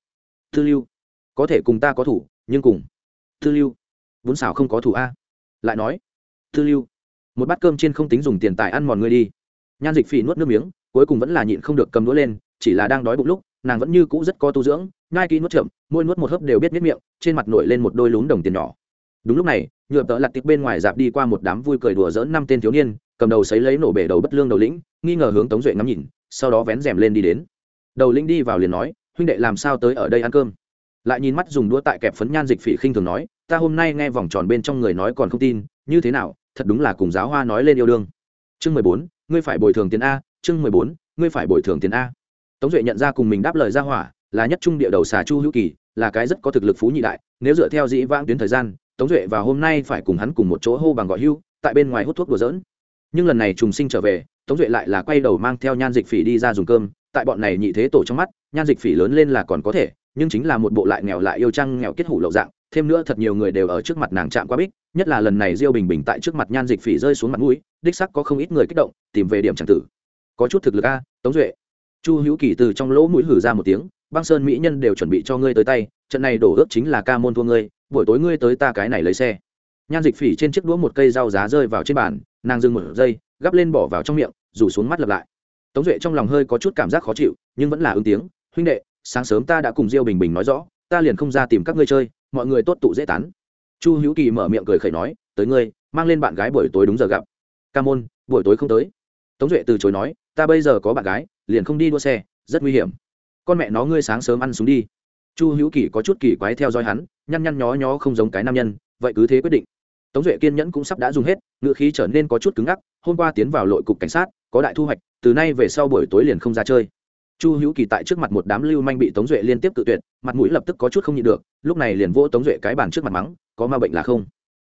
thư lưu, có thể cùng ta có thủ, nhưng cùng thư lưu, bún xào không có thủ a. Lại nói thư lưu, một bát cơm trên không tính dùng tiền tài ăn mòn ngươi đi. Nhan dịch phỉ nuốt nước miếng, cuối cùng vẫn là nhịn không được cầm đũa lên, chỉ là đang đói bụng lúc, nàng vẫn như cũ rất có tu dưỡng ngai kỹ nuốt chậm, môi nuốt một hớp đều biết miết miệng, trên mặt nổi lên một đôi lún đồng tiền nhỏ. Đúng lúc này, nhựa tợ lặt tiệc bên ngoài dạp đi qua một đám vui cười đùa dỡn năm tên thiếu niên cầm đầu sấy lấy nổ bể đầu bất lương đầu lĩnh, nghi ngờ hướng tống duệ ngắm nhìn, sau đó vén rèm lên đi đến. Đầu lĩnh đi vào liền nói, huynh đệ làm sao tới ở đây ăn cơm? Lại nhìn mắt dùng đũa tại kẹp phấn nhan dịch phỉ khinh thường nói, ta hôm nay nghe vòng tròn bên trong người nói còn không tin, như thế nào, thật đúng là cùng giáo hoa nói lên yêu đương. Chương mười bốn, ngươi phải bồi thường tiền a, chương mười bốn, ngươi phải bồi thường tiền a. Tống duệ nhận ra cùng mình đáp lời ra hỏa, là nhất trung địa đầu xà chu hữu kỳ, là cái rất có thực lực phú nhị đại, nếu dựa theo dĩ vãng tuyến thời gian, tống duệ và hôm nay phải cùng hắn cùng một chỗ hô bằng gọi hưu, tại bên ngoài hút thuốc đùa dỡn nhưng lần này trùng sinh trở về, tống duệ lại là quay đầu mang theo nhan dịch phỉ đi ra dùng cơm. Tại bọn này nhị thế tổ trong mắt, nhan dịch phỉ lớn lên là còn có thể, nhưng chính là một bộ lại nghèo lại yêu trăng nghèo kết hủ lậu dạng. Thêm nữa thật nhiều người đều ở trước mặt nàng chạm qua bích, nhất là lần này diêu bình bình tại trước mặt nhan dịch phỉ rơi xuống mặt mũi, đích sắc có không ít người kích động, tìm về điểm tràng tử. Có chút thực lực a, tống duệ. Chu hữu kỳ từ trong lỗ mũi hử ra một tiếng, băng sơn mỹ nhân đều chuẩn bị cho ngươi tới tay, trận này đổ ước chính là ca môn thua ngươi, buổi tối ngươi tới ta cái này lấy xe. Nhan dịch phỉ trên chiếc đũa một cây rau giá rơi vào trên bàn nàng dừng một giây, gắp lên bỏ vào trong miệng, rủ xuống mắt lặp lại. Tống duệ trong lòng hơi có chút cảm giác khó chịu, nhưng vẫn là ứng tiếng, huynh đệ, sáng sớm ta đã cùng diêu bình bình nói rõ, ta liền không ra tìm các ngươi chơi, mọi người tốt tụ dễ tán. Chu hữu kỳ mở miệng cười khẩy nói, tới ngươi, mang lên bạn gái buổi tối đúng giờ gặp. Ca môn, buổi tối không tới. Tống duệ từ chối nói, ta bây giờ có bạn gái, liền không đi đua xe, rất nguy hiểm. Con mẹ nó ngươi sáng sớm ăn xuống đi. Chu hữu kỳ có chút kỳ quái theo dõi hắn, nhăn nhăn nhó nhó không giống cái nam nhân, vậy cứ thế quyết định tống duệ kiên nhẫn cũng sắp đã dùng hết, ngựa khí trở nên có chút cứng ngắc, hôm qua tiến vào lội cục cảnh sát, có đại thu hoạch, từ nay về sau buổi tối liền không ra chơi. Chu hữu kỳ tại trước mặt một đám lưu manh bị tống duệ liên tiếp tự tuyệt, mặt mũi lập tức có chút không nhịn được, lúc này liền vỗ tống duệ cái bàn trước mặt mắng, có ma bệnh là không?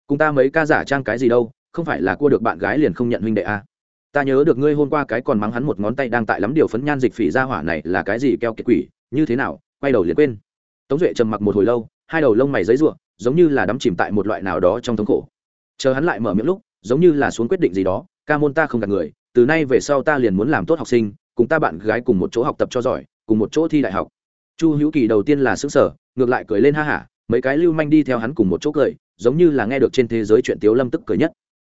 Cùng ta mấy ca giả trang cái gì đâu, không phải là cua được bạn gái liền không nhận huynh đệ a à. ta nhớ được ngươi hôm qua cái còn mắng hắn một ngón tay đang tại lắm điều phấn nhan dịch phỉ ra hỏa này là cái gì keo kiệt quỷ, như thế nào? Quay đầu liền quên. Tống duệ trầm mặc một hồi lâu, hai đầu lông mày giấy ruộng giống như là đắm chìm tại một loại nào đó trong thống khổ chờ hắn lại mở miệng lúc, giống như là xuống quyết định gì đó, ca môn ta không gạt người, từ nay về sau ta liền muốn làm tốt học sinh, cùng ta bạn gái cùng một chỗ học tập cho giỏi, cùng một chỗ thi đại học. Chu hữu kỳ đầu tiên là xứng sở ngược lại cười lên ha hả, mấy cái lưu manh đi theo hắn cùng một chỗ cười, giống như là nghe được trên thế giới chuyện tiếu lâm tức cười nhất.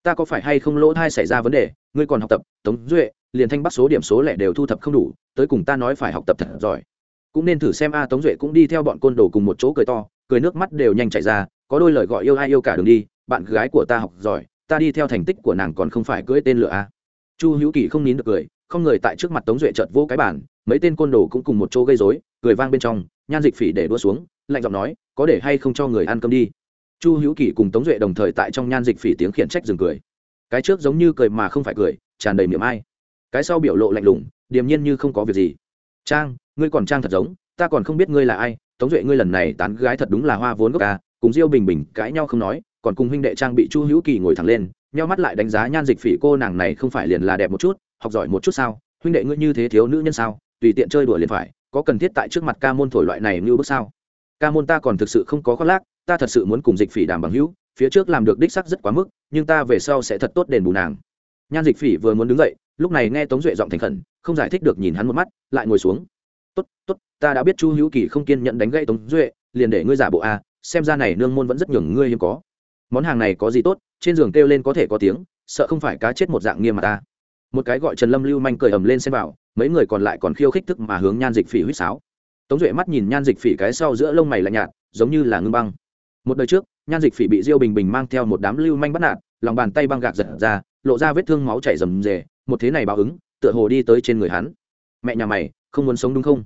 Ta có phải hay không lỗ thai xảy ra vấn đề, ngươi còn học tập, tống duệ, liền thanh bắt số điểm số lẻ đều thu thập không đủ, tới cùng ta nói phải học tập thật giỏi. Cũng nên thử xem a, tống duệ cũng đi theo bọn côn đồ cùng một chỗ cười to, cười nước mắt đều nhanh chảy ra, có đôi lời gọi yêu ai yêu cả đường đi bạn gái của ta học giỏi, ta đi theo thành tích của nàng còn không phải cưỡi tên lửa a chu hữu kỳ không nín được cười, không người tại trước mặt tống duệ chợt vô cái bản mấy tên côn đồ cũng cùng một chỗ gây dối cười vang bên trong, nhan dịch phỉ để đua xuống, lạnh giọng nói, có để hay không cho người ăn cơm đi? Chu hữu kỳ cùng tống duệ đồng thời tại trong nhan dịch phỉ tiếng khiển trách dừng cười. Cái trước giống như cười mà không phải cười, tràn đầy miệng ai. Cái sau biểu lộ lạnh lùng, điềm nhiên như không có việc gì. Trang, ngươi còn trang thật giống, ta còn không biết ngươi là ai, tống duệ ngươi lần này tán gái thật đúng là hoa vốn gốc ca cùng diêu bình bình cãi nhau không nói còn cùng huynh đệ trang bị chu hữu kỳ ngồi thẳng lên, nheo mắt lại đánh giá nhan dịch phỉ cô nàng này không phải liền là đẹp một chút, học giỏi một chút sao? Huynh đệ ngươi như thế thiếu nữ nhân sao? Tùy tiện chơi đùa liền phải, có cần thiết tại trước mặt ca môn thổi loại này như bước sao? Ca môn ta còn thực sự không có khoác lác, ta thật sự muốn cùng dịch phỉ đàm bằng hữu, phía trước làm được đích sắc rất quá mức, nhưng ta về sau sẽ thật tốt đền bù nàng. Nhan dịch phỉ vừa muốn đứng dậy, lúc này nghe tống duệ giọng thành khẩn, không giải thích được nhìn hắn một mắt, lại ngồi xuống. Tốt tốt, ta đã biết chu hữu kỳ không kiên nhận đánh gậy tống duệ, liền để ngươi giả bộ a, xem ra này nương môn vẫn rất nhường ngươi hiếm có món hàng này có gì tốt, trên giường kêu lên có thể có tiếng, sợ không phải cá chết một dạng nghiêm mà ta. Một cái gọi trần lâm lưu manh cười ầm lên xem vào mấy người còn lại còn khiêu khích thức mà hướng nhan dịch phỉ huýt sáo. Tống duệ mắt nhìn nhan dịch phỉ cái sau giữa lông mày lạnh nhạt, giống như là ngưng băng. Một đời trước, nhan dịch phỉ bị diêu bình bình mang theo một đám lưu manh bắt nạt, lòng bàn tay băng gạc giật ra, lộ ra vết thương máu chảy rầm rề, một thế này báo ứng, tựa hồ đi tới trên người hắn. Mẹ nhà mày, không muốn sống đúng không?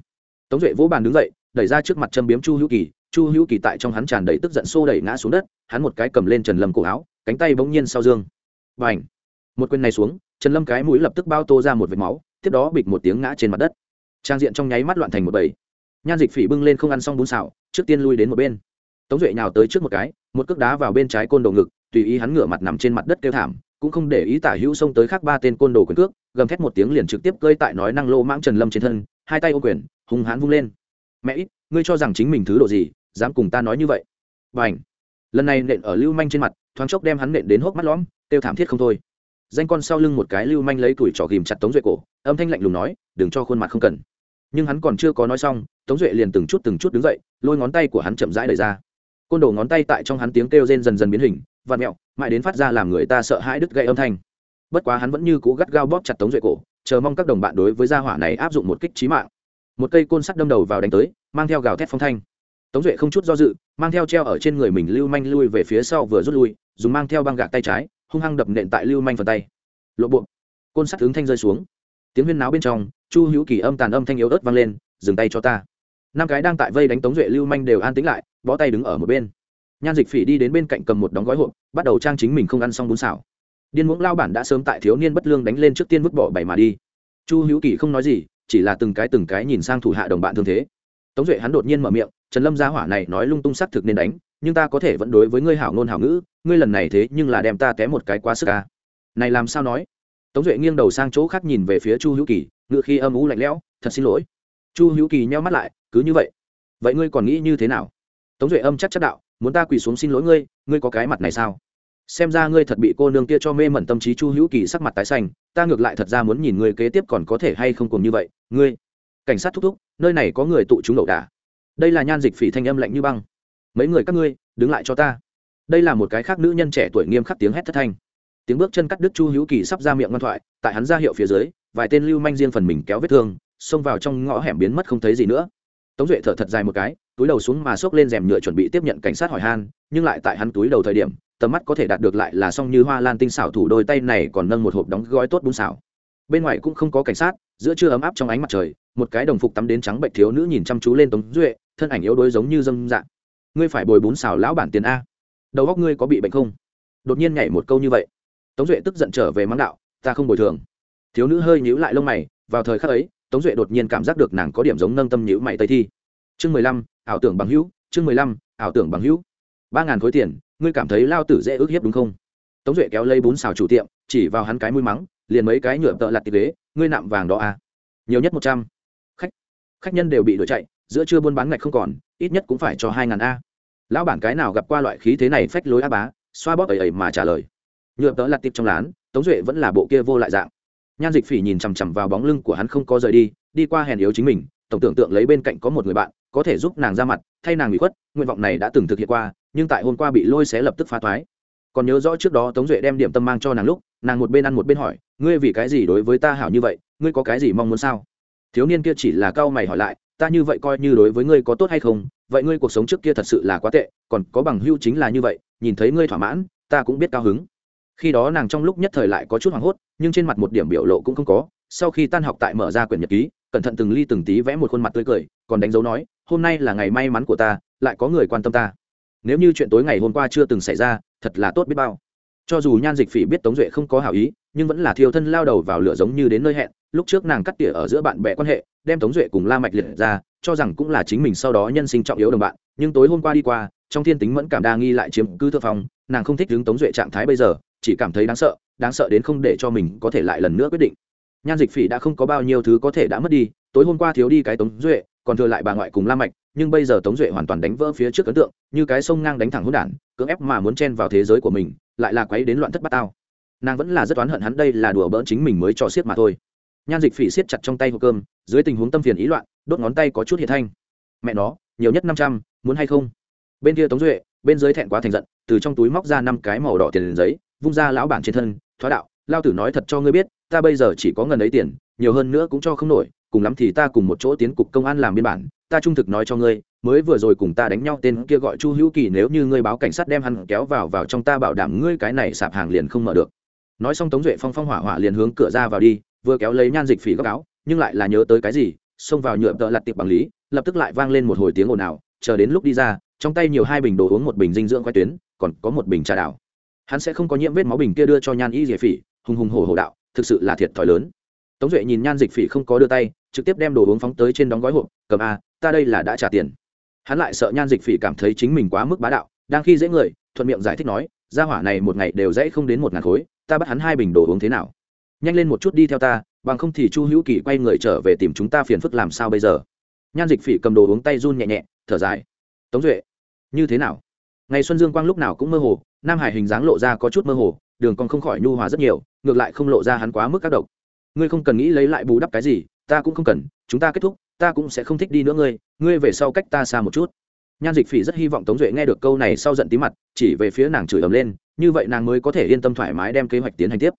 Tống duệ vỗ bàn đứng dậy, đẩy ra trước mặt châm biếm chu hữu kỳ chu hữu kỳ tại trong hắn tràn đầy tức giận xô đẩy ngã xuống đất, hắn một cái cầm lên trần lâm cổ áo, cánh tay bỗng nhiên sau dương. Và ảnh một quyền này xuống, trần lâm cái mũi lập tức bao tô ra một vệt máu, tiếp đó bịch một tiếng ngã trên mặt đất. Trang diện trong nháy mắt loạn thành một bầy. Nhan dịch phỉ bưng lên không ăn xong bún xào, trước tiên lui đến một bên. Tống duệ nhào tới trước một cái, một cước đá vào bên trái côn đồ ngực, tùy ý hắn ngửa mặt nằm trên mặt đất kêu thảm, cũng không để ý tả hữu xông tới khác ba tên côn đồ quyền cước, gầm thét một tiếng liền trực tiếp cơi tại nói năng lô mãng trần lâm trên thân, hai tay ô quyền hùng hãn vung lên. Mẹ ít, ngươi cho rằng chính mình thứ độ gì dám cùng ta nói như vậy. B à lần này nện ở lưu manh trên mặt, thoáng chốc đem hắn nện đến hốc mắt lõm, kêu thảm thiết không thôi. Danh con sau lưng một cái lưu manh lấy tuổi trỏ ghìm chặt tống duệ cổ, âm thanh lạnh lùng nói, đừng cho khuôn mặt không cần. Nhưng hắn còn chưa có nói xong, tống duệ liền từng chút từng chút đứng dậy, lôi ngón tay của hắn chậm rãi đẩy ra. Côn đổ ngón tay tại trong hắn tiếng kêu rên dần dần biến hình vạt mẹo, mãi đến phát ra làm người ta sợ hãi đứt gậy âm thanh. Bất quá hắn vẫn như cố gắt gao bóp chặt tống duệ cổ, chờ mong các đồng bạn đối với gia hỏa này áp dụng một kích trí mạng. Một cây côn sắt đâm đầu vào đánh tới, mang theo gào thét phong thanh tống duệ không chút do dự, mang theo treo ở trên người mình lưu manh lui về phía sau vừa rút lui, dùng mang theo băng gạc tay trái, hung hăng đập nện tại lưu manh phần tay. Lộ buộc côn sắt ứng thanh rơi xuống. Tiếng huyên náo bên trong, chu hữu kỳ âm tàn âm thanh yếu ớt vang lên, dừng tay cho ta. Năm cái đang tại vây đánh tống duệ lưu manh đều an tĩnh lại, bó tay đứng ở một bên. Nhan dịch phỉ đi đến bên cạnh cầm một đóng gói hộp, bắt đầu trang chính mình không ăn xong bún xào. Điên muỗng lao bản đã sớm tại thiếu niên bất lương đánh lên trước tiên vứt bỏ bảy mà đi. Chu hữu kỳ không nói gì, chỉ là từng cái từng cái nhìn sang thủ hạ đồng bạn thương thế. Tống duệ hắn đột nhiên mở miệng trần lâm gia hỏa này nói lung tung xác thực nên đánh, nhưng ta có thể vẫn đối với ngươi hảo ngôn hảo ngữ, ngươi lần này thế nhưng là đem ta té một cái quá sức ca này làm sao nói? Tống duệ nghiêng đầu sang chỗ khác nhìn về phía chu hữu kỳ ngự khi âm ú lạnh lẽo, thật xin lỗi. Chu hữu kỳ nheo mắt lại, cứ như vậy vậy ngươi còn nghĩ như thế nào? Tống duệ âm chắc chắc đạo, muốn ta quỳ xuống xin lỗi ngươi ngươi có cái mặt này sao? Xem ra ngươi thật bị cô nương kia cho mê mẩn tâm trí chu hữu kỳ sắc mặt tái xanh, ta ngược lại thật ra muốn nhìn ngươi kế tiếp còn có thể hay không cùng như vậy, ngươi. Cảnh sát thúc thúc, nơi này có người tụ chúng ẩu đả đây là nhan dịch phỉ thanh âm lạnh như băng. Mấy người các ngươi, đứng lại cho ta. Đây là một cái khác nữ nhân trẻ tuổi nghiêm khắc tiếng hét thất thanh. Tiếng bước chân cắt đứt chu hữu kỳ sắp ra miệng ngoan thoại, tại hắn ra hiệu phía dưới, vài tên lưu manh riêng phần mình kéo vết thương, xông vào trong ngõ hẻm biến mất không thấy gì nữa. Tống duệ thở thật dài một cái, túi đầu xuống mà xốc lên rèm nhựa chuẩn bị tiếp nhận cảnh sát hỏi han, nhưng lại tại hắn túi đầu thời điểm, tầm mắt có thể đạt được lại là xong như hoa lan tinh xảo thủ đôi tay này còn nâng một hộp đóng gói tốt bún xảo bên ngoài cũng không có cảnh sát, giữa trưa ấm áp trong ánh mặt trời một cái đồng phục tắm đến trắng bệnh thiếu nữ nhìn chăm chú lên tống duệ, thân ảnh yếu đuối giống như dâm dạng. Ngươi phải bồi bún xào lão bản tiền a. Đầu góc ngươi có bị bệnh không? Đột nhiên nhảy một câu như vậy. Tống duệ tức giận trở về mắng đạo, ta không bồi thường. Thiếu nữ hơi nhíu lại lông mày, vào thời khắc ấy, tống duệ đột nhiên cảm giác được nàng có điểm giống nâng tâm nhíu mày tây thi. Chương mười lăm, ảo tưởng bằng hữu, chương mười lăm, ảo tưởng bằng hữu. Ba ngàn khối tiền, ngươi cảm thấy lao tử dễ ước hiếp đúng không? Tống duệ kéo lấy bún xào chủ tiệm, chỉ vào hắn cái mũi mắng, liền mấy cái nhựa tợ lặt tịch ghế, ngươi nạm vàng đó à? Nhiều nhất một trăm khách nhân đều bị đuổi chạy, giữa trưa buôn bán ngạch không còn, ít nhất cũng phải cho hai ngàn a. Lão bản cái nào gặp qua loại khí thế này phách lối á bá, xoa bóp ẩy ẩy mà trả lời. Nhựa tớ lặt tiệp trong lán, tống duệ vẫn là bộ kia vô lại dạng. Nhan dịch phỉ nhìn chằm chằm vào bóng lưng của hắn không có rời đi đi qua hèn yếu chính mình, tổng tưởng tượng lấy bên cạnh có một người bạn, có thể giúp nàng ra mặt, thay nàng bị khuất, nguyện vọng này đã từng thực hiện qua, nhưng tại hôm qua bị lôi xé lập tức phá thoái. Còn nhớ rõ trước đó tống duệ đem điểm tâm mang cho nàng lúc, nàng một bên ăn một bên hỏi, ngươi vì cái gì đối với ta hảo như vậy, ngươi có cái gì mong muốn sao? Thiếu niên kia chỉ là cau mày hỏi lại, ta như vậy coi như đối với ngươi có tốt hay không? Vậy ngươi cuộc sống trước kia thật sự là quá tệ, còn có bằng hưu chính là như vậy, nhìn thấy ngươi thỏa mãn, ta cũng biết cao hứng. Khi đó nàng trong lúc nhất thời lại có chút hoảng hốt, nhưng trên mặt một điểm biểu lộ cũng không có. Sau khi tan học tại mở ra quyển nhật ký, cẩn thận từng ly từng tí vẽ một khuôn mặt tươi cười, còn đánh dấu nói, hôm nay là ngày may mắn của ta, lại có người quan tâm ta. Nếu như chuyện tối ngày hôm qua chưa từng xảy ra, thật là tốt biết bao. Cho dù nhan dịch phỉ biết tống duệ không có hảo ý, nhưng vẫn là thiêu thân lao đầu vào lửa giống như đến nơi hẹn lúc trước nàng cắt tỉa ở giữa bạn bè quan hệ, đem tống duệ cùng la mạch liệt ra, cho rằng cũng là chính mình sau đó nhân sinh trọng yếu đồng bạn, nhưng tối hôm qua đi qua, trong thiên tính mẫn cảm đa nghi lại chiếm cứ thượng phong, nàng không thích đứng tống duệ trạng thái bây giờ, chỉ cảm thấy đáng sợ đáng sợ đến không để cho mình có thể lại lần nữa quyết định. Nhan dịch phỉ đã không có bao nhiêu thứ có thể đã mất đi, tối hôm qua thiếu đi cái tống duệ, còn thừa lại bà ngoại cùng la mạch, nhưng bây giờ tống duệ hoàn toàn đánh vỡ phía trước ấn tượng, như cái sông ngang đánh thẳng hỗn đản, cưỡng ép mà muốn chen vào thế giới của mình, lại là quấy đến loạn thất bát tao. Nàng vẫn là rất oán hận hắn đây là đùa bỡn chính mình mới cho siết mà thôi nhan dịch phỉ siết chặt trong tay hộp cơm, dưới tình huống tâm phiền ý loạn, đốt ngón tay có chút hiện thanh. Mẹ nó, nhiều nhất năm trăm, muốn hay không? Bên kia tống duệ, bên dưới thẹn quá thành giận, từ trong túi móc ra năm cái màu đỏ tiền giấy, vung ra lão bản trên thân, thoá đạo, lao tử nói thật cho ngươi biết, ta bây giờ chỉ có ngần ấy tiền, nhiều hơn nữa cũng cho không nổi, cùng lắm thì ta cùng một chỗ tiến cục công an làm biên bản, ta trung thực nói cho ngươi, mới vừa rồi cùng ta đánh nhau tên kia gọi chu hữu kỳ nếu như ngươi báo cảnh sát đem hắn kéo vào vào trong ta bảo đảm ngươi cái này sạp hàng liền không mở được. Nói xong tống duệ phong phong hỏa hỏa liền hướng cửa ra vào đi vừa kéo lấy nhan dịch phỉ góc áo, nhưng lại là nhớ tới cái gì, xông vào nhựa tợ lặt tiệp bằng lý, lập tức lại vang lên một hồi tiếng ồn ào, chờ đến lúc đi ra, trong tay nhiều hai bình đồ uống một bình dinh dưỡng khoai tuyến, còn có một bình trà đảo hắn sẽ không có nhiễm vết máu bình kia đưa cho nhan y dễ phỉ, hùng hùng hổ hổ đạo, thực sự là thiệt thòi lớn. Tống duệ nhìn nhan dịch phỉ không có đưa tay, trực tiếp đem đồ uống phóng tới trên đóng gói hộp, cầm a, ta đây là đã trả tiền. Hắn lại sợ nhan dịch phỉ cảm thấy chính mình quá mức bá đạo, đang khi dễ người, thuận miệng giải thích nói, gia hỏa này một ngày đều dễ không đến một ngàn khối, ta bắt hắn hai bình đồ uống thế nào? Nhanh lên một chút đi theo ta, bằng không thì chu hữu kỳ quay người trở về tìm chúng ta phiền phức làm sao bây giờ? Nhan dịch phỉ cầm đồ uống tay run nhẹ nhẹ, thở dài. Tống duệ, như thế nào? Ngày xuân dương quang lúc nào cũng mơ hồ, nam hải hình dáng lộ ra có chút mơ hồ, đường còn không khỏi nhu hòa rất nhiều, ngược lại không lộ ra hắn quá mức các độc. Ngươi không cần nghĩ lấy lại bù đắp cái gì, ta cũng không cần, chúng ta kết thúc, ta cũng sẽ không thích đi nữa ngươi ngươi về sau cách ta xa một chút. Nhan dịch phỉ rất hy vọng tống duệ nghe được câu này sau giận tí mặt, chỉ về phía nàng chửi ầm lên, như vậy nàng mới có thể yên tâm thoải mái đem kế hoạch tiến hành tiếp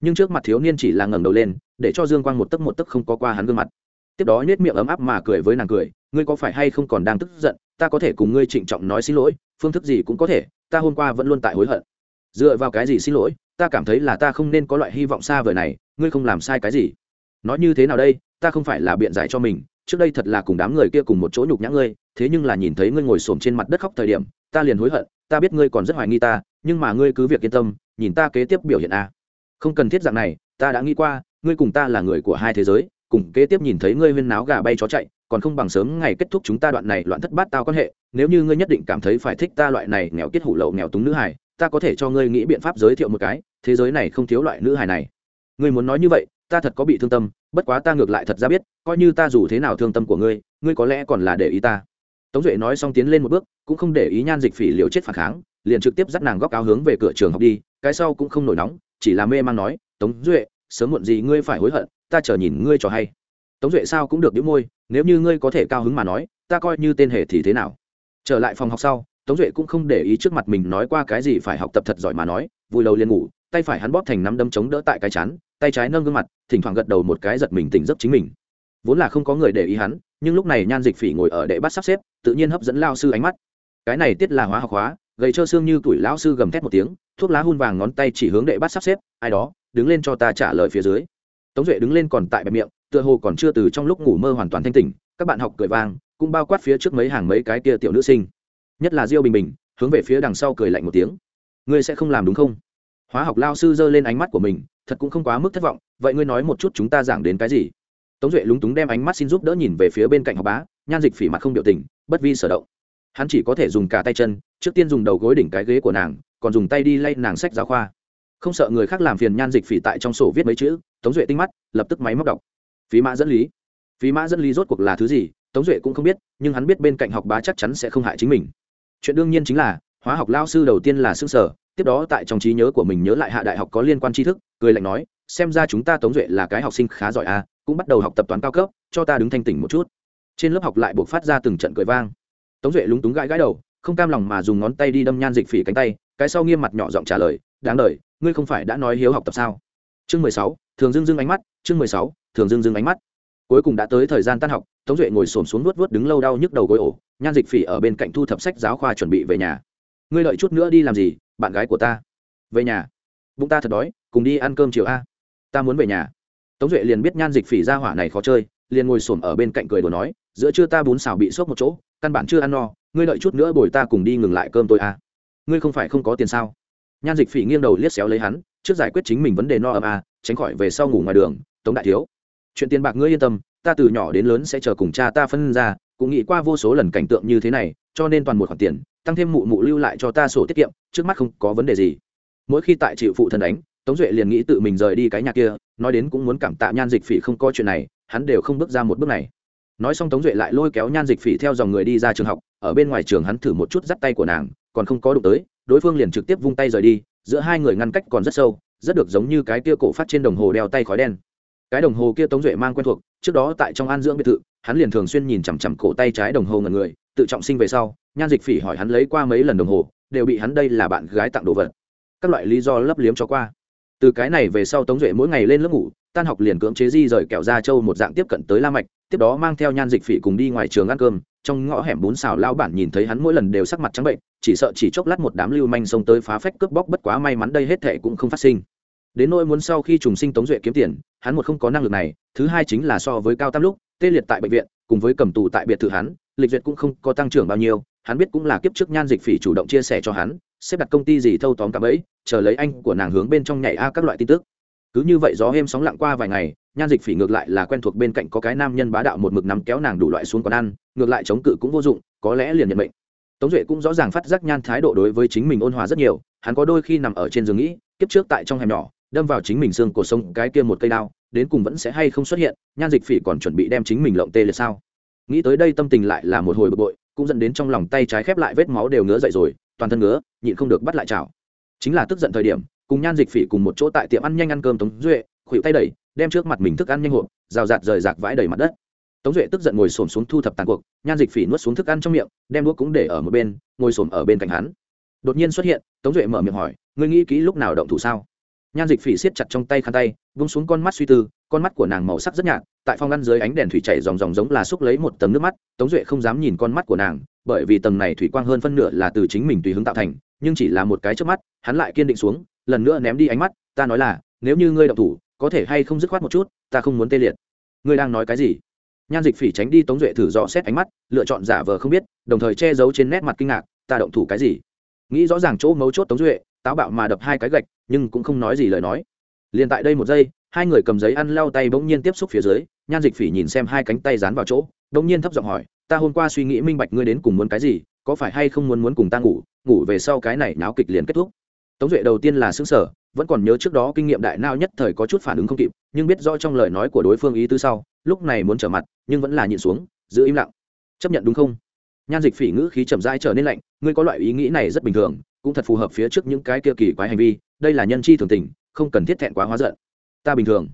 nhưng trước mặt thiếu niên chỉ là ngẩng đầu lên, để cho dương quang một tấc một tấc không có qua hắn gương mặt. Tiếp đó nhét miệng ấm áp mà cười với nàng cười, ngươi có phải hay không còn đang tức giận? Ta có thể cùng ngươi trịnh trọng nói xin lỗi, phương thức gì cũng có thể, ta hôm qua vẫn luôn tại hối hận. Dựa vào cái gì xin lỗi, ta cảm thấy là ta không nên có loại hy vọng xa vời này, ngươi không làm sai cái gì. Nói như thế nào đây, ta không phải là biện giải cho mình, trước đây thật là cùng đám người kia cùng một chỗ nhục nhã ngươi, thế nhưng là nhìn thấy ngươi ngồi xổm trên mặt đất khóc thời điểm, ta liền hối hận, ta biết ngươi còn rất hoài nghi ta, nhưng mà ngươi cứ việc yên tâm, nhìn ta kế tiếp biểu hiện a không cần thiết dạng này, ta đã nghĩ qua, ngươi cùng ta là người của hai thế giới, cùng kế tiếp nhìn thấy ngươi huyên náo gà bay chó chạy, còn không bằng sớm ngày kết thúc chúng ta đoạn này loạn thất bát tao quan hệ, nếu như ngươi nhất định cảm thấy phải thích ta loại này nghèo kết hủ lậu nghèo túng nữ hải ta có thể cho ngươi nghĩ biện pháp giới thiệu một cái, thế giới này không thiếu loại nữ hải này. Ngươi muốn nói như vậy, ta thật có bị thương tâm, bất quá ta ngược lại thật ra biết, coi như ta dù thế nào thương tâm của ngươi ngươi có lẽ còn là để ý ta. Tống duệ nói xong tiến lên một bước, cũng không để ý nhan dịch phỉ liều chết phản kháng, liền trực tiếp dắt nàng góc áo hướng về cửa trường học đi, cái sau cũng không nổi nóng chỉ là mê man nói, tống duệ, sớm muộn gì ngươi phải hối hận, ta chờ nhìn ngươi cho hay. Tống duệ sao cũng được đĩu môi, nếu như ngươi có thể cao hứng mà nói, ta coi như tên hề thì thế nào? Trở lại phòng học sau, tống duệ cũng không để ý trước mặt mình nói qua cái gì phải học tập thật giỏi mà nói, vui lâu liền ngủ, tay phải hắn bóp thành nắm đấm chống đỡ tại cái chán, tay trái nâng gương mặt, thỉnh thoảng gật đầu một cái giật mình tỉnh giấc chính mình. Vốn là không có người để ý hắn, nhưng lúc này nhan dịch phỉ ngồi ở đệ bắt sắp xếp, tự nhiên hấp dẫn lao sư ánh mắt. Cái này tiết là hóa học hóa gầy trơ xương như tuổi lão sư gầm thét một tiếng, thuốc lá hun vàng ngón tay chỉ hướng đệ bắt sắp xếp, ai đó, đứng lên cho ta trả lời phía dưới. Tống duệ đứng lên còn tại bẹp miệng, tựa hồ còn chưa từ trong lúc ngủ mơ hoàn toàn thanh tỉnh, các bạn học cười vang, cũng bao quát phía trước mấy hàng mấy cái kia tiểu nữ sinh. Nhất là diêu bình bình, hướng về phía đằng sau cười lạnh một tiếng. Ngươi sẽ không làm đúng không? Hóa học lao sư giơ lên ánh mắt của mình, thật cũng không quá mức thất vọng, vậy ngươi nói một chút chúng ta giảng đến cái gì? Tống duệ lúng túng đem ánh mắt xin giúp đỡ nhìn về phía bên cạnh học bá, nhan dịch phỉ mặt không biểu tình, bất vi sở động hắn chỉ có thể dùng cả tay chân, trước tiên dùng đầu gối đỉnh cái ghế của nàng, còn dùng tay đi lay nàng sách giáo khoa. Không sợ người khác làm phiền nhan dịch phỉ tại trong sổ viết mấy chữ, tống duệ tinh mắt, lập tức máy móc đọc. Phí mã dẫn lý. Phí mã dẫn lý rốt cuộc là thứ gì, tống duệ cũng không biết, nhưng hắn biết bên cạnh học bá chắc chắn sẽ không hại chính mình. Chuyện đương nhiên chính là, hóa học lao sư đầu tiên là xương sở, tiếp đó tại trong trí nhớ của mình nhớ lại hạ đại học có liên quan tri thức, cười lạnh nói, xem ra chúng ta tống duệ là cái học sinh khá giỏi à cũng bắt đầu học tập toán cao cấp, cho ta đứng thanh tỉnh một chút. Trên lớp học lại buộc phát ra từng trận cười vang tống duệ lúng túng gãi gãi đầu, không cam lòng mà dùng ngón tay đi đâm nhan dịch phỉ cánh tay, cái sau nghiêm mặt nhỏ giọng trả lời, đáng đ ngươi không phải đã nói hiếu học tập sao? Chương mười sáu, thường dưng dưng ánh mắt, chương mười sáu, thường dưng dưng ánh mắt. Cuối cùng đã tới thời gian tan học, tống duệ ngồi xổm xuống nuốt vớt đứng lâu đau nhức đầu gối ổ, nhan dịch phỉ ở bên cạnh thu thập sách giáo khoa chuẩn bị về nhà. Ngươi lợi chút nữa đi làm gì, bạn gái của ta? Về nhà. Bụng ta thật đói, cùng đi ăn cơm chiều a. Ta muốn về nhà. Tống duệ liền biết nhan dịch phỉ ra hỏa này khó chơi, liền ngồi xổm ở bên cạnh cười đồ nói, giữa trưa ta bún xào bị sốt một chỗ căn bản chưa ăn no ngươi đợi chút nữa bồi ta cùng đi ngừng lại cơm tôi à? ngươi không phải không có tiền sao? Nhan dịch phỉ nghiêng đầu liếc xéo lấy hắn trước giải quyết chính mình vấn đề no ấm à, tránh khỏi về sau ngủ ngoài đường tống đại thiếu. Chuyện tiền bạc ngươi yên tâm ta từ nhỏ đến lớn sẽ chờ cùng cha ta phân ra cũng nghĩ qua vô số lần cảnh tượng như thế này cho nên toàn một khoản tiền tăng thêm mụ mụ lưu lại cho ta sổ tiết kiệm trước mắt không có vấn đề gì. Mỗi khi tại chịu phụ thân đánh tống duệ liền nghĩ tự mình rời đi cái nhà kia nói đến cũng muốn cảm tạ nhan dịch phỉ không có chuyện này hắn đều không bước ra một bước này nói xong tống duệ lại lôi kéo nhan dịch phỉ theo dòng người đi ra trường học, ở bên ngoài trường hắn thử một chút dắt tay của nàng, còn không có đụng tới, đối phương liền trực tiếp vung tay rời đi, giữa hai người ngăn cách còn rất sâu, rất được giống như cái kia cổ phát trên đồng hồ đeo tay khói đen. Cái đồng hồ kia tống duệ mang quen thuộc, trước đó tại trong an dưỡng biệt thự, hắn liền thường xuyên nhìn chằm chằm cổ tay trái đồng hồ ngần người, tự trọng sinh về sau, nhan dịch phỉ hỏi hắn lấy qua mấy lần đồng hồ, đều bị hắn đây là bạn gái tặng đồ vật. Các loại lý do lấp liếm cho qua. Từ cái này về sau tống duệ mỗi ngày lên lớp ngủ tan học liền cưỡng chế di rời kẹo ra châu một dạng tiếp cận tới la mạch, tiếp đó mang theo nhan dịch phỉ cùng đi ngoài trường ăn cơm. Trong ngõ hẻm bún xào lao bản nhìn thấy hắn mỗi lần đều sắc mặt trắng bệnh, chỉ sợ chỉ chốc lát một đám lưu manh xông tới phá phách cướp bóc bất quá may mắn đây hết thệ cũng không phát sinh. Đến nỗi muốn sau khi trùng sinh tống duệ kiếm tiền, hắn một không có năng lực này, thứ hai chính là so với cao tam lúc, tê liệt tại bệnh viện, cùng với cầm tù tại biệt thự hắn, lịch duyệt cũng không có tăng trưởng bao nhiêu, hắn biết cũng là kiếp trước nhan dịch phỉ chủ động chia sẻ cho hắn, xếp đặt công ty gì thâu tóm cả bẫy, chờ lấy anh của nàng hướng bên trong nhảy a các loại tin tức cứ như vậy gió êm sóng lặng qua vài ngày, nhan dịch phỉ ngược lại là quen thuộc bên cạnh có cái nam nhân bá đạo một mực nắm kéo nàng đủ loại xuống quán ăn, ngược lại chống cự cũng vô dụng, có lẽ liền nhận mệnh. Tống duệ cũng rõ ràng phát giác nhan thái độ đối với chính mình ôn hòa rất nhiều, hắn có đôi khi nằm ở trên giường nghĩ, kiếp trước tại trong hẻm nhỏ, đâm vào chính mình xương cổ sông cái kia một cây đao, đến cùng vẫn sẽ hay không xuất hiện, nhan dịch phỉ còn chuẩn bị đem chính mình lộng tê liệt sao? Nghĩ tới đây tâm tình lại là một hồi bực bội, cũng dẫn đến trong lòng tay trái khép lại vết máu đều ngứa dậy rồi, toàn thân ngứa, nhịn không được bắt lại chảo. Chính là tức giận thời điểm cùng nhan dịch phỉ cùng một chỗ tại tiệm ăn nhanh ăn cơm tống duệ khuỵu tay đẩy, đem trước mặt mình thức ăn nhanh hộp, rào rạt rời rạc vãi đầy mặt đất. Tống duệ tức giận ngồi xổm xuống thu thập tàn cuộc, nhan dịch phỉ nuốt xuống thức ăn trong miệng, đem đuốc cũng để ở một bên, ngồi xổm ở bên cạnh hắn. Đột nhiên xuất hiện, tống duệ mở miệng hỏi, ngươi nghĩ kỹ lúc nào động thủ sao? Nhan dịch phỉ siết chặt trong tay khăn tay, vung xuống con mắt suy tư, con mắt của nàng màu sắc rất nhạt, tại phòng ngăn dưới ánh đèn thủy chảy dòng dòng giống là xúc lấy một tấm nước mắt, tống duệ không dám nhìn con mắt của nàng, bởi vì tầng này thủy quang hơn phân nửa là từ chính mình tùy hứng tạo thành, nhưng chỉ là một cái trước mắt, hắn lại kiên định xuống lần nữa ném đi ánh mắt, ta nói là, nếu như ngươi động thủ, có thể hay không dứt khoát một chút, ta không muốn tê liệt. Ngươi đang nói cái gì? Nhan dịch phỉ tránh đi tống duệ thử dò xét ánh mắt, lựa chọn giả vờ không biết, đồng thời che giấu trên nét mặt kinh ngạc, ta động thủ cái gì? Nghĩ rõ ràng chỗ mấu chốt tống duệ, táo bạo mà đập hai cái gạch, nhưng cũng không nói gì lời nói. Liền tại đây một giây, hai người cầm giấy ăn lau tay bỗng nhiên tiếp xúc phía dưới, nhan dịch phỉ nhìn xem hai cánh tay dán vào chỗ, bỗng nhiên thấp giọng hỏi, ta hôm qua suy nghĩ minh bạch ngươi đến cùng muốn cái gì, có phải hay không muốn muốn cùng ta ngủ ngủ về sau cái này náo kịch liền kết thúc? Tống duệ đầu tiên là xứng sở vẫn còn nhớ trước đó kinh nghiệm đại nao nhất thời có chút phản ứng không kịp, nhưng biết rõ trong lời nói của đối phương ý tứ sau, lúc này muốn trở mặt, nhưng vẫn là nhịn xuống, giữ im lặng. Chấp nhận đúng không? Nhan dịch phỉ ngữ khí chậm rãi trở nên lạnh, ngươi có loại ý nghĩ này rất bình thường, cũng thật phù hợp phía trước những cái kia kỳ quái hành vi, đây là nhân chi thường tình, không cần thiết thẹn quá hóa giận. Ta bình thường.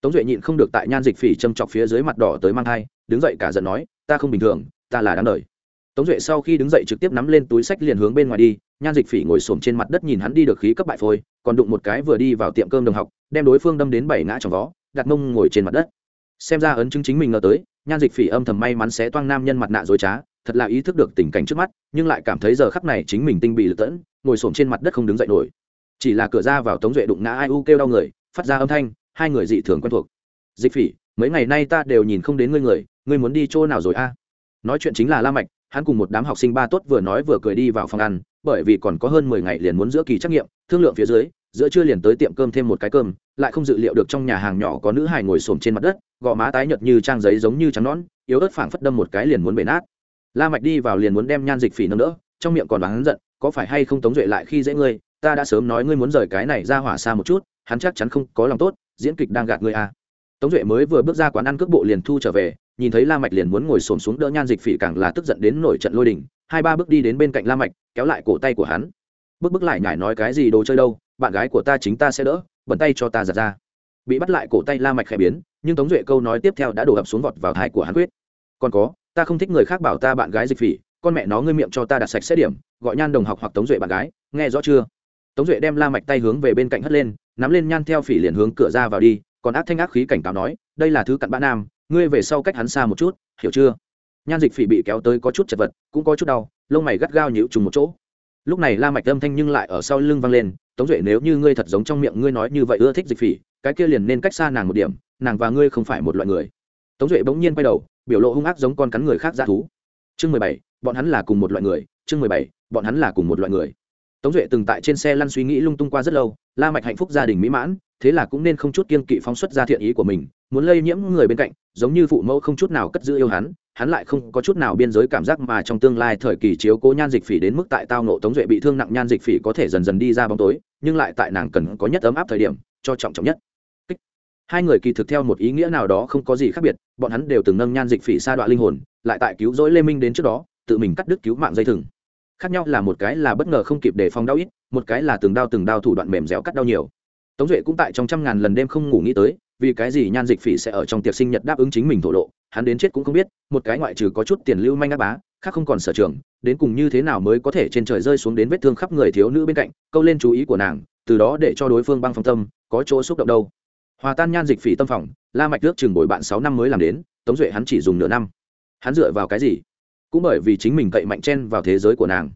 Tống duệ nhịn không được tại nhan dịch phỉ châm chọc phía dưới mặt đỏ tới mang thai, đứng dậy cả giận nói, ta không bình thường, ta là đáng đời. Tống duệ sau khi đứng dậy trực tiếp nắm lên túi sách liền hướng bên ngoài đi nhan dịch phỉ ngồi xổm trên mặt đất nhìn hắn đi được khí cấp bại phôi, còn đụng một cái vừa đi vào tiệm cơm đồng học, đem đối phương đâm đến bảy ngã trong vó, đặt mông ngồi trên mặt đất. Xem ra ấn chứng chính mình ngờ tới, nhan dịch phỉ âm thầm may mắn sẽ toang nam nhân mặt nạ dối trá, thật là ý thức được tình cảnh trước mắt, nhưng lại cảm thấy giờ khắc này chính mình tinh bị lật tẫn, ngồi xổm trên mặt đất không đứng dậy nổi. Chỉ là cửa ra vào tống duệ đụng ngã ai u kêu đau người, phát ra âm thanh, hai người dị thường quen thuộc. Dịch phỉ, mấy ngày nay ta đều nhìn không đến ngươi người, ngươi muốn đi chỗ nào rồi a? Nói chuyện chính là la mạch hắn cùng một đám học sinh ba tốt vừa nói vừa cười đi vào phòng ăn, bởi vì còn có hơn mười ngày liền muốn giữa kỳ trắc nghiệm, thương lượng phía dưới, giữa trưa liền tới tiệm cơm thêm một cái cơm, lại không dự liệu được trong nhà hàng nhỏ có nữ hài ngồi xổm trên mặt đất, gò má tái nhợt như trang giấy giống như trắng nón yếu ớt phảng phất đâm một cái liền muốn bể nát la mạch đi vào liền muốn đem nhan dịch phỉ nâng đỡ, trong miệng còn đoán giận, có phải hay không tống duệ lại khi dễ ngươi, ta đã sớm nói ngươi muốn rời cái này ra hỏa xa một chút, hắn chắc chắn không có lòng tốt, diễn kịch đang gạt ngươi à. tống duệ mới vừa bước ra quán ăn cước bộ liền thu trở về nhìn thấy la mạch liền muốn ngồi xổm xuống đỡ nhan dịch phỉ càng là tức giận đến nổi trận lôi đình, hai ba bước đi đến bên cạnh la mạch, kéo lại cổ tay của hắn. Bước bước lại nhảy nói cái gì đồ chơi đâu, bạn gái của ta chính ta sẽ đỡ, bận tay cho ta giật ra. Bị bắt lại cổ tay la mạch khẽ biến, nhưng tống duệ câu nói tiếp theo đã đổ ập xuống vọt vào tai của hắn quyết. Còn có, ta không thích người khác bảo ta bạn gái dịch phỉ, con mẹ nó ngươi miệng cho ta đặt sạch xét điểm, gọi nhan đồng học hoặc tống duệ bạn gái, nghe rõ chưa? Tống duệ đem la mạch tay hướng về bên cạnh hất lên, nắm lên nhan theo phỉ liền hướng cửa ra vào đi, còn ác thanh ác khí cảnh cáo nói, đây là thứ cặn bã nam ngươi về sau cách hắn xa một chút, hiểu chưa? Nhan dịch phỉ bị kéo tới có chút chật vật, cũng có chút đau, lông mày gắt gao nhịu trùng một chỗ. Lúc này la mạch âm thanh nhưng lại ở sau lưng vang lên, tống duệ, nếu như ngươi thật giống trong miệng ngươi nói như vậy ưa thích dịch phỉ, cái kia liền nên cách xa nàng một điểm, nàng và ngươi không phải một loại người. Tống duệ bỗng nhiên quay đầu, biểu lộ hung ác giống con cắn người khác ra thú. Chương mười bảy, bọn hắn là cùng một loại người, chương mười bảy, bọn hắn là cùng một loại người. Tống duệ từng tại trên xe lăn suy nghĩ lung tung qua rất lâu, la mạch hạnh phúc gia đình mỹ mãn thế là cũng nên không chút kiên kỵ phóng xuất ra thiện ý của mình, muốn lây nhiễm người bên cạnh, giống như phụ mẫu không chút nào cất giữ yêu hắn hắn lại không có chút nào biên giới cảm giác mà trong tương lai thời kỳ chiếu cố nhan dịch phỉ đến mức tại tao nộ tống duệ bị thương nặng nhan dịch phỉ có thể dần dần đi ra bóng tối, nhưng lại tại nàng cần có nhất ấm áp thời điểm, cho trọng trọng nhất. Hai người kỳ thực theo một ý nghĩa nào đó không có gì khác biệt, bọn hắn đều từng nâng nhan dịch phỉ xa đoạn linh hồn, lại tại cứu rỗi lê minh đến trước đó, tự mình cắt đứt cứu mạng dây thừng. Khác nhau là một cái là bất ngờ không kịp để phòng đau ít, một cái là từng đau từng đau thủ đoạn mềm dẻo cắt đau nhiều tống duệ cũng tại trong trăm ngàn lần đêm không ngủ nghĩ tới, vì cái gì nhan dịch phỉ sẽ ở trong tiệc sinh nhật đáp ứng chính mình thổ lộ, hắn đến chết cũng không biết, một cái ngoại trừ có chút tiền lưu manh ác bá, khác không còn sở trường, đến cùng như thế nào mới có thể trên trời rơi xuống đến vết thương khắp người thiếu nữ bên cạnh, câu lên chú ý của nàng, từ đó để cho đối phương băng phong tâm, có chỗ xúc động đâu. Hòa tan nhan dịch phỉ tâm phòng, la mạch nước chừng bồi bạn sáu năm mới làm đến, tống duệ hắn chỉ dùng nửa năm. Hắn dựa vào cái gì? Cũng bởi vì chính mình cậy mạnh chen vào thế giới của nàng.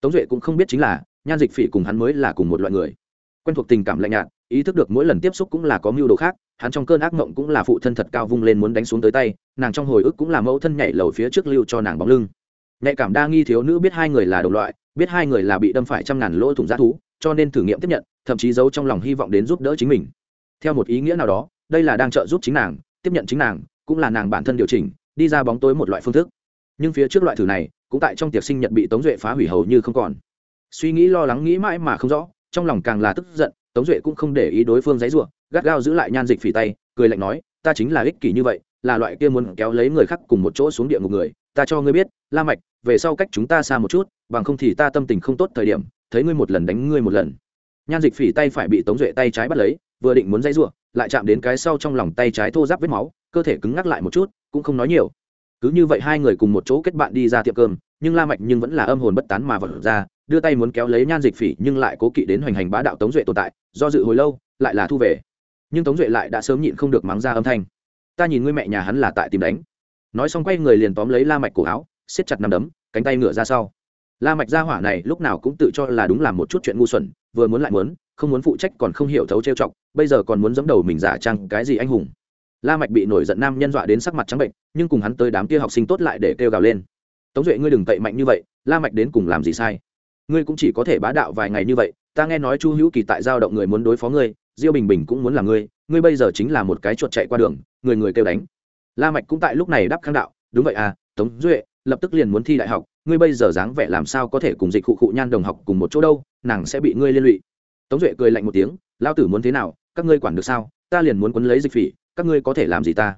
Tống duệ cũng không biết chính là, nhan dịch phỉ cùng hắn mới là cùng một loại người quen thuộc tình cảm lạnh nhạt, ý thức được mỗi lần tiếp xúc cũng là có mưu đồ khác, hắn trong cơn ác mộng cũng là phụ thân thật cao vung lên muốn đánh xuống tới tay, nàng trong hồi ức cũng là mẫu thân nhảy lầu phía trước lưu cho nàng bóng lưng. Nhạy cảm đa nghi thiếu nữ biết hai người là đồng loại, biết hai người là bị đâm phải trăm ngàn lỗ thủng g thú, cho nên thử nghiệm tiếp nhận, thậm chí giấu trong lòng hy vọng đến giúp đỡ chính mình. Theo một ý nghĩa nào đó, đây là đang trợ giúp chính nàng, tiếp nhận chính nàng, cũng là nàng bản thân điều chỉnh, đi ra bóng tối một loại phương thức. Nhưng phía trước loại thử này, cũng tại trong tiệc sinh nhật bị tống duệ phá hủy hầu như không còn. Suy nghĩ lo lắng nghĩ mãi mà không rõ trong lòng càng là tức giận, tống duệ cũng không để ý đối phương dãy ruộng gắt gao giữ lại nhan dịch phỉ tay, cười lạnh nói, ta chính là ích kỷ như vậy, là loại kia muốn kéo lấy người khác cùng một chỗ xuống địa ngục người, ta cho ngươi biết, la mạch, về sau cách chúng ta xa một chút, bằng không thì ta tâm tình không tốt thời điểm, thấy ngươi một lần đánh ngươi một lần. Nhan dịch phỉ tay phải bị tống duệ tay trái bắt lấy, vừa định muốn dãy ruộng lại chạm đến cái sau trong lòng tay trái thô ráp vết máu, cơ thể cứng ngắc lại một chút, cũng không nói nhiều. Cứ như vậy hai người cùng một chỗ kết bạn đi ra tiệm cơm, nhưng la mạch nhưng vẫn là âm hồn bất tán mà vật ra đưa tay muốn kéo lấy nhan dịch phỉ nhưng lại cố kỵ đến hoành hành bá đạo tống duệ tồn tại, do dự hồi lâu, lại là thu về. Nhưng tống duệ lại đã sớm nhịn không được mắng ra âm thanh. Ta nhìn ngươi mẹ nhà hắn là tại tìm đánh. Nói xong quay người liền tóm lấy la mạch cổ áo, siết chặt nằm đấm, cánh tay ngửa ra sau. La mạch gia hỏa này lúc nào cũng tự cho là đúng làm một chút chuyện ngu xuẩn, vừa muốn lại muốn, không muốn phụ trách còn không hiểu thấu trêu chọc, bây giờ còn muốn giẫm đầu mình giả trang cái gì anh hùng. La mạch bị nổi giận nam nhân dọa đến sắc mặt trắng bệnh, nhưng cùng hắn tới đám kia học sinh tốt lại để kêu gào lên. Tống duệ ngươi đừng tậy mạnh như vậy, la mạch đến cùng làm gì sai? Ngươi cũng chỉ có thể bá đạo vài ngày như vậy, ta nghe nói chu hữu kỳ tại giao động người muốn đối phó ngươi, diêu bình bình cũng muốn là ngươi ngươi bây giờ chính là một cái chuột chạy qua đường, người người kêu đánh. La mạch cũng tại lúc này đáp kháng đạo, đúng vậy à tống duệ, lập tức liền muốn thi đại học, ngươi bây giờ dáng vẻ làm sao có thể cùng dịch cụ cụ nhan đồng học cùng một chỗ đâu, nàng sẽ bị ngươi liên lụy. Tống duệ cười lạnh một tiếng, lao tử muốn thế nào, các ngươi quản được sao, ta liền muốn quấn lấy dịch phỉ, các ngươi có thể làm gì ta?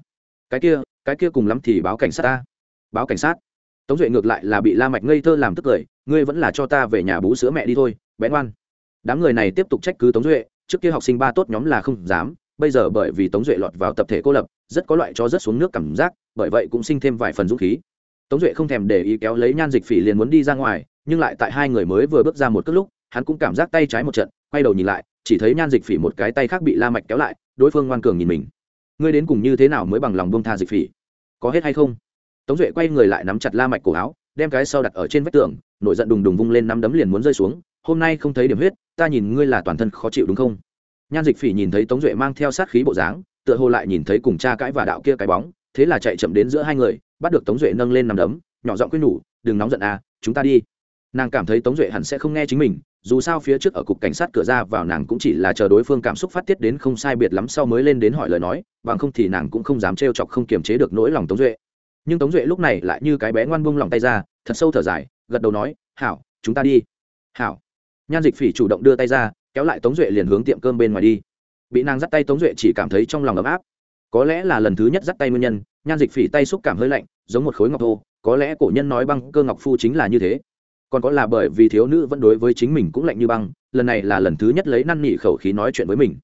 Cái kia cái kia cùng lắm thì báo cảnh sát ta. Báo cảnh sát. Tống duệ ngược lại là bị la mạch ngây thơ làm tức cười ngươi vẫn là cho ta về nhà bú sữa mẹ đi thôi, bé ngoan. Đám người này tiếp tục trách cứ tống duệ, trước kia học sinh ba tốt nhóm là không dám, bây giờ bởi vì tống duệ lọt vào tập thể cô lập, rất có loại cho rất xuống nước cảm giác, bởi vậy cũng sinh thêm vài phần dũng khí. Tống duệ không thèm để ý kéo lấy nhan dịch phỉ liền muốn đi ra ngoài, nhưng lại tại hai người mới vừa bước ra một cất lúc, hắn cũng cảm giác tay trái một trận, quay đầu nhìn lại, chỉ thấy nhan dịch phỉ một cái tay khác bị la mạch kéo lại, đối phương ngoan cường nhìn mình. Ngươi đến cùng như thế nào mới bằng lòng buông tha dịch phỉ? Có hết hay không? Tống duệ quay người lại nắm chặt la mạch cổ áo đem cái sau đặt ở trên vách tường, nổi giận đùng đùng vung lên nắm đấm liền muốn rơi xuống. Hôm nay không thấy điểm huyết, ta nhìn ngươi là toàn thân khó chịu đúng không? Nhan dịch phỉ nhìn thấy tống duệ mang theo sát khí bộ dáng, tựa hồ lại nhìn thấy cùng cha cãi và đạo kia cái bóng, thế là chạy chậm đến giữa hai người, bắt được tống duệ nâng lên nằm đấm, nhỏ giọng quyết nhủ, đừng nóng giận à chúng ta đi. Nàng cảm thấy tống duệ hẳn sẽ không nghe chính mình, dù sao phía trước ở cục cảnh sát cửa ra vào nàng cũng chỉ là chờ đối phương cảm xúc phát tiết đến không sai biệt lắm sau mới lên đến hỏi lời nói, bằng không thì nàng cũng không dám trêu chọc không kiềm chế được nỗi lòng tống duệ nhưng tống duệ lúc này lại như cái bé ngoan buông lòng tay ra, thật sâu thở dài, gật đầu nói, hảo, chúng ta đi. Hảo. Nhan dịch phỉ chủ động đưa tay ra, kéo lại tống duệ liền hướng tiệm cơm bên ngoài đi. Bị nàng dắt tay tống duệ chỉ cảm thấy trong lòng ấm áp. Có lẽ là lần thứ nhất dắt tay nguyên nhân, nhan dịch phỉ tay xúc cảm hơi lạnh, giống một khối ngọc thô, có lẽ cổ nhân nói băng cơ ngọc phu chính là như thế. Còn có là bởi vì thiếu nữ vẫn đối với chính mình cũng lạnh như băng, lần này là lần thứ nhất lấy năn nỉ khẩu khí nói chuyện với mình.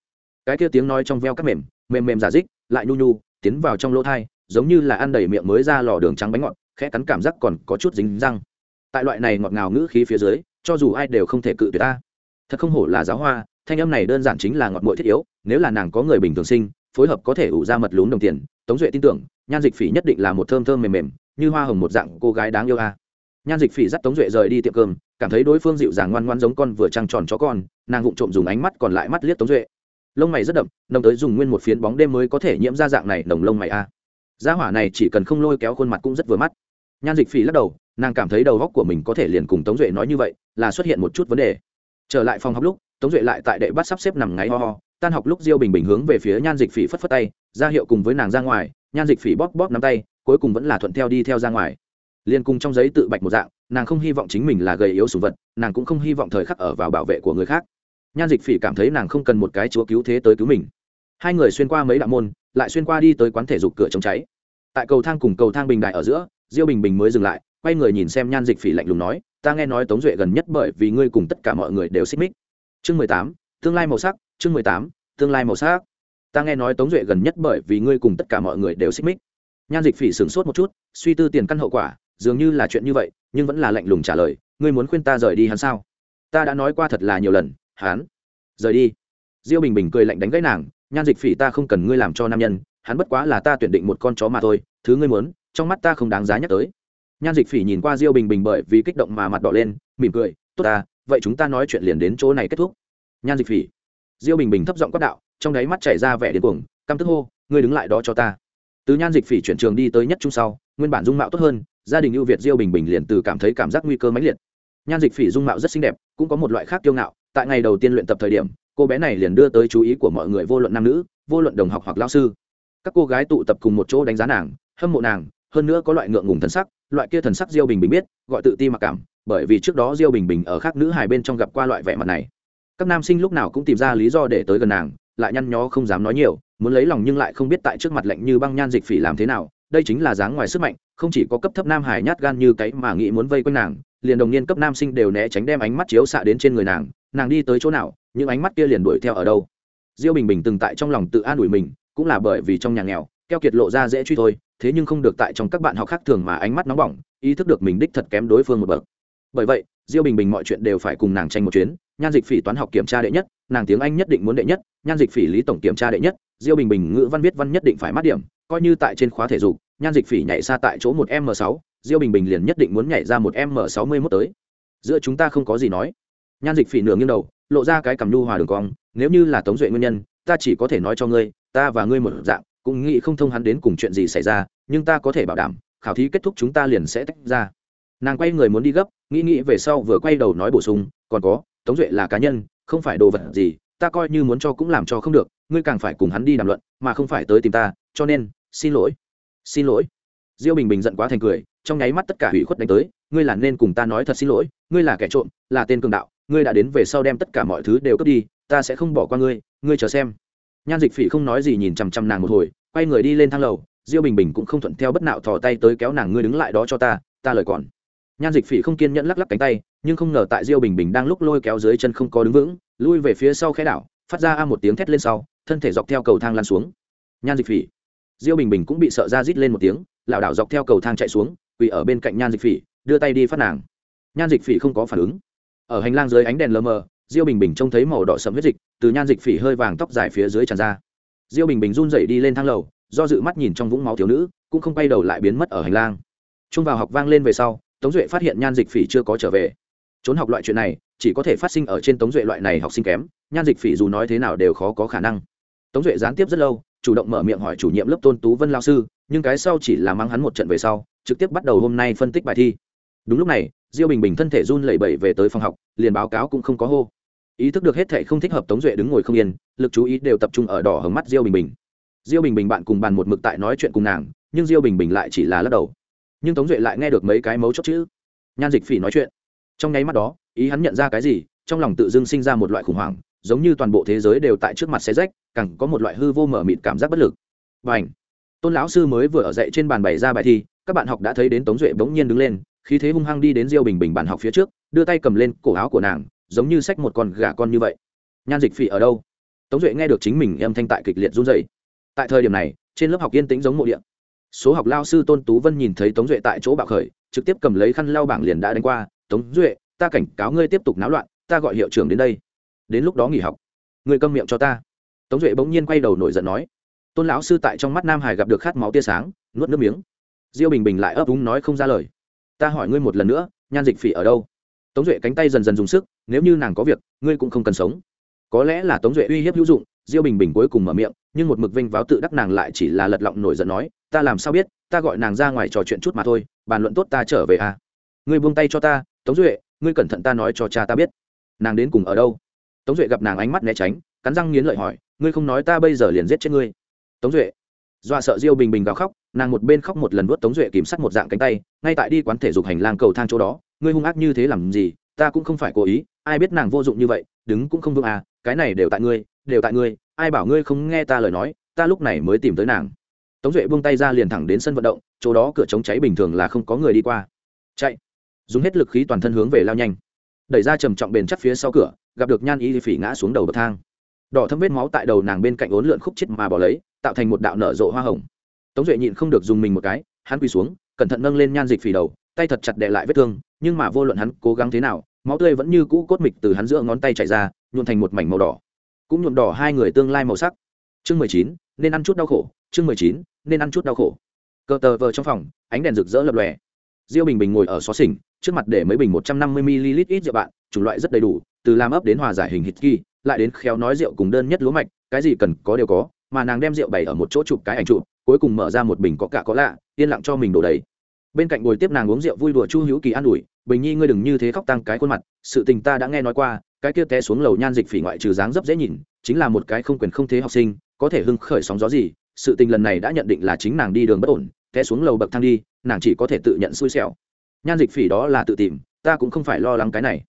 Cái kia tiếng nói trong veo các mềm mềm mềm giả dích, lại nhu nhu, tiến vào trong lỗ thai giống như là ăn đầy miệng mới ra lò đường trắng bánh ngọt, khẽ cắn cảm giác còn có chút dính răng. Tại loại này ngọt ngào ngữ khí phía dưới, cho dù ai đều không thể cự tuyệt ta. Thật không hổ là giáo hoa, thanh âm này đơn giản chính là ngọt mũi thiết yếu, nếu là nàng có người bình thường sinh, phối hợp có thể ủ ra mật lún đồng tiền, tống duệ tin tưởng, nhan dịch phỉ nhất định là một thơm thơm mềm mềm, như hoa hồng một dạng cô gái đáng yêu a. Nhan dịch phỉ dắt tống duệ rời đi tiệm cơm, cảm thấy đối phương dịu dàng ngoan ngoan giống con vừa trăng tròn chó con, nàng vụng trộm dùng ánh mắt còn lại mắt liếc tống duệ. Lông mày rất đậm, nồng tới dùng nguyên một phiến bóng đêm mới có thể nhiễm ra dạng này, nồng lông mày a gia hỏa này chỉ cần không lôi kéo khuôn mặt cũng rất vừa mắt. Nhan dịch phỉ lắc đầu, nàng cảm thấy đầu góc của mình có thể liền cùng tống duệ nói như vậy, là xuất hiện một chút vấn đề. Trở lại phòng học lúc, tống duệ lại tại đệ bắt sắp xếp nằm ngáy ho ho, tan học lúc diêu bình bình hướng về phía nhan dịch phỉ phất phất tay, ra hiệu cùng với nàng ra ngoài, nhan dịch phỉ bóp bóp nắm tay, cuối cùng vẫn là thuận theo đi theo ra ngoài. Liên cùng trong giấy tự bạch một dạng, nàng không hy vọng chính mình là gầy yếu sùng vật, nàng cũng không hy vọng thời khắc ở vào bảo vệ của người khác. Nhan dịch phỉ cảm thấy nàng không cần một cái chúa cứu thế tới cứu mình. Hai người xuyên qua mấy đạo môn lại xuyên qua đi tới quán thể dục cửa chống cháy. Tại cầu thang cùng cầu thang bình đại ở giữa, diêu bình bình mới dừng lại, quay người nhìn xem nhan dịch phỉ lạnh lùng nói, ta nghe nói tống duệ gần nhất bởi vì ngươi cùng tất cả mọi người đều xích mích. Chương mười tám, tương lai màu sắc, chương mười tám, tương lai màu sắc. Ta nghe nói tống duệ gần nhất bởi vì ngươi cùng tất cả mọi người đều xích mích. Nhan dịch phỉ sửng sốt một chút, suy tư tiền căn hậu quả, dường như là chuyện như vậy, nhưng vẫn là lạnh lùng trả lời, ngươi muốn khuyên ta rời đi hắn sao? Ta đã nói qua thật là nhiều lần, hắn. Rời đi. Diêu bình bình cười lạnh đánh gãy nàng nhan dịch phỉ ta không cần ngươi làm cho nam nhân, hắn bất quá là ta tuyển định một con chó mà thôi, thứ ngươi muốn, trong mắt ta không đáng giá nhắc tới. Nhan dịch phỉ nhìn qua diêu bình bình bởi vì kích động mà mặt đỏ lên, mỉm cười, tốt ta, vậy chúng ta nói chuyện liền đến chỗ này kết thúc. Nhan dịch phỉ. Diêu bình bình thấp giọng quát đạo, trong đáy mắt chảy ra vẻ điên cuồng, căm tức hô, ngươi đứng lại đó cho ta. Từ nhan dịch phỉ chuyển trường đi tới nhất trung sau, nguyên bản dung mạo tốt hơn, gia đình ưu việt diêu bình bình liền từ cảm thấy cảm giác nguy cơ mãnh liệt. Nhan dịch phỉ dung mạo rất xinh đẹp, cũng có một loại khác kiêu ngạo, tại ngày đầu tiên luyện tập thời điểm cô bé này liền đưa tới chú ý của mọi người vô luận nam nữ, vô luận đồng học hoặc lao sư. Các cô gái tụ tập cùng một chỗ đánh giá nàng, hâm mộ nàng, hơn nữa có loại ngượng ngùng thần sắc, loại kia thần sắc diêu bình bình biết, gọi tự ti mặc cảm, bởi vì trước đó diêu bình bình ở khác nữ hài bên trong gặp qua loại vẻ mặt này. Các nam sinh lúc nào cũng tìm ra lý do để tới gần nàng, lại nhăn nhó không dám nói nhiều, muốn lấy lòng nhưng lại không biết tại trước mặt lạnh như băng nhan dịch phỉ làm thế nào, đây chính là dáng ngoài sức mạnh, không chỉ có cấp thấp nam hải nhát gan như cái mà nghĩ muốn vây quanh nàng, liền đồng niên cấp nam sinh đều né tránh đem ánh mắt chiếu xạ đến trên người nàng nàng đi tới chỗ nào những ánh mắt kia liền đuổi theo ở đâu. Diêu bình bình từng tại trong lòng tự an ủi mình, cũng là bởi vì trong nhà nghèo, keo kiệt lộ ra dễ truy thôi, thế nhưng không được tại trong các bạn học khác thường mà ánh mắt nóng bỏng, ý thức được mình đích thật kém đối phương một bậc. Bởi vậy, diêu bình bình mọi chuyện đều phải cùng nàng tranh một chuyến, nhan dịch phỉ toán học kiểm tra đệ nhất, nàng tiếng anh nhất định muốn đệ nhất, nhan dịch phỉ lý tổng kiểm tra đệ nhất, diêu bình bình ngữ văn viết văn nhất định phải mát điểm, coi như tại trên khóa thể dục, nhan dịch phỉ nhảy xa tại chỗ một m sáu, diêu bình bình liền nhất định muốn nhảy ra một m sáu mươi mốt tới. Giữa chúng ta không có gì nói. Nhan dịch phỉ nửa nghiêng đầu lộ ra cái cầm nhu hòa đường cong, nếu như là tống duệ nguyên nhân, ta chỉ có thể nói cho ngươi, ta và ngươi một dạng, cũng nghĩ không thông hắn đến cùng chuyện gì xảy ra, nhưng ta có thể bảo đảm, khảo thí kết thúc chúng ta liền sẽ tách ra. Nàng quay người muốn đi gấp, nghĩ nghĩ về sau vừa quay đầu nói bổ sung, còn có, tống duệ là cá nhân, không phải đồ vật gì, ta coi như muốn cho cũng làm cho không được, ngươi càng phải cùng hắn đi đàm luận, mà không phải tới tìm ta, cho nên, xin lỗi. Xin lỗi. Diêu bình bình giận quá thành cười, trong nháy mắt tất cả hủy khuất đánh tới, ngươi là nên cùng ta nói thật xin lỗi, ngươi là kẻ trộm, là tên cường đạo ngươi đã đến về sau đem tất cả mọi thứ đều cướp đi, ta sẽ không bỏ qua ngươi ngươi chờ xem. Nhan dịch phỉ không nói gì nhìn chằm chằm nàng một hồi, quay người đi lên thang lầu, diêu bình bình cũng không thuận theo bất nạo thò tay tới kéo nàng ngươi đứng lại đó cho ta ta lời còn. Nhan dịch phỉ không kiên nhẫn lắc lắc cánh tay, nhưng không ngờ tại diêu bình bình đang lúc lôi kéo dưới chân không có đứng vững, lui về phía sau khe đảo, phát ra a một tiếng thét lên sau, thân thể dọc theo cầu thang lan xuống. Nhan dịch phỉ. Diêu bình bình cũng bị sợ ra rít lên một tiếng, lảo đảo dọc theo cầu thang chạy xuống, quỳ ở bên cạnh nhan dịch phỉ, đưa tay đi phát nàng. Nhan dịch phỉ không có phản ứng ở hành lang dưới ánh đèn lờ mờ, diêu bình bình trông thấy màu đỏ sẫm huyết dịch, từ nhan dịch phỉ hơi vàng tóc dài phía dưới tràn ra. Diêu bình bình run rẩy đi lên thang lầu, do dự mắt nhìn trong vũng máu thiếu nữ, cũng không quay đầu lại biến mất ở hành lang. Trung vào học vang lên về sau, tống duệ phát hiện nhan dịch phỉ chưa có trở về. Trốn học loại chuyện này, chỉ có thể phát sinh ở trên tống duệ loại này học sinh kém, nhan dịch phỉ dù nói thế nào đều khó có khả năng. Tống duệ gián tiếp rất lâu, chủ động mở miệng hỏi chủ nhiệm lớp tôn tú vân lao sư, nhưng cái sau chỉ là mang hắn một trận về sau, trực tiếp bắt đầu hôm nay phân tích bài thi. Đúng lúc này diêu bình bình thân thể run lẩy bẩy về tới phòng học, liền báo cáo cũng không có hô. Ý thức được hết thệ không thích hợp tống duệ đứng ngồi không yên, lực chú ý đều tập trung ở đỏ hồng mắt diêu bình bình. Diêu bình bình bạn cùng bàn một mực tại nói chuyện cùng nàng, nhưng diêu bình bình lại chỉ là lắc đầu. Nhưng tống duệ lại nghe được mấy cái mấu chốt chữ. Nhan dịch phỉ nói chuyện. Trong nháy mắt đó, ý hắn nhận ra cái gì, trong lòng tự dưng sinh ra một loại khủng hoảng, giống như toàn bộ thế giới đều tại trước mặt xe rách, càng có một loại hư vô mở mịt cảm giác bất lực. Và ảnh tôn lão sư mới vừa ở dậy trên bàn bày ra bài thi, các bạn học đã thấy đến tống duệ bỗng nhiên đứng lên khí thế hung hăng đi đến diêu bình bình bàn học phía trước, đưa tay cầm lên cổ áo của nàng, giống như xách một con gà con như vậy. Nhan dịch phỉ ở đâu? Tống duệ nghe được chính mình âm thanh tại kịch liệt run dày tại thời điểm này, trên lớp học yên tĩnh giống mộ điện số học lao sư tôn tú vân nhìn thấy tống duệ tại chỗ bạo khởi, trực tiếp cầm lấy khăn lau bảng liền đã đánh qua, tống duệ, ta cảnh cáo ngươi tiếp tục náo loạn, ta gọi hiệu trưởng đến đây. Đến lúc đó nghỉ học. Ngươi câm miệng cho ta. Tống duệ bỗng nhiên quay đầu nổi giận nói. Tôn lão sư tại trong mắt nam hải gặp được khát máu tia sáng, nuốt nước miếng. Diêu bình bình lại ấp úng nói không ra lời ta hỏi ngươi một lần nữa, nhan dịch phỉ ở đâu? Tống duệ cánh tay dần dần dùng sức, nếu như nàng có việc, ngươi cũng không cần sống. Có lẽ là tống duệ uy hiếp hữu dụng, diêu bình bình cuối cùng mở miệng, nhưng một mực vinh váo tự đắc nàng lại chỉ là lật lọng nổi giận nói, ta làm sao biết, ta gọi nàng ra ngoài trò chuyện chút mà thôi, bàn luận tốt ta trở về à? Ngươi buông tay cho ta, tống duệ, ngươi cẩn thận ta nói cho cha ta biết. Nàng đến cùng ở đâu? Tống duệ gặp nàng ánh mắt né tránh, cắn răng nghiến lợi hỏi, ngươi không nói ta bây giờ liền giết chết ngươi. Tống duệ, dọa sợ diêu bình bình gào khóc nàng một bên khóc một lần vuốt tống duệ kìm sắt một dạng cánh tay, ngay tại đi quán thể dục hành lang cầu thang chỗ đó, ngươi hung ác như thế làm gì, ta cũng không phải cố ý, ai biết nàng vô dụng như vậy, đứng cũng không vững à cái này đều tại ngươi, đều tại ngươi, ai bảo ngươi không nghe ta lời nói, ta lúc này mới tìm tới nàng. Tống duệ buông tay ra liền thẳng đến sân vận động, chỗ đó cửa chống cháy bình thường là không có người đi qua. Chạy. Dùng hết lực khí toàn thân hướng về lao nhanh. Đẩy ra trầm trọng bền chắc phía sau cửa, gặp được nhan y phỉ ngã xuống đầu bậc thang. Đỏ thâm vết máu tại đầu nàng bên cạnh ốn lượn khúc chết mà bỏ lấy, tạo thành một đạo nở rộ hoa hồng tống duệ nhịn không được dùng mình một cái, hắn quỳ xuống, cẩn thận nâng lên nhan dịch phỉ đầu, tay thật chặt đệ lại vết thương, nhưng mà vô luận hắn cố gắng thế nào, máu tươi vẫn như cũ cốt mịch từ hắn giữa ngón tay chảy ra, nhuộn thành một mảnh màu đỏ. Cũng nhuộm đỏ hai người tương lai màu sắc. Chương mười chín, nên ăn chút đau khổ. Chương mười chín, nên ăn chút đau khổ. Cờ tờ vờ trong phòng, ánh đèn rực rỡ lập lòe. Diêu bình bình ngồi ở xó xỉnh, trước mặt để mấy bình một trăm năm mươi ml ít rượu bạn, chủng loại rất đầy đủ, từ làm ấp đến hòa giải hình hít kỳ lại đến khéo nói rượu cùng đơn nhất lúa mạch, cái gì cần có đều có mà nàng đem rượu bày ở một chỗ chụp cái ảnh chụp, cuối cùng mở ra một bình có cả có lạ, yên lặng cho mình đổ đầy. Bên cạnh ngồi tiếp nàng uống rượu vui đùa chu hữu kỳ an ủi, bình nhi ngươi đừng như thế khóc tăng cái khuôn mặt, sự tình ta đã nghe nói qua, cái kia té xuống lầu nhan dịch phỉ ngoại trừ dáng dấp dễ nhìn, chính là một cái không quyền không thế học sinh, có thể hưng khởi sóng gió gì, sự tình lần này đã nhận định là chính nàng đi đường bất ổn, té xuống lầu bậc thang đi, nàng chỉ có thể tự nhận xui xẻo. Nhan dịch phỉ đó là tự tìm, ta cũng không phải lo lắng cái này.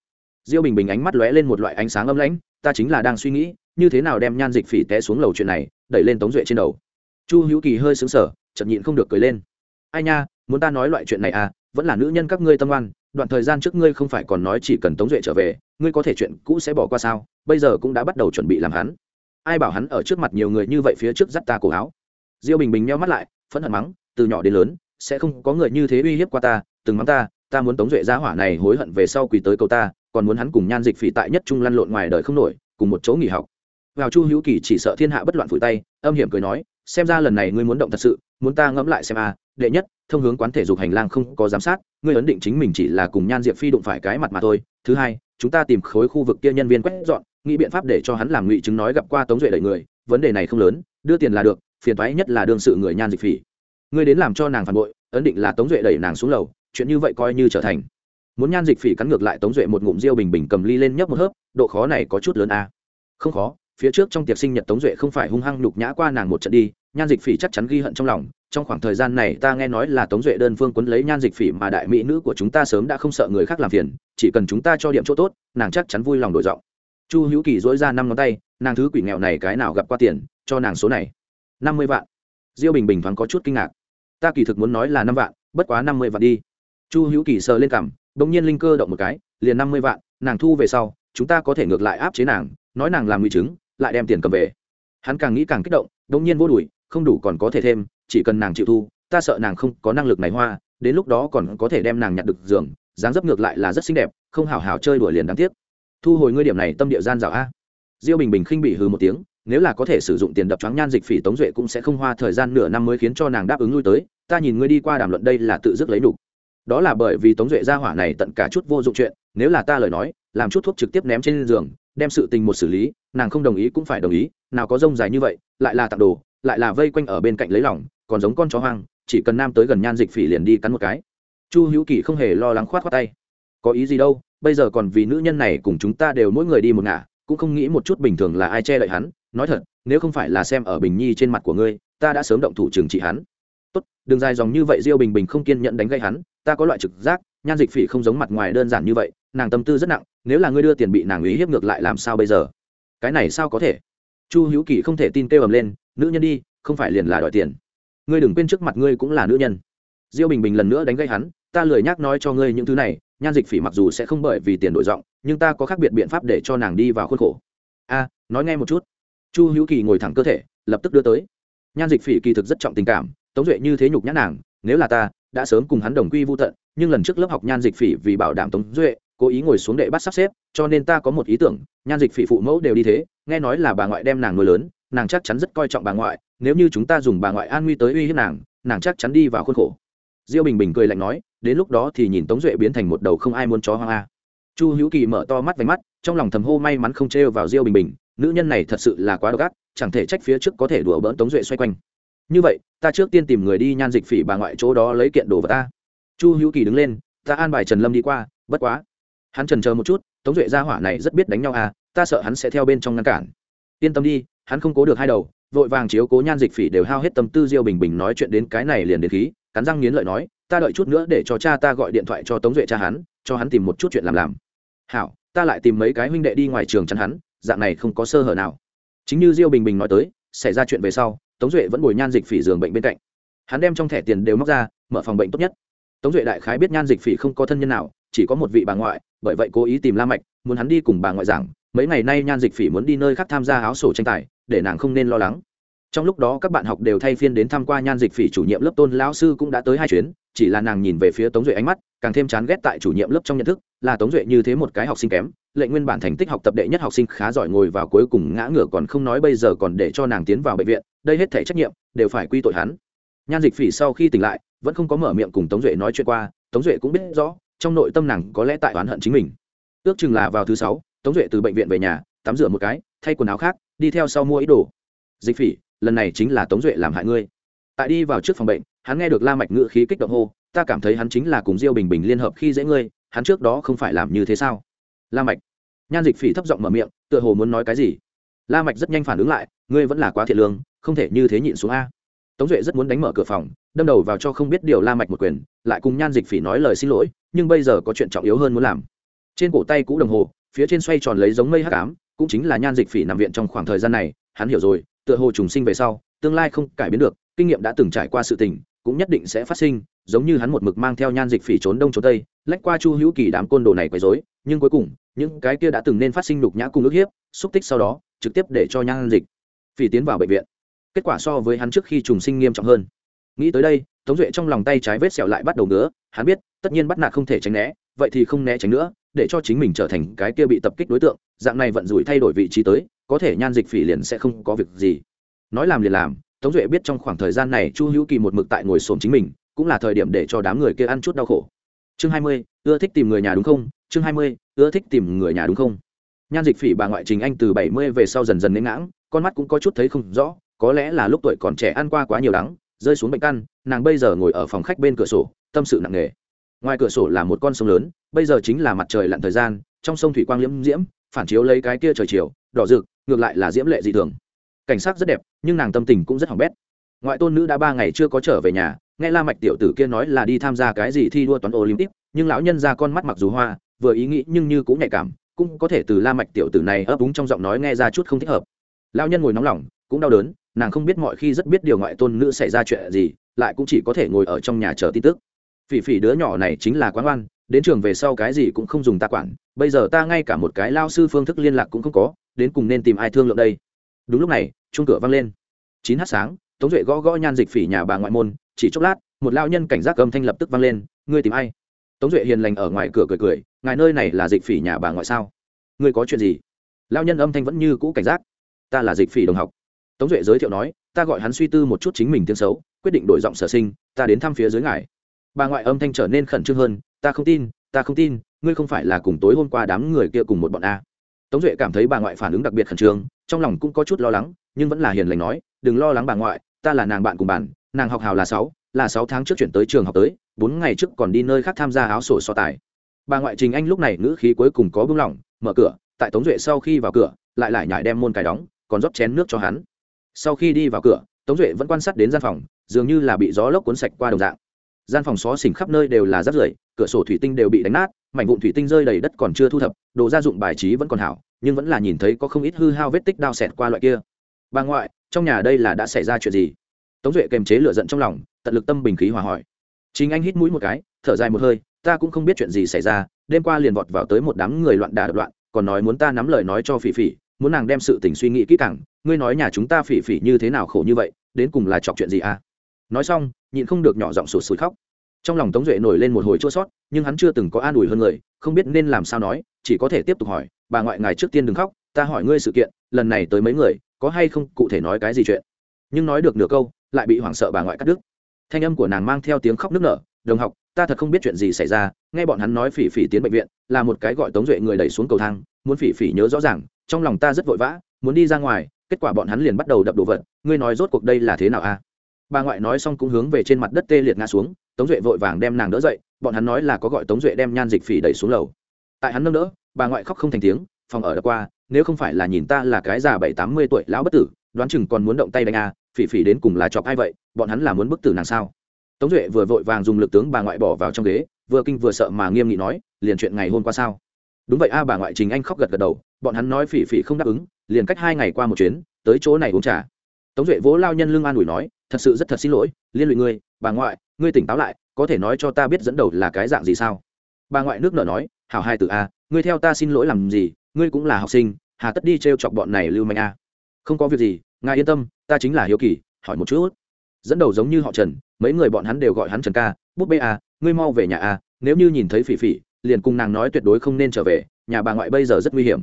Diêu bình bình ánh mắt lóe lên một loại ánh sáng âm lãnh, ta chính là đang suy nghĩ, như thế nào đem nhan dịch phỉ té xuống lầu chuyện này đẩy lên tống duệ trên đầu. Chu hữu kỳ hơi xứng sở chậm nhịn không được cười lên. Ai nha, muốn ta nói loại chuyện này à? Vẫn là nữ nhân các ngươi tâm oan, đoạn thời gian trước ngươi không phải còn nói chỉ cần tống duệ trở về, ngươi có thể chuyện cũ sẽ bỏ qua sao? Bây giờ cũng đã bắt đầu chuẩn bị làm hắn. Ai bảo hắn ở trước mặt nhiều người như vậy phía trước dắt ta cổ áo. Diêu bình bình meo mắt lại, phẫn hận mắng, từ nhỏ đến lớn, sẽ không có người như thế uy hiếp qua ta, từng mắng ta ta muốn tống duệ ra hỏa này hối hận về sau quỳ tới cầu ta, còn muốn hắn cùng nhan dịch phỉ tại nhất trung lăn lộn ngoài đời không nổi, cùng một chỗ nghỉ học vào chu hữu kỳ chỉ sợ thiên hạ bất loạn phủi tay, âm hiểm cười nói, xem ra lần này ngươi muốn động thật sự, muốn ta ngẫm lại xem a đệ nhất, thông hướng quán thể dục hành lang không có giám sát, ngươi ấn định chính mình chỉ là cùng nhan diệp phi đụng phải cái mặt mà thôi. Thứ hai, chúng ta tìm khối khu vực kia nhân viên quét dọn, nghĩ biện pháp để cho hắn làm ngụy chứng nói gặp qua tống duệ đẩy người, vấn đề này không lớn, đưa tiền là được, phiền thoái nhất là đương sự người nhan diệp phỉ ngươi đến làm cho nàng phản bội, ấn định là tống duệ đẩy nàng xuống lầu, chuyện như vậy coi như trở thành. Muốn nhan dịch phỉ cắn ngược lại tống duệ một ngụm riêu bình bình cầm ly lên nhấp một hớp, độ khó này có chút lớn a à. không khó phía trước trong tiệc sinh nhật tống duệ không phải hung hăng nhục nhã qua nàng một trận đi, nhan dịch phỉ chắc chắn ghi hận trong lòng, trong khoảng thời gian này ta nghe nói là tống duệ đơn phương quấn lấy nhan dịch phỉ mà đại mỹ nữ của chúng ta sớm đã không sợ người khác làm phiền, chỉ cần chúng ta cho điểm chỗ tốt, nàng chắc chắn vui lòng đổi giọng. Chu hữu kỳ dối ra năm ngón tay, nàng thứ quỷ nghèo này cái nào gặp qua tiền, cho nàng số này. Năm mươi vạn. Diêu bình bình thoáng có chút kinh ngạc. Ta kỳ thực muốn nói là năm vạn, bất quá năm mươi vạn đi. Chu hữu kỳ sờ lên cằm đ ỗ n g nhiên linh cơ động một cái, liền năm mươi vạn, nàng thu về sau, chúng ta có thể ngược lại áp chế nàng, nói nàng làm nguy chứng lại đem tiền cầm về. Hắn càng nghĩ càng kích động đ ỗ n g nhiên vô đùi, không đủ còn có thể thêm, chỉ cần nàng chịu thu, ta sợ nàng không có năng lực này hoa, đến lúc đó còn có thể đem nàng nhặt được giường, dáng dấp ngược lại là rất xinh đẹp, không hào hào chơi đuổi liền đáng tiếc. Thu hồi ngươi điểm này tâm địa gian dạo a. Diêu bình bình khinh bị hừ một tiếng, nếu là có thể sử dụng tiền đập choáng nhan dịch phỉ tống duệ cũng sẽ không hoa thời gian nửa năm mới khiến cho nàng đáp ứng lui tới, ta nhìn ngươi đi qua đàm luận đây là tự dứt lấy đủ. Đó là bởi vì tống duệ gia hỏa này tận cả chút vô dụng chuyện, nếu là ta lời nói, làm chút thuốc trực tiếp ném trên giường, đem sự tình một xử lý nàng không đồng ý cũng phải đồng ý, nào có rông dài như vậy, lại là tặng đồ, lại là vây quanh ở bên cạnh lấy lòng, còn giống con chó hoang, chỉ cần nam tới gần nhan dịch phỉ liền đi cắn một cái. Chu hữu kỳ không hề lo lắng khoát khoát tay. Có ý gì đâu, bây giờ còn vì nữ nhân này cùng chúng ta đều mỗi người đi một ngả, cũng không nghĩ một chút bình thường là ai che đậy hắn. Nói thật, nếu không phải là xem ở bình nhi trên mặt của ngươi, ta đã sớm động thủ trừng trị hắn. Tốt, đừng dài dòng như vậy, diêu bình bình không kiên nhận đánh gây hắn, ta có loại trực giác, nhan dịch phỉ không giống mặt ngoài đơn giản như vậy, nàng tâm tư rất nặng, nếu là ngươi đưa tiền bị nàng ý hiếp ngược lại làm sao bây giờ? Cái này sao có thể? Chu hữu kỳ không thể tin kêu ầm lên, nữ nhân đi, không phải liền là đòi tiền. Ngươi đừng quên trước mặt ngươi cũng là nữ nhân. Diêu bình bình lần nữa đánh gây hắn, ta lười nhắc nói cho ngươi những thứ này, nhan dịch phỉ mặc dù sẽ không bởi vì tiền đổi giọng, nhưng ta có khác biệt biện pháp để cho nàng đi vào khuôn khổ. A, nói nghe một chút. Chu hữu kỳ ngồi thẳng cơ thể, lập tức đưa tới. Nhan dịch phỉ kỳ thực rất trọng tình cảm, tống duệ như thế nhục nhã nàng, nếu là ta, đã sớm cùng hắn đồng quy vô tận, nhưng lần trước lớp học nhan dịch phỉ vì bảo đảm tống duệ cố ý ngồi xuống đệ bắt sắp xếp, cho nên ta có một ý tưởng, nhan dịch phỉ phụ mẫu đều đi thế, nghe nói là bà ngoại đem nàng nuôi lớn, nàng chắc chắn rất coi trọng bà ngoại, nếu như chúng ta dùng bà ngoại an nguy tới uy hiếp nàng nàng chắc chắn đi vào khuôn khổ. Diêu bình bình cười lạnh nói, đến lúc đó thì nhìn tống duệ biến thành một đầu không ai muốn chó hoang a. Chu hữu kỳ mở to mắt vánh mắt, trong lòng thầm hô may mắn không trêu vào diêu bình bình, nữ nhân này thật sự là quá độc ác, chẳng thể trách phía trước có thể đùa bỡn tống duệ xoay quanh. Như vậy, ta trước tiên tìm người đi nhan dịch phỉ bà ngoại chỗ đó lấy kiện đồ vật ta. Chu hữu kỳ đứng lên, ta an bài trần lâm đi qua, bất quá hắn trần chờ một chút, tống duệ gia hỏa này rất biết đánh nhau à ta sợ hắn sẽ theo bên trong ngăn cản. Yên tâm đi, hắn không cố được hai đầu, vội vàng chiếu cố nhan dịch phỉ đều hao hết tâm tư diêu bình bình nói chuyện đến cái này liền đến khí, cắn răng nghiến lợi nói, ta đợi chút nữa để cho cha ta gọi điện thoại cho tống duệ cha hắn, cho hắn tìm một chút chuyện làm làm. Hảo, ta lại tìm mấy cái huynh đệ đi ngoài trường chắn hắn, dạng này không có sơ hở nào. Chính như diêu bình bình nói tới, xảy ra chuyện về sau, tống duệ vẫn bồi nhan dịch phỉ giường bệnh bên cạnh. Hắn đem trong thẻ tiền đều móc ra, mở phòng bệnh tốt nhất. Tống duệ đại khái biết nhan dịch phỉ không có thân nhân nào chỉ có một vị bà ngoại, bởi vậy cố ý tìm la mạch, muốn hắn đi cùng bà ngoại giảng. Mấy ngày nay nhan dịch phỉ muốn đi nơi khác tham gia áo sổ tranh tài, để nàng không nên lo lắng. Trong lúc đó các bạn học đều thay phiên đến tham qua nhan dịch phỉ chủ nhiệm lớp tôn lão sư cũng đã tới hai chuyến, chỉ là nàng nhìn về phía tống duệ ánh mắt, càng thêm chán ghét tại chủ nhiệm lớp trong nhận thức, là tống duệ như thế một cái học sinh kém, lệ nguyên bản thành tích học tập đệ nhất học sinh khá giỏi ngồi vào cuối cùng ngã ngửa còn không nói bây giờ còn để cho nàng tiến vào bệnh viện, đây hết thể trách nhiệm, đều phải quy tội hắn. Nhan dịch phỉ sau khi tỉnh lại, vẫn không có mở miệng cùng tống duệ nói chuyện qua, tống duệ cũng biết rõ trong nội tâm nàng có lẽ tại oán hận chính mình. Ước chừng là vào thứ sáu, tống duệ từ bệnh viện về nhà, tắm rửa một cái, thay quần áo khác, đi theo sau mua ý đồ. Dịch phỉ, lần này chính là tống duệ làm hại ngươi. Tại đi vào trước phòng bệnh, hắn nghe được la mạch ngữ khí kích động hô, ta cảm thấy hắn chính là cùng diêu bình bình liên hợp khi dễ ngươi, hắn trước đó không phải làm như thế sao? La mạch, nhan dịch phỉ thấp giọng mở miệng, tựa hồ muốn nói cái gì. La mạch rất nhanh phản ứng lại, ngươi vẫn là quá thiệt lương, không thể như thế nhịn xuống a tống duệ rất muốn đánh mở cửa phòng, đâm đầu vào cho không biết điều la mạch một quyền, lại cùng nhan dịch phỉ nói lời xin lỗi, nhưng bây giờ có chuyện trọng yếu hơn muốn làm. Trên cổ tay cũ đồng hồ, phía trên xoay tròn lấy giống mây hắc ám, cũng chính là nhan dịch phỉ nằm viện trong khoảng thời gian này, hắn hiểu rồi, tựa hồ trùng sinh về sau, tương lai không cải biến được, kinh nghiệm đã từng trải qua sự tình, cũng nhất định sẽ phát sinh, giống như hắn một mực mang theo nhan dịch phỉ trốn đông trốn tây, lách qua chu hữu kỳ đám côn đồ này quấy rối, nhưng cuối cùng, những cái kia đã từng nên phát sinh đục nhã cùng ức hiếp, xúc tích sau đó, trực tiếp để cho nhan dịch phỉ tiến vào bệnh viện kết quả so với hắn trước khi trùng sinh nghiêm trọng hơn. Nghĩ tới đây, tống duệ trong lòng tay trái vết sẹo lại bắt đầu nữa. hắn biết, tất nhiên bắt nạt không thể tránh né, vậy thì không né tránh nữa, để cho chính mình trở thành cái kia bị tập kích đối tượng, dạng này vận rủi thay đổi vị trí tới, có thể nhan dịch phỉ liền sẽ không có việc gì. Nói làm liền làm, tống duệ biết trong khoảng thời gian này chu hữu kỳ một mực tại ngồi xổm chính mình, cũng là thời điểm để cho đám người kia ăn chút đau khổ. Chương hai mươi, ưa thích tìm người nhà đúng không? Chương hai mươi, ưa thích tìm người nhà đúng không? Nhan dịch phỉ bà ngoại trình anh từ bảy mươi về sau dần dần nến ngãng, con mắt cũng có chút thấy không rõ có lẽ là lúc tuổi còn trẻ ăn qua quá nhiều đắng, rơi xuống bệnh căn, nàng bây giờ ngồi ở phòng khách bên cửa sổ, tâm sự nặng nề. Ngoài cửa sổ là một con sông lớn, bây giờ chính là mặt trời lặn thời gian, trong sông thủy quang liễm diễm, phản chiếu lấy cái kia trời chiều, đỏ rực, ngược lại là diễm lệ dị thường. Cảnh sát rất đẹp, nhưng nàng tâm tình cũng rất hỏng bét. Ngoại tôn nữ đã ba ngày chưa có trở về nhà, nghe la mạch tiểu tử kia nói là đi tham gia cái gì thi đua toán olympic, nhưng lão nhân ra con mắt mặc dù hoa, vừa ý nghĩ nhưng như cũng nhạy cảm, cũng có thể từ la mạch tiểu tử này ấp úng trong giọng nói nghe ra chút không thích hợp. Lão nhân ngồi nóng lòng, cũng đau đớn nàng không biết mọi khi rất biết điều ngoại tôn nữ xảy ra chuyện gì, lại cũng chỉ có thể ngồi ở trong nhà chờ tin tức. Phỉ phỉ đứa nhỏ này chính là quán oan, đến trường về sau cái gì cũng không dùng ta quản, bây giờ ta ngay cả một cái lao sư phương thức liên lạc cũng không có, đến cùng nên tìm ai thương lượng đây? Đúng lúc này chung cửa vang lên. Chín h sáng, tống duệ gõ gõ nhan dịch phỉ nhà bà ngoại môn, chỉ chốc lát, một lao nhân cảnh giác âm thanh lập tức vang lên, ngươi tìm ai? Tống duệ hiền lành ở ngoài cửa cười cười, ngài nơi này là dịch phỉ nhà bà ngoại sao? Ngươi có chuyện gì? Lao nhân âm thanh vẫn như cũ cảnh giác, ta là dịch phỉ đồng học tống duệ giới thiệu nói, ta gọi hắn suy tư một chút chính mình tiếng xấu, quyết định đổi giọng sở sinh, ta đến thăm phía dưới ngài. Bà ngoại âm thanh trở nên khẩn trương hơn, ta không tin, ta không tin, ngươi không phải là cùng tối hôm qua đám người kia cùng một bọn a. Tống duệ cảm thấy bà ngoại phản ứng đặc biệt khẩn trương, trong lòng cũng có chút lo lắng, nhưng vẫn là hiền lành nói, đừng lo lắng bà ngoại, ta là nàng bạn cùng bạn, nàng học hào là sáu là sáu tháng trước chuyển tới trường học tới, bốn ngày trước còn đi nơi khác tham gia áo sổ so tài. Bà ngoại trình anh lúc này ngữ khí cuối cùng có bưng lỏng mở cửa, tại tống duệ sau khi vào cửa, lại lại nhải đem môn cài đóng, còn rót chén nước cho hắn sau khi đi vào cửa, tống duệ vẫn quan sát đến gian phòng, dường như là bị gió lốc cuốn sạch qua đồng dạng. Gian phòng xó xỉnh khắp nơi đều là rác rưởi, cửa sổ thủy tinh đều bị đánh nát, mảnh vụn thủy tinh rơi đầy đất còn chưa thu thập, đồ gia dụng bài trí vẫn còn hảo, nhưng vẫn là nhìn thấy có không ít hư hao vết tích đao xẹt qua loại kia. Bà ngoại, trong nhà đây là đã xảy ra chuyện gì? Tống duệ kềm chế lửa giận trong lòng, tận lực tâm bình khí hòa hỏi. Chính anh hít mũi một cái, thở dài một hơi, ta cũng không biết chuyện gì xảy ra, đêm qua liền vọt vào tới một đám người loạn đà loạn, còn nói muốn ta nắm lời nói cho phỉ phỉ muốn nàng đem sự tình suy nghĩ kỹ càng, ngươi nói nhà chúng ta phỉ phỉ như thế nào khổ như vậy, đến cùng là chọc chuyện gì à? Nói xong, nhịn không được nhỏ giọng sụt sùi khóc. Trong lòng tống duệ nổi lên một hồi chua sót nhưng hắn chưa từng có an ủi hơn người, không biết nên làm sao nói, chỉ có thể tiếp tục hỏi, bà ngoại ngài trước tiên đừng khóc, ta hỏi ngươi sự kiện, lần này tới mấy người, có hay không cụ thể nói cái gì chuyện? Nhưng nói được nửa câu, lại bị hoảng sợ bà ngoại cắt đứt. Thanh âm của nàng mang theo tiếng khóc nức nở, đồng học, ta thật không biết chuyện gì xảy ra, nghe bọn hắn nói phỉ phỉ tiến bệnh viện, là một cái gọi tống duệ người đẩy xuống cầu thang muốn phỉ phỉ nhớ rõ ràng, trong lòng ta rất vội vã, muốn đi ra ngoài, kết quả bọn hắn liền bắt đầu đập đồ vật, ngươi nói rốt cuộc đây là thế nào a bà ngoại nói xong cũng hướng về trên mặt đất tê liệt ngã xuống, tống duệ vội vàng đem nàng đỡ dậy, bọn hắn nói là có gọi tống duệ đem nhan dịch phỉ đẩy xuống lầu. Tại hắn nâng đỡ, bà ngoại khóc không thành tiếng, phòng ở đã qua, nếu không phải là nhìn ta là cái già bảy tám mươi tuổi lão bất tử, đoán chừng còn muốn động tay đánh a phỉ phỉ đến cùng là chọc ai vậy, bọn hắn là muốn bức tử nàng sao? Tống duệ vừa vội vàng dùng lực tướng bà ngoại bỏ vào trong ghế, vừa kinh vừa sợ mà nghiêm nghị nói, liền chuyện ngày hôm qua sao? Đúng vậy, a bà ngoại trình anh khóc gật gật đầu, bọn hắn nói phỉ phỉ không đáp ứng, liền cách hai ngày qua một chuyến, tới chỗ này uống trà. Tống duệ vỗ lao nhân lương an ủi nói, thật sự rất thật xin lỗi, liên lụy ngươi, bà ngoại, ngươi tỉnh táo lại, có thể nói cho ta biết dẫn đầu là cái dạng gì sao? Bà ngoại nước nở nói, hảo hai từ a, ngươi theo ta xin lỗi làm gì, ngươi cũng là học sinh, hà tất đi t r e o chọc bọn này lưu manh a. Không có việc gì, ngài yên tâm, ta chính là hiếu kỳ, hỏi một chút. Dẫn đầu giống như họ trần, mấy người bọn hắn đều gọi hắn trần ca, búp bê a, ngươi mau về nhà a, nếu như nhìn thấy phỉ phỉ liền cùng nàng nói tuyệt đối không nên trở về, nhà bà ngoại bây giờ rất nguy hiểm.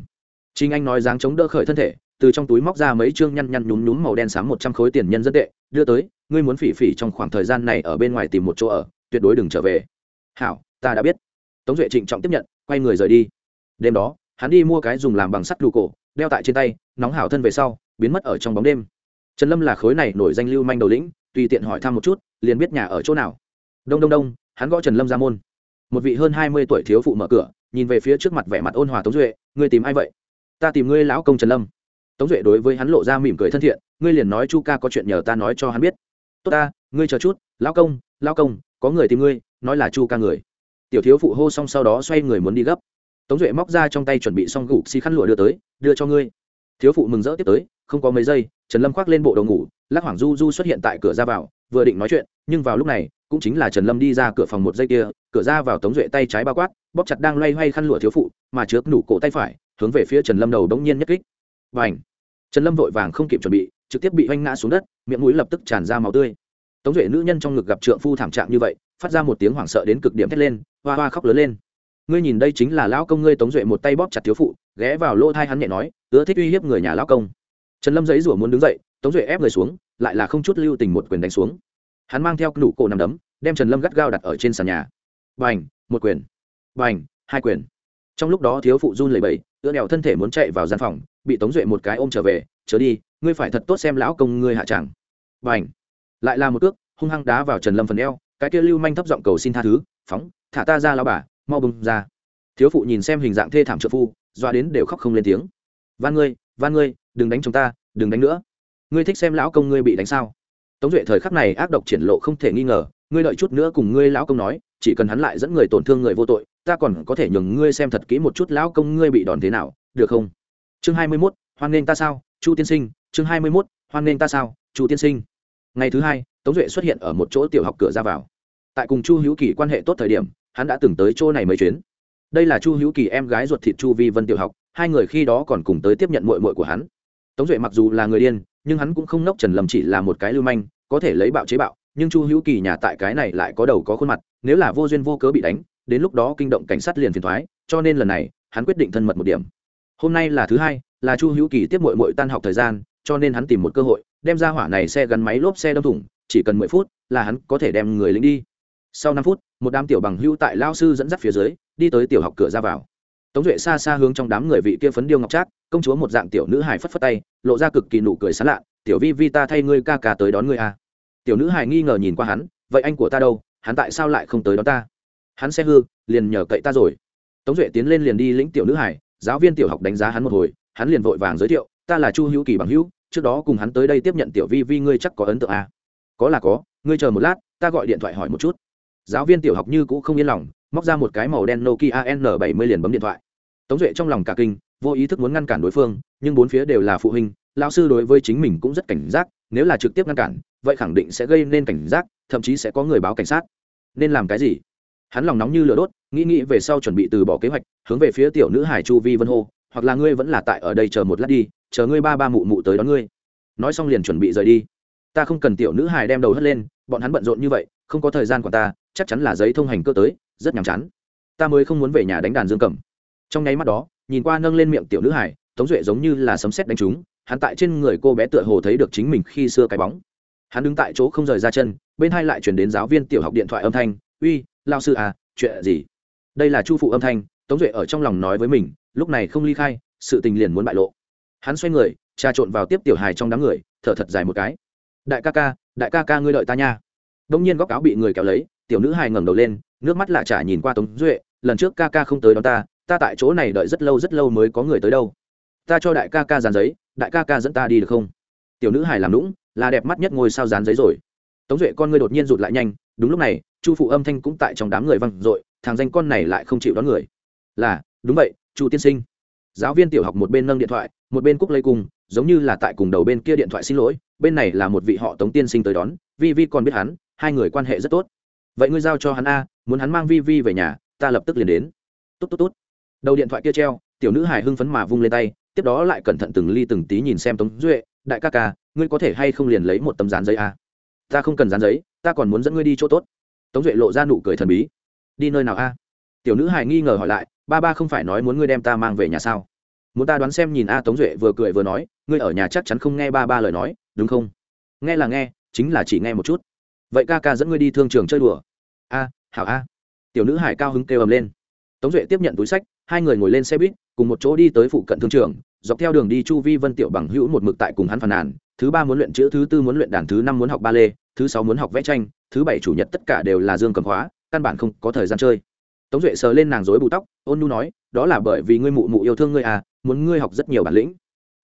Chính anh nói dáng chống đỡ khởi thân thể, từ trong túi móc ra mấy chương nhăn nhăn nhúm nhúm màu đen sáng một trăm khối tiền nhân dân tệ, đưa tới, ngươi muốn phỉ phỉ trong khoảng thời gian này ở bên ngoài tìm một chỗ ở, tuyệt đối đừng trở về. Hảo, ta đã biết. Tống duệ trịnh trọng tiếp nhận, quay người rời đi. Đêm đó, hắn đi mua cái dùng làm bằng sắt đủ cổ, đeo tại trên tay, nóng hảo thân về sau, biến mất ở trong bóng đêm. Trần lâm là khối này nổi danh lưu manh đầu lĩnh, tùy tiện hỏi thăm một chút, liền biết nhà ở chỗ nào. Đông đông đông, hắn gõ trần lâm ra môn một vị hơn hai mươi tuổi thiếu phụ mở cửa, nhìn về phía trước mặt vẻ mặt ôn hòa tống duệ, ngươi tìm ai vậy? Ta tìm ngươi lão công trần lâm. Tống duệ đối với hắn lộ ra mỉm cười thân thiện, ngươi liền nói chu ca có chuyện nhờ ta nói cho hắn biết. Tốt ta, ngươi chờ chút, lão công lão công, có người tìm ngươi, nói là chu ca người. Tiểu thiếu phụ hô xong sau đó xoay người muốn đi gấp. Tống duệ móc ra trong tay chuẩn bị xong gục xi khăn lụa đưa tới, đưa cho ngươi. Thiếu phụ mừng rỡ tiếp tới, không có mấy giây, trần lâm khoác lên bộ đầu ngủ, lắc hoảng du du xuất hiện tại cửa ra vào, vừa định nói chuyện, nhưng vào lúc này, cũng chính là trần lâm đi ra cửa phòng một giây kia cửa ra vào tống duệ tay trái bao quát, bóp chặt đang loay hoay khăn lụa thiếu phụ, mà trước nủ cổ tay phải, hướng về phía trần lâm đầu đống nhiên nhất kích. Và ảnh trần lâm vội vàng không kịp chuẩn bị, trực tiếp bị hoanh ngã xuống đất, miệng mũi lập tức tràn ra máu tươi. Tống duệ nữ nhân trong ngực gặp trượng phu thảm trạng như vậy, phát ra một tiếng hoảng sợ đến cực điểm thét lên, hoa hoa khóc lớn lên. Ngươi nhìn đây chính là lão công ngươi, tống duệ một tay bóp chặt thiếu phụ, ghé vào lỗ thai hắn nhẹ nói, ứa thích uy hiếp người nhà lão công. Trần lâm giấy rủa muốn đứng dậy, tống duệ ép người xuống, lại là không chút lưu tình một quyền đánh xuống. Hắn mang theo nụ cổ nằm đấm, đem trần lâm gắt gao đặt ở trên sàn nhà. Bành, một quyền. Bành, hai quyền. Trong lúc đó thiếu phụ run lẩy bẩy, ưa đèo thân thể muốn chạy vào gian phòng bị tống duệ một cái ôm trở về chớ đi ngươi phải thật tốt xem lão công ngươi hạ tràng Bành, lại là một cước hung hăng đá vào trần lâm phần eo cái kia lưu manh thấp giọng cầu xin tha thứ phóng thả ta ra lao bà mau bưng ra. Thiếu phụ nhìn xem hình dạng thê thảm trợ phu doa đến đều khóc không lên tiếng. Van ngươi van ngươi đừng đánh chúng ta đừng đánh nữa. Ngươi thích xem lão công ngươi bị đánh sao? Tống duệ thời khắc này ác độc triển lộ không thể nghi ngờ ngươi đợi chút nữa cùng ngươi lão công nói, chỉ cần hắn lại dẫn người tổn thương người vô tội, ta còn có thể nhường ngươi xem thật kỹ một chút lão công ngươi bị đòn thế nào, được không? Chương hai mươi mốt, hoan nghênh ta sao, chu tiên sinh, chương hai mươi mốt, hoan nghênh ta sao, chu tiên sinh. Ngày thứ hai, tống duệ xuất hiện ở một chỗ tiểu học cửa ra vào. Tại cùng chu hữu kỳ quan hệ tốt thời điểm, hắn đã từng tới chỗ này mấy chuyến. Đây là chu hữu kỳ em gái ruột thịt chu vi vân tiểu học, hai người khi đó còn cùng tới tiếp nhận mội mội của hắn. Tống duệ mặc dù là người điên, nhưng hắn cũng không nốc trần lầm chỉ là một cái lưu manh, có thể lấy bạo chế bạo nhưng chu hữu kỳ nhà tại cái này lại có đầu có khuôn mặt, nếu là vô duyên vô cớ bị đánh, đến lúc đó kinh động cảnh sát liền phiền thoái, cho nên lần này, hắn quyết định thân mật một điểm. Hôm nay là thứ hai, là chu hữu kỳ tiếp mội mội tan học thời gian, cho nên hắn tìm một cơ hội, đem ra hỏa này xe gắn máy lốp xe đâm thủng, chỉ cần mười phút là hắn có thể đem người lính đi. Sau năm phút, một đám tiểu bằng hữu tại lao sư dẫn dắt phía dưới, đi tới tiểu học cửa ra vào. Tống duệ xa xa hướng trong đám người vị kia phấn điêu ngọc trác, công chúa một dạng tiểu nữ hài phất phất tay, lộ ra cực kỳ nụ cười sán lạ, tiểu vi vi ta thay ngươi ca ca tới đón ngươi à tiểu nữ hài nghi ngờ nhìn qua hắn, vậy anh của ta đâu? Hắn tại sao lại không tới đó ta? Hắn xe hư, liền nhờ cậy ta rồi. Tống duệ tiến lên liền đi lĩnh tiểu nữ hải giáo viên tiểu học đánh giá hắn một hồi, hắn liền vội vàng giới thiệu, ta là chu hữu kỳ bằng hữu, trước đó cùng hắn tới đây tiếp nhận tiểu vi vi ngươi chắc có ấn tượng à? có là có, ngươi chờ một lát, ta gọi điện thoại hỏi một chút. Giáo viên tiểu học như cũ không yên lòng, móc ra một cái màu đen nokia n 70 liền bấm điện thoại. Tống duệ trong lòng cả kinh, vô ý thức muốn ngăn cản đối phương, nhưng bốn phía đều là phụ huynh lao sư đối với chính mình cũng rất cảnh giác, nếu là trực tiếp ngăn cản vậy khẳng định sẽ gây nên cảnh giác, thậm chí sẽ có người báo cảnh sát. Nên làm cái gì? Hắn lòng nóng như lửa đốt, nghĩ nghĩ về sau chuẩn bị từ bỏ kế hoạch, hướng về phía tiểu nữ hải chu vi vân hô, hoặc là ngươi vẫn là tại ở đây chờ một lát đi, chờ ngươi ba ba mụ mụ tới đón ngươi. Nói xong liền chuẩn bị rời đi. Ta không cần tiểu nữ hải đem đầu hất lên, bọn hắn bận rộn như vậy, không có thời gian của ta, chắc chắn là giấy thông hành cơ tới, rất nhàm chán. Ta mới không muốn về nhà đánh đàn dương cầm. Trong nháy mắt đó, nhìn qua nâng lên miệng tiểu nữ hải, tống duệ giống như là sấm sét đánh trúng, hắn tại trên người cô bé tựa hồ thấy được chính mình khi xưa cái bóng hắn đứng tại chỗ không rời ra chân, bên hai lại chuyển đến giáo viên tiểu học điện thoại âm thanh, uy, lao sư à chuyện gì? Đây là chu phụ âm thanh, tống duệ ở trong lòng nói với mình, lúc này không ly khai, sự tình liền muốn bại lộ. Hắn xoay người, trà trộn vào tiếp tiểu hài trong đám người, thở thật dài một cái. Đại ca ca, đại ca ca ngươi đợi ta nha. Đông nhiên góc áo bị người kéo lấy, tiểu nữ hài ngẩng đầu lên, nước mắt lạ trả nhìn qua tống duệ, lần trước ca ca không tới đón ta ta tại chỗ này đợi rất lâu rất lâu mới có người tới đâu. Ta cho đại ca ca dàn giấy, đại ca ca dẫn ta đi được không? Tiểu nữ hài làm lũng là đẹp mắt nhất ngôi sao dán giấy rồi. Tống duệ con ngươi đột nhiên rụt lại nhanh, đúng lúc này, chu phụ âm thanh cũng tại trong đám người văng r ộ i thằng danh con này lại không chịu đón người. Là, đúng vậy, chu tiên sinh. Giáo viên tiểu học một bên nâng điện thoại, một bên cúc lấy cung giống như là tại cùng đầu bên kia điện thoại xin lỗi, bên này là một vị họ tống tiên sinh tới đón, vi vi còn biết hắn, hai người quan hệ rất tốt. Vậy ngươi giao cho hắn a, muốn hắn mang vi vi về nhà, ta lập tức liền đến. Tốt tốt tốt. Đầu điện thoại kia treo, tiểu nữ hài hưng phấn mà vung lên tay, tiếp đó lại cẩn thận từng ly từng tí nhìn xem tống duệ, đại ca ca ngươi có thể hay không liền lấy một tấm dán giấy a ta không cần dán giấy, ta còn muốn dẫn ngươi đi chỗ tốt. Tống duệ lộ ra nụ cười thần bí. Đi nơi nào a? Tiểu nữ hài nghi ngờ hỏi lại, ba ba không phải nói muốn ngươi đem ta mang về nhà sao? Muốn ta đoán xem nhìn a, tống duệ vừa cười vừa nói, ngươi ở nhà chắc chắn không nghe ba ba lời nói, đúng không? Nghe là nghe, chính là chỉ nghe một chút. Vậy ca ca dẫn ngươi đi thương trường chơi đùa. A, hảo a. Tiểu nữ hải cao hứng kêu ầm lên. Tống duệ tiếp nhận túi sách, hai người ngồi lên xe buýt, cùng một chỗ đi tới phụ cận thương trường, dọc theo đường đi chu vi vân tiểu bằng hữu một mực tại cùng hắn phàn nàn thứ ba muốn luyện chữ, thứ tư muốn luyện đàn, thứ năm muốn học ba lê thứ sáu muốn học vẽ tranh, thứ bảy chủ nhật tất cả đều là dương cầm hóa căn bản không có thời gian chơi. Tống duệ sờ lên nàng dối bù tóc, ôn nu nói, đó là bởi vì ngươi mụ mụ yêu thương ngươi à muốn ngươi học rất nhiều bản lĩnh.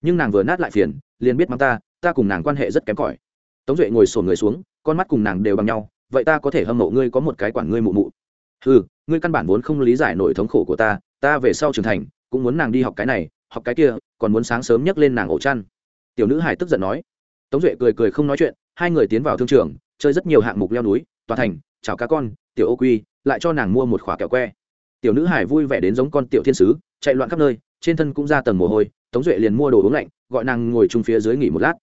Nhưng nàng vừa nát lại phiền, liền biết mắng ta ta cùng nàng quan hệ rất kém cỏi. Tống duệ ngồi sổn người xuống, con mắt cùng nàng đều bằng nhau, vậy ta có thể hâm mộ ngươi có một cái quản ngươi mụ mụ? Ừ ngươi căn bản vốn không lý giải nổi thống khổ của ta ta về sau trưởng thành, cũng muốn nàng đi học cái này, học cái kia, còn muốn sáng sớm nhấc lên nàng ổ chăn tiểu nữ hải tức giận nói. Tống duệ cười cười không nói chuyện, hai người tiến vào thương trường, chơi rất nhiều hạng mục leo núi, tòa thành, chào cá con, tiểu ô quy, lại cho nàng mua một khỏa kẹo que. Tiểu nữ hải vui vẻ đến giống con tiểu thiên sứ, chạy loạn khắp nơi, trên thân cũng ra tầng mồ hôi, tống duệ liền mua đồ uống lạnh, gọi nàng ngồi chung phía dưới nghỉ một lát.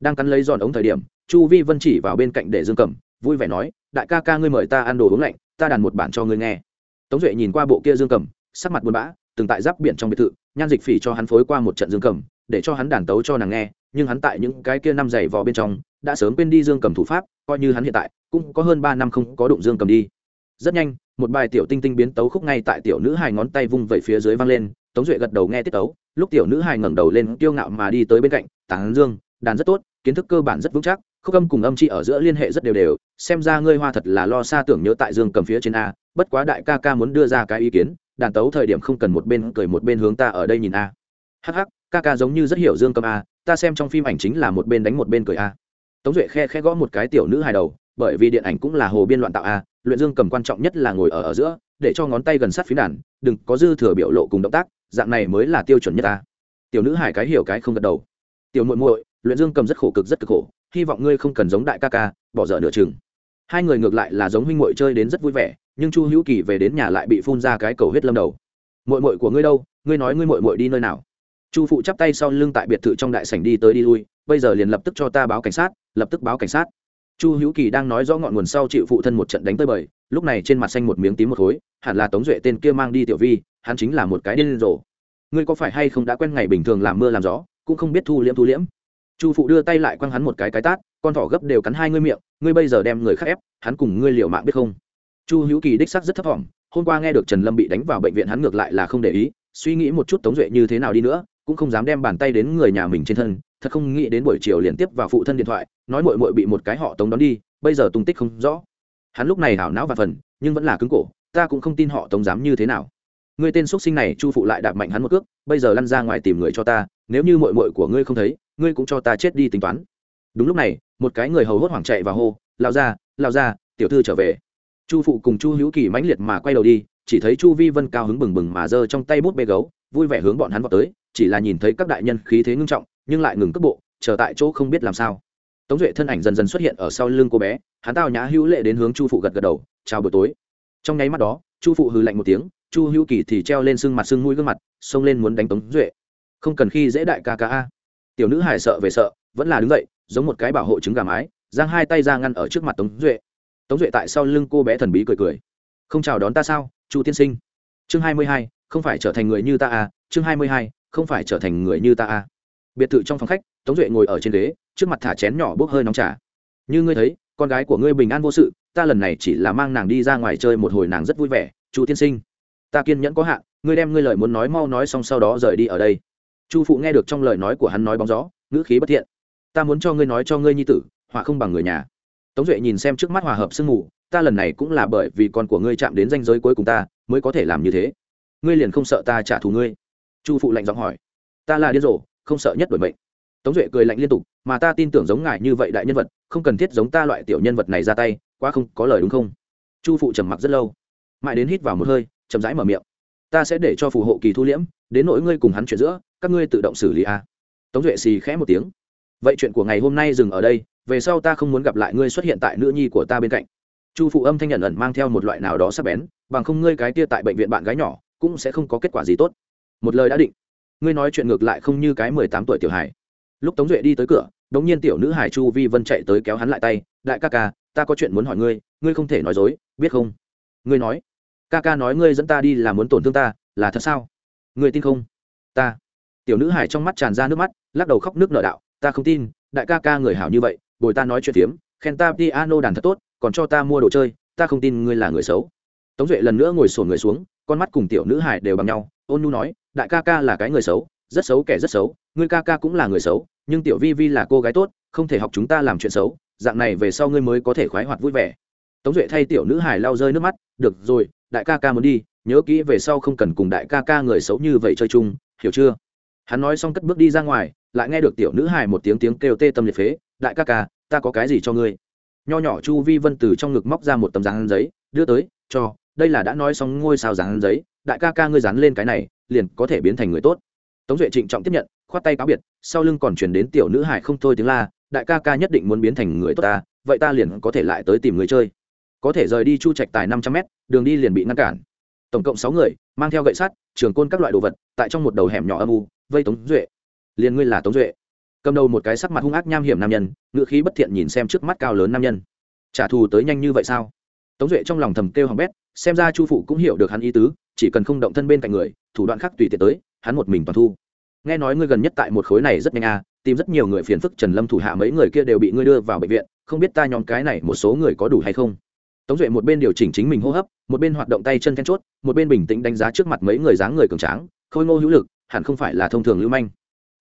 Đang cắn lấy giòn ống thời điểm, chu vi vân chỉ vào bên cạnh để dương cầm vui vẻ nói, đại ca ca ngươi mời ta ăn đồ uống lạnh, ta đàn một bản cho ngươi nghe. Tống duệ nhìn qua bộ kia dương cầm sắc mặt buồn bã, từng tại giáp biển trong biệt thự, nhan dịch phỉ cho hắn phối qua một trận dương cầm để cho hắn đàn tấu cho nàng nghe nhưng hắn tại những cái kia năm giày vò bên trong, đã sớm quên đi dương cầm thủ pháp, coi như hắn hiện tại, cũng có hơn ba năm không có đụng dương cầm đi. Rất nhanh, một bài tiểu tinh tinh biến tấu khúc ngay tại tiểu nữ hài ngón tay vung vẩy phía dưới vang lên, tống duệ gật đầu nghe tiết tấu, lúc tiểu nữ hài ngẩng đầu lên kiêu ngạo mà đi tới bên cạnh, tán dương, đàn rất tốt, kiến thức cơ bản rất vững chắc, khúc âm cùng âm chi ở giữa liên hệ rất đều đều, xem ra ngươi hoa thật là lo xa tưởng nhớ tại dương cầm phía trên a, bất quá đại ca ca muốn đưa ra cái ý kiến, đàn tấu thời điểm không cần một bên cười một bên hướng ta ở đây nhìn a. Hắc hắc ca ca giống như rất hiểu dương cầm a, ta xem trong phim ảnh chính là một bên đánh một bên cười a. Tống duệ khe khe gõ một cái tiểu nữ hài đầu, bởi vì điện ảnh cũng là hồ biên loạn tạo a, luyện dương cầm quan trọng nhất là ngồi ở ở giữa, để cho ngón tay gần sát phím đàn, đừng có dư thừa biểu lộ cùng động tác, dạng này mới là tiêu chuẩn nhất ta tiểu nữ hải cái hiểu cái không gật đầu. Tiểu muội muội, luyện dương cầm rất khổ cực rất cực khổ, hy vọng ngươi không cần giống đại ca ca, bỏ dở nửa chừng. Hai người ngược lại là giống huynh muội chơi đến rất vui vẻ, nhưng chu hữu kỳ về đến nhà lại bị phun ra cái cầu huyết lâm đầu. Muội muội của ngươi đâu? Ngươi nói ngươi muội muội đi nơi nào? Chu phụ chắp tay sau lưng tại biệt thự trong đại sảnh đi tới đi lui, bây giờ liền lập tức cho ta báo cảnh sát, lập tức báo cảnh sát. Chu hữu kỳ đang nói rõ ngọn nguồn sau chịu phụ thân một trận đánh tới bời, lúc này trên mặt xanh một miếng tím một khối, hẳn là tống duệ tên kia mang đi tiểu vi, hắn chính là một cái điên rồ. Ngươi có phải hay không đã quen ngày bình thường làm mưa làm gió, cũng không biết thu liễm thu liễm. Chu phụ đưa tay lại quăng hắn một cái cái tát, con thỏ gấp đều cắn hai ngươi miệng, ngươi bây giờ đem người khác ép, hắn cùng ngươi liều mạng biết không? Chu hữu kỳ đích sắc rất thấp thỏm hôm qua nghe được trần lâm bị đánh vào bệnh viện hắn ngược lại là không để ý, suy nghĩ một chút tống duệ như thế nào đi nữa cũng không dám đem bàn tay đến người nhà mình trên thân, thật không nghĩ đến buổi chiều liên tiếp vào phụ thân điện thoại, nói mội mội bị một cái họ tống đón đi, bây giờ tung tích không rõ. Hắn lúc này hảo não và phần, nhưng vẫn là cứng cổ, ta cũng không tin họ tống dám như thế nào. Ngươi tên x sinh này, chu phụ lại đạp mạnh hắn một cước, bây giờ lăn ra ngoài tìm người cho ta, nếu như mội mội của ngươi không thấy, ngươi cũng cho ta chết đi tính toán. Đúng lúc này, một cái người hầu hốt hoảng chạy và hô lao ra lao ra tiểu thư trở về. Chu phụ cùng chu hữu kỳ mãnh liệt mà quay đầu đi, chỉ thấy chu vi vân cao hứng bừng bừng mà giơ trong tay bút bê gấu, vui vẻ hướng bọn hắn vào tới chỉ là nhìn thấy các đại nhân khí thế ngưng trọng, nhưng lại ngừng cước bộ, chờ tại chỗ không biết làm sao. Tống duệ thân ảnh dần dần xuất hiện ở sau lưng cô bé, hắn tao nhã hữu lệ đến hướng chu phụ gật gật đầu, chào buổi tối. Trong nháy mắt đó, chu phụ hừ lạnh một tiếng, chu hữu kỳ thì treo lên sưng mặt sưng mũi gương mặt, xông lên muốn đánh tống duệ. Không cần khi dễ đại ca ca a. Tiểu nữ hải sợ về sợ, vẫn là đứng dậy, giống một cái bảo hộ trứng gà mái, giang hai tay ra ngăn ở trước mặt tống duệ. Tống duệ tại sau lưng cô bé thần bí cười cười. Không chào đón ta sao, chu tiên sinh? Chương hai mươi hai, không phải trở thành người như ta à chương hai mươi hai không phải trở thành người như ta à? Biệt thự trong phòng khách, tống duệ ngồi ở trên ghế, trước mặt thả chén nhỏ bốc hơi nóng trà. Như ngươi thấy, con gái của ngươi bình an vô sự, ta lần này chỉ là mang nàng đi ra ngoài chơi một hồi nàng rất vui vẻ. Chu tiên sinh, ta kiên nhẫn có hạn, ngươi đem ngươi lời muốn nói mau nói xong sau đó rời đi ở đây. Chu phụ nghe được trong lời nói của hắn nói bóng gió, ngữ khí bất thiện. Ta muốn cho ngươi nói cho ngươi nhi tử, họa không bằng người nhà. Tống duệ nhìn xem trước mắt hòa hợp sương mù, ta lần này cũng là bởi vì con của ngươi chạm đến danh giới cuối cùng ta, mới có thể làm như thế. Ngươi liền không sợ ta trả thù ngươi chu phụ lạnh giọng hỏi. Ta là điên rồ, không sợ nhất đổi mệnh. Tống duệ cười lạnh liên tục, mà ta tin tưởng giống ngài như vậy đại nhân vật, không cần thiết giống ta loại tiểu nhân vật này ra tay, quá không có lời đúng không? Chu phụ trầm mặc rất lâu. Mãi đến hít vào một hơi, chậm rãi mở miệng. Ta sẽ để cho phù hộ kỳ thu liễm, đến nỗi ngươi cùng hắn chuyện giữa, các ngươi tự động xử lý a. Tống duệ xì khẽ một tiếng. Vậy chuyện của ngày hôm nay dừng ở đây, về sau ta không muốn gặp lại ngươi xuất hiện tại nữ nhi của ta bên cạnh. Chu phụ âm thanh nhận ẩn mang theo một loại nào đó sắp bén, bằng không ngươi cái tia tại bệnh viện bạn gái nhỏ, cũng sẽ không có kết quả gì tốt một lời đã định. Ngươi nói chuyện ngược lại không như cái mười tám tuổi tiểu hải lúc tống duệ đi tới cửa đống nhiên tiểu nữ hải chu vi vân chạy tới kéo hắn lại tay, đại ca ca, ta có chuyện muốn hỏi ngươi ngươi không thể nói dối, biết không? Ngươi nói. Ca ca nói ngươi dẫn ta đi là muốn tổn thương ta, là thật sao? Ngươi tin không? Ta. Tiểu nữ hải trong mắt tràn ra nước mắt, lắc đầu khóc nước nợ đạo, ta không tin, đại ca ca người hảo như vậy, bồi ta nói chuyện phiếm, khen ta piano đàn thật tốt, còn cho ta mua đồ chơi, ta không tin ngươi là người xấu. Tống duệ lần nữa ngồi sổn người xuống, con mắt cùng tiểu nữ hải đều bằng nhau, ôn nu nói đại ca ca là cái người xấu, rất xấu kẻ rất xấu, ngươi ca ca cũng là người xấu, nhưng tiểu vi vi là cô gái tốt, không thể học chúng ta làm chuyện xấu, dạng này về sau ngươi mới có thể khoái hoạt vui vẻ. Tống duệ thay tiểu nữ hải lau rơi nước mắt, được rồi, đại ca ca muốn đi, nhớ kỹ về sau không cần cùng đại ca ca người xấu như vậy chơi chung, hiểu chưa? Hắn nói xong cất bước đi ra ngoài, lại nghe được tiểu nữ hải một tiếng tiếng kêu tê tâm liệt phế, đại ca ca, ta có cái gì cho ngươi? Nho nhỏ chu vi vân từ trong ngực móc ra một tấm dáng giấy, đưa tới, cho, đây là đã nói xong ngôi sao dáng giấy đại ca ca ngươi dán lên cái này, liền có thể biến thành người tốt. Tống duệ trịnh trọng tiếp nhận, khoát tay cáo biệt, sau lưng còn chuyển đến tiểu nữ hải không thôi tiếng la, đại ca ca nhất định muốn biến thành người tốt ta, vậy ta liền có thể lại tới tìm người chơi. Có thể rời đi chu trạch tài năm trăm mét, đường đi liền bị ngăn cản. Tổng cộng sáu người, mang theo gậy sắt, trường côn các loại đồ vật, tại trong một đầu hẻm nhỏ âm u, vây tống duệ. Liền ngươi là tống duệ. Cầm đầu một cái sắc mặt hung ác nham hiểm nam nhân, ngựa khí bất thiện nhìn xem trước mắt cao lớn nam nhân. Trả thù tới nhanh như vậy sao? Tống duệ trong lòng thầm kêu hỏng bét, xem ra chu phụ cũng hiểu được hắn ý tứ, chỉ cần không động thân bên cạnh người, thủ đoạn khác tùy tiện tới, hắn một mình toàn thu. Nghe nói ngươi gần nhất tại một khối này rất nhanh à tìm rất nhiều người phiền phức trần lâm thủ hạ mấy người kia đều bị ngươi đưa vào bệnh viện, không biết ta nhóm cái này một số người có đủ hay không? Tống duệ một bên điều chỉnh chính mình hô hấp, một bên hoạt động tay chân then chốt, một bên bình tĩnh đánh giá trước mặt mấy người dáng người cường tráng, khôi ngô hữu lực, hẳn không phải là thông thường lưu manh.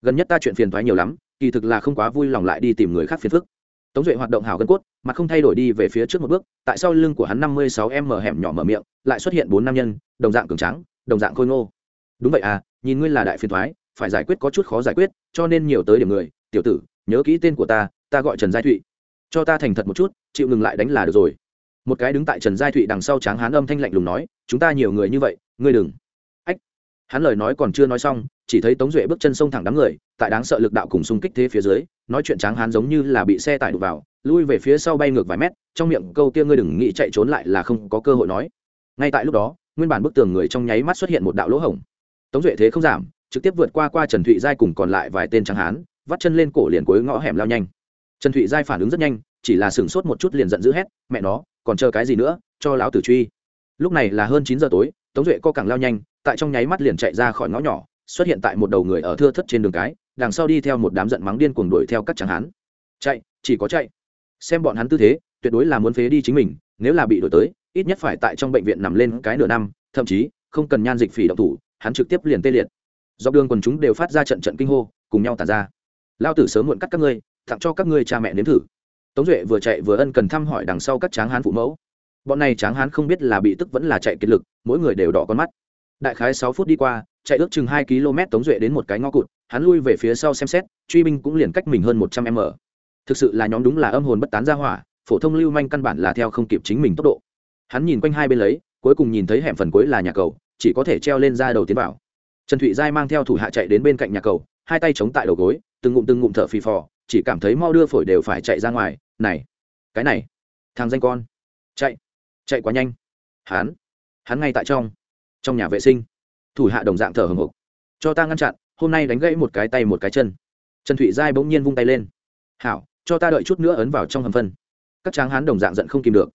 Gần nhất ta chuyện phiền thoái nhiều lắm, kỳ thực là không quá vui lòng lại đi tìm người khác phiền phức tống duệ hoạt động hào gân cốt mặt không thay đổi đi về phía trước một bước, tại sau lưng của hắn năm mươi sáu em mở hẻm nhỏ mở miệng, lại xuất hiện bốn nam nhân, đồng dạng cường tráng, đồng dạng khôi ngô. Đúng vậy à nhìn ngươi là đại phiền thoái, phải giải quyết có chút khó giải quyết, cho nên nhiều tới điểm người, tiểu tử, nhớ kỹ tên của ta ta gọi trần giai thụy. Cho ta thành thật một chút, chịu ngừng lại đánh là được rồi. Một cái đứng tại trần giai thụy đằng sau tráng hán âm thanh lạnh lùng nói, chúng ta nhiều người như vậy, ngươi đừng. Ách. Hắn lời nói còn chưa nói xong, chỉ thấy tống duệ bước chân sông thẳng đám người tại đáng sợ lực đạo cùng xung kích thế phía dưới, nói chuyện tráng hán giống như là bị xe tải đụng vào, lui về phía sau bay ngược vài mét, trong miệng câu kia ngươi đừng nghĩ chạy trốn lại là không có cơ hội nói. Ngay tại lúc đó, nguyên bản bức tường người trong nháy mắt xuất hiện một đạo lỗ hổng. Tống duệ thế không giảm, trực tiếp vượt qua qua trần thụy giai cùng còn lại vài tên tráng hán, vắt chân lên cổ liền cuối ngõ hẻm lao nhanh. Trần thụy giai phản ứng rất nhanh, chỉ là sửng sốt một chút liền giận dữ hét, mẹ nó, còn chờ cái gì nữa, cho lão tử truy. Lúc này là hơn chín giờ tối, tống duệ co cẳng lao nhanh, tại trong nháy mắt liền chạy ra khỏi ngõ nhỏ, xuất hiện tại một đầu người ở thưa thất trên đường cái đằng sau đi theo một đám giận mắng điên cuồng đuổi theo các tráng hán. Chạy, chỉ có chạy. Xem bọn hắn tư thế, tuyệt đối là muốn phế đi chính mình, nếu là bị đuổi tới, ít nhất phải tại trong bệnh viện nằm lên cái nửa năm, thậm chí, không cần nhan dịch phỉ động thủ, hắn trực tiếp liền tê liệt. Dọc đường quần chúng đều phát ra trận trận kinh hô, cùng nhau tàn ra. Lao tử sớm muộn cắt các ngươi, tặng cho các ngươi cha mẹ nếm thử. Tống duệ vừa chạy vừa ân cần thăm hỏi đằng sau các tráng hán phụ mẫu. Bọn này tráng hán không biết là bị tức vẫn là chạy kiệt lực, mỗi người đều đỏ con mắt. Đại khái sáu phút đi qua chạy ước chừng hai km tống duệ đến một cái ngõ cụt, hắn lui về phía sau xem xét, truy binh cũng liền cách mình hơn một trăm m. Thực sự là nhóm đúng là âm hồn bất tán ra hỏa, phổ thông lưu manh căn bản là theo không kịp chính mình tốc độ. Hắn nhìn quanh hai bên lấy, cuối cùng nhìn thấy hẻm phần cuối là nhà cầu, chỉ có thể treo lên ra đầu tiến vào. Trần thụy giai mang theo thủ hạ chạy đến bên cạnh nhà cầu, hai tay chống tại đầu gối, từng ngụm từng ngụm thở phì phò, chỉ cảm thấy mau đưa phổi đều phải chạy ra ngoài, này, cái này, thằng danh con, chạy chạy quá nhanh. Hắn hắn ngay tại trong trong nhà vệ sinh thủ hạ đồng dạng thở hồng hộc. Cho ta ngăn chặn, hôm nay đánh gãy một cái tay một cái chân. Trần thụy giai bỗng nhiên vung tay lên. Hảo, cho ta đợi chút nữa ấn vào trong hầm phân. Các tráng hán đồng dạng giận không kìm được.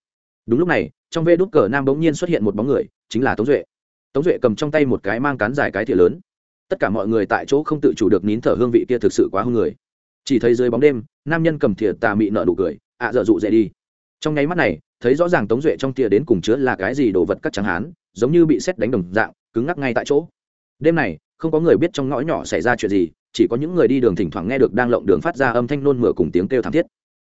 Đúng lúc này, trong vê đút cờ nam bỗng nhiên xuất hiện một bóng người, chính là tống duệ. Tống duệ cầm trong tay một cái mang cán dài cái thìa lớn. Tất cả mọi người tại chỗ không tự chủ được nín thở hương vị kia thực sự quá hương người. Chỉ thấy dưới bóng đêm, nam nhân cầm thìa tà mị nợ nụ cười ạ dở dụ dậy đi. Trong nháy mắt này, thấy rõ ràng tống duệ trong thìa đến cùng chứa là cái gì đồ vật các tráng hán, giống như bị xét đánh đồng dạng cứng ngắc ngay tại chỗ. Đêm này, không có người biết trong ngõ nhỏ xảy ra chuyện gì, chỉ có những người đi đường thỉnh thoảng nghe được đang lộng đường phát ra âm thanh nôn mửa cùng tiếng kêu thảm thiết.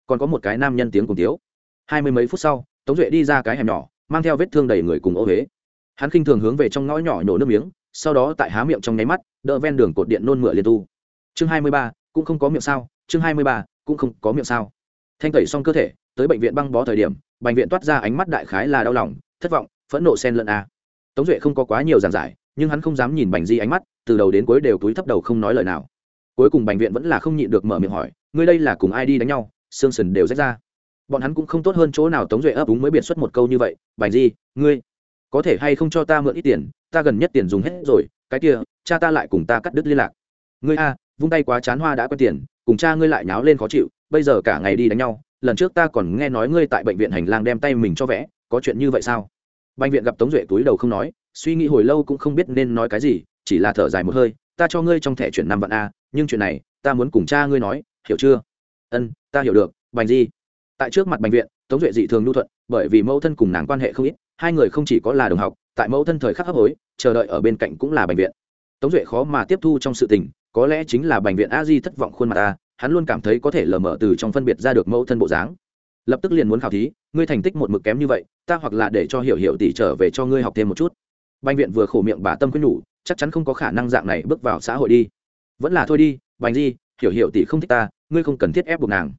Còn có một cái nam nhân tiếng cùng tiếu hai mươi mấy phút sau, tống duệ đi ra cái hẻm nhỏ, mang theo vết thương đầy người cùng ô huế. Hắn khinh thường hướng về trong ngõ nhỏ nhổ nước miếng, sau đó tại há miệng trong nháy mắt, đỡ ven đường cột điện nôn mửa liên tu. Chương hai mươi ba, cũng không có miệng sao, chương hai mươi ba, cũng không có miệng sao. Thanh tẩy xong cơ thể, tới bệnh viện băng bó thời điểm, bệnh viện toát ra ánh mắt đại khái là đau lòng, thất vọng, phẫn nộ sen lẫn a tống duệ không có quá nhiều giảng giải, nhưng hắn không dám nhìn bành di ánh mắt, từ đầu đến cuối đều túi thấp đầu không nói lời nào. Cuối cùng Bành viện vẫn là không nhịn được mở miệng hỏi, ngươi đây là cùng ai đi đánh nhau? Sương sần đều rách ra. Bọn hắn cũng không tốt hơn chỗ nào tống duệ ấp úng mới biệt xuất một câu như vậy, bành di, ngươi có thể hay không cho ta mượn ít tiền, ta gần nhất tiền dùng hết rồi, cái kia, cha ta lại cùng ta cắt đứt liên lạc. Ngươi a, vung tay quá chán hoa đã quen tiền, cùng cha ngươi lại nháo lên khó chịu, bây giờ cả ngày đi đánh nhau, lần trước ta còn nghe nói ngươi tại bệnh viện hành lang đem tay mình cho vẽ, có chuyện như vậy sao? Bệnh viện gặp tống duệ túi đầu không nói, suy nghĩ hồi lâu cũng không biết nên nói cái gì, chỉ là thở dài một hơi, ta cho ngươi trong thẻ chuyển năm vạn a, nhưng chuyện này, ta muốn cùng cha ngươi nói, hiểu chưa? Ân, ta hiểu được, bành di. Tại trước mặt bệnh viện, tống duệ dị thường nhu thuận, bởi vì mẫu thân cùng nàng quan hệ không ít, hai người không chỉ có là đồng học, tại mẫu thân thời khắc hấp hối, chờ đợi ở bên cạnh cũng là bệnh viện. Tống duệ khó mà tiếp thu trong sự tình, có lẽ chính là bệnh viện a di thất vọng khuôn mặt ta hắn luôn cảm thấy có thể lờ mờ từ trong phân biệt ra được mẫu thân bộ dáng. Lập tức liền muốn khảo thí ngươi thành tích một mực kém như vậy, ta hoặc là để cho hiểu hiểu tỷ trở về cho ngươi học thêm một chút. Bành viện vừa khổ miệng bà tâm quyết nhủ, chắc chắn không có khả năng dạng này bước vào xã hội đi. Vẫn là thôi đi, bành di, hiểu hiểu tỷ không thích ta, ngươi không cần thiết ép buộc nàng.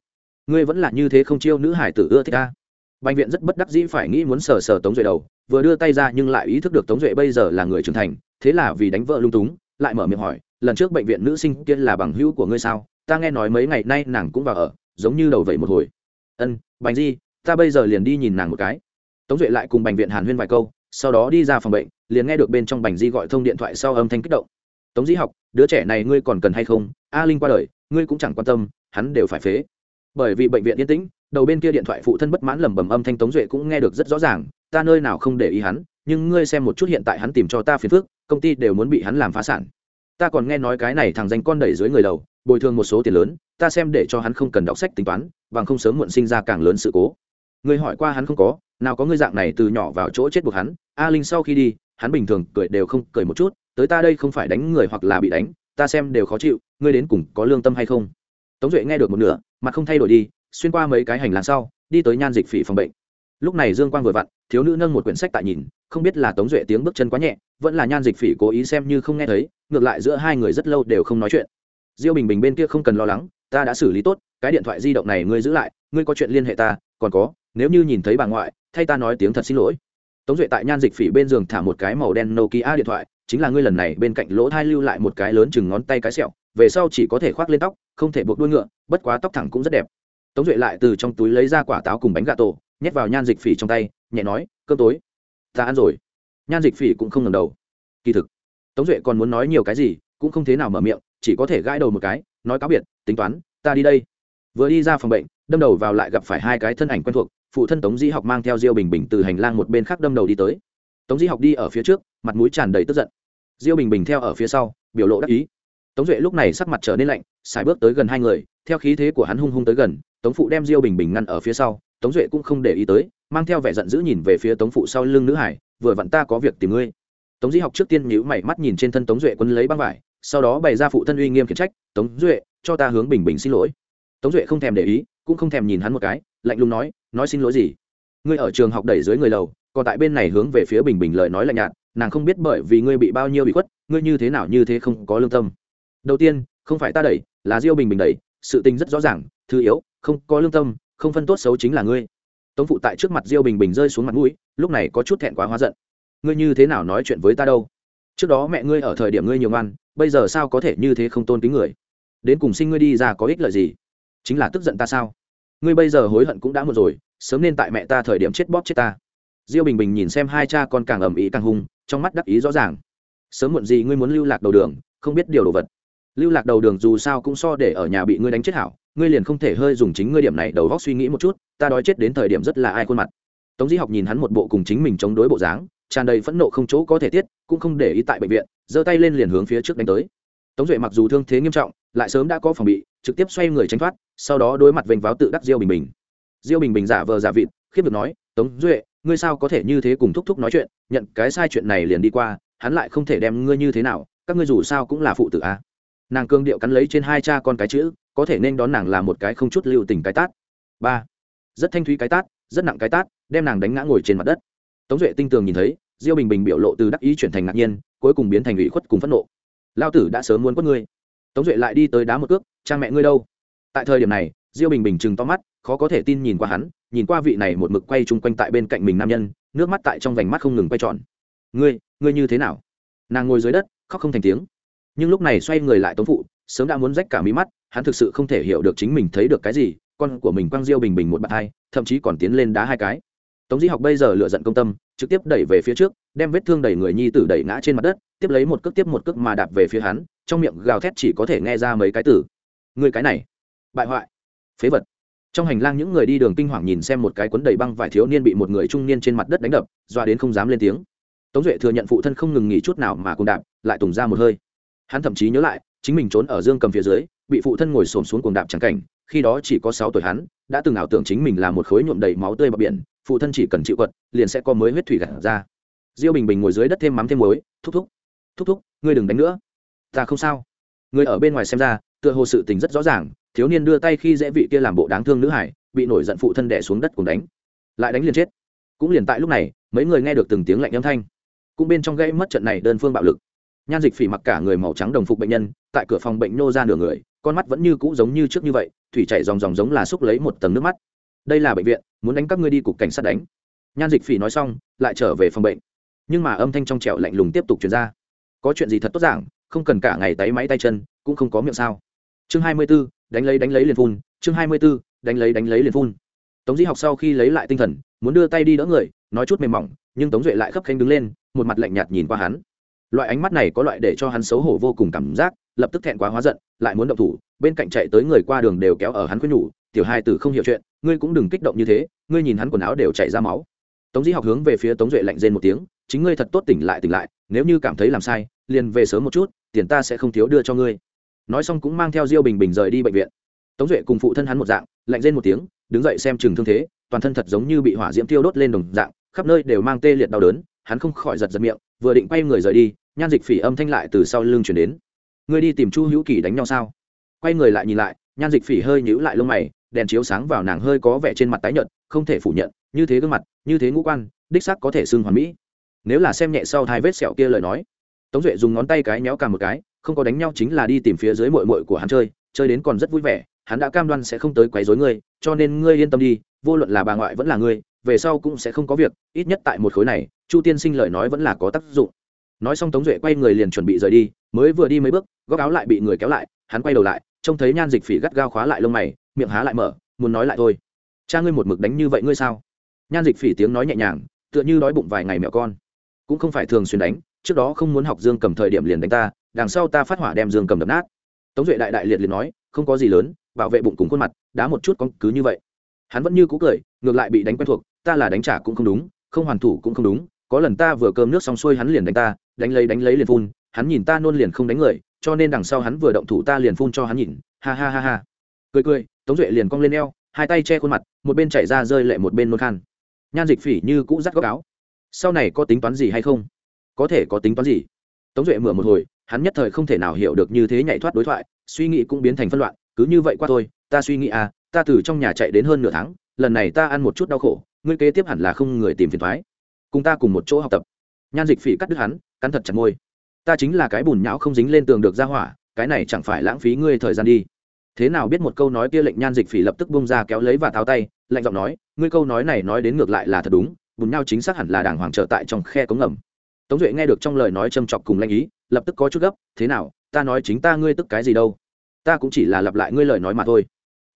Ngươi vẫn là như thế không chiêu nữ hải tử ưa thích ta. Bành viện rất bất đắc dĩ phải nghĩ muốn sờ sờ tống duệ đầu, vừa đưa tay ra nhưng lại ý thức được tống duệ bây giờ là người trưởng thành, thế là vì đánh vợ lung túng, lại mở miệng hỏi, lần trước bệnh viện nữ sinh kia là bằng hữu của ngươi sao? Ta nghe nói mấy ngày nay nàng cũng vào ở, giống như đầu vậy một hồi. Ân, bành di ta bây giờ liền đi nhìn nàng một cái. Tống duệ lại cùng bệnh viện hàn huyên vài câu, sau đó đi ra phòng bệnh, liền nghe được bên trong bành di gọi thông điện thoại sau âm thanh kích động. Tống di học, đứa trẻ này ngươi còn cần hay không? A linh qua đời, ngươi cũng chẳng quan tâm, hắn đều phải phế. Bởi vì bệnh viện yên tĩnh, đầu bên kia điện thoại phụ thân bất mãn lẩm bẩm âm thanh tống duệ cũng nghe được rất rõ ràng, ta nơi nào không để ý hắn, nhưng ngươi xem một chút hiện tại hắn tìm cho ta phiền phức, công ty đều muốn bị hắn làm phá sản. Ta còn nghe nói cái này thằng danh con đẩy dưới người đầu, bồi thường một số tiền lớn, ta xem để cho hắn không cần đọc sách tính toán, bằng không sớm muộn sinh ra càng lớn sự cố ngươi hỏi qua hắn không có, nào có ngươi dạng này từ nhỏ vào chỗ chết buộc hắn. A linh sau khi đi, hắn bình thường cười đều không cười một chút, tới ta đây không phải đánh người hoặc là bị đánh, ta xem đều khó chịu, ngươi đến cùng có lương tâm hay không? Tống duệ nghe được một nửa, mặt không thay đổi đi, xuyên qua mấy cái hành lang sau, đi tới nhan dịch phỉ phòng bệnh. Lúc này dương quang vừa vặn, thiếu nữ nâng một quyển sách tại nhìn, không biết là tống duệ tiếng bước chân quá nhẹ, vẫn là nhan dịch phỉ cố ý xem như không nghe thấy, ngược lại giữa hai người rất lâu đều không nói chuyện. Diêu bình bình bên kia không cần lo lắng, ta đã xử lý tốt, cái điện thoại di động này ngươi giữ lại, ngươi có chuyện liên hệ ta, còn có nếu như nhìn thấy bà ngoại, thay ta nói tiếng thật xin lỗi. Tống duệ tại nhan dịch phỉ bên giường thả một cái màu đen nokia điện thoại, chính là ngươi lần này bên cạnh lỗ thai lưu lại một cái lớn chừng ngón tay cái sẹo, về sau chỉ có thể khoác lên tóc, không thể buộc đuôi ngựa, bất quá tóc thẳng cũng rất đẹp. Tống duệ lại từ trong túi lấy ra quả táo cùng bánh gà tổ, nhét vào nhan dịch phỉ trong tay, nhẹ nói, cơm tối, ta ăn rồi. Nhan dịch phỉ cũng không ngầm đầu. Kỳ thực, tống duệ còn muốn nói nhiều cái gì, cũng không thế nào mở miệng, chỉ có thể gãi đầu một cái, nói cáo biệt, tính toán, ta đi đây. Vừa đi ra phòng bệnh đâm đầu vào lại gặp phải hai cái thân ảnh quen thuộc, phụ thân tống di học mang theo diêu bình bình từ hành lang một bên khác đâm đầu đi tới. Tống di học đi ở phía trước, mặt mũi tràn đầy tức giận. Diêu bình bình theo ở phía sau, biểu lộ đắc ý. Tống duệ lúc này sắc mặt trở nên lạnh xài bước tới gần hai người, theo khí thế của hắn hung hung tới gần, tống phụ đem diêu bình bình ngăn ở phía sau, tống duệ cũng không để ý tới, mang theo vẻ giận dữ nhìn về phía tống phụ sau lưng nữ hải, vừa vặn ta có việc tìm ngươi. Tống di học trước tiên nhíu mày mắt nhìn trên thân tống duệ quân lấy băng vải, sau đó bày ra phụ thân uy nghiêm khiển trách, tống duệ, cho ta hướng bình bình xin lỗi. Tống duệ không thèm để ý cũng không thèm nhìn hắn một cái, lạnh lùng nói nói xin lỗi gì? Ngươi ở trường học đẩy dưới người lầu, còn tại bên này hướng về phía bình bình lời nói lạnh nhạt, nàng không biết bởi vì ngươi bị bao nhiêu bị khuất, ngươi như thế nào như thế không có lương tâm. Đầu tiên, không phải ta đẩy, là diêu bình bình đẩy, sự tình rất rõ ràng, thứ yếu, không có lương tâm, không phân tốt xấu chính là ngươi. Tống phụ tại trước mặt diêu bình bình rơi xuống mặt mũi, lúc này có chút thẹn quá hóa giận. Ngươi như thế nào nói chuyện với ta đâu? Trước đó mẹ ngươi ở thời điểm ngươi nhiều ngoan, bây giờ sao có thể như thế không tôn kính người? Đến cùng sinh ngươi đi ra có ích lợi gì? Chính là tức giận ta sao? Ngươi bây giờ hối hận cũng đã một rồi, sớm nên tại mẹ ta thời điểm chết bóp chết ta. Diêu bình bình nhìn xem hai cha con càng ầm ĩ càng hung, trong mắt đắc ý rõ ràng. Sớm muộn gì ngươi muốn lưu lạc đầu đường, không biết điều đồ vật. Lưu lạc đầu đường dù sao cũng so để ở nhà bị ngươi đánh chết hảo, ngươi liền không thể hơi dùng chính ngươi điểm này đầu góc suy nghĩ một chút, ta đói chết đến thời điểm rất là ai khuôn mặt. Tống di học nhìn hắn một bộ cùng chính mình chống đối bộ dáng, tràn đầy phẫn nộ không chỗ có thể tiết, cũng không để ý tại bệnh viện, giơ tay lên liền hướng phía trước đánh tới. Tống duệ mặc dù thương thế nghiêm trọng, lại sớm đã có phòng bị trực tiếp xoay người tránh thoát, sau đó đối mặt vênh váo tự đắc diêu bình bình. Diêu bình bình giả vờ giả vịt, khiếp được nói, tống duệ, ngươi sao có thể như thế cùng thúc thúc nói chuyện? Nhận cái sai chuyện này liền đi qua, hắn lại không thể đem ngươi như thế nào, các ngươi dù sao cũng là phụ tử a. À. nàng cương điệu cắn lấy trên hai cha con cái chữ, có thể nên đón nàng là một cái không chút lưu tình cái tát. Ba. Rất thanh thúy cái tát, rất nặng cái tát, đem nàng đánh ngã ngồi trên mặt đất. Tống duệ tinh tường nhìn thấy, diêu bình bình biểu lộ từ đắc ý chuyển thành ngạc nhiên, cuối cùng biến thành ủy khuất cùng phẫn nộ. Lao tử đã sớm muốn quất ngươi. Tống duệ lại đi tới đá một cước cha mẹ ngươi đâu? Tại thời điểm này, diêu bình bình chừng to mắt, khó có thể tin nhìn qua hắn, nhìn qua vị này một mực quay chung quanh tại bên cạnh mình nam nhân, nước mắt tại trong vành mắt không ngừng quay tròn. Ngươi ngươi như thế nào? Nàng ngồi dưới đất, khóc không thành tiếng. Nhưng lúc này xoay người lại tống phụ, sớm đã muốn rách cả mí mắt, hắn thực sự không thể hiểu được chính mình thấy được cái gì, con của mình quăng diêu bình bình một bàn hai, thậm chí còn tiến lên đá hai cái. Tống di học bây giờ lựa giận công tâm, trực tiếp đẩy về phía trước, đem vết thương đẩy người nhi tử đẩy ngã trên mặt đất, tiếp lấy một cước tiếp một cước mà đạp về phía hắn, trong miệng gào thét chỉ có thể nghe ra mấy cái tử người cái này, bại hoại, phế vật. Trong hành lang những người đi đường kinh hoàng nhìn xem một cái cuốn đầy băng vải thiếu niên bị một người trung niên trên mặt đất đánh đập, doa đến không dám lên tiếng. Tống duệ thừa nhận phụ thân không ngừng nghỉ chút nào mà cùng đạp, lại tùng ra một hơi. Hắn thậm chí nhớ lại, chính mình trốn ở dương cầm phía dưới, bị phụ thân ngồi xổm xuống cuồng đạp trắng cảnh, khi đó chỉ có sáu tuổi hắn, đã từng ảo tưởng chính mình là một khối nhuộm đầy máu tươi bờ biển, phụ thân chỉ cần chịu quật, liền sẽ có mới huyết thủy gạt ra. Diêu bình bình ngồi dưới đất thêm mắm thêm muối, thúc thúc thúc thúc, ngươi đừng đánh nữa. Ta không sao người ở bên ngoài xem ra, tựa hồ sự tình rất rõ ràng, thiếu niên đưa tay khi dễ vị kia làm bộ đáng thương nữ hải, bị nổi giận phụ thân đẻ xuống đất cùng đánh. Lại đánh liền chết. Cũng liền tại lúc này, mấy người nghe được từng tiếng lạnh âm thanh. Cũng bên trong gãy mất trận này đơn phương bạo lực. Nhan dịch phỉ mặc cả người màu trắng đồng phục bệnh nhân, tại cửa phòng bệnh nô ra nửa người, con mắt vẫn như cũ giống như trước như vậy, thủy chảy dòng dòng giống là xúc lấy một tầng nước mắt. Đây là bệnh viện, muốn đánh các ngươi đi cục cảnh sát đánh. Nhan dịch phỉ nói xong, lại trở về phòng bệnh. Nhưng mà âm thanh trong trẻo lạnh lùng tiếp tục chuyển ra. Có chuyện gì thật tốt giảng không cần cả ngày tay máy tay chân, cũng không có miệng sao. Chương hai mươi b ố đánh lấy đánh lấy liền phun, chương hai mươi b ố đánh lấy đánh lấy liền phun. Tống di học sau khi lấy lại tinh thần, muốn đưa tay đi đỡ người, nói chút mềm mỏng, nhưng tống duệ lại khấp khanh đứng lên, một mặt lạnh nhạt nhìn qua hắn. Loại ánh mắt này có loại để cho hắn xấu hổ vô cùng cảm giác, lập tức thẹn quá hóa giận, lại muốn động thủ, bên cạnh chạy tới người qua đường đều kéo ở hắn khuyên nhủ, tiểu hai tử không hiểu chuyện, ngươi cũng đừng kích động như thế, ngươi nhìn hắn quần áo đều chảy ra máu. Tống di học hướng về phía tống duệ lạnh rên một tiếng, chính ngươi thật tốt tỉnh lại tỉnh lại, nếu như cảm thấy làm sai, liền về sớm một chút tiền ta sẽ không thiếu đưa cho ngươi. Nói xong cũng mang theo diêu bình bình rời đi bệnh viện. Tống duệ cùng phụ thân hắn một dạng, lạnh lên một tiếng, đứng dậy xem chừng thương thế, toàn thân thật giống như bị hỏa diễm tiêu đốt lên đồng dạng, khắp nơi đều mang tê liệt đau đớn, hắn không khỏi giật giật miệng, vừa định quay người rời đi, nhan dịch phỉ âm thanh lại từ sau lưng chuyển đến. Ngươi đi tìm chu hữu kỳ đánh nhau sao? Quay người lại nhìn lại, nhan dịch phỉ hơi nhíu lại lông mày, đèn chiếu sáng vào nàng hơi có vẻ trên mặt tái nhợt, không thể phủ nhận, như thế gương mặt, như thế ngũ quan, đích sắc có thể xưng hoàn mỹ. Nếu là xem nhẹ sau hai vết sẹo kia lời nói tống duệ dùng ngón tay cái nhéo cả một cái, không có đánh nhau chính là đi tìm phía dưới mội mội của hắn chơi chơi đến còn rất vui vẻ, hắn đã cam đoan sẽ không tới quấy rối ngươi, cho nên ngươi yên tâm đi, vô luận là bà ngoại vẫn là ngươi, về sau cũng sẽ không có việc, ít nhất tại một khối này, chu tiên sinh lời nói vẫn là có tác dụng. Nói xong tống duệ quay người liền chuẩn bị rời đi, mới vừa đi mấy bước, góc áo lại bị người kéo lại, hắn quay đầu lại, trông thấy nhan dịch phỉ gắt gao khóa lại lông mày, miệng há lại mở, muốn nói lại thôi. Cha ngươi một mực đánh như vậy ngươi sao? Nhan dịch phỉ tiếng nói nhẹ nhàng, tựa như đói bụng vài ngày mẹo con. Cũng không phải thường xuyên đánh trước đó không muốn học dương cầm thời điểm liền đánh ta, đằng sau ta phát hỏa đem dương cầm đập nát. Tống duệ đại đại liệt liền nói, không có gì lớn, bảo vệ bụng cùng khuôn mặt, đá một chút con cứ như vậy. Hắn vẫn như cũ cười, ngược lại bị đánh quen thuộc, ta là đánh trả cũng không đúng, không hoàn thủ cũng không đúng, có lần ta vừa cơm nước xong xuôi hắn liền đánh ta, đánh lấy đánh lấy liền phun, hắn nhìn ta nôn liền không đánh người, cho nên đằng sau hắn vừa động thủ ta liền phun cho hắn nhìn, ha ha ha ha. Cười cười, tống duệ liền cong lên eo, hai tay che khuôn mặt, một bên chảy ra rơi lệ một bên nôn khan. Nhan dịch phỉ như cũ dắt góc áo. Sau này có tính toán gì hay không? Có thể có tính toán gì? Tống duệ mửa một hồi, hắn nhất thời không thể nào hiểu được như thế nhảy thoát đối thoại, suy nghĩ cũng biến thành phân loạn, cứ như vậy qua thôi, ta suy nghĩ à ta từ trong nhà chạy đến hơn nửa tháng, lần này ta ăn một chút đau khổ, ngươi kế tiếp hẳn là không người tìm phiền thoái. Cùng ta cùng một chỗ học tập. Nhan dịch phỉ cắt đứt hắn, cắn thật chặt môi. Ta chính là cái bùn nhão không dính lên tường được ra hỏa, cái này chẳng phải lãng phí ngươi thời gian đi. Thế nào biết một câu nói kia lệnh nhan dịch phỉ lập tức bung ra kéo lấy và tháo tay, lạnh giọng nói, ngươi câu nói này nói đến ngược lại là thật đúng, bùn nhau chính xác hẳn là đàng hoàng trở tại trong khe cống ngầm tống duệ nghe được trong lời nói châm chọc cùng lanh ý, lập tức có chút gấp, thế nào, ta nói chính ta ngươi tức cái gì đâu? Ta cũng chỉ là lặp lại ngươi lời nói mà thôi.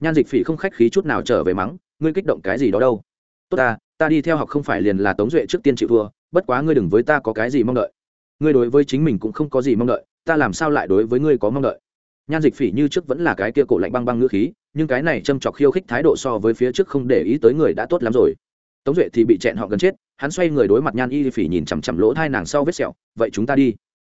Nhan dịch phỉ không khách khí chút nào trở về mắng, ngươi kích động cái gì đó đâu? Tốt ta ta đi theo học không phải liền là tống duệ trước tiên chịu thua, bất quá ngươi đừng với ta có cái gì mong đợi. Ngươi đối với chính mình cũng không có gì mong đợi, ta làm sao lại đối với ngươi có mong đợi? Nhan dịch phỉ như trước vẫn là cái kia cổ lạnh băng băng ngữ khí, nhưng cái này châm chọc khiêu khích thái độ so với phía trước không để ý tới người đã tốt lắm rồi. Tống duệ thì bị chẹn họ gần chết hắn xoay người đối mặt nhan y phỉ nhìn chằm chằm lỗ thai nàng sau vết sẹo, vậy chúng ta đi.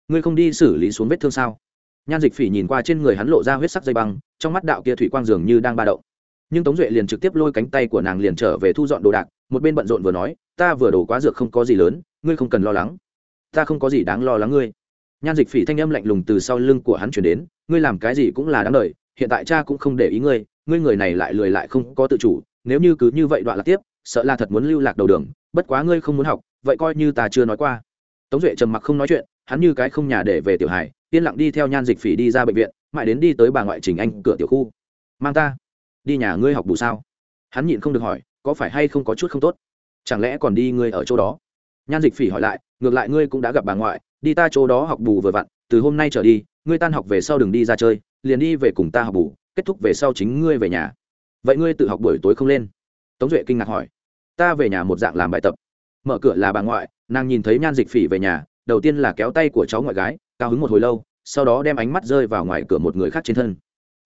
Ngươi không đi xử lý xuống vết thương sao? Nhan dịch phỉ nhìn qua trên người hắn lộ ra huyết sắc dây băng, trong mắt đạo kia thủy quang dường như đang ba đậu nhưng tống duệ liền trực tiếp lôi cánh tay của nàng liền trở về thu dọn đồ đạc, một bên bận rộn vừa nói, ta vừa đổ quá dược không có gì lớn, ngươi không cần lo lắng. Ta không có gì đáng lo lắng ngươi. Nhan dịch phỉ thanh âm lạnh lùng từ sau lưng của hắn chuyển đến, ngươi làm cái gì cũng là đáng lời hiện tại cha cũng không để ý ngươi ngươi người này lại lười lại không có tự chủ, nếu như cứ như vậy đoạn lạc tiếp sợ là thật muốn lưu lạc đầu đường, bất quá ngươi không muốn học, vậy coi như ta chưa nói qua. Tống duệ trầm mặc không nói chuyện, hắn như cái không nhà để về tiểu hải yên lặng đi theo nhan dịch phỉ đi ra bệnh viện, mãi đến đi tới bà ngoại trình anh cửa tiểu khu. Mang ta, đi nhà ngươi học bù sao? Hắn nhịn không được hỏi, có phải hay không có chút không tốt? Chẳng lẽ còn đi ngươi ở chỗ đó? Nhan dịch phỉ hỏi lại, ngược lại ngươi cũng đã gặp bà ngoại, đi ta chỗ đó học bù vừa vặn, từ hôm nay trở đi, ngươi tan học về sau đừng đi ra chơi, liền đi về cùng ta học bù, kết thúc về sau chính ngươi về nhà. Vậy ngươi tự học buổi tối không lên? Tống duệ kinh ngạc hỏi ta về nhà một dạng làm bài tập. Mở cửa là bà ngoại, nàng nhìn thấy nhan dịch phỉ về nhà, đầu tiên là kéo tay của cháu ngoại gái, cao hứng một hồi lâu, sau đó đem ánh mắt rơi vào ngoài cửa một người khác trên thân.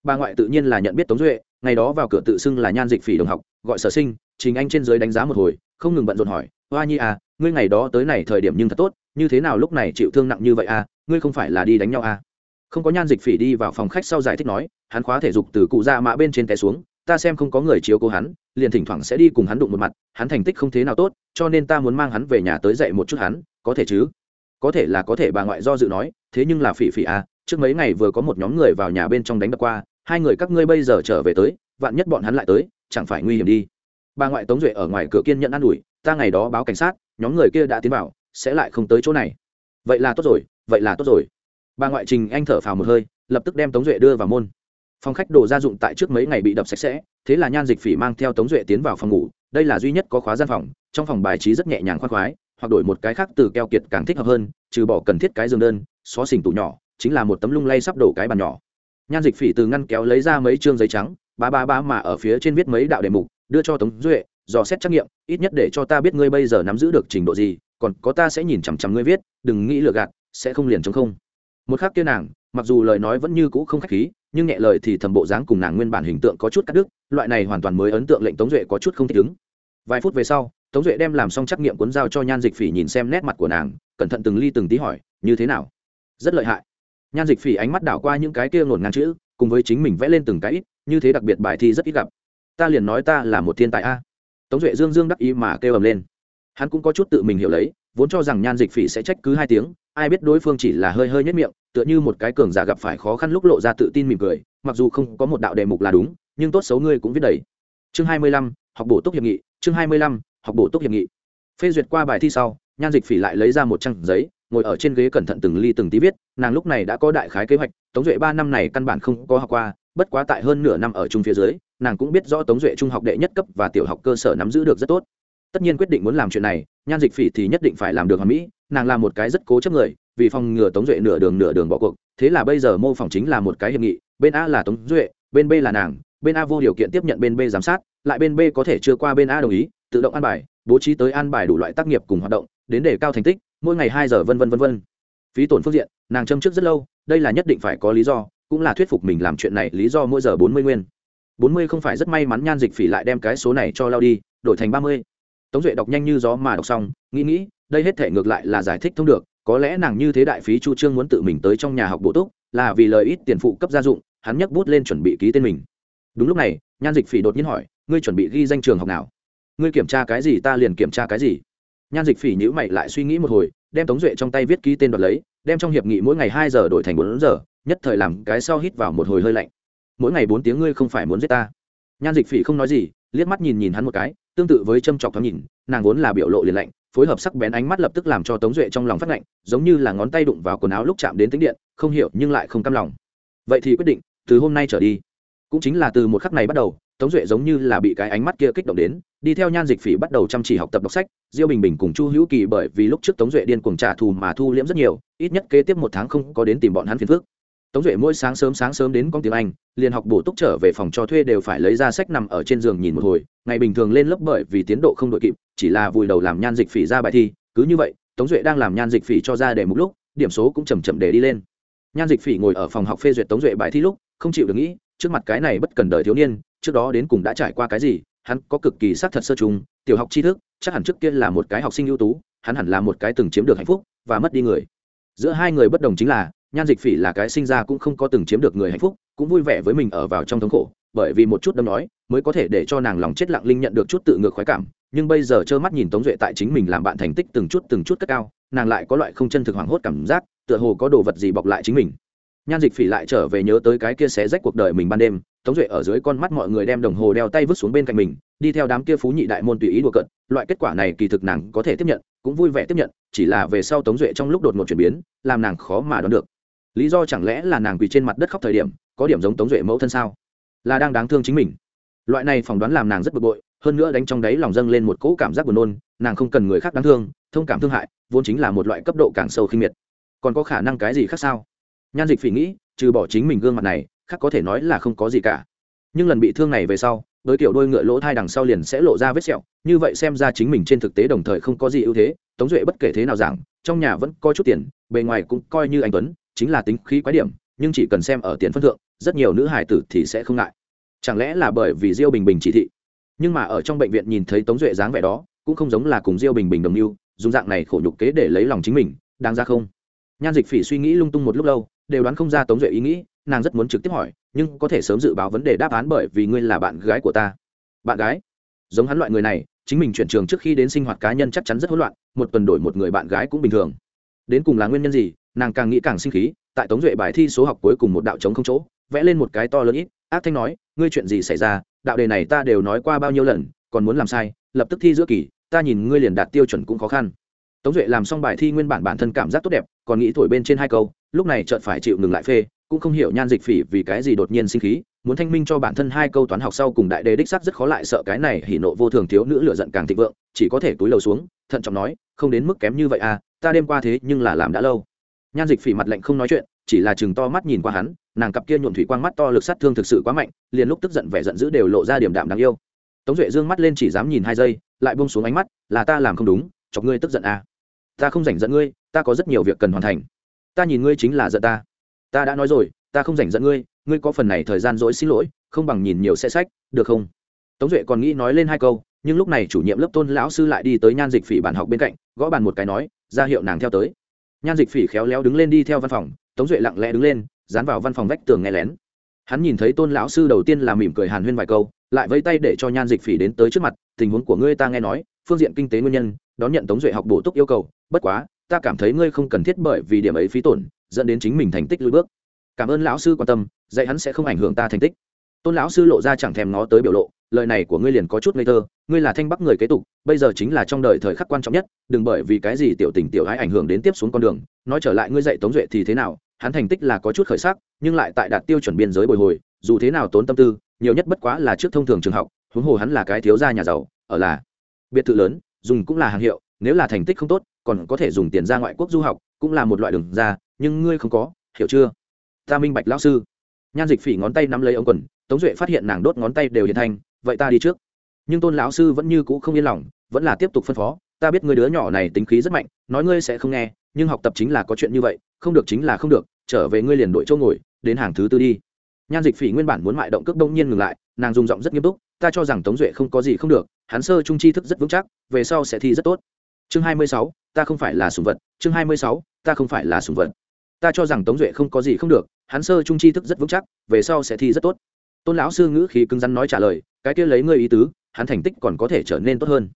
Bà ngoại tự nhiên là nhận biết tống duệ, ngày đó vào cửa tự xưng là nhan dịch phỉ đồng học, gọi sở sinh, trình anh trên dưới đánh giá một hồi, không ngừng bận rộn hỏi, hoa nhi à ngươi ngày đó tới này thời điểm nhưng thật tốt, như thế nào lúc này chịu thương nặng như vậy à ngươi không phải là đi đánh nhau à? Không có nhan dịch phỉ đi vào phòng khách sau giải thích nói, hắn khóa thể dục từ cụ dạ ra mã bên trên té xuống, ta xem không có người chiếu cố hắn liền thỉnh thoảng sẽ đi cùng hắn đụng một mặt, hắn thành tích không thế nào tốt, cho nên ta muốn mang hắn về nhà tới dạy một chút hắn, có thể chứ? Có thể là có thể, bà ngoại do dự nói, thế nhưng là phỉ phỉ à trước mấy ngày vừa có một nhóm người vào nhà bên trong đánh đập qua, hai người các ngươi bây giờ trở về tới, vạn nhất bọn hắn lại tới, chẳng phải nguy hiểm đi. Bà ngoại tống duệ ở ngoài cửa kiên nhận an ủi, ta ngày đó báo cảnh sát, nhóm người kia đã tiến vào, sẽ lại không tới chỗ này. Vậy là tốt rồi, vậy là tốt rồi. Bà ngoại trình anh thở phào một hơi, lập tức đem tống duệ đưa vào môn phòng khách đồ gia dụng tại trước mấy ngày bị đập sạch sẽ, thế là nhan dịch phỉ mang theo tống duệ tiến vào phòng ngủ, đây là duy nhất có khóa gian phòng, trong phòng bài trí rất nhẹ nhàng khoác khoái, hoặc đổi một cái khác từ keo kiệt càng thích hợp hơn, trừ bỏ cần thiết cái giường đơn, xó xỉnh tủ nhỏ, chính là một tấm lung lay sắp đổ cái bàn nhỏ. Nhan dịch phỉ từ ngăn kéo lấy ra mấy chương giấy trắng, ba ba ba mà ở phía trên viết mấy đạo đề mục, đưa cho tống duệ, dò xét trắc nghiệm, ít nhất để cho ta biết ngươi bây giờ nắm giữ được trình độ gì, còn có ta sẽ nhìn chằm chằm ngươi viết, đừng nghĩ lừa gạt, sẽ không liền chống không. Một khác kia nàng, mặc dù lời nói vẫn như cũ không khách khí nhưng nhẹ lời thì thầm bộ dáng cùng nàng nguyên bản hình tượng có chút cắt đứt, loại này hoàn toàn mới ấn tượng lệnh tống duệ có chút không thích ứng. Vài phút về sau, tống duệ đem làm xong trắc nghiệm cuốn giao cho nhan dịch phỉ nhìn xem nét mặt của nàng, cẩn thận từng ly từng tí hỏi, như thế nào? Rất lợi hại. Nhan dịch phỉ ánh mắt đảo qua những cái kia ngổn ngang chữ, cùng với chính mình vẽ lên từng cái ít, như thế đặc biệt bài thi rất ít gặp. Ta liền nói ta là một thiên tài a. Tống duệ dương dương đắc ý mà kêu ầm lên. Hắn cũng có chút tự mình hiểu lấy, vốn cho rằng nhan dịch phỉ sẽ trách cứ hai tiếng ai biết đối phương chỉ là hơi hơi nhất miệng, tựa như một cái cường giả gặp phải khó khăn lúc lộ ra tự tin mỉm cười, mặc dù không có một đạo đề mục là đúng, nhưng tốt xấu ngươi cũng viết đầy. Chương hai mươi lăm, học bổ túc hiệp nghị, chương hai mươi lăm, học bổ túc hiệp nghị. Phê duyệt qua bài thi sau, nhan dịch phỉ lại lấy ra một trang giấy, ngồi ở trên ghế cẩn thận từng ly từng tí viết, nàng lúc này đã có đại khái kế hoạch, tống duệ ba năm này căn bản không có học qua, bất quá tại hơn nửa năm ở chung phía dưới, nàng cũng biết rõ tống duệ trung học đệ nhất cấp và tiểu học cơ sở nắm giữ được rất tốt. Tất nhiên quyết định muốn làm chuyện này, nhan dịch phỉ thì nhất định phải làm được hoàn mỹ nàng là một cái rất cố chấp người, vì phòng ngừa tống duệ nửa đường nửa đường bỏ cuộc, thế là bây giờ mô phỏng chính là một cái hiệp nghị, bên a là tống duệ, bên b là nàng, bên a vô điều kiện tiếp nhận bên b giám sát, lại bên b có thể chưa qua bên a đồng ý, tự động an bài, bố trí tới an bài đủ loại tác nghiệp cùng hoạt động, đến để cao thành tích, mỗi ngày hai giờ vân vân vân vân. Phí tổn phương diện, nàng châm trước rất lâu, đây là nhất định phải có lý do, cũng là thuyết phục mình làm chuyện này, lý do mỗi giờ bốn mươi nguyên. Bốn mươi không phải rất may mắn nhan dịch phỉ lại đem cái số này cho lao đi, đổi thành ba mươi. Tống duệ đọc nhanh như gió mà đọc xong, nghĩ nghĩ đây hết thể ngược lại là giải thích thông được, có lẽ nàng như thế đại phí chu trương muốn tự mình tới trong nhà học bổ túc, là vì lời ít tiền phụ cấp gia dụng, hắn nhấc bút lên chuẩn bị ký tên mình. Đúng lúc này, nhan dịch phỉ đột nhiên hỏi, ngươi chuẩn bị ghi danh trường học nào? Ngươi kiểm tra cái gì, ta liền kiểm tra cái gì. Nhan dịch phỉ nhữ mày lại suy nghĩ một hồi, đem tống duệ trong tay viết ký tên đoạt lấy, đem trong hiệp nghị mỗi ngày hai giờ đổi thành bốn giờ, nhất thời làm cái sau hít vào một hồi hơi lạnh. Mỗi ngày bốn tiếng ngươi không phải muốn giết ta? Nhan dịch phỉ không nói gì, liếc mắt nhìn nhìn hắn một cái, tương tự với châm chọc thoáng nhìn, nàng vốn là biểu lộ liền lạnh phối hợp sắc bén ánh mắt lập tức làm cho tống duệ trong lòng phát lạnh, giống như là ngón tay đụng vào quần áo lúc chạm đến tính điện, không hiểu nhưng lại không cam lòng. Vậy thì quyết định, từ hôm nay trở đi. Cũng chính là từ một khắc này bắt đầu, tống duệ giống như là bị cái ánh mắt kia kích động đến, đi theo nhan dịch phỉ bắt đầu chăm chỉ học tập đọc sách, diêu bình bình cùng chu hữu kỳ bởi vì lúc trước tống duệ điên cuồng trả thù mà thu liễm rất nhiều, ít nhất kế tiếp một tháng không có đến tìm bọn hắn phiền phước tống duệ mỗi sáng sớm sáng sớm đến con tiếng anh, liền học bổ túc trở về phòng cho thuê đều phải lấy ra sách nằm ở trên giường nhìn một hồi, ngày bình thường lên lớp bởi vì tiến độ không đội kịp chỉ là vùi đầu làm nhan dịch phỉ ra bài thi, cứ như vậy, tống duệ đang làm nhan dịch phỉ cho ra để một lúc, điểm số cũng chầm chậm để đi lên. Nhan dịch phỉ ngồi ở phòng học phê duyệt tống duệ bài thi lúc, không chịu được nghĩ, trước mặt cái này bất cần đời thiếu niên, trước đó đến cùng đã trải qua cái gì, hắn có cực kỳ sát thật sơ trùng tiểu học tri thức, chắc hẳn trước kia là một cái học sinh ưu tú, hắn hẳn là một cái từng chiếm được hạnh phúc và mất đi người. Giữa hai người bất đồng chính là, nhan dịch phỉ là cái sinh ra cũng không có từng chiếm được người hạnh phúc, cũng vui vẻ với mình ở vào trong thống khổ, bởi vì một chút đâm nói, mới có thể để cho nàng lòng chết lặng linh nhận được chút tự ngược khoái cảm nhưng bây giờ trơ mắt nhìn tống duệ tại chính mình làm bạn thành tích từng chút từng chút cất cao, nàng lại có loại không chân thực hoảng hốt cảm giác, tựa hồ có đồ vật gì bọc lại chính mình. Nhan dịch phỉ lại trở về nhớ tới cái kia xé rách cuộc đời mình ban đêm, tống duệ ở dưới con mắt mọi người đem đồng hồ đeo tay vứt xuống bên cạnh mình, đi theo đám kia phú nhị đại môn tùy ý đùa cận loại kết quả này kỳ thực nàng có thể tiếp nhận, cũng vui vẻ tiếp nhận, chỉ là về sau tống duệ trong lúc đột ngột chuyển biến, làm nàng khó mà đoán được. Lý do chẳng lẽ là nàng quỳ trên mặt đất khóc thời điểm, có điểm giống tống duệ mẫu thân sao? Là đang đáng thương chính mình. Loại này phỏng đoán làm nàng rất bực bội hơn nữa đánh trong đáy lòng dâng lên một cỗ cảm giác buồn nôn, nàng không cần người khác đáng thương, thông cảm thương hại, vốn chính là một loại cấp độ càng sâu khinh miệt. Còn có khả năng cái gì khác sao? Nhan dịch phỉ nghĩ, trừ bỏ chính mình gương mặt này, khác có thể nói là không có gì cả. Nhưng lần bị thương này về sau đối tiểu đôi ngựa lỗ thai đằng sau liền sẽ lộ ra vết sẹo, như vậy xem ra chính mình trên thực tế đồng thời không có gì ưu thế, tống duệ bất kể thế nào giảng, trong nhà vẫn có chút tiền, bề ngoài cũng coi như anh tuấn, chính là tính khí quái điểm, nhưng chỉ cần xem ở tiền phân thượng, rất nhiều nữ hải tử thì sẽ không ngại. Chẳng lẽ là bởi vì diêu bình bình chỉ thị? Nhưng mà ở trong bệnh viện nhìn thấy tống duệ dáng vẻ đó, cũng không giống là cùng diêu bình bình đồng mưu, dùng dạng này khổ nhục kế để lấy lòng chính mình, đáng ra không? Nhan dịch phỉ suy nghĩ lung tung một lúc lâu, đều đoán không ra tống duệ ý nghĩ, nàng rất muốn trực tiếp hỏi, nhưng có thể sớm dự báo vấn đề đáp án bởi vì ngươi là bạn gái của ta. Bạn gái? Giống hắn loại người này, chính mình chuyển trường trước khi đến sinh hoạt cá nhân chắc chắn rất hỗn loạn, một tuần đổi một người bạn gái cũng bình thường. Đến cùng là nguyên nhân gì, nàng càng nghĩ càng sinh khí, tại tống duệ bài thi số học cuối cùng một đạo trống không chỗ, vẽ lên một cái to lớn ít, ác thanh nói, ngươi chuyện gì xảy ra đạo đề này ta đều nói qua bao nhiêu lần, còn muốn làm sai, lập tức thi giữa kỳ, ta nhìn ngươi liền đạt tiêu chuẩn cũng khó khăn. Tống duệ làm xong bài thi nguyên bản bản thân cảm giác tốt đẹp, còn nghĩ thổi bên trên hai câu, lúc này chợt phải chịu ngừng lại phê, cũng không hiểu nhan dịch phỉ vì cái gì đột nhiên sinh khí, muốn thanh minh cho bản thân hai câu toán học sau cùng đại đề đích sắc rất khó lại sợ cái này hỉ nộ vô thường thiếu nữ lựa giận càng thịnh vượng, chỉ có thể túi lầu xuống, thận trọng nói, không đến mức kém như vậy à ta đêm qua thế nhưng là làm đã lâu. Nhan dịch phỉ mặt lạnh không nói chuyện chỉ là chừng to mắt nhìn qua hắn, nàng cặp kia nhuộm thủy quang mắt to lực sát thương thực sự quá mạnh, liền lúc tức giận vẻ giận dữ đều lộ ra điểm đạm đáng yêu. Tống duệ dương mắt lên chỉ dám nhìn hai giây, lại bông xuống ánh mắt, là ta làm không đúng chọc ngươi tức giận à. ta không rảnh giận ngươi, ta có rất nhiều việc cần hoàn thành. Ta nhìn ngươi chính là giận ta. Ta đã nói rồi, ta không rảnh giận ngươi ngươi có phần này thời gian dỗi xin lỗi, không bằng nhìn nhiều xe sách, được không? Tống duệ còn nghĩ nói lên hai câu, nhưng lúc này chủ nhiệm lớp tôn lão sư lại đi tới nhan dịch phỉ bàn học bên cạnh, gõ bàn một cái nói, ra hiệu nàng theo tới. Nhan dịch phỉ khéo léo đứng lên đi theo văn phòng tống duệ lặng lẽ đứng lên, dán vào văn phòng vách tường nghe lén. Hắn nhìn thấy tôn lão sư đầu tiên là mỉm cười hàn huyên vài câu, lại vẫy tay để cho nhan dịch phỉ đến tới trước mặt, tình huống của ngươi ta nghe nói, phương diện kinh tế nguyên nhân, đón nhận tống duệ học bổ túc yêu cầu, bất quá, ta cảm thấy ngươi không cần thiết bởi vì điểm ấy phí tổn, dẫn đến chính mình thành tích lùi bước. Cảm ơn lão sư quan tâm, dạy hắn sẽ không ảnh hưởng ta thành tích. Tôn lão sư lộ ra chẳng thèm ngó tới biểu lộ, lời này của ngươi liền có chút ngây thơ, ngươi là thanh bắc người kế tục, bây giờ chính là trong đời thời khắc quan trọng nhất, đừng bởi vì cái gì tiểu tình tiểu ái ảnh hưởng đến tiếp xuống con đường, nói trở lại ngươi dạy tống duệ thì thế nào hắn thành tích là có chút khởi sắc, nhưng lại tại đạt tiêu chuẩn biên giới bồi hồi, dù thế nào tốn tâm tư, nhiều nhất bất quá là trước thông thường trường học, huống hồ hắn là cái thiếu gia nhà giàu, ở là biệt thự lớn, dùng cũng là hàng hiệu, nếu là thành tích không tốt, còn có thể dùng tiền ra ngoại quốc du học, cũng là một loại đường ra, nhưng ngươi không có, hiểu chưa? Ta minh bạch lão sư. Nhan dịch phỉ ngón tay nắm lấy ống quần, tống duệ phát hiện nàng đốt ngón tay đều hiện thành, vậy ta đi trước. Nhưng tôn lão sư vẫn như cũ không yên lòng, vẫn là tiếp tục phân phó, ta biết người đứa nhỏ này tính khí rất mạnh, nói ngươi sẽ không nghe, nhưng học tập chính là có chuyện như vậy, không được chính là không được trở về ngươi liền đội chỗ ngồi, đến hàng thứ tư đi. Nhan dịch phỉ nguyên bản muốn mại động cước đông nhiên ngừng lại, nàng dùng giọng rất nghiêm túc, ta cho rằng tống duệ không có gì không được, hắn sơ trung tri thức rất vững chắc, về sau sẽ thi rất tốt. Chương hai mươi sáu, ta không phải là sùng vật, chương hai mươi sáu, ta không phải là sùng vật. Ta cho rằng tống duệ không có gì không được, hắn sơ trung tri thức rất vững chắc, về sau sẽ thi rất tốt. Tôn lão sư ngữ khí cứng rắn nói trả lời, cái kia lấy ngươi ý tứ, hắn thành tích còn có thể trở nên tốt hơn.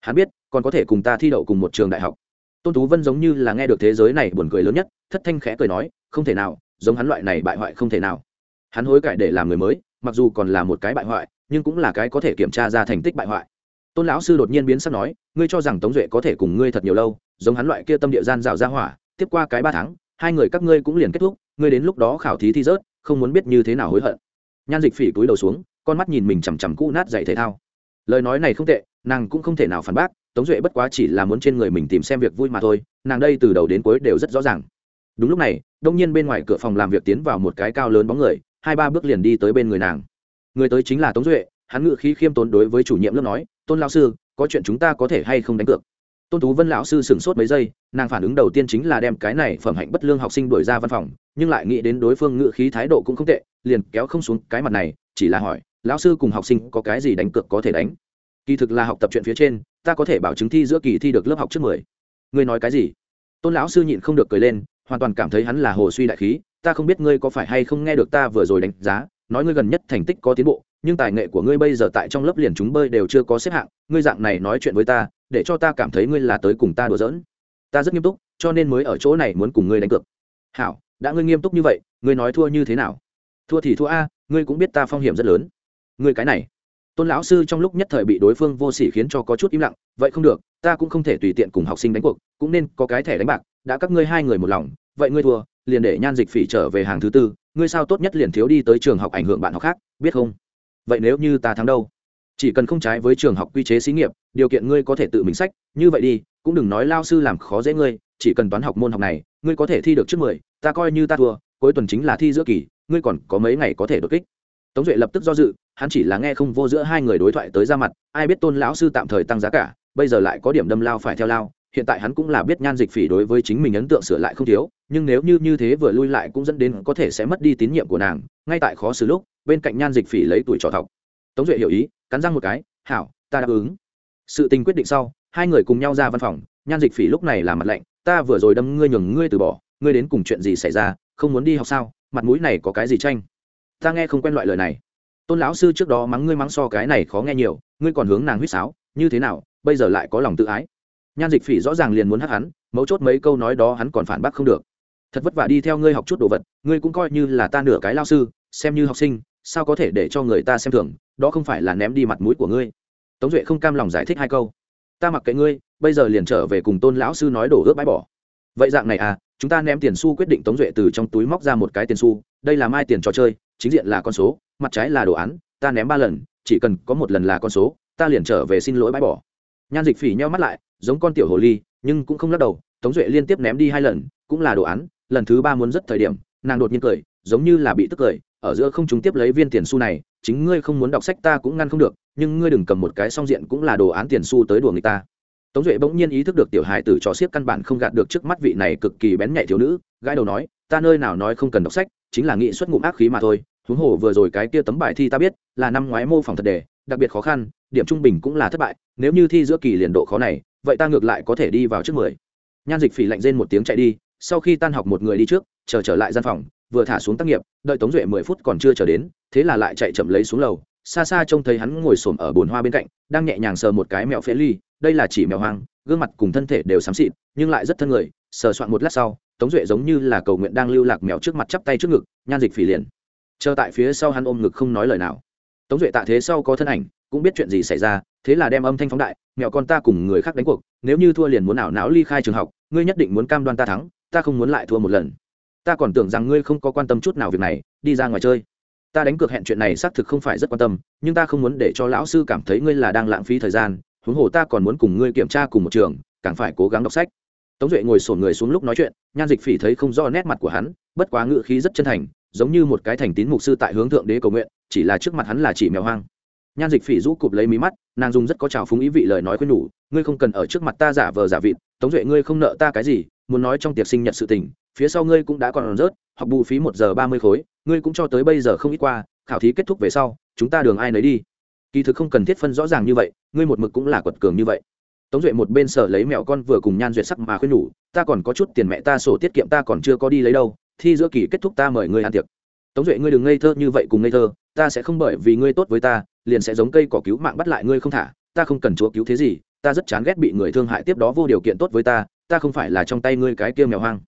Hắn biết, còn có thể cùng ta thi đậu cùng một trường đại học. Tôn tú vân giống như là nghe được thế giới này buồn cười lớn nhất, thất thanh khẽ cười nói không thể nào, giống hắn loại này bại hoại không thể nào. Hắn hối cải để làm người mới, mặc dù còn là một cái bại hoại, nhưng cũng là cái có thể kiểm tra ra thành tích bại hoại. Tôn lão sư đột nhiên biến sắc nói, ngươi cho rằng tống duệ có thể cùng ngươi thật nhiều lâu, giống hắn loại kia tâm địa gian rào ra hỏa, tiếp qua cái ba tháng, hai người các ngươi cũng liền kết thúc, ngươi đến lúc đó khảo thí thi rớt, không muốn biết như thế nào hối hận. Nhan dịch phỉ túi đầu xuống, con mắt nhìn mình chằm chằm cũ nát dạy thể thao. Lời nói này không tệ, nàng cũng không thể nào phản bác, tống duệ bất quá chỉ là muốn trên người mình tìm xem việc vui mà thôi, nàng đây từ đầu đến cuối đều rất rõ ràng đúng lúc này, đông nhiên bên ngoài cửa phòng làm việc tiến vào một cái cao lớn bóng người, hai ba bước liền đi tới bên người nàng. Người tới chính là tống duệ, hắn ngự khí khiêm tốn đối với chủ nhiệm lớp nói, tôn lão sư, có chuyện chúng ta có thể hay không đánh cược? Tôn tú vân lão sư sửng sốt mấy giây, nàng phản ứng đầu tiên chính là đem cái này phẩm hạnh bất lương học sinh đuổi ra văn phòng, nhưng lại nghĩ đến đối phương ngự khí thái độ cũng không tệ, liền kéo không xuống cái mặt này, chỉ là hỏi, lão sư cùng học sinh có cái gì đánh cược có thể đánh? Kỳ thực là học tập chuyện phía trên, ta có thể bảo chứng thi giữa kỳ thi được lớp học trước mười. Ngươi nói cái gì? Tôn lão sư nhịn không được cười lên hoàn toàn cảm thấy hắn là hồ suy đại khí, ta không biết ngươi có phải hay không nghe được ta vừa rồi đánh giá, nói ngươi gần nhất thành tích có tiến bộ, nhưng tài nghệ của ngươi bây giờ tại trong lớp liền chúng bơi đều chưa có xếp hạng, ngươi dạng này nói chuyện với ta, để cho ta cảm thấy ngươi là tới cùng ta đùa giỡn. Ta rất nghiêm túc, cho nên mới ở chỗ này muốn cùng ngươi đánh cược. Hảo, đã ngươi nghiêm túc như vậy, ngươi nói thua như thế nào? Thua thì thua a, ngươi cũng biết ta phong hiểm rất lớn. Ngươi cái này. Tôn lão sư trong lúc nhất thời bị đối phương vô sỉ khiến cho có chút im lặng, vậy không được, ta cũng không thể tùy tiện cùng học sinh đánh cuộc, cũng nên có cái thẻ đánh bạc đã các ngươi hai người một lòng, vậy ngươi thua, liền để nhan dịch phỉ trở về hàng thứ tư, ngươi sao tốt nhất liền thiếu đi tới trường học ảnh hưởng bạn học khác, biết không? Vậy nếu như ta thắng đâu? Chỉ cần không trái với trường học quy chế xí nghiệp, điều kiện ngươi có thể tự mình sách, như vậy đi, cũng đừng nói lao sư làm khó dễ ngươi, chỉ cần toán học môn học này, ngươi có thể thi được trước mười, ta coi như ta thua, cuối tuần chính là thi giữa kỳ, ngươi còn có mấy ngày có thể đột kích. Tống duệ lập tức do dự, hắn chỉ là nghe không vô giữa hai người đối thoại tới ra mặt, ai biết tôn lão sư tạm thời tăng giá cả, bây giờ lại có điểm đâm lao phải theo lao hiện tại hắn cũng là biết nhan dịch phỉ đối với chính mình ấn tượng sửa lại không thiếu, nhưng nếu như như thế vừa lui lại cũng dẫn đến có thể sẽ mất đi tín nhiệm của nàng, ngay tại khó xử lúc, bên cạnh nhan dịch phỉ lấy tuổi trò thọc. Tống duệ hiểu ý, cắn răng một cái, hảo, ta đáp ứng. Sự tình quyết định sau, hai người cùng nhau ra văn phòng, nhan dịch phỉ lúc này là mặt lạnh, ta vừa rồi đâm ngươi nhường ngươi từ bỏ, ngươi đến cùng chuyện gì xảy ra, không muốn đi học sao, mặt mũi này có cái gì tranh? Ta nghe không quen loại lời này. Tôn lão sư trước đó mắng ngươi mắng so cái này khó nghe nhiều, ngươi còn hướng nàng huýt sáo, như thế nào, bây giờ lại có lòng tự ái? Nhan dịch phỉ rõ ràng liền muốn hắc hắn, mấu chốt mấy câu nói đó hắn còn phản bác không được. Thật vất vả đi theo ngươi học chút đồ vật, ngươi cũng coi như là ta nửa cái lao sư, xem như học sinh, sao có thể để cho người ta xem thường, đó không phải là ném đi mặt mũi của ngươi. Tống duệ không cam lòng giải thích hai câu. Ta mặc kệ ngươi, bây giờ liền trở về cùng tôn lão sư nói đổ ước bãi bỏ. Vậy dạng này à chúng ta ném tiền xu quyết định tống duệ từ trong túi móc ra một cái tiền xu, đây là mai tiền trò chơi, chính diện là con số, mặt trái là đồ án, ta ném ba lần, chỉ cần có một lần là con số, ta liền trở về xin lỗi bãi bỏ. Nhan dịch phỉ nheo mắt lại giống con tiểu hồ ly, nhưng cũng không lắc đầu, tống duệ liên tiếp ném đi hai lần, cũng là đồ án, lần thứ ba muốn rất thời điểm, nàng đột nhiên cười, giống như là bị tức cười, ở giữa không chúng tiếp lấy viên tiền xu này, chính ngươi không muốn đọc sách ta cũng ngăn không được, nhưng ngươi đừng cầm một cái song diện cũng là đồ án tiền xu tới đùa người ta. Tống duệ bỗng nhiên ý thức được tiểu hài tử trò xiết căn bản không gạt được trước mắt vị này cực kỳ bén nhạy thiếu nữ, gãi đầu nói, ta nơi nào nói không cần đọc sách, chính là nghị xuất ngụm ác khí mà thôi, huống hồ vừa rồi cái kia tấm bài thi ta biết, là năm ngoái mô phỏng thật đề, đặc biệt khó khăn, điểm trung bình cũng là thất bại, nếu như thi giữa kỳ liền độ khó này vậy ta ngược lại có thể đi vào trước mười. Nhan dịch phỉ lạnh rên một tiếng chạy đi, sau khi tan học một người đi trước, chờ trở lại gian phòng, vừa thả xuống tác nghiệp, đợi tống duệ mười phút còn chưa trở đến, thế là lại chạy chậm lấy xuống lầu. Xa xa trông thấy hắn ngồi xổm ở bồn hoa bên cạnh, đang nhẹ nhàng sờ một cái mèo phế ly, đây là chỉ mèo hoang, gương mặt cùng thân thể đều xám xịt, nhưng lại rất thân người, sờ soạn một lát sau, tống duệ giống như là cầu nguyện đang lưu lạc mèo trước mặt chắp tay trước ngực, nhan dịch phỉ liền. Chờ tại phía sau hắn ôm ngực không nói lời nào. Tống duệ tạ thế sau có thân ảnh, cũng biết chuyện gì xảy ra thế là đem âm thanh phóng đại, mẹo con ta cùng người khác đánh cuộc, nếu như thua liền muốn ảo não ly khai trường học, ngươi nhất định muốn cam đoan ta thắng, ta không muốn lại thua một lần. Ta còn tưởng rằng ngươi không có quan tâm chút nào việc này, đi ra ngoài chơi. Ta đánh cược hẹn chuyện này xác thực không phải rất quan tâm, nhưng ta không muốn để cho lão sư cảm thấy ngươi là đang lãng phí thời gian, huống hồ ta còn muốn cùng ngươi kiểm tra cùng một trường, càng phải cố gắng đọc sách. Tống duệ ngồi sổn người xuống lúc nói chuyện, nhan dịch phỉ thấy không rõ nét mặt của hắn, bất quá ngự khí rất chân thành, giống như một cái thành tín mục sư tại hướng thượng đế cầu nguyện, chỉ là trước mặt hắn là chỉ mèo hoang nhan dịch phỉ rũ cụp lấy mí mắt, nàng dùng rất có trào phúng ý vị lời nói khuyên nhủ, ngươi không cần ở trước mặt ta giả vờ giả vịt, tống duệ ngươi không nợ ta cái gì, muốn nói trong tiệc sinh nhật sự tình, phía sau ngươi cũng đã còn rớt, học bù phí một giờ ba mươi khối, ngươi cũng cho tới bây giờ không ít qua, khảo thí kết thúc về sau, chúng ta đường ai nấy đi. Kỳ thực không cần thiết phân rõ ràng như vậy, ngươi một mực cũng là quật cường như vậy. Tống duệ một bên sở lấy mẹo con vừa cùng nhan duyệt sắc mà khuyên nhủ, ta còn có chút tiền mẹ ta sổ tiết kiệm ta còn chưa có đi lấy đâu, thi giữa kỳ kết thúc ta mời ngươi ăn tiệc tống duệ, ngươi đừng ngây thơ như vậy cùng ngây thơ, ta sẽ không bởi vì ngươi tốt với ta, liền sẽ giống cây cỏ cứu mạng bắt lại ngươi không thả. Ta không cần chúa cứu thế gì, ta rất chán ghét bị người thương hại tiếp đó vô điều kiện tốt với ta ta không phải là trong tay ngươi cái kia mèo hoang.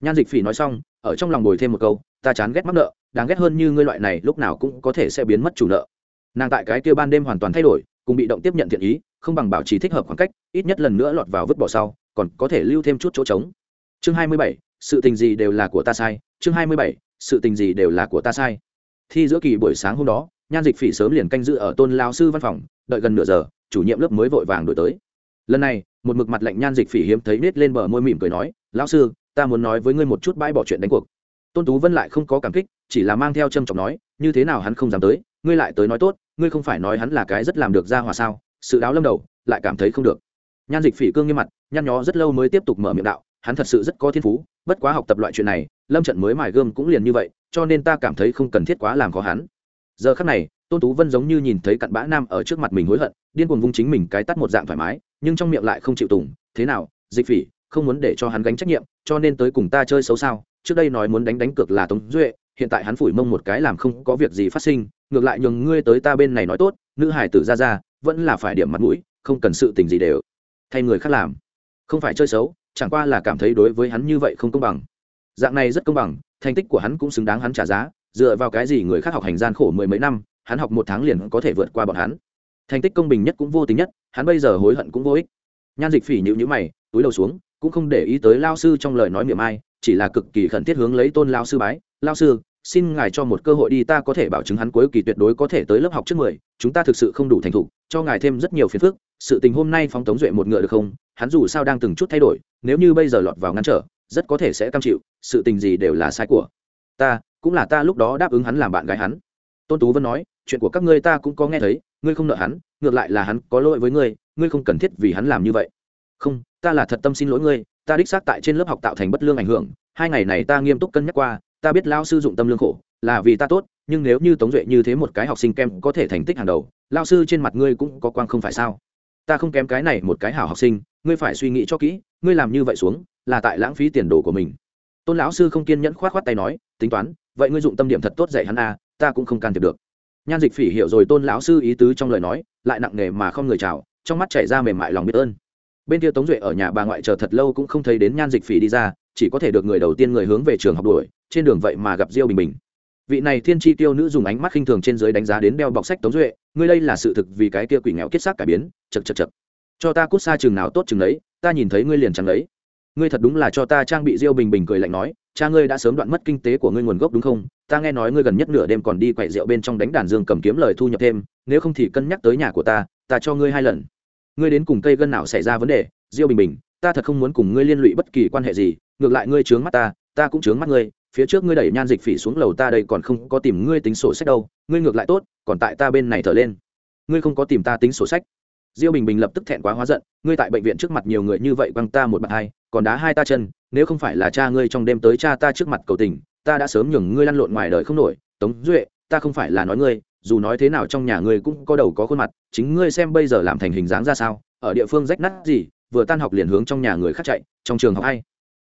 Nhan dịch phỉ nói xong, ở trong lòng bồi thêm một câu, ta chán ghét mắc nợ, đáng ghét hơn như ngươi loại này lúc nào cũng có thể sẽ biến mất chủ nợ. Nàng tại cái kia ban đêm hoàn toàn thay đổi, cùng bị động tiếp nhận thiện ý, không bằng bảo trì thích hợp khoảng cách, ít nhất lần nữa lọt vào vứt bỏ sau, còn có thể lưu thêm chút chỗ trống. Chương hai mươi bảy, sự tình gì đều là của ta sai. Chương hai mươi bảy sự tình gì đều là của ta sai. Thi giữa kỳ buổi sáng hôm đó, nhan dịch phỉ sớm liền canh giữ ở tôn lao sư văn phòng, đợi gần nửa giờ, chủ nhiệm lớp mới vội vàng đổi tới. Lần này, một mực mặt lạnh nhan dịch phỉ hiếm thấy nết lên bờ môi mỉm cười nói, lão sư, ta muốn nói với ngươi một chút bãi bỏ chuyện đánh cuộc. Tôn tú vân lại không có cảm kích, chỉ là mang theo trâm trọng nói, như thế nào hắn không dám tới, ngươi lại tới nói tốt, ngươi không phải nói hắn là cái rất làm được ra hòa sao, sự đáo lâm đầu, lại cảm thấy không được. Nhan dịch phỉ cương nghiêm mặt, nhăn nhó rất lâu mới tiếp tục mở miệng đạo, hắn thật sự rất có thiên phú, bất quá học tập loại chuyện này lâm trận mới mài gươm cũng liền như vậy, cho nên ta cảm thấy không cần thiết quá làm khó hắn. Giờ khắc này, tôn tú vân giống như nhìn thấy cặn bã nam ở trước mặt mình hối hận, điên cuồng vung chính mình cái tắt một dạng thoải mái, nhưng trong miệng lại không chịu tùng, thế nào, dịch phỉ, không muốn để cho hắn gánh trách nhiệm, cho nên tới cùng ta chơi xấu sao? Trước đây nói muốn đánh đánh cược là tống duệ, hiện tại hắn phủi mông một cái làm không có việc gì phát sinh, ngược lại nhường ngươi tới ta bên này nói tốt, nữ hải tử ra ra, vẫn là phải điểm mặt mũi, không cần sự tình gì đều thay người khác làm. Không phải chơi xấu, chẳng qua là cảm thấy đối với hắn như vậy không công bằng dạng này rất công bằng, thành tích của hắn cũng xứng đáng hắn trả giá, dựa vào cái gì người khác học hành gian khổ mười mấy năm, hắn học một tháng liền có thể vượt qua bọn hắn. Thành tích công bình nhất cũng vô tính nhất, hắn bây giờ hối hận cũng vô ích. Nhan dịch phỉ nhịu nhữ mày, túi đầu xuống, cũng không để ý tới lao sư trong lời nói miệng ai, chỉ là cực kỳ khẩn thiết hướng lấy tôn lao sư bái, lao sư, xin ngài cho một cơ hội đi, ta có thể bảo chứng hắn cuối kỳ tuyệt đối có thể tới lớp học trước mười, chúng ta thực sự không đủ thành thục, cho ngài thêm rất nhiều phiền phức, sự tình hôm nay phóng tống duệ một ngựa được không? Hắn dù sao đang từng chút thay đổi, nếu như bây giờ lọt vào ngăn trở rất có thể sẽ cam chịu, sự tình gì đều là sai của ta, cũng là ta lúc đó đáp ứng hắn làm bạn gái hắn. Tôn tú vân nói, chuyện của các ngươi ta cũng có nghe thấy, ngươi không nợ hắn, ngược lại là hắn có lỗi với ngươi ngươi không cần thiết vì hắn làm như vậy. Không, ta là thật tâm xin lỗi ngươi, ta đích xác tại trên lớp học tạo thành bất lương ảnh hưởng, hai ngày này ta nghiêm túc cân nhắc qua, ta biết lao sư dụng tâm lương khổ, là vì ta tốt, nhưng nếu như tống duệ như thế một cái học sinh kem có thể thành tích hàng đầu lao sư trên mặt ngươi cũng có quang không phải sao? Ta không kém cái này một cái hảo học sinh, ngươi phải suy nghĩ cho kỹ, ngươi làm như vậy xuống là tại lãng phí tiền đồ của mình. Tôn lão sư không kiên nhẫn k h o á t k h o á t tay nói tính toán vậy ngươi dụng tâm điểm thật tốt dạy hắn a à, ta cũng không can thiệp được. Nhan dịch phỉ hiểu rồi tôn lão sư ý tứ trong lời nói lại nặng nề mà không người chào trong mắt chảy ra mềm mại lòng biết ơn. Bên kia tống duệ ở nhà bà ngoại chờ thật lâu cũng không thấy đến nhan dịch phỉ đi ra chỉ có thể được người đầu tiên người hướng về trường học đuổi trên đường vậy mà gặp diêu bình bình. Vị này thiên tri tiêu nữ dùng ánh mắt khinh thường trên dưới đánh giá đến đeo bọc sách tống duệ ngươi đây là sự thực vì cái kia quỷ nghèo kết xác cải biến chật chật chật cho ta cút xa chừng nào tốt chừng ấy ta nhìn thấy ngươi liền chẳng lấy ngươi thật đúng là cho ta trang bị diêu bình bình cười lạnh nói, cha ngươi đã sớm đoạn mất kinh tế của ngươi nguồn gốc đúng không? Ta nghe nói ngươi gần nhất nửa đêm còn đi quậy rượu bên trong đánh đàn dương cầm kiếm lời thu nhập thêm, nếu không thì cân nhắc tới nhà của ta ta cho ngươi hai lần. Ngươi đến cùng cây gân nào xảy ra vấn đề? Diêu bình bình, ta thật không muốn cùng ngươi liên lụy bất kỳ quan hệ gì, ngược lại ngươi trướng mắt ta ta cũng trướng mắt ngươi, phía trước ngươi đẩy nhan dịch phỉ xuống lầu ta đây còn không có tìm ngươi tính sổ sách đâu, ngươi ngược lại tốt, còn tại ta bên này thở lên. Ngươi không có tìm ta tính sổ sách diêu bình bình lập tức thẹn quá hóa giận, ngươi tại bệnh viện trước mặt nhiều người như vậy quăng ta một bàn hai, còn đá hai ta chân, nếu không phải là cha ngươi trong đêm tới cha ta trước mặt cầu tình, ta đã sớm nhường ngươi lăn lộn ngoài đời không nổi. Tống duệ, ta không phải là nói ngươi, dù nói thế nào trong nhà ngươi cũng có đầu có khuôn mặt, chính ngươi xem bây giờ làm thành hình dáng ra sao, ở địa phương rách nát gì, vừa tan học liền hướng trong nhà người khác chạy, trong trường học hay.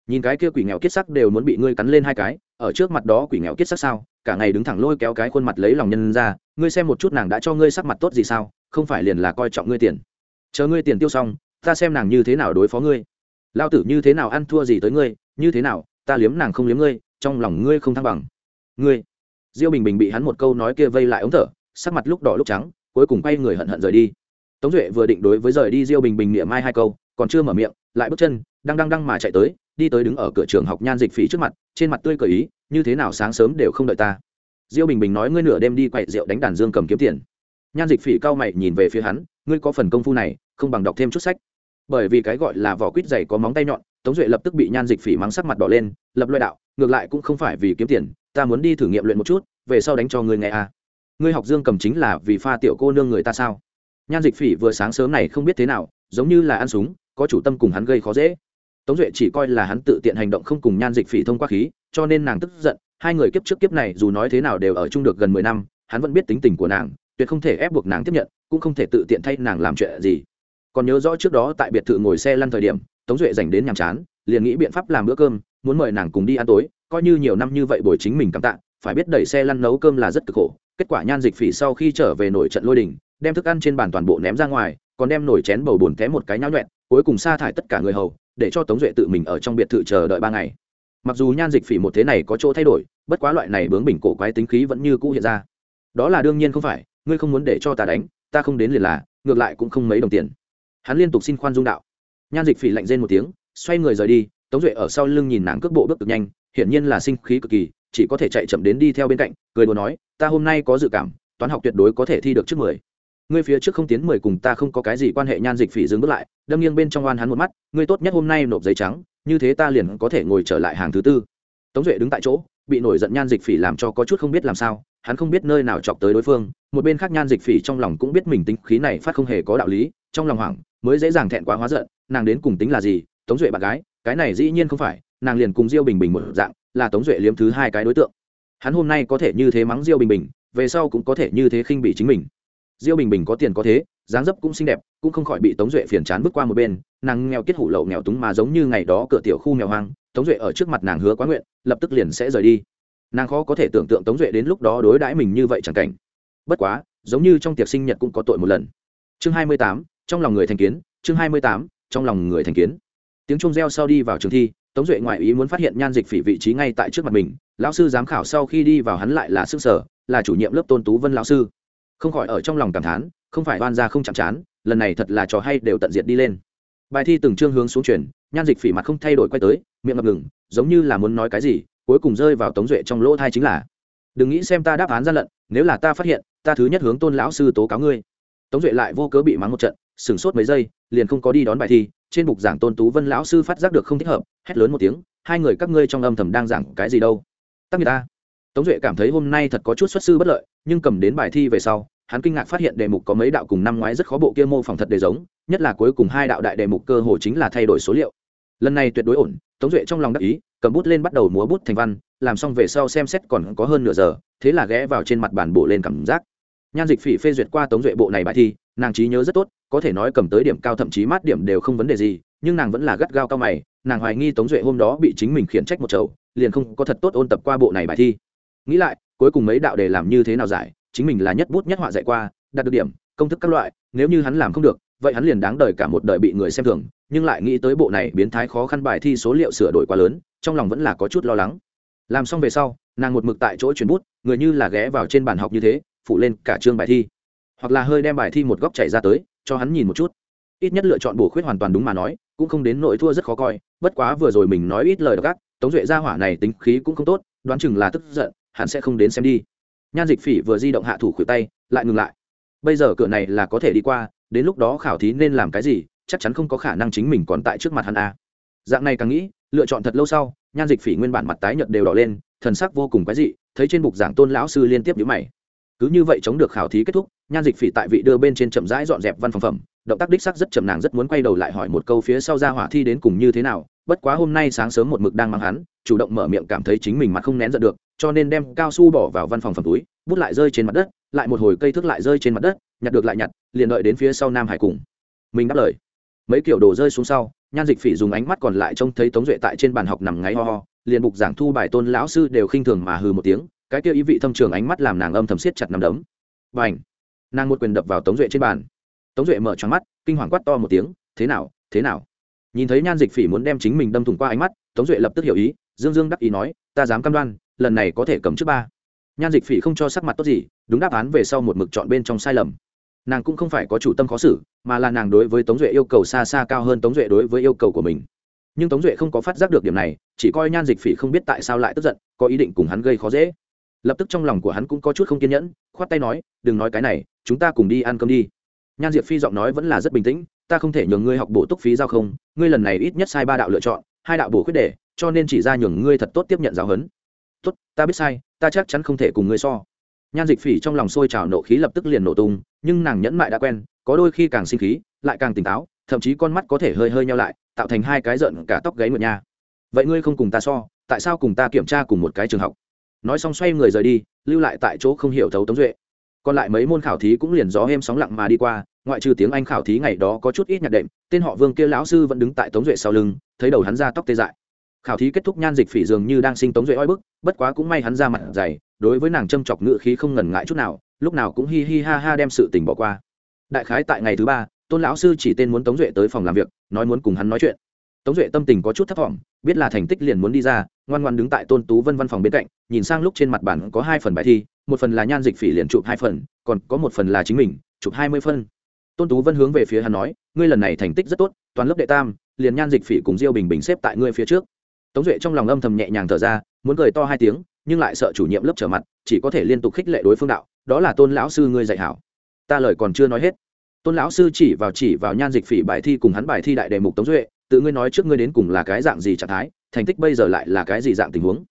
Nhìn cái kia quỷ nghèo kiết sắc đều muốn bị ngươi cắn lên hai cái, ở trước mặt đó quỷ nghèo kiết sắc sao? Cả ngày đứng thẳng lôi kéo cái khuôn mặt lấy lòng nhân ra, ngươi xem một chút nàng đã cho ngươi sắc mặt tốt gì sao, không phải liền là coi trọng ngươi tiền. Chờ ngươi tiền tiêu xong, ta xem nàng như thế nào đối phó ngươi. Lao tử như thế nào ăn thua gì tới ngươi, như thế nào, ta liếm nàng không liếm ngươi, trong lòng ngươi không thăng bằng. Ngươi. Diêu bình bình bị hắn một câu nói kia vây lại ống thở, sắc mặt lúc đỏ lúc trắng, cuối cùng quay người hận hận rời đi. Tống duệ vừa định đối với rời đi diêu bình bình niệm mai hai câu, còn chưa mở miệng, lại bước chân đang đang đang mà chạy tới, đi tới đứng ở cửa trường học nhan dịch phỉ trước mặt, trên mặt tươi cởi ý như thế nào sáng sớm đều không đợi ta. Diêu bình bình nói ngươi nửa đêm đi quậy rượu đánh đàn dương cầm kiếm tiền. Nhan dịch phỉ cao mày nhìn về phía hắn, ngươi có phần công phu này, không bằng đọc thêm chút sách. Bởi vì cái gọi là vỏ quýt dày có móng tay nhọn, tống duệ lập tức bị nhan dịch phỉ mắng sắc mặt đỏ lên, lập loại đạo, ngược lại cũng không phải vì kiếm tiền, ta muốn đi thử nghiệm luyện một chút, về sau đánh cho ngươi nghe à. ngươi học dương cầm chính là vì pha tiểu cô nương người ta sao? Nhan dịch phỉ vừa sáng sớm này không biết thế nào, giống như là ăn súng, có chủ tâm cùng hắn gây khó dễ. Tống duệ chỉ coi là hắn tự tiện hành động không cùng nhan dịch phỉ thông qua khí cho nên nàng tức giận, hai người kiếp trước kiếp này dù nói thế nào đều ở chung được gần mười năm, hắn vẫn biết tính tình của nàng, tuyệt không thể ép buộc nàng tiếp nhận, cũng không thể tự tiện thay nàng làm chuyện gì. Còn nhớ rõ trước đó tại biệt thự ngồi xe lăn thời điểm, tống duệ dành đến nhàm chán, liền nghĩ biện pháp làm bữa cơm, muốn mời nàng cùng đi ăn tối, coi như nhiều năm như vậy bồi chính mình cảm tạ, phải biết đẩy xe lăn nấu cơm là rất cực khổ. Kết quả nhan dịch phỉ sau khi trở về nổi trận lôi đình, đem thức ăn trên bàn toàn bộ ném ra ngoài, còn đem nổi chén bầu bùn té một cái nháo nhuẹn cuối cùng sa thải tất cả người hầu, để cho tống duệ tự mình ở trong biệt thự chờ đợi ba ngày mặc dù nhan dịch phỉ một thế này có chỗ thay đổi, bất quá loại này bướng bình cổ quái tính khí vẫn như cũ hiện ra. Đó là đương nhiên không phải, ngươi không muốn để cho ta đánh, ta không đến liền là, ngược lại cũng không mấy đồng tiền. Hắn liên tục xin khoan dung đạo. Nhan dịch phỉ lạnh rên một tiếng, xoay người rời đi, tống duệ ở sau lưng nhìn nàng cước bộ bước cực nhanh, hiển nhiên là sinh khí cực kỳ, chỉ có thể chạy chậm đến đi theo bên cạnh, cười đùa nói, ta hôm nay có dự cảm, toán học tuyệt đối có thể thi được trước mười. Ngươi phía trước không tiến mười cùng ta không có cái gì quan hệ nhan dịch phỉ dừng bước lại, đâm nghiêng bên trong oan hắn một mắt, ngươi tốt nhất hôm nay nộp giấy trắng như thế ta liền có thể ngồi trở lại hàng thứ tư. Tống duệ đứng tại chỗ, bị nổi giận nhan dịch phỉ làm cho có chút không biết làm sao, hắn không biết nơi nào chọc tới đối phương, một bên khác nhan dịch phỉ trong lòng cũng biết mình tính khí này phát không hề có đạo lý, trong lòng hoảng, mới dễ dàng thẹn quá hóa giận, nàng đến cùng tính là gì, tống duệ bạn gái, cái này dĩ nhiên không phải, nàng liền cùng diêu bình bình một dạng, là tống duệ liếm thứ hai cái đối tượng. Hắn hôm nay có thể như thế mắng diêu bình bình, về sau cũng có thể như thế khinh bị chính mình. Diêu bình bình có tiền có thế dáng dấp cũng xinh đẹp, cũng không khỏi bị tống duệ phiền chán bước qua một bên, nàng nghèo kết hủ lậu nghèo túng mà giống như ngày đó cửa tiểu khu nghèo hoang, tống duệ ở trước mặt nàng hứa quá nguyện, lập tức liền sẽ rời đi. Nàng khó có thể tưởng tượng tống duệ đến lúc đó đối đãi mình như vậy chẳng cảnh. Bất quá, giống như trong tiệc sinh nhật cũng có tội một lần. Chương hai mươi tám, trong lòng người thành kiến, chương hai mươi tám, trong lòng người thành kiến. Tiếng trung reo sau đi vào trường thi, tống duệ ngoại ý muốn phát hiện nhan dịch phỉ vị trí ngay tại trước mặt mình, lão sư giám khảo sau khi đi vào hắn lại là sức sở, là chủ nhiệm lớp tôn tú vân lão sư. Không khỏi ở trong lòng cảm thán không phải oan ra không chạm chán, lần này thật là trò hay đều tận diệt đi lên. Bài thi từng chương hướng xuống chuyển, nhan dịch phỉ mặt không thay đổi quay tới, miệng ngập ngừng, giống như là muốn nói cái gì, cuối cùng rơi vào tống duệ trong lỗ thai chính là, đừng nghĩ xem ta đáp án gian lận, nếu là ta phát hiện, ta thứ nhất hướng tôn lão sư tố cáo ngươi. Tống duệ lại vô cớ bị mắng một trận, sửng sốt mấy giây, liền không có đi đón bài thi, trên bục giảng tôn tú vân lão sư phát giác được không thích hợp, hét lớn một tiếng, hai người các ngươi trong âm thầm đang giảng cái gì đâu? Tắc người ta. Tống duệ cảm thấy hôm nay thật có chút xuất sư bất lợi, nhưng cầm đến bài thi về sau hắn kinh ngạc phát hiện đề mục có mấy đạo cùng năm ngoái rất khó bộ kia mô phỏng thật đề giống, nhất là cuối cùng hai đạo đại đề mục cơ hồ chính là thay đổi số liệu. Lần này tuyệt đối ổn, tống duệ trong lòng đắc ý, cầm bút lên bắt đầu múa bút thành văn, làm xong về sau xem xét còn có hơn nửa giờ, thế là ghé vào trên mặt bàn bộ lên cảm giác. Nhan dịch phỉ phê duyệt qua tống duệ bộ này bài thi, nàng trí nhớ rất tốt, có thể nói cầm tới điểm cao thậm chí mát điểm đều không vấn đề gì, nhưng nàng vẫn là gắt gao cao mày, nàng hoài nghi tống duệ hôm đó bị chính mình khiển trách một chầu, liền không có thật tốt ôn tập qua bộ này bài thi. Nghĩ lại, cuối cùng mấy đạo để làm như thế nào giải chính mình là nhất bút nhất họa dạy qua đạt được điểm, công thức các loại, nếu như hắn làm không được, vậy hắn liền đáng đời cả một đời bị người xem thường, nhưng lại nghĩ tới bộ này biến thái khó khăn bài thi số liệu sửa đổi quá lớn, trong lòng vẫn là có chút lo lắng. Làm xong về sau, nàng một mực tại chỗ chuyển bút, người như là ghé vào trên bàn học như thế phụ lên cả chương bài thi. Hoặc là hơi đem bài thi một góc chạy ra tới, cho hắn nhìn một chút. Ít nhất lựa chọn bổ khuyết hoàn toàn đúng mà nói, cũng không đến nỗi thua rất khó coi, bất quá vừa rồi mình nói ít lời gác tống duệ gia hỏa này tính khí cũng không tốt, đoán chừng là tức giận hắn sẽ không đến xem đi nhan dịch phỉ vừa di động hạ thủ khuỷu tay, lại ngừng lại bây giờ cửa này là có thể đi qua, đến lúc đó khảo thí nên làm cái gì, chắc chắn không có khả năng chính mình còn tại trước mặt hắn a à. dạng này càng nghĩ, lựa chọn thật lâu sau, nhan dịch phỉ nguyên bản mặt tái nhợt đều đỏ lên, thần sắc vô cùng quái dị, thấy trên bục giảng tôn lão sư liên tiếp nhíu mày cứ như vậy chống được khảo thí kết thúc, nhan dịch phỉ tại vị đưa bên trên chậm rãi dọn dẹp văn phòng phẩm, động tác đích sắc rất chậm nàng rất muốn quay đầu lại hỏi một câu phía sau ra hỏa thi đến cùng như thế nào bất quá hôm nay sáng sớm một mực đang mang hắn, chủ động mở miệng cảm thấy chính mình mặt không nén giận được, cho nên đem cao su bỏ vào văn phòng phẩm túi, bút lại rơi trên mặt đất, lại một hồi cây thước lại rơi trên mặt đất, nhặt được lại nhặt, liền đợi đến phía sau nam hải cùng. Mình đáp lời. Mấy kiểu đồ rơi xuống sau, nhan dịch phỉ dùng ánh mắt còn lại trông thấy tống duệ tại trên bàn học nằm ngáy ho ho, liền bục giảng thu bài tôn lão sư đều khinh thường mà hừ một tiếng, cái kia ý vị thâm trường ánh mắt làm nàng âm thầm siết chặt nằm đấm. Và h nàng một quyền đập vào tống duệ trên bàn. Tống duệ mở tròn mắt, kinh hoàng quát to một tiếng, thế nào? Thế nào? Nhìn thấy nhan dịch phỉ muốn đem chính mình đâm thủng qua ánh mắt, tống duệ lập tức hiểu ý, dương dương đắc ý nói, ta dám cam đoan, lần này có thể cầm trước ba. Nhan dịch phỉ không cho sắc mặt tốt gì, đúng đáp án về sau một mực chọn bên trong sai lầm. Nàng cũng không phải có chủ tâm khó xử, mà là nàng đối với tống duệ yêu cầu xa xa cao hơn tống duệ đối với yêu cầu của mình. Nhưng tống duệ không có phát giác được điểm này, chỉ coi nhan dịch phỉ không biết tại sao lại tức giận, có ý định cùng hắn gây khó dễ. Lập tức trong lòng của hắn cũng có chút không kiên nhẫn, khoát tay nói, đừng nói cái này, chúng ta cùng đi ăn cơm đi. Nhan diệp phi giọng nói vẫn là rất bình tĩnh ta không thể nhường ngươi học bổ túc phí giao không, ngươi lần này ít nhất sai ba đạo lựa chọn, hai đạo bổ khuyết đề cho nên chỉ ra nhường ngươi thật tốt tiếp nhận giáo huấn. Tốt, ta biết sai, ta chắc chắn không thể cùng ngươi so. Nhan dịch phỉ trong lòng sôi trào nộ khí lập tức liền nổ tung, nhưng nàng nhẫn mại đã quen, có đôi khi càng sinh khí, lại càng tỉnh táo, thậm chí con mắt có thể hơi hơi nhau lại, tạo thành hai cái giận cả tóc gáy ngựa nha. Vậy ngươi không cùng ta so, tại sao cùng ta kiểm tra cùng một cái trường học? Nói xong xoay người rời đi, lưu lại tại chỗ không hiểu thấu tống duệ còn lại mấy môn khảo thí cũng liền gió êm sóng lặng mà đi qua, ngoại trừ tiếng anh khảo thí ngày đó có chút ít nhạc đệm, tên họ vương kia lão sư vẫn đứng tại tống duệ sau lưng, thấy đầu hắn ra tóc tê dại. Khảo thí kết thúc nhan dịch phỉ dường như đang sinh tống duệ oi bức, bất quá cũng may hắn ra mặt dày, đối với nàng châm chọc ngự khí không ngần ngại chút nào, lúc nào cũng hi hi ha ha đem sự tình bỏ qua. Đại khái tại ngày thứ ba, tôn lão sư chỉ tên muốn tống duệ tới phòng làm việc, nói muốn cùng hắn nói chuyện tống duệ tâm tình có chút thấp t biết là thành tích liền muốn đi ra, ngoan ngoan đứng tại tôn tú vân văn phòng bên cạnh, nhìn sang lúc trên mặt bản có hai phần bài thi, một phần là nhan dịch phỉ liền chụp hai phần, còn có một phần là chính mình, chụp hai mươi phân. Tôn tú vân hướng về phía hắn nói, ngươi lần này thành tích rất tốt, toàn lớp đệ tam, liền nhan dịch phỉ cùng diêu bình bình xếp tại ngươi phía trước. Tống duệ trong lòng âm thầm nhẹ nhàng thở ra, muốn cười to hai tiếng, nhưng lại sợ chủ nhiệm lớp trở mặt, chỉ có thể liên tục khích lệ đối phương đạo, đó là tôn lão sư ngươi dạy hảo. Ta lời còn chưa nói hết. Tôn lão sư chỉ vào chỉ vào nhan dịch phỉ bài thi cùng hắn bài thi đại đề mục tống duệ tự ngươi nói trước ngươi đến cùng là cái dạng gì trạng thái, thành tích bây giờ lại là cái gì dạng tình huống?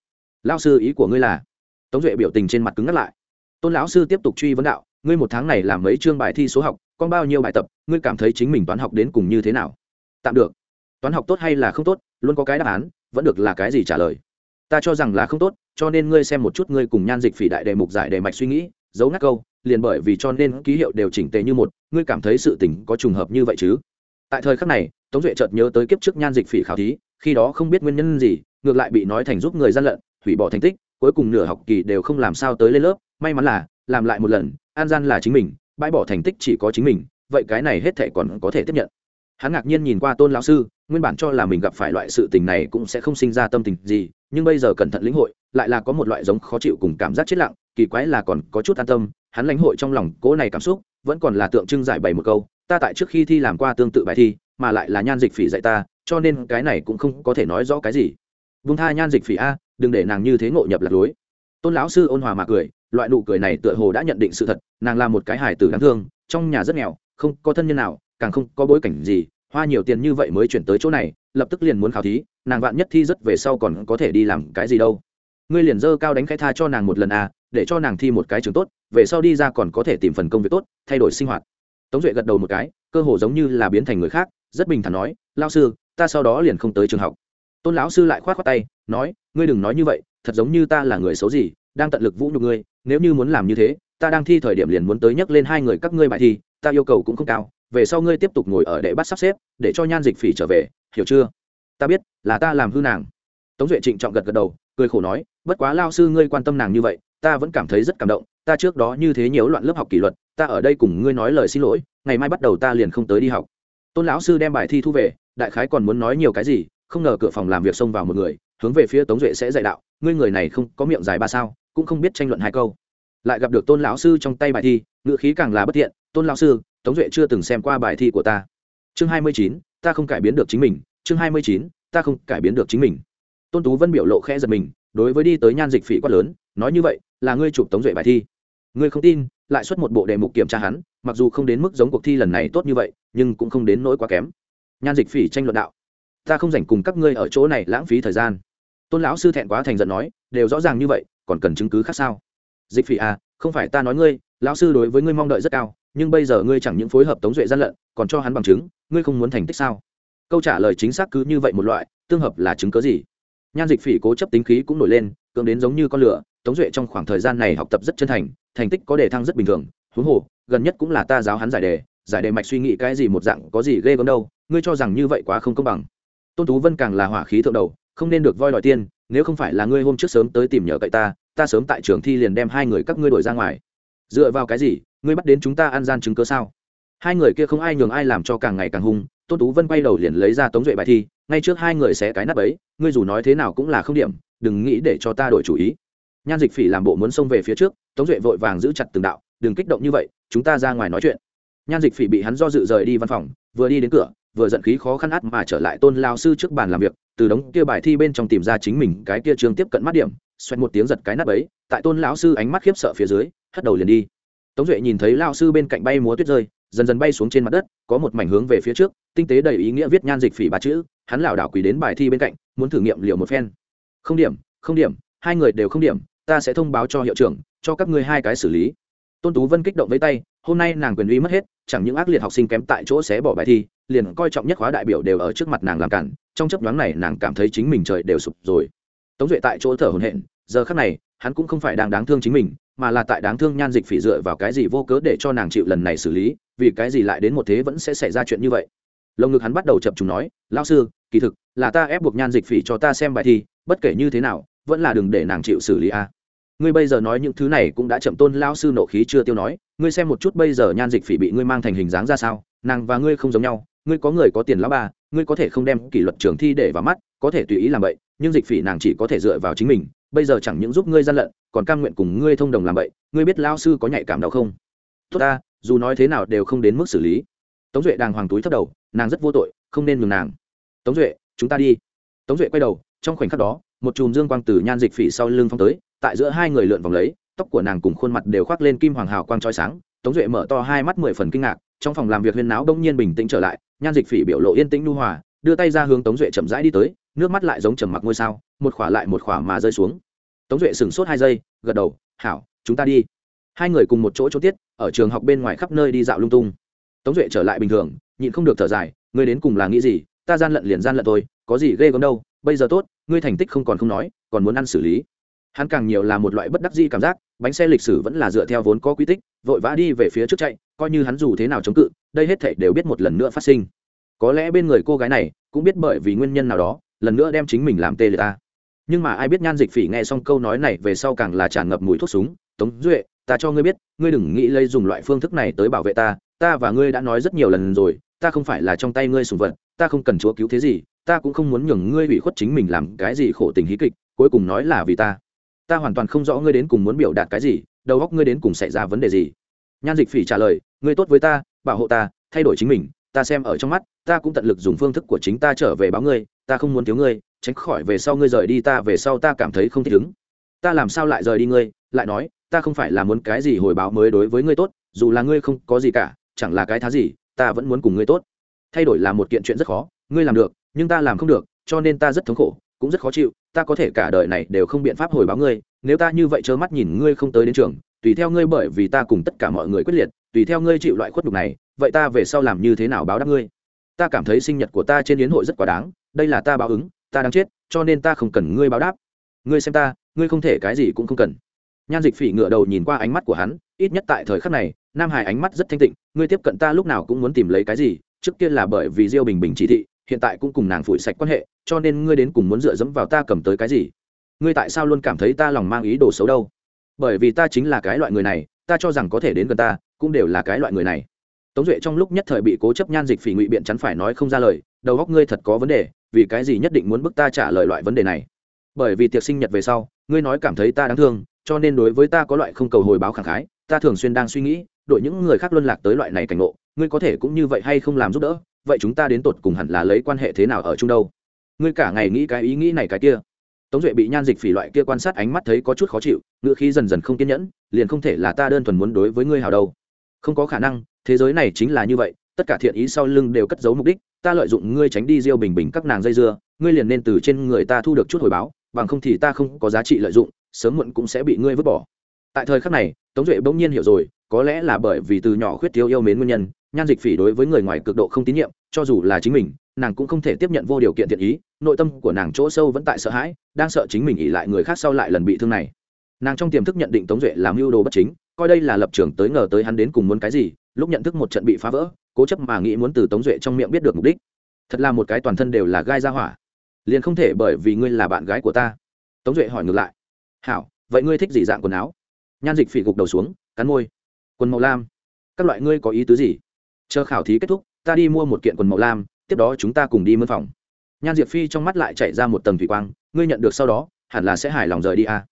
Lão sư ý của ngươi là? Tống duệ biểu tình trên mặt cứng ngắt lại. Tôn lão sư tiếp tục truy vấn đạo, ngươi một tháng này làm mấy chương bài thi số học còn bao nhiêu bài tập, ngươi cảm thấy chính mình toán học đến cùng như thế nào? Tạm được. Toán học tốt hay là không tốt, luôn có cái đáp án, vẫn được là cái gì trả lời? Ta cho rằng là không tốt, cho nên ngươi xem một chút ngươi cùng nhan dịch phỉ đại đề mục giải đề mạch suy nghĩ, giấu ngắt câu, liền bởi vì cho nên ký hiệu đều chỉnh tề như một, ngươi cảm thấy sự tình có trùng hợp như vậy chứ? Tại thời khắc này tống duệ chợt nhớ tới kiếp trước nhan dịch phỉ khảo thí, khi đó không biết nguyên nhân gì, ngược lại bị nói thành giúp người gian lận, hủy bỏ thành tích, cuối cùng nửa học kỳ đều không làm sao tới lên lớp, may mắn là, làm lại một lần, an gian là chính mình, bãi bỏ thành tích chỉ có chính mình, vậy cái này hết thể còn có thể tiếp nhận. Hắn ngạc nhiên nhìn qua tôn lão sư, nguyên bản cho là mình gặp phải loại sự tình này cũng sẽ không sinh ra tâm tình gì, nhưng bây giờ cẩn thận lĩnh hội, lại là có một loại giống khó chịu cùng cảm giác chết lặng, kỳ quái là còn có chút an tâm, hắn lãnh hội trong lòng cố này cảm xúc, vẫn còn là tượng trưng giải bày một câu, ta tại trước khi thi làm qua tương tự bài thi mà lại là nhan dịch phỉ dạy ta, cho nên cái này cũng không có thể nói rõ cái gì. Vung tha nhan dịch phỉ a, đừng để nàng như thế ngộ nhập lạc lối. Tôn lão sư ôn hòa mà cười, loại nụ cười này tựa hồ đã nhận định sự thật, nàng là một cái hài tử đáng thương, trong nhà rất nghèo, không có thân nhân nào, càng không có bối cảnh gì, hoa nhiều tiền như vậy mới chuyển tới chỗ này, lập tức liền muốn khảo thí, nàng vạn nhất thi rất về sau còn có thể đi làm cái gì đâu. Ngươi liền dơ cao đánh khai tha cho nàng một lần à để cho nàng thi một cái trường tốt, về sau đi ra còn có thể tìm phần công việc tốt, thay đổi sinh hoạt. Tống duệ gật đầu một cái, cơ hồ giống như là biến thành người khác rất bình thản nói lao sư, ta sau đó liền không tới trường học. Tôn lão sư lại k h o á t khoác tay, nói, ngươi đừng nói như vậy, thật giống như ta là người xấu gì, đang tận lực vũ nhục ngươi, nếu như muốn làm như thế, ta đang thi thời điểm liền muốn tới nhắc lên hai người các ngươi bài thi, ta yêu cầu cũng không cao, về sau ngươi tiếp tục ngồi ở đệ bắt sắp xếp, để cho nhan dịch phỉ trở về, hiểu chưa? Ta biết, là ta làm hư nàng. Tống duệ trịnh trọng gật gật đầu, cười khổ nói, bất quá lao sư ngươi quan tâm nàng như vậy, ta vẫn cảm thấy rất cảm động, ta trước đó như thế nhiều loạn lớp học kỷ luật, ta ở đây cùng ngươi nói lời xin lỗi, ngày mai bắt đầu ta liền không tới đi học tôn lão sư đem bài thi thu về, đại khái còn muốn nói nhiều cái gì, không ngờ cửa phòng làm việc xông vào một người, hướng về phía tống duệ sẽ dạy đạo, ngươi người này không có miệng dài ba sao, cũng không biết tranh luận hai câu. Lại gặp được tôn lão sư trong tay bài thi, ngữ khí càng là bất tiện tôn lão sư, tống duệ chưa từng xem qua bài thi của ta. Chương hai mươi chín, ta không cải biến được chính mình, chương hai mươi chín, ta không cải biến được chính mình. Tôn tú vân biểu lộ khẽ giật mình, đối với đi tới nhan dịch phỉ quát lớn, nói như vậy, là ngươi chụp tống duệ bài thi? Ngươi không tin, lại xuất một bộ đề mục kiểm tra hắn, mặc dù không đến mức giống cuộc thi lần này tốt như vậy nhưng cũng không đến nỗi quá kém. Nhan dịch phỉ tranh luận đạo, ta không dành cùng các ngươi ở chỗ này lãng phí thời gian. Tôn lão sư thẹn quá thành giận nói, đều rõ ràng như vậy, còn cần chứng cứ khác sao? Dịch phỉ à không phải ta nói ngươi, lão sư đối với ngươi mong đợi rất cao, nhưng bây giờ ngươi chẳng những phối hợp tống duệ gian lận, còn cho hắn bằng chứng, ngươi không muốn thành tích sao? Câu trả lời chính xác cứ như vậy một loại, tương hợp là chứng cớ gì? Nhan dịch phỉ cố chấp tính khí cũng nổi lên, cưỡng đến giống như con lửa, tống duệ trong khoảng thời gian này học tập rất chân thành thành tích có đề thăng rất bình thường, huống hồ, gần nhất cũng là ta giáo hắn giải đề giải đề mạch suy nghĩ cái gì một dạng có gì ghê gớm đâu, ngươi cho rằng như vậy quá không công bằng. Tôn tú vân càng là hỏa khí thượng đầu, không nên được voi đòi tiên nếu không phải là ngươi hôm trước sớm tới tìm nhờ cậy ta ta sớm tại trường thi liền đem hai người các ngươi đổi ra ngoài. Dựa vào cái gì, ngươi bắt đến chúng ta ăn gian chứng cớ sao? Hai người kia không ai nhường ai làm cho càng ngày càng hung, tôn tú vân quay đầu liền lấy ra tống duệ bài thi, ngay trước hai người sẽ cái nắp ấy, ngươi dù nói thế nào cũng là không điểm, đừng nghĩ để cho ta đổi chủ ý. Nhan dịch phỉ làm bộ muốn xông về phía trước, tống duệ vội vàng giữ chặt từng đạo, đừng kích động như vậy, chúng ta ra ngoài nói chuyện nhan dịch phỉ bị hắn do dự rời đi văn phòng, vừa đi đến cửa, vừa giận khí khó khăn át mà trở lại tôn lao sư trước bàn làm việc, từ đống kia bài thi bên trong tìm ra chính mình cái kia trường tiếp cận mắt điểm, xoẹt một tiếng giật cái nắp ấy, tại tôn lão sư ánh mắt khiếp sợ phía dưới, hất đầu liền đi. Tống duệ nhìn thấy lao sư bên cạnh bay múa tuyết rơi, dần dần bay xuống trên mặt đất, có một mảnh hướng về phía trước, tinh tế đầy ý nghĩa viết nhan dịch phỉ ba chữ, hắn lảo đảo quỳ đến bài thi bên cạnh, muốn thử nghiệm liệu một phen. Không điểm không điểm, hai người đều không điểm, ta sẽ thông báo cho hiệu trưởng, cho các ngươi hai cái xử lý. Tôn tú vân kích động với tay hôm nay nàng quyền uy mất hết, chẳng những ác liệt học sinh kém tại chỗ xé bỏ bài thi, liền coi trọng nhất khóa đại biểu đều ở trước mặt nàng làm cản, trong chấp nhoáng này nàng cảm thấy chính mình trời đều sụp rồi. Tống duệ tại chỗ thở hổn hển, giờ khắc này, hắn cũng không phải đang đáng thương chính mình, mà là tại đáng thương nhan dịch phỉ dựa vào cái gì vô cớ để cho nàng chịu lần này xử lý, vì cái gì lại đến một thế vẫn sẽ xảy ra chuyện như vậy. Lồng ngực hắn bắt đầu chập chúng nói lao sư, kỳ thực, là ta ép buộc nhan dịch phỉ cho ta xem bài thi, bất kể như thế nào, vẫn là đừng để nàng chịu xử lý a ngươi bây giờ nói những thứ này cũng đã chậm tôn lao sư nộ khí chưa tiêu nói, ngươi xem một chút bây giờ nhan dịch phỉ bị ngươi mang thành hình dáng ra sao, nàng và ngươi không giống nhau, ngươi có người có tiền lão ba, ngươi có thể không đem kỷ luật trường thi để vào mắt, có thể tùy ý làm vậy nhưng dịch phỉ nàng chỉ có thể dựa vào chính mình, bây giờ chẳng những giúp ngươi gian lận, còn cam nguyện cùng ngươi thông đồng làm vậy ngươi biết lao sư có nhạy cảm đau không? Tốt ta, dù nói thế nào đều không đến mức xử lý. Tống duệ đàng hoàng túi thấp đầu, nàng rất vô tội, không nên ngừng nàng. Tống duệ, chúng ta đi. Tống duệ quay đầu, trong khoảnh khắc đó, một chùm dương quang từ nhan dịch phỉ sau lưng phong tới tại giữa hai người lượn vòng lấy, tóc của nàng cùng khuôn mặt đều khoác lên kim hoàng hào quang trói sáng, tống duệ mở to hai mắt mười phần kinh ngạc, trong phòng làm việc huyên náo đông nhiên bình tĩnh trở lại, nhan dịch phỉ biểu lộ yên tĩnh nu hòa, đưa tay ra hướng tống duệ chậm rãi đi tới, nước mắt lại giống trầm mặc ngôi sao, một khỏa lại một khỏa mà rơi xuống. Tống duệ sửng sốt hai giây, gật đầu, hảo, chúng ta đi. Hai người cùng một chỗ chỗ tiết, ở trường học bên ngoài khắp nơi đi dạo lung tung. Tống duệ trở lại bình thường, nhịn không được thở dài, ngươi đến cùng là nghĩ gì? Ta gian lận liền gian lận thôi, có gì ghê gớm đâu, bây giờ tốt, ngươi thành tích không còn không nói, còn muốn ăn xử lý hắn càng nhiều là một loại bất đắc di cảm giác, bánh xe lịch sử vẫn là dựa theo vốn có quy tích, vội vã đi về phía trước chạy, coi như hắn dù thế nào chống cự, đây hết thể đều biết một lần nữa phát sinh. Có lẽ bên người cô gái này cũng biết bởi vì nguyên nhân nào đó, lần nữa đem chính mình làm tê liệt ta. Nhưng mà ai biết nhan dịch phỉ nghe xong câu nói này về sau càng là tràn ngập mùi thuốc súng, tống duệ, ta cho ngươi biết, ngươi đừng nghĩ lấy dùng loại phương thức này tới bảo vệ ta ta và ngươi đã nói rất nhiều lần rồi, ta không phải là trong tay ngươi sùng vật, ta không cần chúa cứu thế gì, ta cũng không muốn nhường ngươi bị khuất chính mình làm cái gì khổ tình hí kịch, cuối cùng nói là vì ta ta hoàn toàn không rõ ngươi đến cùng muốn biểu đạt cái gì, đầu óc ngươi đến cùng xảy ra vấn đề gì. Nhan dịch phỉ trả lời, ngươi tốt với ta, bảo hộ ta, thay đổi chính mình, ta xem ở trong mắt, ta cũng tận lực dùng phương thức của chính ta trở về báo ngươi, ta không muốn thiếu ngươi, tránh khỏi về sau ngươi rời đi ta, về sau ta cảm thấy không thích ứng. Ta làm sao lại rời đi ngươi? Lại nói, ta không phải là muốn cái gì hồi báo mới đối với ngươi tốt, dù là ngươi không có gì cả, chẳng là cái thá gì, ta vẫn muốn cùng ngươi tốt. Thay đổi là một kiện chuyện rất khó, ngươi làm được, nhưng ta làm không được, cho nên ta rất thống khổ cũng rất khó chịu, ta có thể cả đời này đều không biện pháp hồi báo ngươi, nếu ta như vậy trơ mắt nhìn ngươi không tới đến trường, tùy theo ngươi bởi vì ta cùng tất cả mọi người quyết liệt, tùy theo ngươi chịu loại khuất đục này, vậy ta về sau làm như thế nào báo đáp ngươi? Ta cảm thấy sinh nhật của ta trên yến hội rất quá đáng, đây là ta báo ứng, ta đang chết, cho nên ta không cần ngươi báo đáp. Ngươi xem ta, ngươi không thể cái gì cũng không cần. Nhan dịch phỉ ngựa đầu nhìn qua ánh mắt của hắn, ít nhất tại thời khắc này, nam hải ánh mắt rất thanh tịnh, ngươi tiếp cận ta lúc nào cũng muốn tìm lấy cái gì, trước kia là bởi vì diêu bình bình chỉ thị hiện tại cũng cùng nàng phủi sạch quan hệ, cho nên ngươi đến cùng muốn dựa dẫm vào ta cầm tới cái gì? Ngươi tại sao luôn cảm thấy ta lòng mang ý đồ xấu đâu? Bởi vì ta chính là cái loại người này, ta cho rằng có thể đến gần ta, cũng đều là cái loại người này. Tống duệ trong lúc nhất thời bị cố chấp nhan dịch phỉ ngụy biện chắn phải nói không ra lời, đầu góc ngươi thật có vấn đề, vì cái gì nhất định muốn bức ta trả lời loại vấn đề này? Bởi vì tiệc sinh nhật về sau, ngươi nói cảm thấy ta đáng thương, cho nên đối với ta có loại không cầu hồi báo khẳng khái, ta thường xuyên đang suy nghĩ, đội những người khác luân lạc tới loại này cảnh ngộ, ngươi có thể cũng như vậy hay không làm giúp đỡ? Vậy chúng ta đến tột cùng hẳn là lấy quan hệ thế nào ở chung đâu? Ngươi cả ngày nghĩ cái ý nghĩ này cái kia. Tống duệ bị nhan dịch phỉ loại kia quan sát ánh mắt thấy có chút khó chịu ngựa khí dần dần không kiên nhẫn, liền không thể là ta đơn thuần muốn đối với ngươi hào đâu. Không có khả năng, thế giới này chính là như vậy, tất cả thiện ý sau lưng đều cất giấu mục đích, ta lợi dụng ngươi tránh đi riêu bình bình các nàng dây dưa, ngươi liền nên từ trên người ta thu được chút hồi báo, bằng không thì ta không có giá trị lợi dụng, sớm muộn cũng sẽ bị ngươi vứt bỏ. Tại thời khắc này, tống duệ bỗng nhiên hiểu rồi, có lẽ là bởi vì từ nhỏ khuyết thiếu yêu mến nguyên nhân nhan dịch phỉ đối với người ngoài cực độ không tín nhiệm, cho dù là chính mình, nàng cũng không thể tiếp nhận vô điều kiện thiện ý, nội tâm của nàng chỗ sâu vẫn tại sợ hãi, đang sợ chính mình ỉ lại người khác sau lại lần bị thương này. Nàng trong tiềm thức nhận định tống duệ làm mưu đồ bất chính, coi đây là lập trường tới ngờ tới hắn đến cùng muốn cái gì, lúc nhận thức một trận bị phá vỡ, cố chấp mà nghĩ muốn từ tống duệ trong miệng biết được mục đích. Thật là một cái toàn thân đều là gai ra hỏa. Liền không thể bởi vì ngươi là bạn gái của ta. Tống duệ hỏi ngược lại. Hảo, vậy ngươi thích gì dạng quần áo? Nhan dịch phỉ gục đầu xuống, cắn môi. Quần màu lam. Các loại ngươi có ý tứ gì? Chờ khảo thí kết thúc, ta đi mua một kiện quần màu lam, tiếp đó chúng ta cùng đi mân phòng. Nhan diệp phi trong mắt lại chạy ra một tầng thủy quang, ngươi nhận được sau đó, hẳn là sẽ hài lòng rời đi à.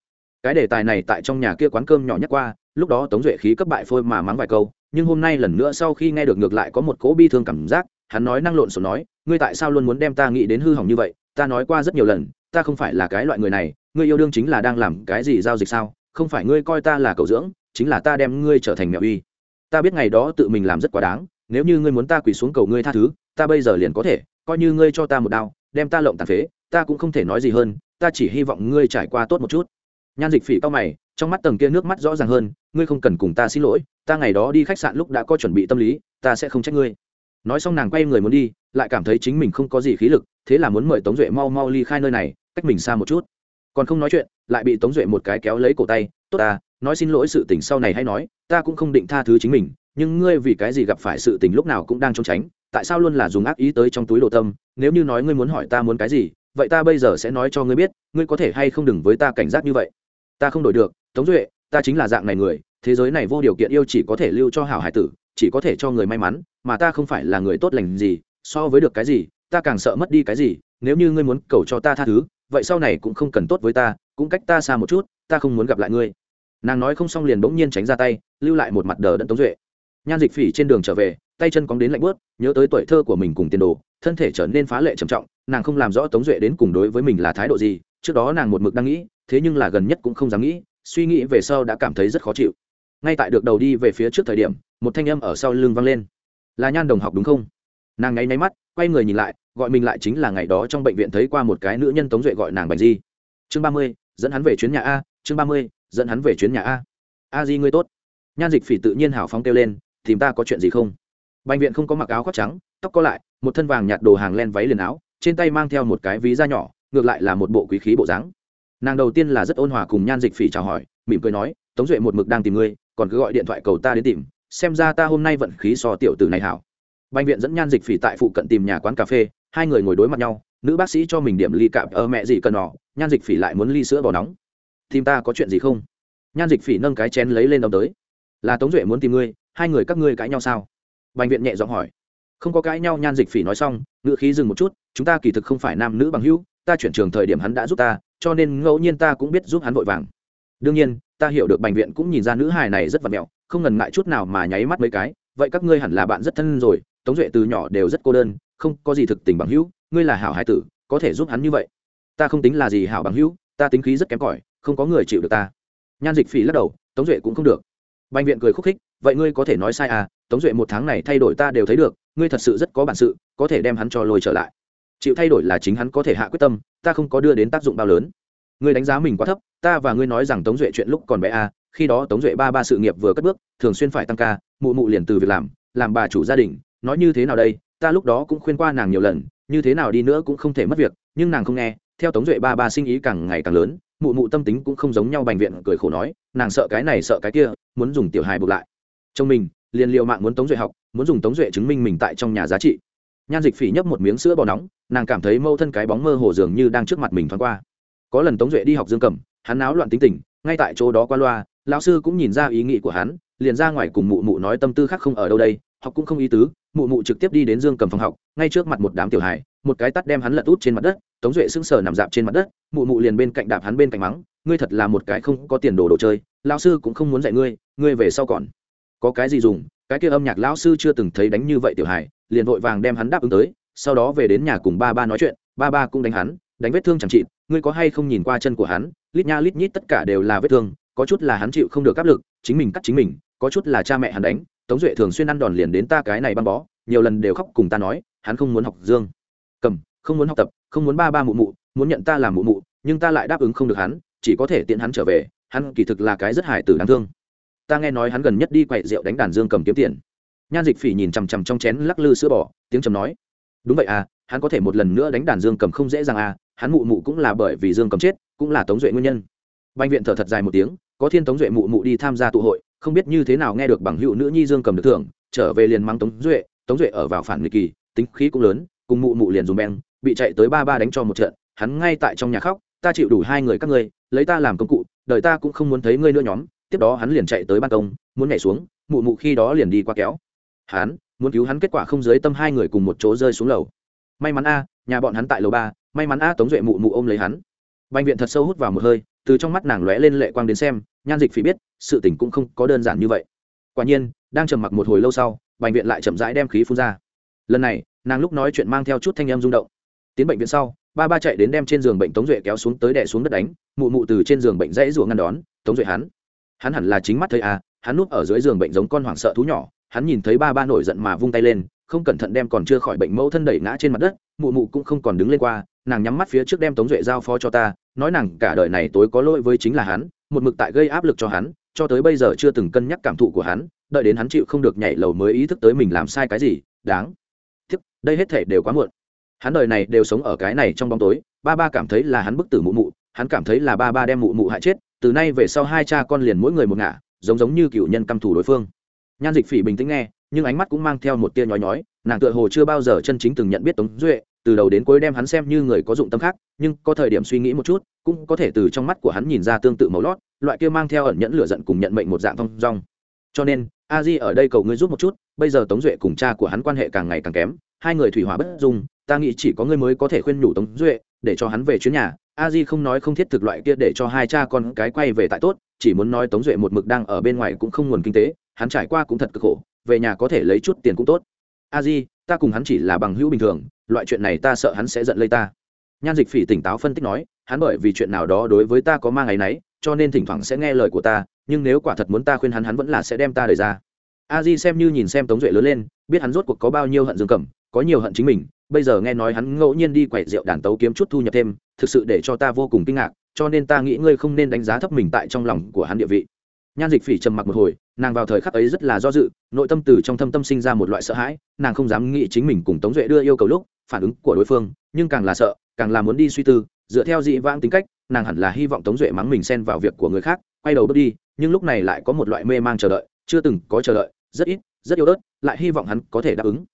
cái đề tài này tại trong nhà kia quán cơm nhỏ nhất qua, lúc đó tống duệ khí cấp bại phôi mà mắng vài câu, nhưng hôm nay lần nữa sau khi nghe được ngược lại có một cỗ bi thương cảm giác, hắn nói năng lộn xộn nói, ngươi tại sao luôn muốn đem ta nghĩ đến hư hỏng như vậy? Ta nói qua rất nhiều lần, ta không phải là cái loại người này, ngươi yêu đương chính là đang làm cái gì giao dịch sao? Không phải ngươi coi ta là cầu dưỡng, chính là ta đem ngươi trở thành mẹo uy. Ta biết ngày đó tự mình làm rất quá đáng nếu như ngươi muốn ta quỳ xuống cầu ngươi tha thứ, ta bây giờ liền có thể, coi như ngươi cho ta một đao, đem ta lộng tàn phế, ta cũng không thể nói gì hơn, ta chỉ hy vọng ngươi trải qua tốt một chút. Nhan dịch phỉ cao mày, trong mắt tầng kia nước mắt rõ ràng hơn, ngươi không cần cùng ta xin lỗi, ta ngày đó đi khách sạn lúc đã có chuẩn bị tâm lý, ta sẽ không trách ngươi. Nói xong nàng quay người muốn đi, lại cảm thấy chính mình không có gì khí lực, thế là muốn mời tống duệ mau mau ly khai nơi này, cách mình xa một chút. Còn không nói chuyện, lại bị tống duệ một cái kéo lấy cổ tay, tốt ta, nói xin lỗi sự tình sau này hay nói, ta cũng không định tha thứ chính mình nhưng ngươi vì cái gì gặp phải sự tình lúc nào cũng đang trốn tránh, tại sao luôn là dùng ác ý tới trong túi đồ tâm? Nếu như nói ngươi muốn hỏi ta muốn cái gì, vậy ta bây giờ sẽ nói cho ngươi biết, ngươi có thể hay không đừng với ta cảnh giác như vậy. Ta không đổi được, tống duệ, ta chính là dạng này người, thế giới này vô điều kiện yêu chỉ có thể lưu cho hảo hải tử, chỉ có thể cho người may mắn, mà ta không phải là người tốt lành gì, so với được cái gì, ta càng sợ mất đi cái gì, nếu như ngươi muốn cầu cho ta tha thứ, vậy sau này cũng không cần tốt với ta, cũng cách ta xa một chút, ta không muốn gặp lại ngươi. Nàng nói không xong liền bỗng nhiên tránh ra tay, lưu lại một mặt đờ đẫn tống duệ nhan dịch phỉ trên đường trở về, tay chân cóng đến lạnh bớt nhớ tới tuổi thơ của mình cùng tiền đồ, thân thể trở nên phá lệ trầm trọng, nàng không làm rõ tống duệ đến cùng đối với mình là thái độ gì, trước đó nàng một mực đang nghĩ, thế nhưng là gần nhất cũng không dám nghĩ, suy nghĩ về sau đã cảm thấy rất khó chịu. Ngay tại được đầu đi về phía trước thời điểm, một thanh âm ở sau lưng vang lên. Là nhan đồng học đúng không? Nàng ngáy náy mắt, quay người nhìn lại, gọi mình lại chính là ngày đó trong bệnh viện thấy qua một cái nữ nhân tống duệ gọi nàng bành di. Chương ba mươi, dẫn hắn về chuyến nhà a, chương ba mươi, dẫn hắn về chuyến nhà a. A di ngươi tốt. Nhan dịch phỉ tự nhiên hào phóng kêu lên tìm ta có chuyện gì không? Bệnh viện không có mặc áo khoác trắng, tóc có lại, một thân vàng nhạt đồ hàng len váy liền áo, trên tay mang theo một cái ví da nhỏ, ngược lại là một bộ quý khí bộ dáng. Nàng đầu tiên là rất ôn hòa cùng nhan dịch phỉ chào hỏi, mỉm cười nói, tống duệ một mực đang tìm ngươi, còn cứ gọi điện thoại cầu ta đến tìm, xem ra ta hôm nay vận khí so tiểu tử này hảo. Bệnh viện dẫn nhan dịch phỉ tại phụ cận tìm nhà quán cà phê, hai người ngồi đối mặt nhau, nữ bác sĩ cho mình điểm ly cạp ở mẹ gì cần nọ, nhan dịch phỉ lại muốn ly sữa bò nóng. Tìm ta có chuyện gì không? Nhan dịch phỉ nâng cái chén lấy lên đ tới. Là tống duệ muốn tìm ngươi hai người các ngươi cãi nhau sao? Bành viện nhẹ giọng hỏi. Không có cãi nhau, nhan dịch phỉ nói xong, ngữ khí dừng một chút, chúng ta kỳ thực không phải nam nữ bằng hữu, ta chuyển trường thời điểm hắn đã giúp ta, cho nên ngẫu nhiên ta cũng biết giúp hắn vội vàng. Đương nhiên, ta hiểu được bệnh viện cũng nhìn ra nữ hài này rất vật mẹo, không ngần ngại chút nào mà nháy mắt mấy cái, vậy các ngươi hẳn là bạn rất thân rồi, tống duệ từ nhỏ đều rất cô đơn, không có gì thực tình bằng hữu, ngươi là hảo hải tử, có thể giúp hắn như vậy. Ta không tính là gì hảo bằng hữu, ta tính khí rất kém cỏi, không có người chịu được ta. Nhan dịch phỉ lắc đầu, tống duệ cũng không được. Bành viện cười khúc khích, vậy ngươi có thể nói sai à tống duệ một tháng này thay đổi ta đều thấy được, ngươi thật sự rất có bản sự, có thể đem hắn cho lôi trở lại. Chịu thay đổi là chính hắn có thể hạ quyết tâm, ta không có đưa đến tác dụng bao lớn. Ngươi đánh giá mình quá thấp, ta và ngươi nói rằng tống duệ chuyện lúc còn bé à khi đó tống duệ ba ba sự nghiệp vừa cất bước, thường xuyên phải tăng ca, mụ mụ liền từ việc làm làm bà chủ gia đình, nói như thế nào đây, ta lúc đó cũng khuyên qua nàng nhiều lần, như thế nào đi nữa cũng không thể mất việc, nhưng nàng không nghe theo tống duệ ba ba sinh ý càng ngày càng lớn, mụ mụ tâm tính cũng không giống nhau bành viện cười khổ nói, nàng sợ cái này sợ cái kia, muốn dùng tiểu hài buộc lại. Trong mình, liền liệu mạng muốn tống duệ học, muốn dùng tống duệ chứng minh mình tại trong nhà giá trị. Nhan dịch phỉ nhấp một miếng sữa bò nóng, nàng cảm thấy mâu thân cái bóng mơ hồ dường như đang trước mặt mình thoáng qua. Có lần tống duệ đi học dương cầm, hắn náo loạn tính tình, ngay tại chỗ đó qua loa, lão sư cũng nhìn ra ý nghĩ của hắn, liền ra ngoài cùng mụ mụ nói tâm tư khác không ở đâu đây, học cũng không ý tứ, mụ mụ trực tiếp đi đến dương cầm phòng học, ngay trước mặt một đám tiểu hài, một cái tắt đem hắn lật út trên mặt đất tống duệ sững sờ nằm dạp trên mặt đất mụ mụ liền bên cạnh đạp hắn bên cạnh mắng ngươi thật là một cái không có tiền đồ đồ chơi lão sư cũng không muốn dạy ngươi ngươi về sau còn có cái gì dùng? Cái kia âm nhạc lão sư chưa từng thấy đánh như vậy tiểu Hải, liền vội vàng đem hắn đáp ứng tới sau đó về đến nhà cùng ba ba nói chuyện ba ba cũng đánh hắn đánh vết thương chẳng trị ngươi có hay không nhìn qua chân của hắn lít nha lít nhít tất cả đều là vết thương có chút là hắn chịu không được áp lực chính mình cắt chính mình có chút là cha mẹ hắn đánh tống duệ thường xuyên ăn đòn liền đến ta cái này băng bó nhiều lần đều khóc cùng ta nói hắn không muốn học dương cầm không muốn học tập không muốn ba ba mụ mụ, muốn nhận ta làm mụ mụ, nhưng ta lại đáp ứng không được hắn, chỉ có thể tiện hắn trở về, hắn kỳ thực là cái rất hài tử đáng thương. Ta nghe nói hắn gần nhất đi quậy rượu đánh đàn dương cầm kiếm tiền. Nhan dịch phỉ nhìn chằm chằm trong chén lắc lư sữa bò, tiếng trầm nói, đúng vậy à hắn có thể một lần nữa đánh đàn dương cầm không dễ dàng à hắn mụ mụ cũng là bởi vì dương cầm chết, cũng là tống duệ nguyên nhân. Bệnh viện thở thật dài một tiếng, có thiên tống duệ mụ mụ đi tham gia tụ hội, không biết như thế nào nghe được bằng hữu nữ nhi dương cầm được thưởng, trở về liền mang tống duệ tống duệ ở vào phản nghịch kỳ, tính khí cũng lớn, cùng mụ mụ liền dùng beng bị chạy tới ba ba đánh cho một trận, hắn ngay tại trong nhà khóc, ta chịu đủ hai người các ngươi, lấy ta làm công cụ, đời ta cũng không muốn thấy ngươi nữa nhóm. Tiếp đó hắn liền chạy tới ban công, muốn nhảy xuống, mụ mụ khi đó liền đi qua kéo. Hắn muốn cứu hắn kết quả không dưới tâm hai người cùng một chỗ rơi xuống lầu. May mắn a, nhà bọn hắn tại lầu ba, may mắn a, tống duệ mụ mụ ôm lấy hắn. Bệnh viện thật sâu hút vào một hơi, từ trong mắt nàng lóe lên lệ quang đến xem, nhan dịch phỉ biết, sự tình cũng không có đơn giản như vậy. Quả nhiên, đang trầm mặc một hồi lâu sau bệnh viện lại chậm rãi đem khí phun ra. Lần này, nàng lúc nói chuyện mang theo chút thanh âm rung động tiến bệnh viện sau, ba ba chạy đến đem trên giường bệnh tống duệ kéo xuống tới đè xuống đất đánh, mụ mụ từ trên giường bệnh dãy ruộng ngăn đón, tống duệ hắn hắn hẳn là chính mắt thấy à hắn núp ở dưới giường bệnh giống con hoảng sợ thú nhỏ, hắn nhìn thấy ba ba nổi giận mà vung tay lên, không cẩn thận đem còn chưa khỏi bệnh mẫu thân đẩy ngã trên mặt đất, mụ mụ cũng không còn đứng lên qua, nàng nhắm mắt phía trước đem tống duệ giao phó cho ta, nói nàng cả đời này tối có lỗi với chính là hắn, một mực tại gây áp lực cho hắn, cho tới bây giờ chưa từng cân nhắc cảm thụ của hắn, đợi đến hắn chịu không được nhảy lầu mới ý thức tới mình làm sai cái gì, đáng tiếc, đây hết thể đều quá muộn hắn đời này đều sống ở cái này trong bóng tối, ba ba cảm thấy là hắn bức tử mụ mụ, hắn cảm thấy là ba ba đem mụ mụ hại chết, từ nay về sau hai cha con liền mỗi người một ngả, giống giống như cựu nhân căm thù đối phương. Nhan dịch phỉ bình tĩnh nghe, nhưng ánh mắt cũng mang theo một tia nhói nhói, nàng tựa hồ chưa bao giờ chân chính từng nhận biết tống duệ, từ đầu đến cuối đem hắn xem như người có dụng tâm khác, nhưng có thời điểm suy nghĩ một chút, cũng có thể từ trong mắt của hắn nhìn ra tương tự màu lót, loại kia mang theo ẩn nhẫn lửa giận cùng nhận mệnh một dạng thong dong. Cho nên, a di ở đây cầu ngươi giúp một chút, bây giờ tống duệ cùng cha của hắn quan hệ càng ngày càng kém hai người thủy hỏa bất dung, ta nghĩ chỉ có ngươi mới có thể khuyên nhủ tống duệ, để cho hắn về chuyến nhà. A di không nói không thiết thực loại kia để cho hai cha con cái quay về tại tốt, chỉ muốn nói tống duệ một mực đang ở bên ngoài cũng không nguồn kinh tế, hắn trải qua cũng thật cực khổ, về nhà có thể lấy chút tiền cũng tốt. A di, ta cùng hắn chỉ là bằng hữu bình thường, loại chuyện này ta sợ hắn sẽ giận lây ta. Nhan dịch phỉ tỉnh táo phân tích nói, hắn bởi vì chuyện nào đó đối với ta có mang ngày nấy, cho nên thỉnh thoảng sẽ nghe lời của ta, nhưng nếu quả thật muốn ta khuyên hắn hắn vẫn là sẽ đem ta đời ra. A di xem như nhìn xem tống duệ lớn lên, biết hắn rốt cuộc có bao nhiêu hận dương cầm có nhiều hận chính mình, bây giờ nghe nói hắn ngẫu nhiên đi quậy rượu đàn tấu kiếm chút thu nhập thêm, thực sự để cho ta vô cùng kinh ngạc, cho nên ta nghĩ ngươi không nên đánh giá thấp mình tại trong lòng của hắn địa vị. Nhan dịch phỉ trầm mặc một hồi, nàng vào thời khắc ấy rất là do dự, nội tâm từ trong thâm tâm sinh ra một loại sợ hãi, nàng không dám nghĩ chính mình cùng tống duệ đưa yêu cầu lúc, phản ứng của đối phương, nhưng càng là sợ, càng là muốn đi suy tư, dựa theo dị vãng tính cách, nàng hẳn là hy vọng tống duệ mắng mình xen vào việc của người khác, quay đầu bước đi, nhưng lúc này lại có một loại mê mang chờ đợi, chưa từng có chờ đợi, rất ít, rất yếu ớt, lại hy vọng hắn có thể đáp ứng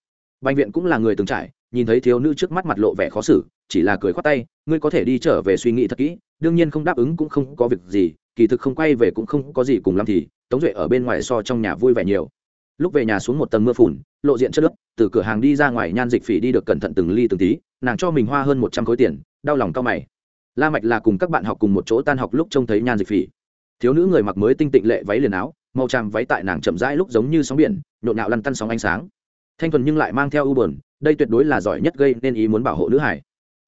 bệnh viện cũng là người từng trải, nhìn thấy thiếu nữ trước mắt mặt lộ vẻ khó xử, chỉ là cười khoát tay, ngươi có thể đi trở về suy nghĩ thật kỹ, đương nhiên không đáp ứng cũng không có việc gì, kỳ thực không quay về cũng không có gì cùng lắm thì, tống duệ ở bên ngoài so trong nhà vui vẻ nhiều. Lúc về nhà xuống một tầng mưa phùn, lộ diện chất lớp từ cửa hàng đi ra ngoài nhan dịch phỉ đi được cẩn thận từng ly từng tí, nàng cho mình hoa hơn một trăm khối tiền, đau lòng cao mày. La mạch là cùng các bạn học cùng một chỗ tan học lúc trông thấy nhan dịch phỉ. Thiếu nữ người mặc mới tinh tịnh lệ váy liền áo, màu tràm váy tại nàng chậm rãi lúc giống như sóng biển, nhộn nhạo lăn tăn sóng ánh sáng thanh thuần nhưng lại mang theo ưu buồn, đây tuyệt đối là giỏi nhất gây nên ý muốn bảo hộ nữ hải.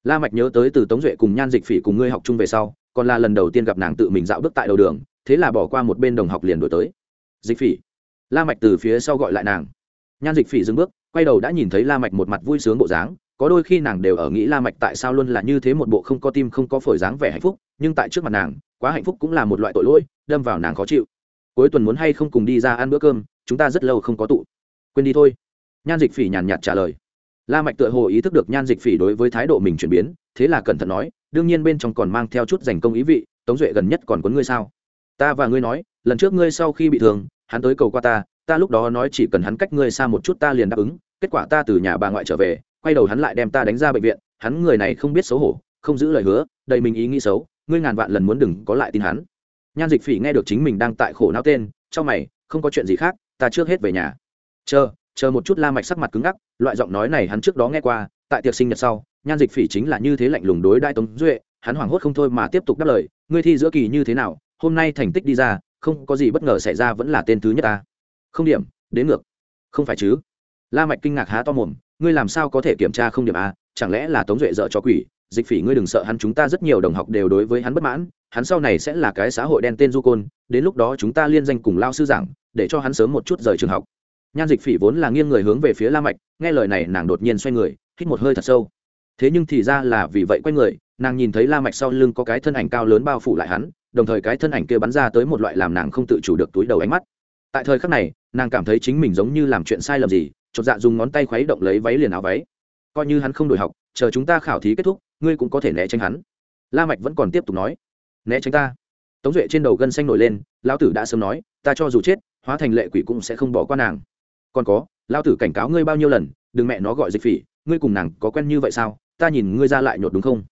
La mạch nhớ tới từ tống duệ cùng nhan dịch phỉ cùng ngươi học chung về sau, còn là lần đầu tiên gặp nàng tự mình dạo bước tại đầu đường, thế là bỏ qua một bên đồng học liền đổi tới. Dịch phỉ. La mạch từ phía sau gọi lại nàng. Nhan dịch phỉ dừng bước, quay đầu đã nhìn thấy la mạch một mặt vui sướng bộ dáng, có đôi khi nàng đều ở nghĩ la mạch tại sao luôn là như thế một bộ không có tim không có phổi dáng vẻ hạnh phúc, nhưng tại trước mặt nàng, quá hạnh phúc cũng là một loại tội lỗi, đâm vào nàng khó chịu. Cuối tuần muốn hay không cùng đi ra ăn bữa cơm, chúng ta rất lâu không có tụ. Quên đi thôi nhan dịch phỉ nhàn nhạt trả lời. La mạch tựa hồ ý thức được nhan dịch phỉ đối với thái độ mình chuyển biến, thế là cẩn thận nói, đương nhiên bên trong còn mang theo chút giành công ý vị, tống duệ gần nhất còn cuốn ngươi sao? Ta và ngươi nói, lần trước ngươi sau khi bị thương, hắn tới cầu qua ta ta lúc đó nói chỉ cần hắn cách ngươi xa một chút ta liền đáp ứng, kết quả ta từ nhà bà ngoại trở về, quay đầu hắn lại đem ta đánh ra bệnh viện, hắn người này không biết xấu hổ, không giữ lời hứa, đầy mình ý nghĩ xấu, ngươi ngàn vạn lần muốn đừng có lại tin hắn. Nhan dịch phỉ nghe được chính mình đang tại khổ não tên trong mày, không có chuyện gì khác, ta trước hết về nhà. Chờ chờ một chút la mạch sắc mặt cứng ngắc, loại giọng nói này hắn trước đó nghe qua, tại tiệc sinh nhật sau, nhan dịch phỉ chính là như thế lạnh lùng đối đại tống duệ, hắn hoảng hốt không thôi mà tiếp tục đáp lời, ngươi thi giữa kỳ như thế nào, hôm nay thành tích đi ra, không có gì bất ngờ xảy ra vẫn là tên thứ nhất ta. Không điểm, đến ngược. Không phải chứ? La mạch kinh ngạc há to mồm, ngươi làm sao có thể kiểm tra không điểm a chẳng lẽ là tống duệ dợ cho quỷ? Dịch phỉ ngươi đừng sợ hắn chúng ta rất nhiều đồng học đều đối với hắn bất mãn, hắn sau này sẽ là cái xã hội đen tên du côn, đến lúc đó chúng ta liên danh cùng lao sư giảng, để cho hắn sớm một chút rời trường học nhan dịch phỉ vốn là nghiêng người hướng về phía la mạch, nghe lời này nàng đột nhiên xoay người, hít một hơi thật sâu. Thế nhưng thì ra là vì vậy quay người, nàng nhìn thấy la mạch sau lưng có cái thân ảnh cao lớn bao phủ lại hắn, đồng thời cái thân ảnh kia bắn ra tới một loại làm nàng không tự chủ được túi đầu ánh mắt. Tại thời khắc này, nàng cảm thấy chính mình giống như làm chuyện sai lầm gì, chột dạ dùng ngón tay khuấy động lấy váy liền áo váy. Coi như hắn không đổi học, chờ chúng ta khảo thí kết thúc, ngươi cũng có thể né tránh hắn. La mạch vẫn còn tiếp tục nói, né tránh ta. Tống duệ trên đầu gân xanh nổi lên, lão tử đã sớm nói, ta cho dù chết, hóa thành lệ quỷ cũng sẽ không bỏ qua nàng còn có, lao tử cảnh cáo ngươi bao nhiêu lần, đừng mẹ nó gọi dịch phỉ, ngươi cùng nàng có quen như vậy sao? Ta nhìn ngươi ra lại nhột đúng không?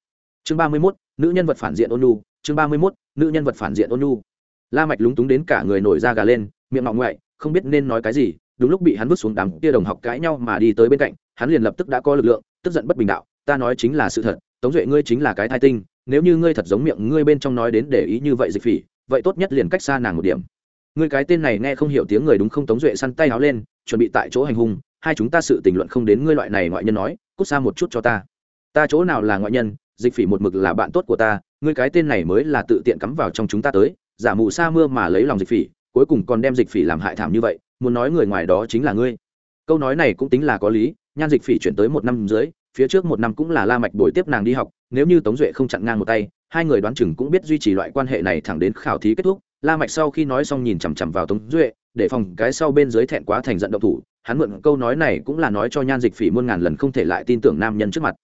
Chương ba mươi mốt, nữ nhân vật phản diện ôn nu chương ba mươi mốt, nữ nhân vật phản diện ôn nu la mạch lúng túng đến cả người nổi da gà lên, miệng ngọng ngoại, không biết nên nói cái gì, đúng lúc bị hắn vứt xuống đám kia đồng học cãi nhau mà đi tới bên cạnh, hắn liền lập tức đã có lực lượng, tức giận bất bình đạo, ta nói chính là sự thật, tống duệ ngươi chính là cái thai tinh, nếu như ngươi thật giống miệng ngươi bên trong nói đến để ý như vậy dịch phỉ, vậy tốt nhất liền cách xa nàng một điểm ngươi cái tên này nghe không hiểu tiếng người đúng không? Tống duệ săn tay áo lên, chuẩn bị tại chỗ hành hung. Hai chúng ta sự tình luận không đến ngươi loại này ngoại nhân nói, cút xa một chút cho ta. Ta chỗ nào là ngoại nhân, dịch phỉ một mực là bạn tốt của ta, ngươi cái tên này mới là tự tiện cắm vào trong chúng ta tới. Giả mù sa mưa mà lấy lòng dịch phỉ, cuối cùng còn đem dịch phỉ làm hại thảm như vậy, muốn nói người ngoài đó chính là ngươi. Câu nói này cũng tính là có lý, nhan dịch phỉ chuyển tới một năm dưới, phía trước một năm cũng là la mạch bồi tiếp nàng đi học, nếu như tống duệ không chặn ngang một tay, hai người đoán chừng cũng biết duy trì loại quan hệ này thẳng đến khảo thí kết thúc la mạch sau khi nói xong nhìn chằm chằm vào tống duệ, để phòng cái sau bên dưới thẹn quá thành giận động thủ, hắn mượn câu nói này cũng là nói cho nhan dịch phỉ muôn ngàn lần không thể lại tin tưởng nam nhân trước mặt.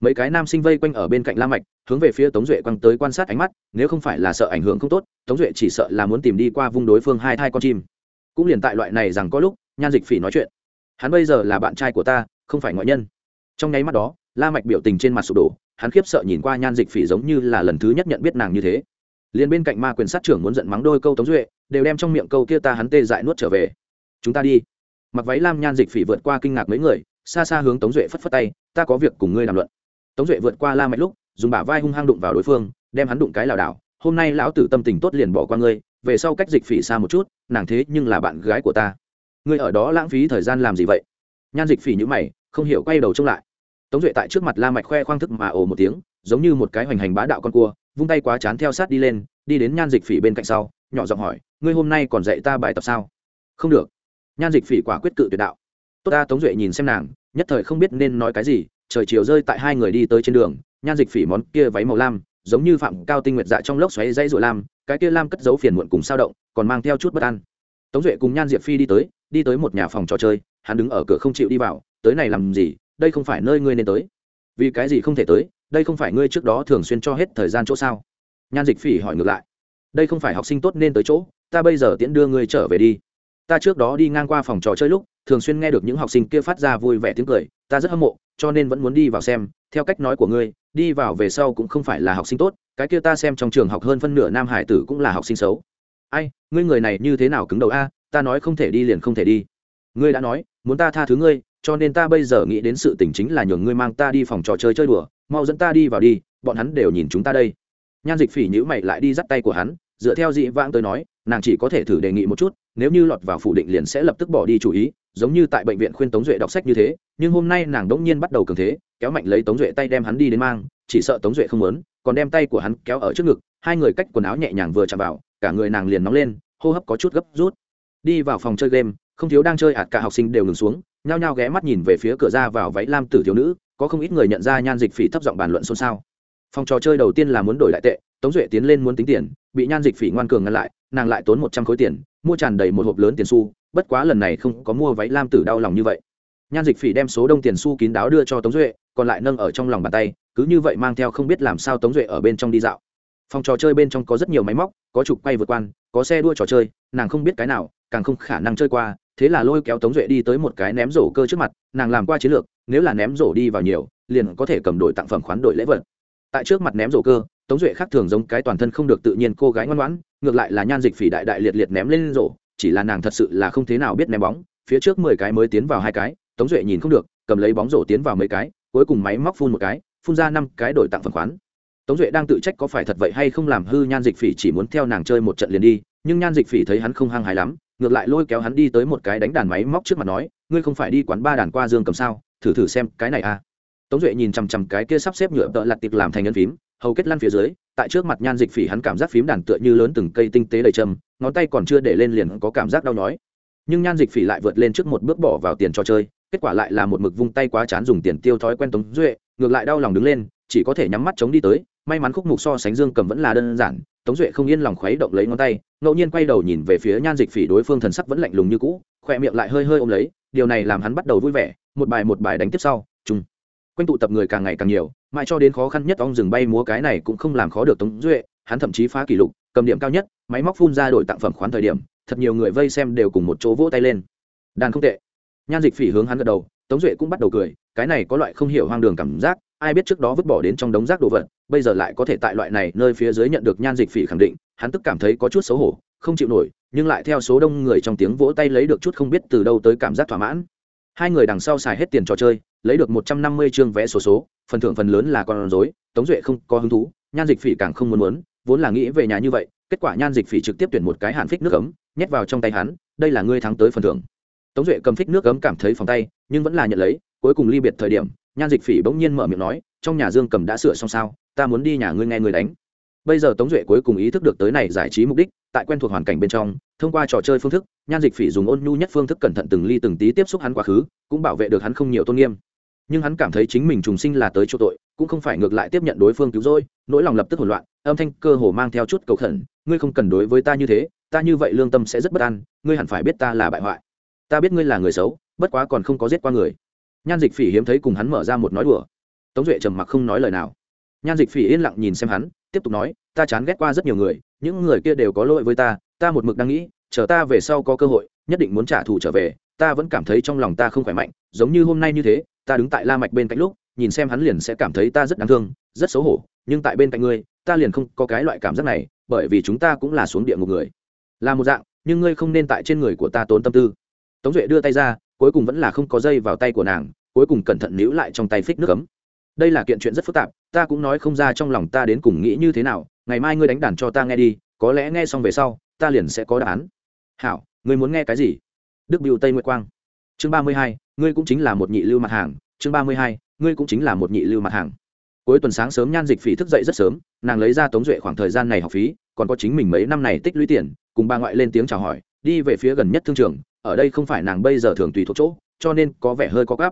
Mấy cái nam sinh vây quanh ở bên cạnh la mạch, hướng về phía tống duệ quăng tới quan sát ánh mắt, nếu không phải là sợ ảnh hưởng không tốt, tống duệ chỉ sợ là muốn tìm đi qua vung đối phương hai thai con chim. Cũng liền tại loại này rằng có lúc, nhan dịch phỉ nói chuyện. Hắn bây giờ là bạn trai của ta, không phải ngoại nhân. Trong nháy mắt đó, la mạch biểu tình trên mặt sụp đổ, hắn khiếp sợ nhìn qua nhan dịch phỉ giống như là lần thứ nhất nhận biết nàng như thế liền bên cạnh ma quyền sát trưởng muốn giận mắng đôi câu tống duệ, đều đem trong miệng câu kia ta hắn tê dại nuốt trở về. Chúng ta đi. Mặc váy lam nhan dịch phỉ vượt qua kinh ngạc mấy người, xa xa hướng tống duệ phất phất tay, ta có việc cùng ngươi làm luận. Tống duệ vượt qua la mạch lúc, dùng bả vai hung hăng đụng vào đối phương, đem hắn đụng cái lảo đảo, hôm nay lão tử tâm tình tốt liền bỏ qua ngươi, về sau cách dịch phỉ xa một chút, nàng thế nhưng là bạn gái của ta. Ngươi ở đó lãng phí thời gian làm gì vậy? Nhan dịch phỉ nhữ mày, không hiểu quay đầu trông lại. Tống duệ tại trước mặt la mạch khoe khoang thức mà ồ một tiếng, giống như một cái hoành hành bá đạo con cua vung tay quá chán theo sát đi lên, đi đến nhan dịch phỉ bên cạnh sau, nhỏ giọng hỏi, ngươi hôm nay còn dạy ta bài tập sao? Không được. Nhan dịch phỉ quả quyết cự tuyệt đạo. Tốt ta, tống duệ nhìn xem nàng, nhất thời không biết nên nói cái gì, trời chiều rơi tại hai người đi tới trên đường, nhan dịch phỉ món kia váy màu lam, giống như phạm cao tinh nguyệt dạ trong lốc xoáy dây rụa lam, cái kia lam cất giấu phiền muộn cùng sao động, còn mang theo chút bất an. Tống duệ cùng nhan diệp phi đi tới đi tới một nhà phòng trò chơi, hắn đứng ở cửa không chịu đi vào, tới này làm gì? Đây không phải nơi ngươi nên tới. Vì cái gì không thể tới? Đây không phải ngươi trước đó thường xuyên cho hết thời gian chỗ sao? Nhan dịch phỉ hỏi ngược lại. Đây không phải học sinh tốt nên tới chỗ, ta bây giờ tiễn đưa ngươi trở về đi. Ta trước đó đi ngang qua phòng trò chơi lúc, thường xuyên nghe được những học sinh kia phát ra vui vẻ tiếng cười, ta rất hâm mộ, cho nên vẫn muốn đi vào xem. Theo cách nói của ngươi, đi vào về sau cũng không phải là học sinh tốt, cái kia ta xem trong trường học hơn phân nửa nam hải tử cũng là học sinh xấu. Ai, ngươi người này như thế nào cứng đầu a? Ta nói không thể đi liền không thể đi. Ngươi đã nói, muốn ta tha thứ ngươi, cho nên ta bây giờ nghĩ đến sự tình chính là nhường ngươi mang ta đi phòng trò chơi chơi đùa mau dẫn ta đi vào đi, bọn hắn đều nhìn chúng ta đây. Nhan dịch phỉ nhữ mày lại đi dắt tay của hắn, dựa theo dị vãng tới nói, nàng chỉ có thể thử đề nghị một chút, nếu như lọt vào phủ định liền sẽ lập tức bỏ đi chủ ý, giống như tại bệnh viện khuyên tống duệ đọc sách như thế, nhưng hôm nay nàng đỗng nhiên bắt đầu cường thế, kéo mạnh lấy tống duệ tay đem hắn đi đến mang, chỉ sợ tống duệ không muốn, còn đem tay của hắn kéo ở trước ngực, hai người cách quần áo nhẹ nhàng vừa chạm vào, cả người nàng liền nóng lên, hô hấp có chút gấp rút. Đi vào phòng chơi game, không thiếu đang chơi ạt cả học sinh đều ngừng xuống, nhao nhao ghé mắt nhìn về phía cửa ra vào váy lam tử thiếu nữ có không ít người nhận ra nhan dịch phỉ thấp giọng bàn luận xôn xao. Phòng trò chơi đầu tiên là muốn đổi lại tệ, tống duệ tiến lên muốn tính tiền, bị nhan dịch phỉ ngoan cường ngăn lại, nàng lại tốn một trăm khối tiền, mua tràn đầy một hộp lớn tiền xu, bất quá lần này không có mua váy lam tử đau lòng như vậy. Nhan dịch phỉ đem số đông tiền xu kín đáo đưa cho tống duệ, còn lại nâng ở trong lòng bàn tay, cứ như vậy mang theo không biết làm sao tống duệ ở bên trong đi dạo. Phòng trò chơi bên trong có rất nhiều máy móc, có trục quay vượt quan, có xe đua trò chơi, nàng không biết cái nào, càng không khả năng chơi qua, thế là lôi kéo tống duệ đi tới một cái ném rổ cơ trước mặt, nàng làm qua chiến lược nếu là ném rổ đi vào nhiều, liền có thể cầm đổi tặng phẩm khoán đổi lễ vật. Tại trước mặt ném rổ cơ, tống duệ khác thường giống cái toàn thân không được tự nhiên cô gái ngoan ngoãn, ngược lại là nhan dịch phỉ đại đại liệt liệt ném lên rổ, chỉ là nàng thật sự là không thế nào biết ném bóng, phía trước mười cái mới tiến vào hai cái, tống duệ nhìn không được, cầm lấy bóng rổ tiến vào mấy cái, cuối cùng máy móc phun một cái, phun ra năm cái đổi tặng phần khoán. Tống duệ đang tự trách có phải thật vậy hay không làm hư nhan dịch phỉ chỉ muốn theo nàng chơi một trận liền đi, nhưng nhan dịch phỉ thấy hắn không hăng hái lắm, ngược lại lôi kéo hắn đi tới một cái đánh đàn máy móc trước mặt nói, ngươi không phải đi quán ba đàn qua dương cầm sao? Thử thử xem cái này à. Tống duệ nhìn chằm chằm cái kia sắp xếp nhựa tợ lặt tiệp làm thành nhân phím, hầu kết lăn phía dưới, tại trước mặt nhan dịch phỉ hắn cảm giác phím đàn tựa như lớn từng cây tinh tế đầy châm ngón tay còn chưa để lên liền có cảm giác đau nhói. Nhưng nhan dịch phỉ lại vượt lên trước một bước bỏ vào tiền cho chơi, kết quả lại là một mực vung tay quá chán dùng tiền tiêu thói quen tống duệ, ngược lại đau lòng đứng lên, chỉ có thể nhắm mắt chống đi tới, may mắn khúc mục so sánh dương cầm vẫn là đơn giản, tống duệ không yên lòng khuấy động lấy ngón tay, ngẫu nhiên quay đầu nhìn về phía nhan dịch phỉ đối phương thần sắc vẫn lạnh lùng như cũ khoe miệng lại hơi hơi ôm lấy điều này làm hắn bắt đầu vui vẻ, một bài một bài đánh tiếp sau chung quanh tụ tập người càng ngày càng nhiều, mãi cho đến khó khăn nhất ong rừng bay múa cái này cũng không làm khó được tống duệ, hắn thậm chí phá kỷ lục, cầm điểm cao nhất, máy móc phun ra đổi tặng phẩm khoán thời điểm, thật nhiều người vây xem đều cùng một chỗ vỗ tay lên. Đàn không tệ. Nhan dịch phỉ hướng hắn gật đầu, tống duệ cũng bắt đầu cười, cái này có loại không hiểu hoang đường cảm giác, ai biết trước đó vứt bỏ đến trong đống rác đồ vật, bây giờ lại có thể tại loại này nơi phía dưới nhận được nhan dịch phỉ khẳng định hắn tức cảm thấy có chút xấu hổ, không chịu nổi, nhưng lại theo số đông người trong tiếng vỗ tay lấy được chút không biết từ đâu tới cảm giác thỏa mãn. Hai người đằng sau xài hết tiền trò chơi, lấy được một trăm năm mươi chương vé số số, phần thưởng phần lớn là con rối, tống duệ không có hứng thú, nhan dịch phỉ càng không muốn muốn, vốn là nghĩ về nhà như vậy, kết quả nhan dịch phỉ trực tiếp tuyển một cái hạn phích nước ấm, nhét vào trong tay hắn, đây là ngươi thắng tới phần thưởng. Tống duệ cầm phích nước ấm cảm thấy phòng tay, nhưng vẫn là nhận lấy, cuối cùng ly biệt thời điểm, nhan dịch phỉ bỗng nhiên mở miệng nói, trong nhà dương cầm đã sửa xong sao, ta muốn đi nhà ngươi nghe người đánh bây giờ tống duệ cuối cùng ý thức được tới này giải trí mục đích, tại quen thuộc hoàn cảnh bên trong, thông qua trò chơi phương thức, nhan dịch phỉ dùng ôn nhu nhất phương thức cẩn thận từng ly từng tí tiếp xúc hắn quá khứ, cũng bảo vệ được hắn không nhiều tôn nghiêm. Nhưng hắn cảm thấy chính mình trùng sinh là tới chỗ tội, cũng không phải ngược lại tiếp nhận đối phương cứu rỗi, nỗi lòng lập tức hỗn loạn, âm thanh cơ hồ mang theo chút cầu khẩn, ngươi không cần đối với ta như thế, ta như vậy lương tâm sẽ rất bất an, ngươi hẳn phải biết ta là bại hoại. Ta biết ngươi là người xấu, bất quá còn không có giết qua người. Nhan dịch phỉ hiếm thấy cùng hắn mở ra một nói đùa. Tống duệ trầm mặc không nói lời nào. Nhan dịch phỉ yên lặng nhìn xem hắn tiếp tục nói, ta chán ghét qua rất nhiều người, những người kia đều có lỗi với ta ta một mực đang nghĩ, chờ ta về sau có cơ hội, nhất định muốn trả thù trở về, ta vẫn cảm thấy trong lòng ta không khỏe mạnh, giống như hôm nay như thế, ta đứng tại la mạch bên cạnh lúc, nhìn xem hắn liền sẽ cảm thấy ta rất đáng thương, rất xấu hổ, nhưng tại bên cạnh ngươi, ta liền không có cái loại cảm giác này, bởi vì chúng ta cũng là xuống địa ngục người. Là một dạng, nhưng ngươi không nên tại trên người của ta tốn tâm tư. Tống duệ đưa tay ra, cuối cùng vẫn là không có dây vào tay của nàng, cuối cùng cẩn thận níu lại trong tay phích nước cấm đây là kiện chuyện rất phức tạp, ta cũng nói không ra trong lòng ta đến cùng nghĩ như thế nào, ngày mai ngươi đánh đàn cho ta nghe đi, có lẽ nghe xong về sau, ta liền sẽ có đáp án. Hảo, ngươi muốn nghe cái gì? Đức bưu tây nguyệt quang. Chương ba mươi hai, ngươi cũng chính là một nhị lưu mặt hàng. Chương ba mươi hai, ngươi cũng chính là một nhị lưu mặt hàng. Cuối tuần sáng sớm nhan dịch phỉ thức dậy rất sớm, nàng lấy ra tống duệ khoảng thời gian này học phí, còn có chính mình mấy năm này tích lũy tiền, cùng bà ngoại lên tiếng chào hỏi, đi về phía gần nhất thương trường, ở đây không phải nàng bây giờ thường tùy thuộc chỗ, cho nên có vẻ hơi có gấp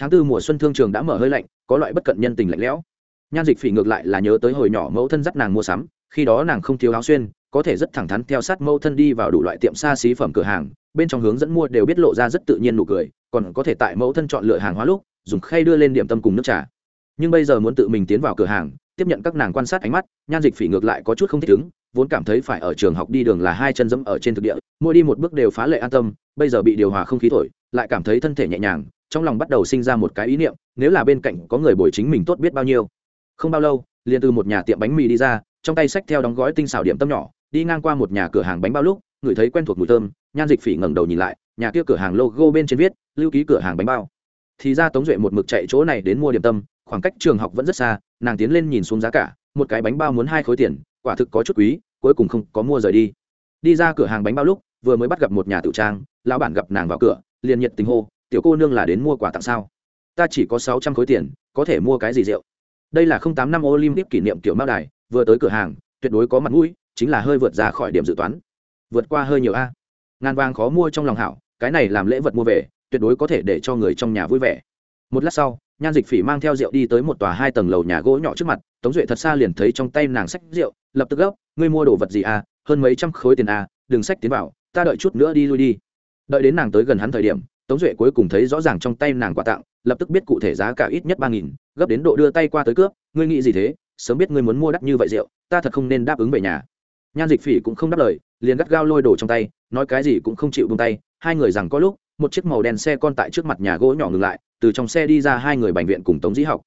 tháng tư mùa xuân thương trường đã mở hơi lạnh, có loại bất cận nhân tình lạnh lẽo. Nhan dịch phỉ ngược lại là nhớ tới hồi nhỏ mẫu thân dắt nàng mua sắm, khi đó nàng không thiếu áo xuyên, có thể rất thẳng thắn theo sát mẫu thân đi vào đủ loại tiệm xa xí phẩm cửa hàng, bên trong hướng dẫn mua đều biết lộ ra rất tự nhiên nụ cười, còn có thể tại mẫu thân chọn lựa hàng hóa lúc, dùng khay đưa lên điểm tâm cùng nước trà. Nhưng bây giờ muốn tự mình tiến vào cửa hàng, tiếp nhận các nàng quan sát ánh mắt, nhan dịch phỉ ngược lại có chút không thích ứng, vốn cảm thấy phải ở trường học đi đường là hai chân dẫm ở trên thực địa, mỗi đi một bước đều phá lệ an tâm, bây giờ bị điều hòa không khí thổi, lại cảm thấy thân thể nhẹ nhàng trong lòng bắt đầu sinh ra một cái ý niệm, nếu là bên cạnh có người bồi chính mình tốt biết bao nhiêu. Không bao lâu, liền từ một nhà tiệm bánh mì đi ra, trong tay sách theo đóng gói tinh xảo điểm tâm nhỏ, đi ngang qua một nhà cửa hàng bánh bao lúc ngửi thấy quen thuộc mùi thơm, nhan dịch phỉ ngẩng đầu nhìn lại, nhà kia cửa hàng logo bên trên viết, lưu ký cửa hàng bánh bao. Thì ra tống duệ một mực chạy chỗ này đến mua điểm tâm, khoảng cách trường học vẫn rất xa, nàng tiến lên nhìn xuống giá cả, một cái bánh bao muốn hai khối tiền, quả thực có chút quý, cuối cùng không có mua rời đi. Đi ra cửa hàng bánh bao lúc, vừa mới bắt gặp một nhà tự trang, lão bản gặp nàng vào cửa, liền nhiệt tình hô tiểu cô nương là đến mua quà tặng sao? Ta chỉ có sáu trăm khối tiền, có thể mua cái gì rượu? Đây là không tám năm olympic kỷ niệm kiểu mao đài, vừa tới cửa hàng, tuyệt đối có mặt mũi, chính là hơi vượt ra khỏi điểm dự toán. Vượt qua hơi nhiều a. Ngàn vàng khó mua trong lòng hảo, cái này làm lễ vật mua về, tuyệt đối có thể để cho người trong nhà vui vẻ. Một lát sau, nhan dịch phỉ mang theo rượu đi tới một tòa hai tầng lầu nhà gỗ nhỏ trước mặt, tống duệ thật xa liền thấy trong tay nàng sách rượu, lập tức gấp, ngươi mua đồ vật gì à? Hơn mấy trăm khối tiền à? Đừng sách tiến vào, ta đợi chút nữa đi lui đi. Đợi đến nàng tới gần hắn thời điểm tống duệ cuối cùng thấy rõ ràng trong tay nàng quà tặng, lập tức biết cụ thể giá cả ít nhất ba nghìn, gấp đến độ đưa tay qua tới cướp, ngươi nghĩ gì thế? Sớm biết ngươi muốn mua đắt như vậy rượu, ta thật không nên đáp ứng về nhà. Nhan dịch phỉ cũng không đáp lời, liền gắt gao lôi đồ trong tay, nói cái gì cũng không chịu bông tay, hai người rằng có lúc, một chiếc màu đen xe con tại trước mặt nhà gỗ nhỏ ngừng lại, từ trong xe đi ra hai người bệnh viện cùng tống dĩ học.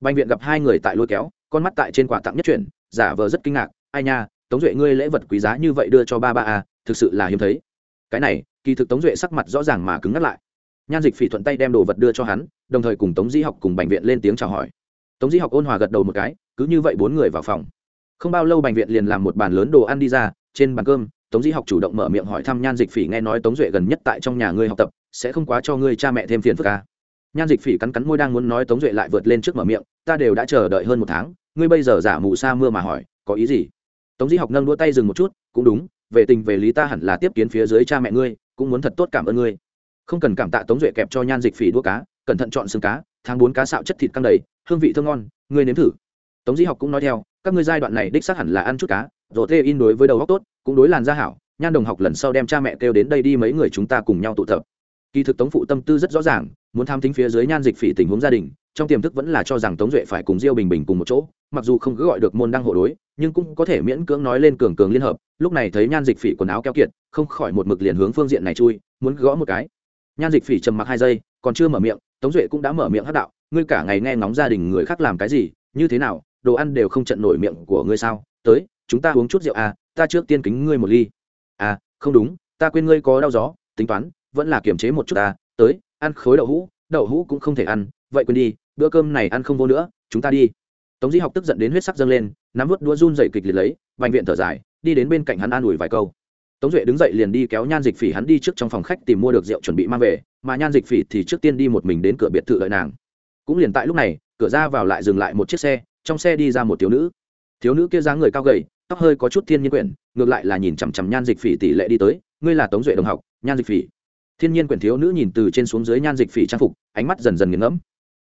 Bệnh viện gặp hai người tại lôi kéo, con mắt tại trên quà tặng nhất chuyển, giả vờ rất kinh ngạc, ai nha, tống duệ ngươi lễ vật quý giá như vậy đưa cho ba ba à thực sự là hiếm thấy. Cái này, kỳ thực tống duệ sắc mặt rõ ràng mà cứng ngắt lại nhan dịch phỉ thuận tay đem đồ vật đưa cho hắn, đồng thời cùng tống Di học cùng bệnh viện lên tiếng chào hỏi. Tống Di học ôn hòa gật đầu một cái, cứ như vậy bốn người vào phòng. Không bao lâu bệnh viện liền làm một bàn lớn đồ ăn đi ra, trên bàn cơm, tống Di học chủ động mở miệng hỏi thăm nhan dịch phỉ nghe nói tống duệ gần nhất tại trong nhà ngươi học tập, sẽ không quá cho ngươi cha mẹ thêm phiền phức ca nhan dịch phỉ cắn cắn môi đang muốn nói tống duệ lại vượt lên trước mở miệng, ta đều đã chờ đợi hơn một tháng, ngươi bây giờ giả mù sa mưa mà hỏi, có ý gì? Tống Di học nâng đua tay dừng một chút, cũng đúng, về tình về lý ta hẳn là tiếp kiến phía dưới cha mẹ ngươi, cũng muốn thật tốt cảm ơn ngươi không cần cảm tạ tống duệ kẹp cho nhan dịch phỉ đua cá, cẩn thận chọn xương cá, tháng bốn cá xạo chất thịt căng đầy, hương vị thơm ngon ngươi nếm thử. Tống Di học cũng nói theo, các ngươi giai đoạn này đích xác hẳn là ăn chút cá rồi tê in đối với đầu góc tốt, cũng đối làn da hảo, nhan đồng học lần sau đem cha mẹ kêu đến đây đi mấy người chúng ta cùng nhau tụ tập. Kỳ thực tống phụ tâm tư rất rõ ràng, muốn tham tính phía dưới nhan dịch phỉ tình huống gia đình, trong tiềm thức vẫn là cho rằng tống duệ phải cùng diêu bình bình cùng một chỗ, mặc dù không cứ gọi được môn đăng hộ đối, nhưng cũng có thể miễn cưỡng nói lên cường cường liên hợp, lúc này thấy nhan dịch phỉ quần áo keo kiệt, không khỏi một mực liền hướng phương diện này chui, muốn gõ một cái nhan dịch phỉ trầm mặc hai giây, còn chưa mở miệng, tống duệ cũng đã mở miệng hát đạo, ngươi cả ngày nghe ngóng gia đình người khác làm cái gì, như thế nào, đồ ăn đều không trận nổi miệng của ngươi sao? Tới, chúng ta uống chút rượu à ta trước tiên kính ngươi một ly. À không đúng, ta quên ngươi có đau gió, tính toán, vẫn là kiềm chế một chút ta, tới, ăn khối đậu hũ đậu hũ cũng không thể ăn, vậy quên đi, bữa cơm này ăn không vô nữa, chúng ta đi. Tống di học tức giận đến huyết sắc dâng lên, nắm vớt đũa run dậy kịch liệt lấy, vành viện thở dài, đi đến bên cạnh hắn an ủi vài câu tống duệ đứng dậy liền đi kéo nhan dịch phỉ hắn đi trước trong phòng khách tìm mua được rượu chuẩn bị mang về, mà nhan dịch phỉ thì trước tiên đi một mình đến cửa biệt thự lợi nàng. Cũng liền tại lúc này, cửa ra vào lại dừng lại một chiếc xe, trong xe đi ra một thiếu nữ. Thiếu nữ kia dáng người cao gầy, tóc hơi có chút thiên nhiên quyển, ngược lại là nhìn chằm chằm nhan dịch phỉ tỷ lệ đi tới, ngươi là tống duệ đồng học, nhan dịch phỉ. Thiên nhiên quyển thiếu nữ nhìn từ trên xuống dưới nhan dịch phỉ trang phục, ánh mắt dần dần nghiền ngẫm.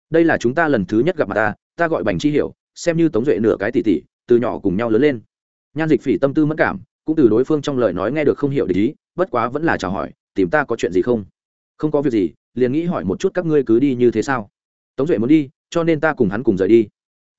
Đây là chúng ta lần thứ nhất gặp mặt ta ta gọi bành chi hiểu, xem như tống duệ nửa cái tỷ tỷ, từ nhỏ cùng nhau lớn lên. Nhan dịch phỉ tâm tư mất cảm cũng từ đối phương trong lời nói nghe được không hiểu để ý, bất quá vẫn là chào hỏi, tìm ta có chuyện gì không? Không có việc gì, liền nghĩ hỏi một chút các ngươi cứ đi như thế sao? Tống duệ muốn đi, cho nên ta cùng hắn cùng rời đi.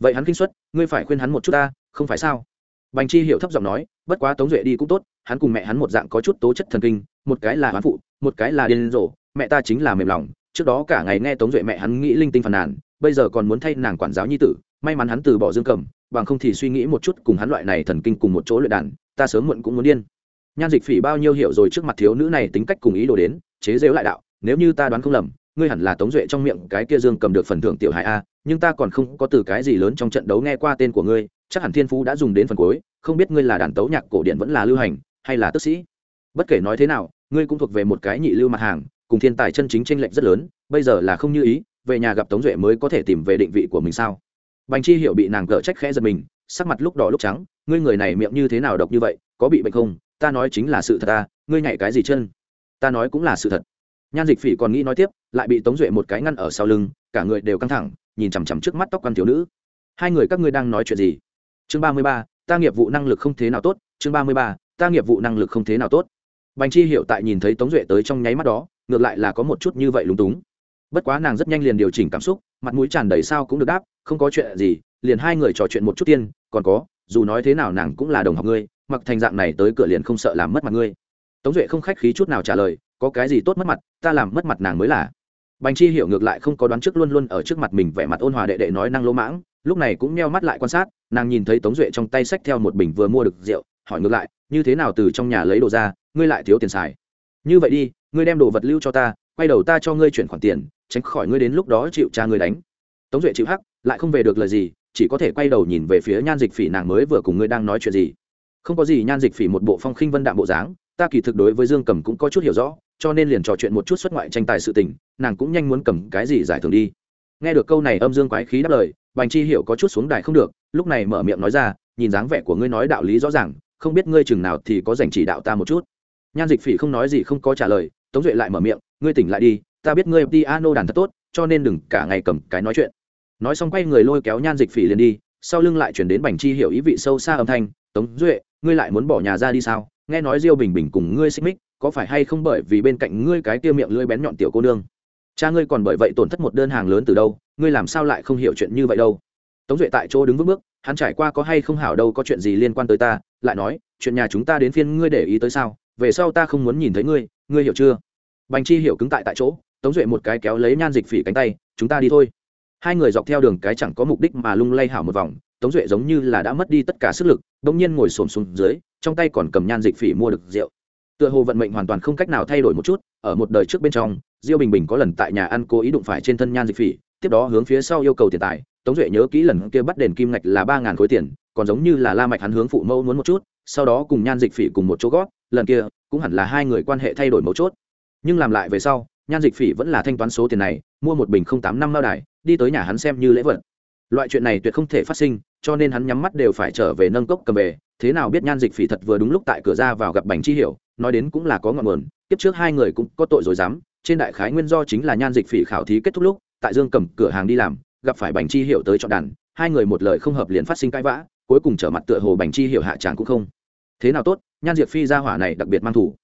Vậy hắn kinh xuất ngươi phải khuyên hắn một chút ta, không phải sao? Bành chi hiểu thấp giọng nói, bất quá tống duệ đi cũng tốt, hắn cùng mẹ hắn một dạng có chút tố chất thần kinh, một cái là hoán phụ, một cái là điên rồ, mẹ ta chính là mềm lòng, trước đó cả ngày nghe tống duệ mẹ hắn nghĩ linh tinh phàn nàn, bây giờ còn muốn thay nàng quản giáo nhi tử, may mắn hắn từ bỏ dương cầm, bằng không thì suy nghĩ một chút cùng hắn loại này thần kinh cùng một chỗ luyện đàn ta sớm muộn cũng muốn điên. Nhan dịch phỉ bao nhiêu hiểu rồi trước mặt thiếu nữ này tính cách cùng ý đồ đến, chế rêu lại đạo, nếu như ta đoán không lầm, ngươi hẳn là tống duệ trong miệng cái kia dương cầm được phần thưởng tiểu hại a, nhưng ta còn không có từ cái gì lớn trong trận đấu nghe qua tên của ngươi, chắc hẳn thiên phú đã dùng đến phần cuối, không biết ngươi là đàn tấu nhạc cổ điển vẫn là lưu hành, hay là tức sĩ. Bất kể nói thế nào, ngươi cũng thuộc về một cái nhị lưu mặt hàng, cùng thiên tài chân chính tranh lệch rất lớn, bây giờ là không như ý, về nhà gặp tống duệ mới có thể tìm về định vị của mình sao? Bành chi hiểu bị nàng gỡ trách khẽ giật mình, sắc mặt lúc đỏ lúc trắng ngươi người này miệng như thế nào độc như vậy, có bị bệnh không? Ta nói chính là sự thật ta, ngươi nhảy cái gì chân? Ta nói cũng là sự thật. Nhan dịch phỉ còn nghĩ nói tiếp, lại bị tống duệ một cái ngăn ở sau lưng, cả người đều căng thẳng, nhìn chằm chằm trước mắt tóc quan thiếu nữ. Hai người các ngươi đang nói chuyện gì? Chương ba mươi ba, ta nghiệp vụ năng lực không thế nào tốt, chương ba mươi ba, ta nghiệp vụ năng lực không thế nào tốt. Bành chi hiểu tại nhìn thấy tống duệ tới trong nháy mắt đó, ngược lại là có một chút như vậy lúng túng. Bất quá nàng rất nhanh liền điều chỉnh cảm xúc, mặt mũi tràn đầy sao cũng được đáp, không có chuyện gì, liền hai người trò chuyện một chút tiên, còn có dù nói thế nào nàng cũng là đồng học ngươi, mặc thành dạng này tới cửa liền không sợ làm mất mặt ngươi. Tống duệ không khách khí chút nào trả lời, có cái gì tốt mất mặt, ta làm mất mặt nàng mới là. Bành chi hiểu ngược lại không có đoán trước luôn luôn ở trước mặt mình vẻ mặt ôn hòa đệ đệ nói năng lỗ mãng, lúc này cũng meo mắt lại quan sát, nàng nhìn thấy tống duệ trong tay xách theo một bình vừa mua được rượu, hỏi ngược lại, như thế nào từ trong nhà lấy đồ ra, ngươi lại thiếu tiền xài? Như vậy đi, ngươi đem đồ vật lưu cho ta, quay đầu ta cho ngươi chuyển khoản tiền, tránh khỏi ngươi đến lúc đó chịu cha ngươi đánh. Tống duệ chịu hắc, lại không về được lời gì chỉ có thể quay đầu nhìn về phía nhan dịch phỉ nàng mới vừa cùng ngươi đang nói chuyện gì. Không có gì, nhan dịch phỉ một bộ phong khinh vân đạm bộ dáng, ta kỳ thực đối với dương cầm cũng có chút hiểu rõ, cho nên liền trò chuyện một chút xuất ngoại tranh tài sự tình, nàng cũng nhanh muốn cầm cái gì giải thưởng đi. Nghe được câu này âm dương quái khí đáp lời, bành chi hiểu có chút xuống đài không được, lúc này mở miệng nói ra, nhìn dáng vẻ của ngươi nói đạo lý rõ ràng, không biết ngươi chừng nào thì có dành chỉ đạo ta một chút. Nhan dịch phỉ không nói gì không có trả lời, tống duệ lại mở miệng, ngươi tỉnh lại đi, ta biết ngươi piano đàn thật tốt, cho nên đừng cả ngày cầm cái nói chuyện nói xong quay người lôi kéo nhan dịch phỉ liền đi, sau lưng lại chuyển đến bành chi hiểu ý vị sâu xa âm thanh, tống duệ, ngươi lại muốn bỏ nhà ra đi sao? Nghe nói diêu bình bình cùng ngươi xích mích, có phải hay không bởi vì bên cạnh ngươi cái tiêu miệng lưỡi bén nhọn tiểu cô nương? Cha ngươi còn bởi vậy tổn thất một đơn hàng lớn từ đâu, ngươi làm sao lại không hiểu chuyện như vậy đâu? Tống duệ tại chỗ đứng vững bước, hắn trải qua có hay không hảo đâu, có chuyện gì liên quan tới ta? Lại nói, chuyện nhà chúng ta đến phiên ngươi để ý tới sao? Về sau ta không muốn nhìn thấy ngươi ngươi hiểu chưa? Bành chi hiểu cứng tại tại chỗ, tống duệ một cái kéo lấy nhan dịch phỉ cánh tay, chúng ta đi thôi hai người dọc theo đường cái chẳng có mục đích mà lung lay hảo một vòng, tống duệ giống như là đã mất đi tất cả sức lực đ ỗ n g nhiên ngồi xổm xuống dưới, trong tay còn cầm nhan dịch phỉ mua được rượu. Tựa hồ vận mệnh hoàn toàn không cách nào thay đổi một chút, ở một đời trước bên trong, diêu bình bình có lần tại nhà ăn cố ý đụng phải trên thân nhan dịch phỉ, tiếp đó hướng phía sau yêu cầu tiền tài, tống duệ nhớ kỹ lần kia bắt đền kim ngạch là ba ngàn khối tiền, còn giống như là la mạch hắn hướng phụ mẫu muốn một chút, sau đó cùng nhan dịch phỉ cùng một chỗ gót lần kia cũng hẳn là hai người quan hệ thay đổi mấu chốt. Nhưng làm lại về sau, nhan dịch phỉ vẫn là thanh toán số tiền này, mua một bình không tám năm lao đài đi tới nhà hắn xem như lễ vật. Loại chuyện này tuyệt không thể phát sinh, cho nên hắn nhắm mắt đều phải trở về nâng cốc cầm về. Thế nào biết nhan dịch phỉ thật vừa đúng lúc tại cửa ra vào gặp bành chi hiểu, nói đến cũng là có ngọn nguồn tiếp trước hai người cũng có tội rồi dám. Trên đại khái nguyên do chính là nhan dịch phỉ khảo thí kết thúc lúc, tại dương cầm cửa hàng đi làm, gặp phải bành chi hiểu tới chọn đàn. Hai người một lời không hợp liền phát sinh cãi vã, cuối cùng trở mặt tựa hồ bành chi hiểu hạ tràng cũng không. Thế nào tốt, nhan diệp phi ra hỏa này đặc biệt mang thủ.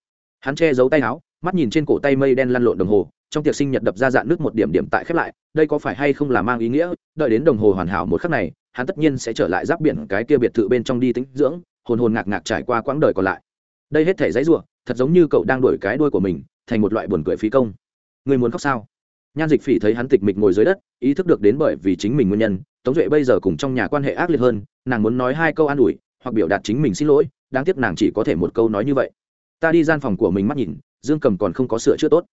Hắn che giấu tay áo, mắt nhìn trên cổ tay mây đen lăn lộn đồng hồ trong tiệc sinh nhật đập ra dạn nước một điểm điểm tại khép lại, đây có phải hay không là mang ý nghĩa? Đợi đến đồng hồ hoàn hảo một khắc này, hắn tất nhiên sẽ trở lại giáp biển cái kia biệt thự bên trong đi tính dưỡng, hồn hồn ngạc ngạc trải qua quãng đời còn lại. Đây hết thể giấy ruộng thật giống như cậu đang đổi cái đuôi của mình, thành một loại buồn cười phí công. Người muốn khóc sao? Nhan dịch phỉ thấy hắn tịch mịch ngồi dưới đất, ý thức được đến bởi vì chính mình nguyên nhân, tống duệ bây giờ cùng trong nhà quan hệ ác liệt hơn, nàng muốn nói hai câu an ủi, hoặc biểu đạt chính mình xin lỗi, đáng tiếc nàng chỉ có thể một câu nói như vậy. Ta đi gian phòng của mình mắt nhìn, dương cầm còn không có sửa chữa tốt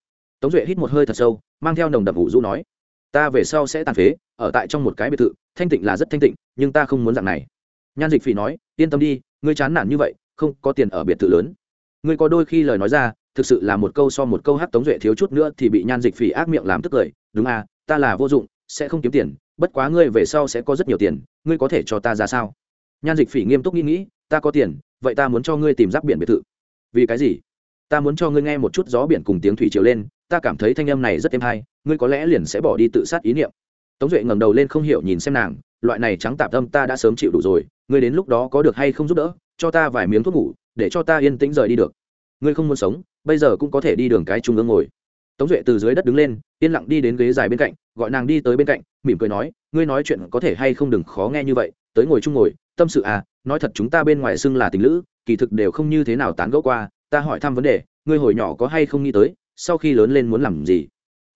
tống duệ hít một hơi thật sâu, mang theo nồng đậm ủ rũ nói, ta về sau sẽ tàn phế, ở tại trong một cái biệt thự, thanh tịnh là rất thanh tịnh, nhưng ta không muốn dạng này. Nhan dịch phỉ nói, yên tâm đi, ngươi chán nản như vậy, không có tiền ở biệt thự lớn. Ngươi có đôi khi lời nói ra, thực sự là một câu so một câu hát tống duệ thiếu chút nữa thì bị nhan dịch phỉ ác miệng làm tức cười, đúng à ta là vô dụng, sẽ không kiếm tiền, bất quá ngươi về sau sẽ có rất nhiều tiền, ngươi có thể cho ta ra sao? Nhan dịch phỉ nghiêm túc nghĩ nghĩ, ta có tiền, vậy ta muốn cho ngươi tìm giáp biển biệt thự. Vì cái gì? Ta muốn cho ngươi nghe một chút gió biển cùng tiếng thủy chiều lên ta cảm thấy thanh âm này rất êm hay, ngươi có lẽ liền sẽ bỏ đi tự sát ý niệm. Tống duệ ngẩng đầu lên không hiểu nhìn xem nàng, loại này trắng tạp tâm ta đã sớm chịu đủ rồi, ngươi đến lúc đó có được hay không giúp đỡ, cho ta vài miếng thuốc ngủ, để cho ta yên tĩnh rời đi được. Ngươi không muốn sống, bây giờ cũng có thể đi đường cái trung ương ngồi. Tống duệ từ dưới đất đứng lên, yên lặng đi đến ghế dài bên cạnh, gọi nàng đi tới bên cạnh, mỉm cười nói, ngươi nói chuyện có thể hay không đừng khó nghe như vậy, tới ngồi chung ngồi, tâm sự à nói thật chúng ta bên ngoài xưng là tình lữ, kỳ thực đều không như thế nào tán gẫu qua, ta hỏi thăm vấn đề, ngươi hồi nhỏ có hay không nghĩ tới sau khi lớn lên muốn làm gì?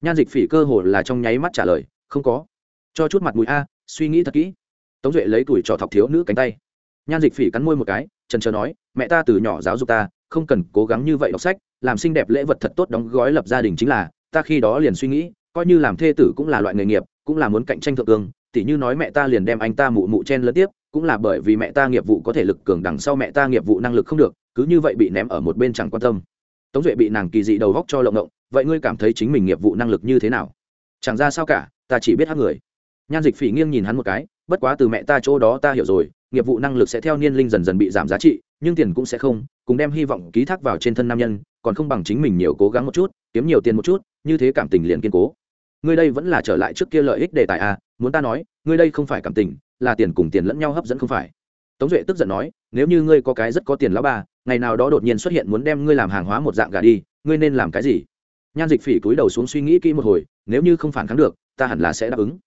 Nhan dịch phỉ cơ hồ là trong nháy mắt trả lời, không có. Cho chút mặt mũi, a, suy nghĩ thật kỹ. Tống duệ lấy tuổi trò thọc thiếu nữ cánh tay. Nhan dịch phỉ cắn môi một cái, trần trờ nói, mẹ ta từ nhỏ giáo dục ta, không cần cố gắng như vậy đọc sách, làm xinh đẹp lễ vật thật tốt đóng gói lập gia đình chính là, ta khi đó liền suy nghĩ, coi như làm thê tử cũng là loại nghề nghiệp, cũng là muốn cạnh tranh thượng tương tỉ như nói mẹ ta liền đem anh ta mụ mụ chen lớn tiếp, cũng là bởi vì mẹ ta nghiệp vụ có thể lực cường đằng sau mẹ ta nghiệp vụ năng lực không được, cứ như vậy bị ném ở một bên chẳng quan tâm tống duệ bị nàng kỳ dị đầu góc cho lộng động, vậy ngươi cảm thấy chính mình nghiệp vụ năng lực như thế nào? Chẳng ra sao cả, ta chỉ biết hát người. Nhan dịch phỉ nghiêng nhìn hắn một cái, bất quá từ mẹ ta chỗ đó ta hiểu rồi, nghiệp vụ năng lực sẽ theo niên linh dần dần bị giảm giá trị, nhưng tiền cũng sẽ không, cùng đem hy vọng ký thác vào trên thân nam nhân, còn không bằng chính mình nhiều cố gắng một chút, kiếm nhiều tiền một chút, như thế cảm tình liền kiên cố. Ngươi đây vẫn là trở lại trước kia lợi ích đề tài à muốn ta nói, ngươi đây không phải cảm tình, là tiền cùng tiền lẫn nhau hấp dẫn không phải tống duệ tức giận nói, nếu như ngươi có cái rất có tiền lão ba ngày nào đó đột nhiên xuất hiện muốn đem ngươi làm hàng hóa một dạng gà đi, ngươi nên làm cái gì? Nhan dịch phỉ cúi đầu xuống suy nghĩ kỹ một hồi, nếu như không phản kháng được, ta hẳn là sẽ đáp ứng.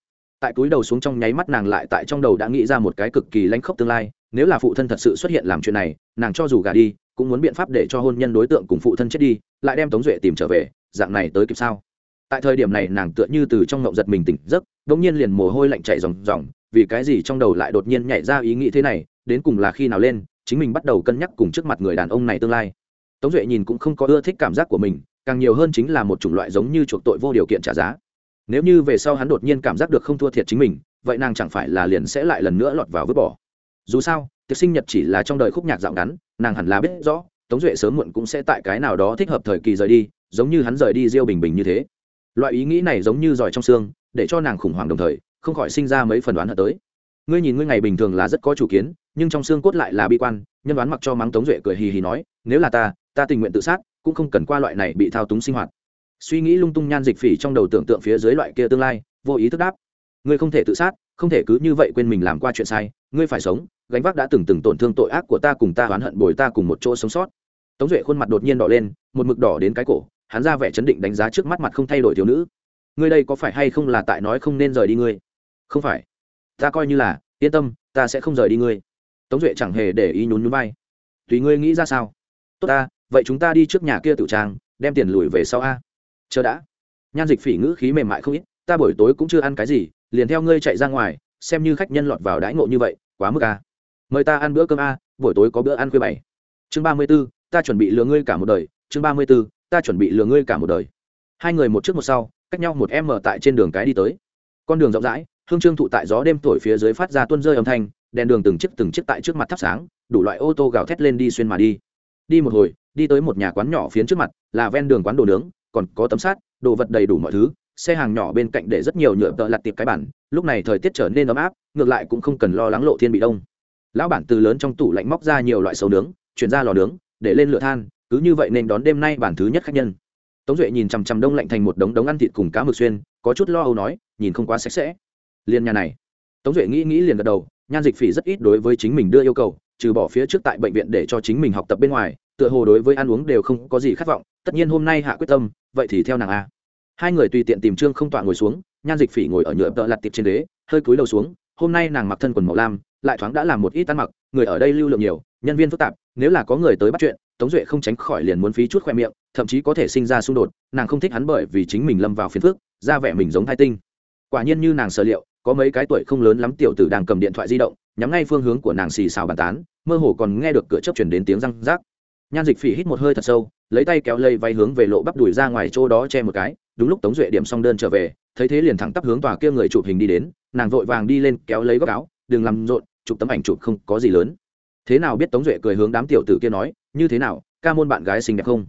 Tại cúi đầu xuống trong nháy mắt nàng lại tại trong đầu đã nghĩ ra một cái cực kỳ lãnh khốc tương lai, nếu là phụ thân thật sự xuất hiện làm chuyện này, nàng cho dù gà đi, cũng muốn biện pháp để cho hôn nhân đối tượng cùng phụ thân chết đi, lại đem tống duệ tìm trở về, dạng này tới kịp sao? Tại thời điểm này nàng tựa như từ trong ngộng giật mình tỉnh giấc đ ỗ n g nhiên liền mồ hôi lạnh chạy ròng ròng, vì cái gì trong đầu lại đột nhiên nhảy ra ý nghĩ thế này đến cùng là khi nào lên, chính mình bắt đầu cân nhắc cùng trước mặt người đàn ông này tương lai. Tống duệ nhìn cũng không có ưa thích cảm giác của mình, càng nhiều hơn chính là một chủng loại giống như chuộc tội vô điều kiện trả giá. Nếu như về sau hắn đột nhiên cảm giác được không thua thiệt chính mình, vậy nàng chẳng phải là liền sẽ lại lần nữa lọt vào vứt bỏ. Dù sao, tiệc sinh nhật chỉ là trong đời khúc nhạc dạo ngắn, nàng hẳn là biết rõ, tống duệ sớm muộn cũng sẽ tại cái nào đó thích hợp thời kỳ rời đi, giống như hắn rời đi riêu bình bình như thế. Loại ý nghĩ này giống như giỏi trong xương, để cho nàng khủng hoảng đồng thời, không khỏi sinh ra mấy phần đoán hận tới. Ngươi nhìn ngươi ngày bình thường là rất có chủ kiến nhưng trong xương cốt lại là bi quan, nhân đoán mặc cho mắng tống duệ cười hì hì nói, nếu là ta ta tình nguyện tự sát, cũng không cần qua loại này bị thao túng sinh hoạt. Suy nghĩ lung tung nhan dịch phỉ trong đầu tưởng tượng phía dưới loại kia tương lai, vô ý thức đáp, ngươi không thể tự sát, không thể cứ như vậy quên mình làm qua chuyện sai, ngươi phải sống, gánh vác đã từng từng tổn thương tội ác của ta cùng ta oán hận bồi ta cùng một chỗ sống sót. Tống duệ khuôn mặt đột nhiên đỏ lên, một mực đỏ đến cái cổ, hắn ra vẻ chấn định đánh giá trước mắt mặt không thay đổi thiếu nữ. Ngươi đây có phải hay không là tại nói không nên rời đi ngươi? Không phải. Ta coi như là, yên tâm, ta sẽ không rời đi ngươi tống duệ chẳng hề để ý nhún nhún vai. Tùy ngươi nghĩ ra sao? Tốt ta, vậy chúng ta đi trước nhà kia tiểu trang đem tiền lùi về sau a. Chờ đã. Nhan dịch phỉ ngữ khí mềm mại không ít, ta buổi tối cũng chưa ăn cái gì, liền theo ngươi chạy ra ngoài, xem như khách nhân lọt vào đãi ngộ như vậy, quá mức a. Mời ta ăn bữa cơm a, buổi tối có bữa ăn khuya bảy. Chương ba mươi b ố ta chuẩn bị lừa ngươi cả một đời. Chương ba mươi b ố ta chuẩn bị lừa ngươi cả một đời. Hai người một trước một sau, cách nhau một em ở tại trên đường cái đi tới. Con đường rộng rãi, hương trương thụ tại gió đêm thổi phía dưới phát ra tuôn rơi âm thanh đèn đường từng chiếc từng chiếc tại trước mặt thắp sáng, đủ loại ô tô gào thét lên đi xuyên mà đi. Đi một hồi, đi tới một nhà quán nhỏ phiến trước mặt, là ven đường quán đồ nướng, còn có tấm sát đồ vật đầy đủ mọi thứ, xe hàng nhỏ bên cạnh để rất nhiều nhựa tợ lặt tiệp cái bản, lúc này thời tiết trở nên ấm áp, ngược lại cũng không cần lo lắng lộ thiên bị đông. Lão bản từ lớn trong tủ lạnh móc ra nhiều loại sầu nướng, chuyển ra lò nướng, để lên lửa than, cứ như vậy nên đón đêm nay bản thứ nhất khách nhân. Tống duệ nhìn chằm chằm đông lạnh thành một đống đống ăn thịt cùng cá mực xuyên, có chút lo âu nói, nhìn không quá sạch sẽ. Liên nhà này. Tống duệ nghĩ nghĩ liền gật đầu nhan dịch phỉ rất ít đối với chính mình đưa yêu cầu, trừ bỏ phía trước tại bệnh viện để cho chính mình học tập bên ngoài, tựa hồ đối với ăn uống đều không có gì khát vọng, tất nhiên hôm nay hạ quyết tâm, vậy thì theo nàng a. Hai người tùy tiện tìm trương không tọa ngồi xuống, nhan dịch phỉ ngồi ở nhựa tợ lặt tiệp trên đế hơi cúi đầu xuống, hôm nay nàng mặc thân quần màu lam, lại thoáng đã làm một ít ăn mặc, người ở đây lưu lượng nhiều, nhân viên phức tạp, nếu là có người tới bắt chuyện, tống duệ không tránh khỏi liền muốn phí chút khoe miệng, thậm chí có thể sinh ra xung đột, nàng không thích hắn bởi vì chính mình lâm vào phiền phức, ra vẻ mình giống thai tinh. Quả nhiên như nàng sở liệu có mấy cái tuổi không lớn lắm tiểu tử đang cầm điện thoại di động, nhắm ngay phương hướng của nàng xì xào bàn tán, mơ hồ còn nghe được cửa chấp chuyển đến tiếng răng rác. Nhan dịch phỉ hít một hơi thật sâu, lấy tay kéo lây vay hướng về lộ bắp đùi ra ngoài chỗ đó che một cái, đúng lúc tống duệ điểm xong đơn trở về, thấy thế liền thẳng tắp hướng tòa kia người chụp hình đi đến, nàng vội vàng đi lên kéo lấy góc áo, đừng làm rộn, chụp tấm ảnh chụp không có gì lớn. Thế nào biết tống duệ cười hướng đám tiểu tử kia nói, như thế nào, ca môn bạn gái xinh đẹp không?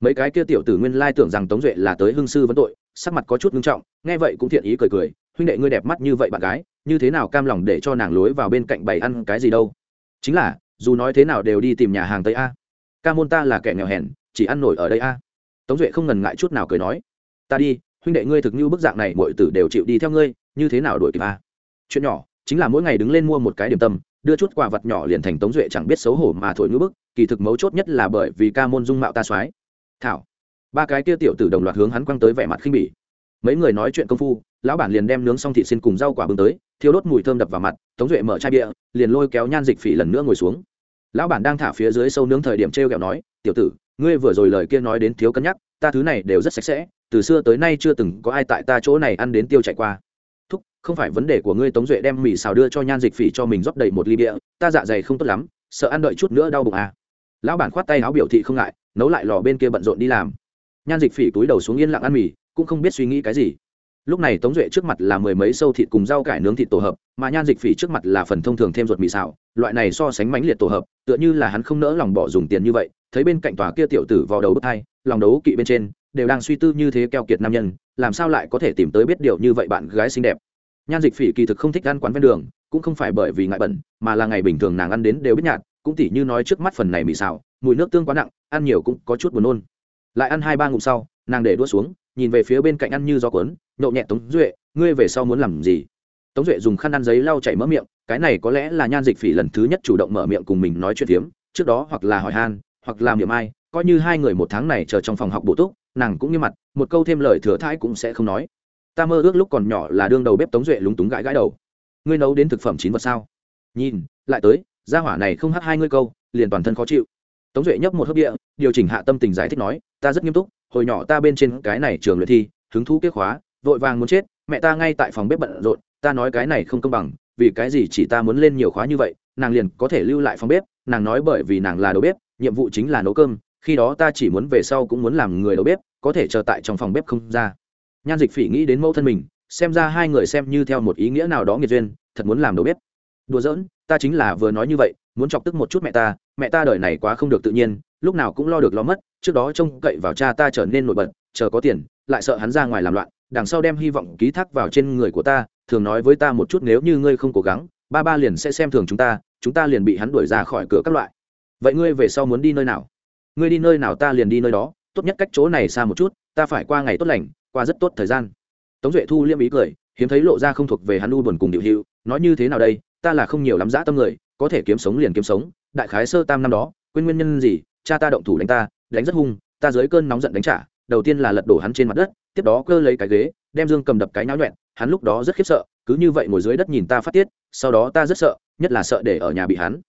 Mấy cái kia tiểu tử nguyên lai tưởng rằng tống duệ là tới hương sư vấn tội, sắc mặt có chút nghiêm trọng, nghe vậy cũng thiện ý cười cười huynh đệ ngươi đẹp mắt như vậy bạn gái, như thế nào cam lòng để cho nàng lối vào bên cạnh bày ăn cái gì đâu? Chính là, dù nói thế nào đều đi tìm nhà hàng tây a. Ca môn ta là kẻ nghèo hèn, chỉ ăn nổi ở đây a. Tống duệ không ngần ngại chút nào cười nói, ta đi, huynh đệ ngươi thực như bức dạng này mọi tử đều chịu đi theo ngươi, như thế nào đổi kịp a? Chuyện nhỏ, chính là mỗi ngày đứng lên mua một cái điểm tâm, đưa chút quà vật nhỏ liền thành tống duệ chẳng biết xấu hổ mà thổi ngữ bức, kỳ thực mấu chốt nhất là bởi vì ca môn dung mạo ta soái. Thảo. Ba cái kia tiểu tử đồng loạt hướng hắn quăng tới vẻ mặt khinh bỉ. Mấy người nói chuyện công phu lão bản liền đem nướng xong thịt xin cùng rau quả bưng tới thiếu đốt mùi thơm đập vào mặt, tống duệ mở chai bia, liền lôi kéo nhan dịch phỉ lần nữa ngồi xuống. Lão bản đang thả phía dưới sâu nướng thời điểm t r e o kẹo nói, tiểu tử, ngươi vừa rồi lời kia nói đến thiếu cân nhắc, ta thứ này đều rất sạch sẽ, từ xưa tới nay chưa từng có ai tại ta chỗ này ăn đến tiêu chạy qua. Thúc, không phải vấn đề của ngươi, tống duệ đem mì xào đưa cho nhan dịch phỉ cho mình rót đầy một ly bia, ta dạ dày không tốt lắm, sợ ăn đợi chút nữa đau bụng à. lão bản khoát tay áo biểu thị không ngại, nấu lại lò bên kia bận rộn đi làm. Nhan dịch phỉ túi đầu xuống yên lặng ăn mì, cũng không biết suy nghĩ cái gì lúc này tống duệ trước mặt là mười mấy sâu thịt cùng rau cải nướng thịt tổ hợp, mà nhan dịch phỉ trước mặt là phần thông thường thêm ruột mì xào, loại này so sánh mãnh liệt tổ hợp, tựa như là hắn không nỡ lòng bỏ dùng tiền như vậy, thấy bên cạnh tòa kia tiểu tử vào đầu bức thai lòng đấu kỵ bên trên, đều đang suy tư như thế keo kiệt nam nhân, làm sao lại có thể tìm tới biết điều như vậy bạn gái xinh đẹp. Nhan dịch phỉ kỳ thực không thích ăn quán ven đường, cũng không phải bởi vì ngại bẩn, mà là ngày bình thường nàng ăn đến đều biết nhạt, cũng tỉ như nói trước mắt phần này mì xào, mùi nước tương quá nặng, ăn nhiều cũng có chút buồn nôn. Lại ăn hai ba ngụm sau nàng để đua xuống, nhìn về phía bên cạnh ăn như gió cuốn, nhậu nhẹ tống duệ, ngươi về sau muốn làm gì? Tống duệ dùng khăn ăn giấy lau chảy mỡ miệng, cái này có lẽ là nhan dịch phỉ lần thứ nhất chủ động mở miệng cùng mình nói chuyện phiếm, trước đó hoặc là hỏi han, hoặc làm niệm ai, coi như hai người một tháng này chờ trong phòng học bổ túc, nàng cũng như mặt, một câu thêm lời thừa thãi cũng sẽ không nói. Ta mơ ước lúc còn nhỏ là đương đầu bếp tống duệ lúng túng gãi gãi đầu. Ngươi nấu đến thực phẩm chín vật sao? Nhìn, lại tới, gia hỏa này không hát hai ngươi câu, liền toàn thân khó chịu. Tống duệ nhấp một hớp địa, điều chỉnh hạ tâm tình giải thích nói, ta rất nghiêm túc hồi nhỏ ta bên trên cái này trường luyện thi, hứng thú kết khóa, vội vàng muốn chết, mẹ ta ngay tại phòng bếp bận rộn, ta nói cái này không công bằng, vì cái gì chỉ ta muốn lên nhiều khóa như vậy, nàng liền có thể lưu lại phòng bếp, nàng nói bởi vì nàng là đầu bếp, nhiệm vụ chính là nấu cơm, khi đó ta chỉ muốn về sau cũng muốn làm người đầu bếp, có thể chờ tại trong phòng bếp không ra. Nhan dịch phỉ nghĩ đến mẫu thân mình, xem ra hai người xem như theo một ý nghĩa nào đó nghiệt duyên, thật muốn làm đầu bếp. Đùa giỡn, ta chính là vừa nói như vậy, muốn chọc tức một chút mẹ ta mẹ ta đời này quá không được tự nhiên lúc nào cũng lo được lo mất, trước đó trông cậy vào cha ta trở nên nổi bật, chờ có tiền, lại sợ hắn ra ngoài làm loạn, đằng sau đem hy vọng ký thác vào trên người của ta, thường nói với ta một chút nếu như ngươi không cố gắng, ba ba liền sẽ xem thường chúng ta chúng ta liền bị hắn đuổi ra khỏi cửa các loại. Vậy ngươi về sau muốn đi nơi nào? Ngươi đi nơi nào ta liền đi nơi đó, tốt nhất cách chỗ này xa một chút, ta phải qua ngày tốt lành, qua rất tốt thời gian. Tống duệ thu liêm ý cười, hiếm thấy lộ ra không thuộc về hắn u buồn cùng điệu hữu, nói như thế nào đây, ta là không nhiều lắm dã tâm người, có thể kiếm sống liền kiếm sống, đại khái sơ tam năm đó, quên nguyên nhân gì cha ta động thủ đánh ta, đánh rất hung, ta dưới cơn nóng giận đánh trả, đầu tiên là lật đổ hắn trên mặt đất, tiếp đó cơ lấy cái ghế, đem dương cầm đập cái náo nhuẹn, hắn lúc đó rất khiếp sợ, cứ như vậy ngồi dưới đất nhìn ta phát tiết, sau đó ta rất sợ, nhất là sợ để ở nhà bị hắn.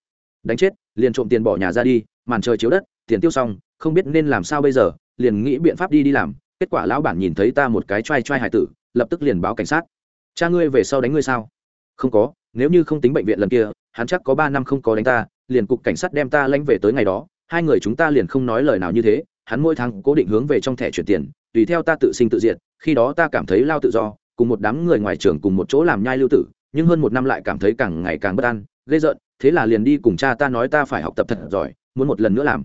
Đánh chết, liền trộm tiền bỏ nhà ra đi, màn trời chiếu đất, tiền tiêu xong, không biết nên làm sao bây giờ, liền nghĩ biện pháp đi đi làm, kết quả lão bản nhìn thấy ta một cái t r a i t r a i hải tử, lập tức liền báo cảnh sát. Cha ngươi về sau đánh ngươi sao? Không có, nếu như không tính bệnh viện lần kia, hắn chắc có ba năm không có đánh ta, liền cục cảnh sát đem ta lãnh về tới ngày đó hai người chúng ta liền không nói lời nào như thế, hắn mỗi tháng cố định hướng về trong thẻ chuyển tiền, tùy theo ta tự sinh tự diệt, khi đó ta cảm thấy lao tự do, cùng một đám người ngoài trường cùng một chỗ làm nhai lưu tử, nhưng hơn một năm lại cảm thấy càng ngày càng bất an, ghê rợn, thế là liền đi cùng cha ta nói ta phải học tập thật giỏi, muốn một lần nữa làm.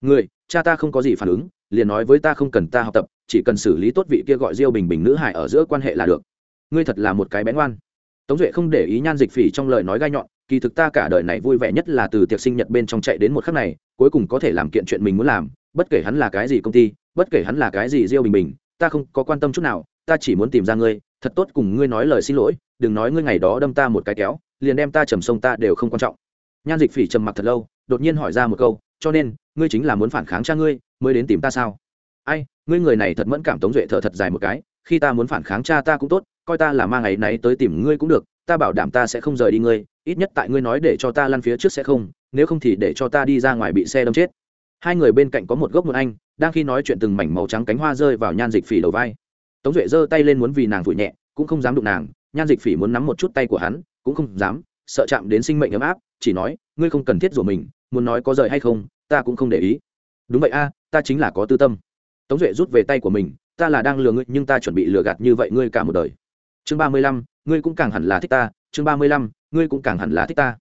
Người, cha ta không có gì phản ứng, liền nói với ta không cần ta học tập, chỉ cần xử lý tốt vị kia gọi diêu bình bình nữ hải ở giữa quan hệ là được. Ngươi thật là một cái bén ngoan. Tống duệ không để ý nhan dịch phỉ trong lời nói gai nhọn kỳ thực ta cả đời này vui vẻ nhất là từ tiệc sinh nhật bên trong chạy đến một khắc này, cuối cùng có thể làm kiện chuyện mình muốn làm, bất kể hắn là cái gì công ty, bất kể hắn là cái gì diêu bình bình, ta không có quan tâm chút nào, ta chỉ muốn tìm ra ngươi, thật tốt cùng ngươi nói lời xin lỗi, đừng nói ngươi ngày đó đâm ta một cái kéo, liền đem ta trầm sông ta đều không quan trọng. Nhan dịch phỉ trầm mặc thật lâu, đột nhiên hỏi ra một câu, cho nên, ngươi chính là muốn phản kháng cha ngươi, mới đến tìm ta sao? Ai, ngươi người này thật mẫn cảm tống duệ thở thật dài một cái, khi ta muốn phản kháng cha ta cũng tốt, coi ta là ma ngày nay tới tìm ngươi cũng được ta bảo đảm ta sẽ không rời đi ngươi, ít nhất tại ngươi nói để cho ta lăn phía trước sẽ không, nếu không thì để cho ta đi ra ngoài bị xe đâm chết. Hai người bên cạnh có một gốc một anh, đang khi nói chuyện từng mảnh màu trắng cánh hoa rơi vào nhan dịch phỉ đầu vai. Tống duệ giơ tay lên muốn vì nàng vội nhẹ, cũng không dám đụng nàng, nhan dịch phỉ muốn nắm một chút tay của hắn, cũng không dám, sợ chạm đến sinh mệnh ấm áp, chỉ nói, ngươi không cần thiết rủa mình, muốn nói có rời hay không, ta cũng không để ý. Đúng vậy a, ta chính là có tư tâm. Tống duệ rút về tay của mình, ta là đang lừa ngươi, nhưng ta chuẩn bị lừa gạt như vậy ngươi cả một đời. Chương ba mươi lăm ngươi cũng càng hẳn là thích ta, chương ba mươi lăm, ngươi cũng càng hẳn là thích ta.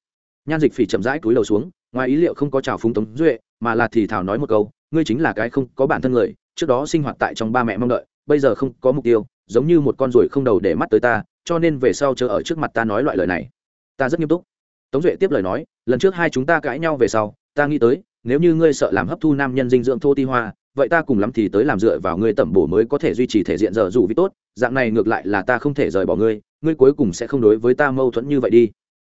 Nhan dịch phỉ chậm rãi cúi đầu xuống, ngoài ý liệu không có trào phúng tống duệ, mà là thì thảo nói một câu, ngươi chính là cái không có bản thân người, trước đó sinh hoạt tại trong ba mẹ mong đợi, bây giờ không có mục tiêu, giống như một con ruồi không đầu để mắt tới ta, cho nên về sau chờ ở trước mặt ta nói loại lời này. Ta rất nghiêm túc. Tống duệ tiếp lời nói, lần trước hai chúng ta cãi nhau về sau, ta nghĩ tới, nếu như ngươi sợ làm hấp thu nam nhân dinh dưỡng thô ti hoa, vậy ta cùng lắm thì tới làm dựa vào ngươi tẩm bổ mới có thể duy trì thể diện giờ dù vì tốt, dạng này ngược lại là ta không thể rời bỏ ngươi ngươi cuối cùng sẽ không đối với ta mâu thuẫn như vậy đi.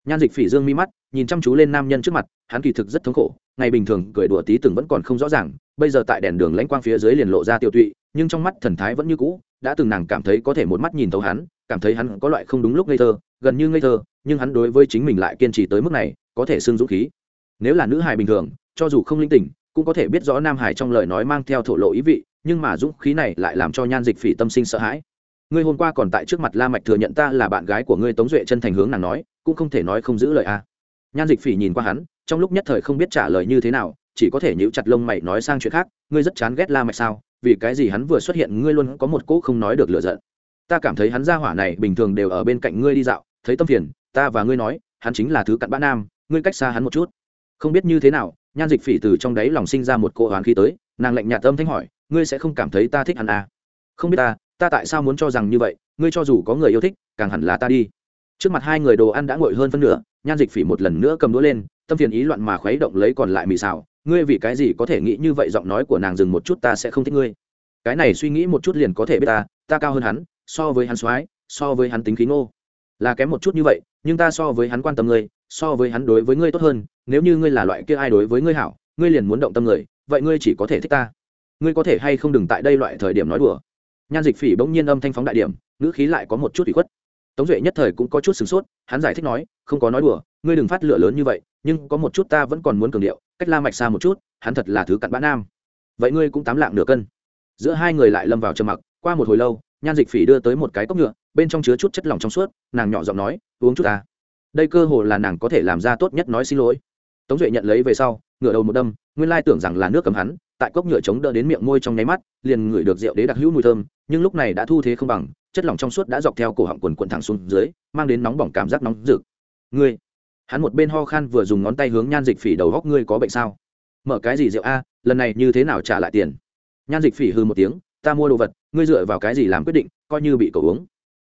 Nhan dịch phỉ dương mi mắt, nhìn chăm chú lên nam nhân trước mặt, hắn kỳ thực rất thống khổ, ngày bình thường cười đùa tí từng vẫn còn không rõ ràng, bây giờ tại đèn đường lãnh quang phía dưới liền lộ ra tiêu tụy, nhưng trong mắt thần thái vẫn như cũ, đã từng nàng cảm thấy có thể một mắt nhìn thấu hắn, cảm thấy hắn có loại không đúng lúc ngây thơ, gần như ngây thơ, nhưng hắn đối với chính mình lại kiên trì tới mức này, có thể xưng dũng khí. Nếu là nữ hài bình thường, cho dù không linh tỉnh cũng có thể biết rõ nam hải trong lời nói mang theo thổ lộ ý vị, nhưng mà dũng khí này lại làm cho nhan dịch phỉ tâm sinh sợ hãi ngươi hôm qua còn tại trước mặt la mạch thừa nhận ta là bạn gái của ngươi tống duệ chân thành hướng nàng nói, cũng không thể nói không giữ lời a à. nhan dịch phỉ nhìn qua hắn, trong lúc nhất thời không biết trả lời như thế nào, chỉ có thể nhíu chặt lông mày nói sang chuyện khác, ngươi rất chán ghét la mạch sao vì cái gì hắn vừa xuất hiện, ngươi luôn có một cỗ không nói được lựa giận ta cảm thấy hắn ra hỏa này bình thường đều ở bên cạnh ngươi đi dạo, thấy tâm phiền, ta và ngươi nói, hắn chính là thứ cặn bã nam, ngươi cách xa hắn một chút không biết như thế nào, nhan dịch phỉ từ trong đáy lòng sinh ra một cỗ hoán khí tới, nàng lạnh nhạt âm thanh hỏi, ngươi sẽ không cảm thấy ta thích hắn à? không biết ta ta tại sao muốn cho rằng như vậy? Ngươi cho dù có người yêu thích, càng hẳn là ta đi. Trước mặt hai người đồ ăn đã nguội hơn phân nửa, nhan dịch phỉ một lần nữa cầm đũa lên, tâm phiền ý loạn mà khuấy động lấy còn lại mì xào. Ngươi vì cái gì có thể nghĩ như vậy? Giọng nói của nàng dừng một chút, ta sẽ không thích ngươi. Cái này suy nghĩ một chút liền có thể biết ta ta cao hơn hắn, so với hắn soái, so với hắn tính khí ngô. Là kém một chút như vậy, nhưng ta so với hắn quan tâm ngươi, so với hắn đối với ngươi tốt hơn. Nếu như ngươi là loại kia ai đối với ngươi hảo, ngươi liền muốn động tâm người, vậy ngươi chỉ có thể thích ta. Ngươi có thể hay không đừng tại đây loại thời điểm nói đùa nhan dịch phỉ bỗng nhiên âm thanh phóng đại điểm, ngữ khí lại có một chút bị khuất. Tống duệ nhất thời cũng có chút sửng sốt, hắn giải thích nói, không có nói đùa, ngươi đừng phát lửa lớn như vậy, nhưng có một chút ta vẫn còn muốn cường điệu, cách la mạch xa một chút, hắn thật là thứ cặn bã nam. Vậy ngươi cũng tám lạng nửa cân. Giữa hai người lại lâm vào trầm mặc, qua một hồi lâu, nhan dịch phỉ đưa tới một cái cốc nhựa, bên trong chứa chút chất lỏng trong suốt, nàng nhỏ giọng nói, uống chút ta. Đây cơ hồ là nàng có thể làm ra tốt nhất nói xin lỗi. Tống duệ nhận lấy về sau ngửa đầu một đâm, nguyên lai tưởng rằng là nước cầm hắn, tại cốc nhựa chống đỡ đến miệng môi trong nháy mắt, liền ngửi được rượu đế đặc hữu mùi thơm, nhưng lúc này đã thu thế không bằng, chất lỏng trong suốt đã dọc theo cổ họng quần quần thẳng xuống dưới, mang đến nóng bỏng cảm giác nóng rực. Ngươi? Hắn một bên ho khan vừa dùng ngón tay hướng nhan dịch phỉ đầu góc, ngươi có bệnh sao? Mở cái gì rượu a, lần này như thế nào trả lại tiền? Nhan dịch phỉ hư một tiếng, ta mua đồ vật, ngươi dựa vào cái gì làm quyết định, coi như bị cậu uống.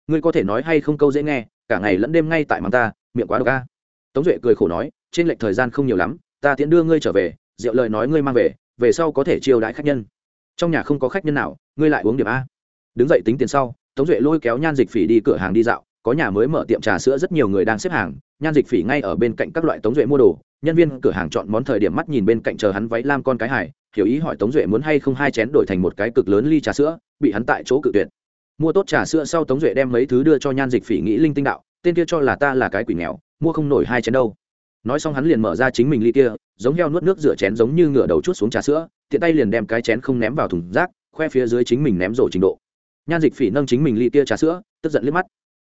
Ngươi có thể nói hay không câu dễ nghe, cả ngày lẫn đêm ngay tại mắng ta, miệng quá độc a. Tống duệ cười khổ nói, trên lệch thời gian không nhiều lắm ta tiễn đưa ngươi trở về, rượu lời nói ngươi mang về về sau có thể chiêu đãi khách nhân. Trong nhà không có khách nhân nào, ngươi lại uống điểm a. Đứng dậy tính tiền sau, tống duệ lôi kéo nhan dịch phỉ đi cửa hàng đi dạo, có nhà mới mở tiệm trà sữa rất nhiều người đang xếp hàng, nhan dịch phỉ ngay ở bên cạnh các loại tống duệ mua đồ, nhân viên cửa hàng chọn món thời điểm mắt nhìn bên cạnh chờ hắn váy lam con cái hải hiểu ý hỏi tống duệ muốn hay không hai chén đổi thành một cái cực lớn ly trà sữa, bị hắn tại chỗ cự tuyệt. Mua tốt trà sữa sau tống duệ đem mấy thứ đưa cho nhan dịch phỉ nghĩ linh tinh đạo, tên kia cho là ta là cái quỷ nghèo, mua không nổi hai chén đâu nói xong hắn liền mở ra chính mình ly kia giống heo nuốt nước rửa chén giống như ngựa đầu chút xuống trà sữa tiện tay liền đem cái chén không ném vào thùng rác khoe phía dưới chính mình ném rổ trình độ. Nhan dịch phỉ nâng chính mình ly kia trà sữa tức giận liếc mắt.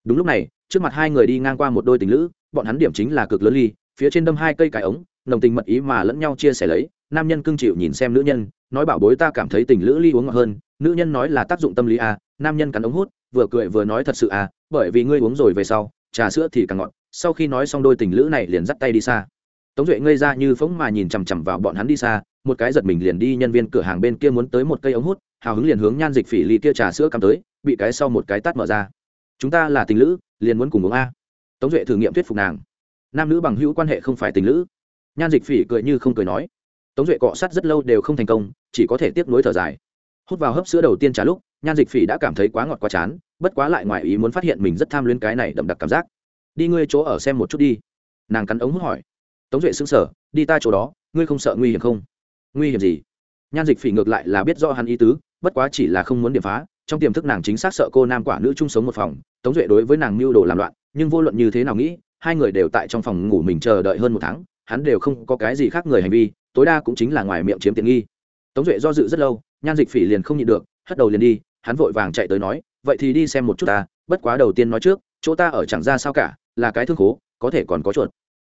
Đúng lúc này trước mặt hai người đi ngang qua một đôi tình lữ bọn hắn điểm chính là cực lớn ly phía trên đâm hai cây cài ống nồng tình mật ý mà lẫn nhau chia sẻ lấy nam nhân cưng chịu nhìn xem nữ nhân nói bảo bối ta cảm thấy tình lữ ly uống ngọt hơn nữ nhân nói là tác dụng tâm lý à, nam nhân cắn ống hút vừa cười vừa nói thật sự à bởi vì ngươi uống rồi về sau trà sữa thì càng ngọt sau khi nói xong đôi tình lữ này liền dắt tay đi xa. Tống duệ ngây ra như phóng mà nhìn chằm chằm vào bọn hắn đi xa, một cái giật mình liền đi nhân viên cửa hàng bên kia muốn tới một cây ống hút, hào hứng liền hướng nhan dịch phỉ ly kia trà sữa cắm tới, bị cái sau một cái tắt mở ra. Chúng ta là tình lữ, liền muốn cùng uống a. Tống duệ thử nghiệm thuyết phục nàng. Nam nữ bằng hữu quan hệ không phải tình lữ. Nhan dịch phỉ cười như không cười nói. Tống duệ cọ sát rất lâu đều không thành công, chỉ có thể tiếp nối thở dài. Hút vào hấp sữa đầu tiên trả lúc, nhan dịch phỉ đã cảm thấy quá ngọt quá chán, bất quá lại ngoài ý muốn phát hiện mình rất tham luyến cái này đậm đặc cảm giác đi ngươi chỗ ở xem một chút đi. Nàng cắn ống hút hỏi. Tống duệ xứng sở đi ta chỗ đó, ngươi không sợ nguy hiểm không? Nguy hiểm gì? Nhan dịch phỉ ngược lại là biết do hắn ý tứ, bất quá chỉ là không muốn điểm phá. Trong tiềm thức nàng chính xác sợ cô nam quả nữ chung sống một phòng, tống duệ đối với nàng mưu đồ làm loạn, nhưng vô luận như thế nào nghĩ, hai người đều tại trong phòng ngủ mình chờ đợi hơn một tháng, hắn đều không có cái gì khác người hành vi, tối đa cũng chính là ngoài miệng chiếm tiện nghi. Tống duệ do dự rất lâu, nhan dịch phỉ liền không nhịn được, hất đầu liền đi, hắn vội vàng chạy tới nói, vậy thì đi xem một chút ta, bất quá đầu tiên nói trước, chỗ ta ở chẳng ra sao cả là cái thương khố, có thể còn có chuột.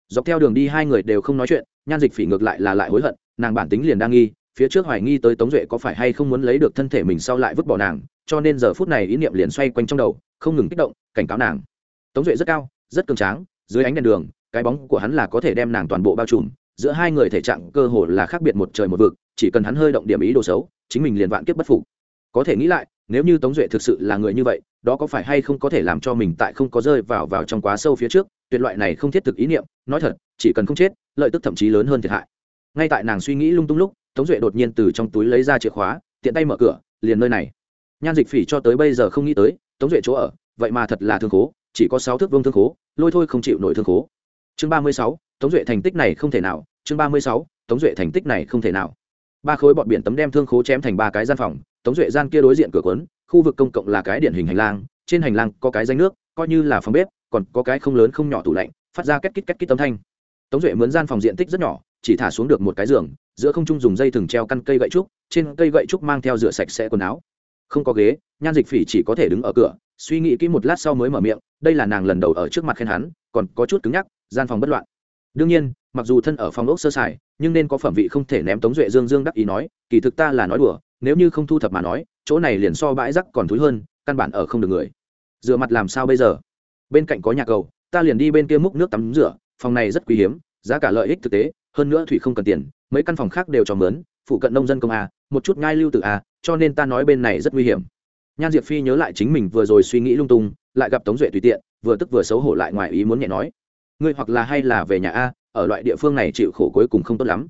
Dọc theo đường đi hai người đều không nói chuyện, nhan dịch phỉ ngược lại là lại hối hận, nàng bản tính liền đang nghi, phía trước hoài nghi tới tống duệ có phải hay không muốn lấy được thân thể mình sau lại vứt bỏ nàng, cho nên giờ phút này ý niệm liền xoay quanh trong đầu, không ngừng kích động, cảnh cáo nàng. Tống duệ rất cao, rất cường tráng, dưới ánh đèn đường, cái bóng của hắn là có thể đem nàng toàn bộ bao trùm, giữa hai người thể trạng cơ hồ là khác biệt một trời một vực, chỉ cần hắn hơi động điểm ý đồ xấu, chính mình liền vạn kiếp bất phục. Có thể nghĩ lại nếu như tống duệ thực sự là người như vậy, đó có phải hay không có thể làm cho mình tại không có rơi vào vào trong quá sâu phía trước? Tuyệt loại này không thiết thực ý niệm, nói thật, chỉ cần không chết, lợi tức thậm chí lớn hơn thiệt hại. Ngay tại nàng suy nghĩ lung tung lúc, tống duệ đột nhiên từ trong túi lấy ra chìa khóa, tiện tay mở cửa, liền nơi này. Nhan dịch phỉ cho tới bây giờ không nghĩ tới, tống duệ chỗ ở, vậy mà thật là thương khố, chỉ có sáu thước vương thương khố, lôi thôi không chịu nổi thương khố. Chương ba mươi sáu, tống duệ thành tích này không thể nào, chương ba mươi sáu, tống duệ thành tích này không thể nào. Ba khối bọn biển tấm đem thương khố chém thành ba cái gian phòng tống duệ gian kia đối diện cửa quấn khu vực công cộng là cái điển hình hành lang, trên hành lang có cái danh nước, coi như là phòng bếp, còn có cái không lớn không nhỏ tủ lạnh, phát ra két kít két kít tấm thanh. Tống duệ mướn gian phòng diện tích rất nhỏ, chỉ thả xuống được một cái giường, giữa không trung dùng dây thừng treo căn cây gậy trúc, trên cây gậy trúc mang theo rửa sạch sẽ quần áo. Không có ghế, nhan dịch phỉ chỉ có thể đứng ở cửa, suy nghĩ kỹ một lát sau mới mở miệng, đây là nàng lần đầu ở trước mặt khen hắn, còn có chút cứng nhắc, gian phòng bất loạn. Đương nhiên, mặc dù thân ở phòng ốc sơ sài, nhưng nên có phẩm vị không thể ném tống duệ dương dương đắc ý nói, kỳ thực ta là nói đùa nếu như không thu thập mà nói, chỗ này liền so bãi rắc còn thúi hơn, căn bản ở không được người. Rửa mặt làm sao bây giờ? Bên cạnh có nhà cầu, ta liền đi bên kia múc nước tắm rửa, phòng này rất quý hiếm, giá cả lợi ích thực tế, hơn nữa thủy không cần tiền, mấy căn phòng khác đều cho mướn, phụ cận nông dân công a một chút ngai lưu tự a cho nên ta nói bên này rất nguy hiểm. Nhan diệp phi nhớ lại chính mình vừa rồi suy nghĩ lung tung, lại gặp tống duệ tùy tiện, vừa tức vừa xấu hổ lại ngoài ý muốn nhẹ nói. Ngươi hoặc là hay là về nhà a, ở loại địa phương này chịu khổ cuối cùng không tốt lắm.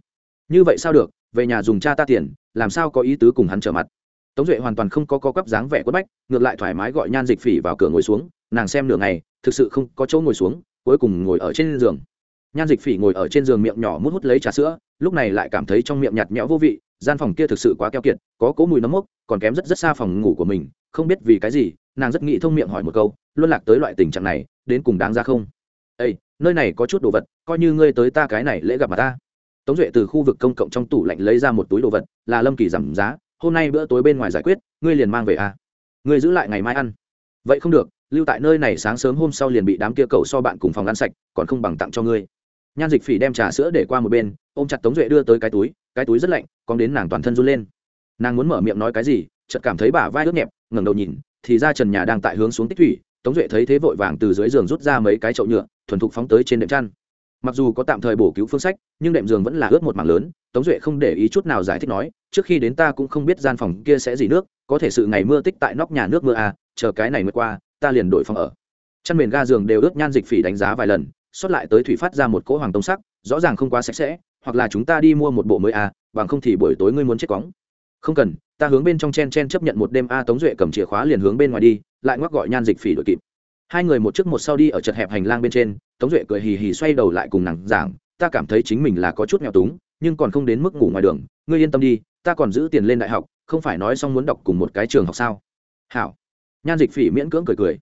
Như vậy sao được, về nhà dùng cha ta tiền làm sao có ý tứ cùng hắn trở mặt? Tống duệ hoàn toàn không có co cắp dáng vẻ quất bách, ngược lại thoải mái gọi nhan dịch phỉ vào cửa ngồi xuống, nàng xem nửa ngày, thực sự không có chỗ ngồi xuống, cuối cùng ngồi ở trên giường. Nhan dịch phỉ ngồi ở trên giường miệng nhỏ mút hút lấy trà sữa, lúc này lại cảm thấy trong miệng nhạt nhẽo vô vị, gian phòng kia thực sự quá keo kiệt, có cỗ mùi nấm mốc, còn kém rất rất xa phòng ngủ của mình, không biết vì cái gì, nàng rất nghĩ thông miệng hỏi một câu luôn lạc tới loại tình trạng này, đến cùng đáng ra không? Ây nơi này có chút đồ vật, coi như ngươi tới ta cái này lễ gặp mà ta tống duệ từ khu vực công cộng trong tủ lạnh lấy ra một túi đồ vật, là lâm kỳ giảm giá, hôm nay bữa tối bên ngoài giải quyết, ngươi liền mang về à? Ngươi giữ lại ngày mai ăn. Vậy không được, lưu tại nơi này sáng sớm hôm sau liền bị đám kia cầu so bạn cùng phòng ăn sạch, còn không bằng tặng cho ngươi. Nhan dịch phỉ đem trà sữa để qua một bên, ôm chặt tống duệ đưa tới cái túi cái túi rất lạnh còn đến nàng toàn thân run lên. Nàng muốn mở miệng nói cái gì, chợt cảm thấy bả vai ướt nhẹp, ngẩng đầu nhìn, thì ra trần nhà đang tại hướng xuống tích thủy, tống duệ thấy thế vội vàng từ dưới giường rút ra mấy cái chậu nhựa, thuần thục phóng tới trên đệm chăn mặc dù có tạm thời bổ cứu phương sách, nhưng đệm giường vẫn là ướt một mảng lớn, tống duệ không để ý chút nào giải thích nói, trước khi đến ta cũng không biết gian phòng kia sẽ gì nước, có thể sự ngày mưa tích tại nóc nhà nước mưa à chờ cái này mưa qua, ta liền đổi phòng ở. Chăn mền ga giường đều ướt nhan dịch phỉ đánh giá vài lần xuất lại tới thủy phát ra một cỗ hoàng tông sắc, rõ ràng không quá sạch sẽ, hoặc là chúng ta đi mua một bộ mới à bằng không thì buổi tối ngươi muốn chết cóng. Không cần, ta hướng bên trong chen chen chấp nhận một đêm a, tống duệ cầm chìa khóa liền hướng bên ngoài đi, lại ngoắc gọi nhan dịch phỉ đội kịp. Hai người một trước một sau đi ở chật hẹp hành lang bên trên tống duệ cười hì hì xoay đầu lại cùng nàng giảng, ta cảm thấy chính mình là có chút nghèo túng, nhưng còn không đến mức ngủ ngoài đường. Ngươi yên tâm đi, ta còn giữ tiền lên đại học, không phải nói xong muốn đọc cùng một cái trường học sao? Hảo. Nhan dịch phỉ miễn cưỡng cười cười.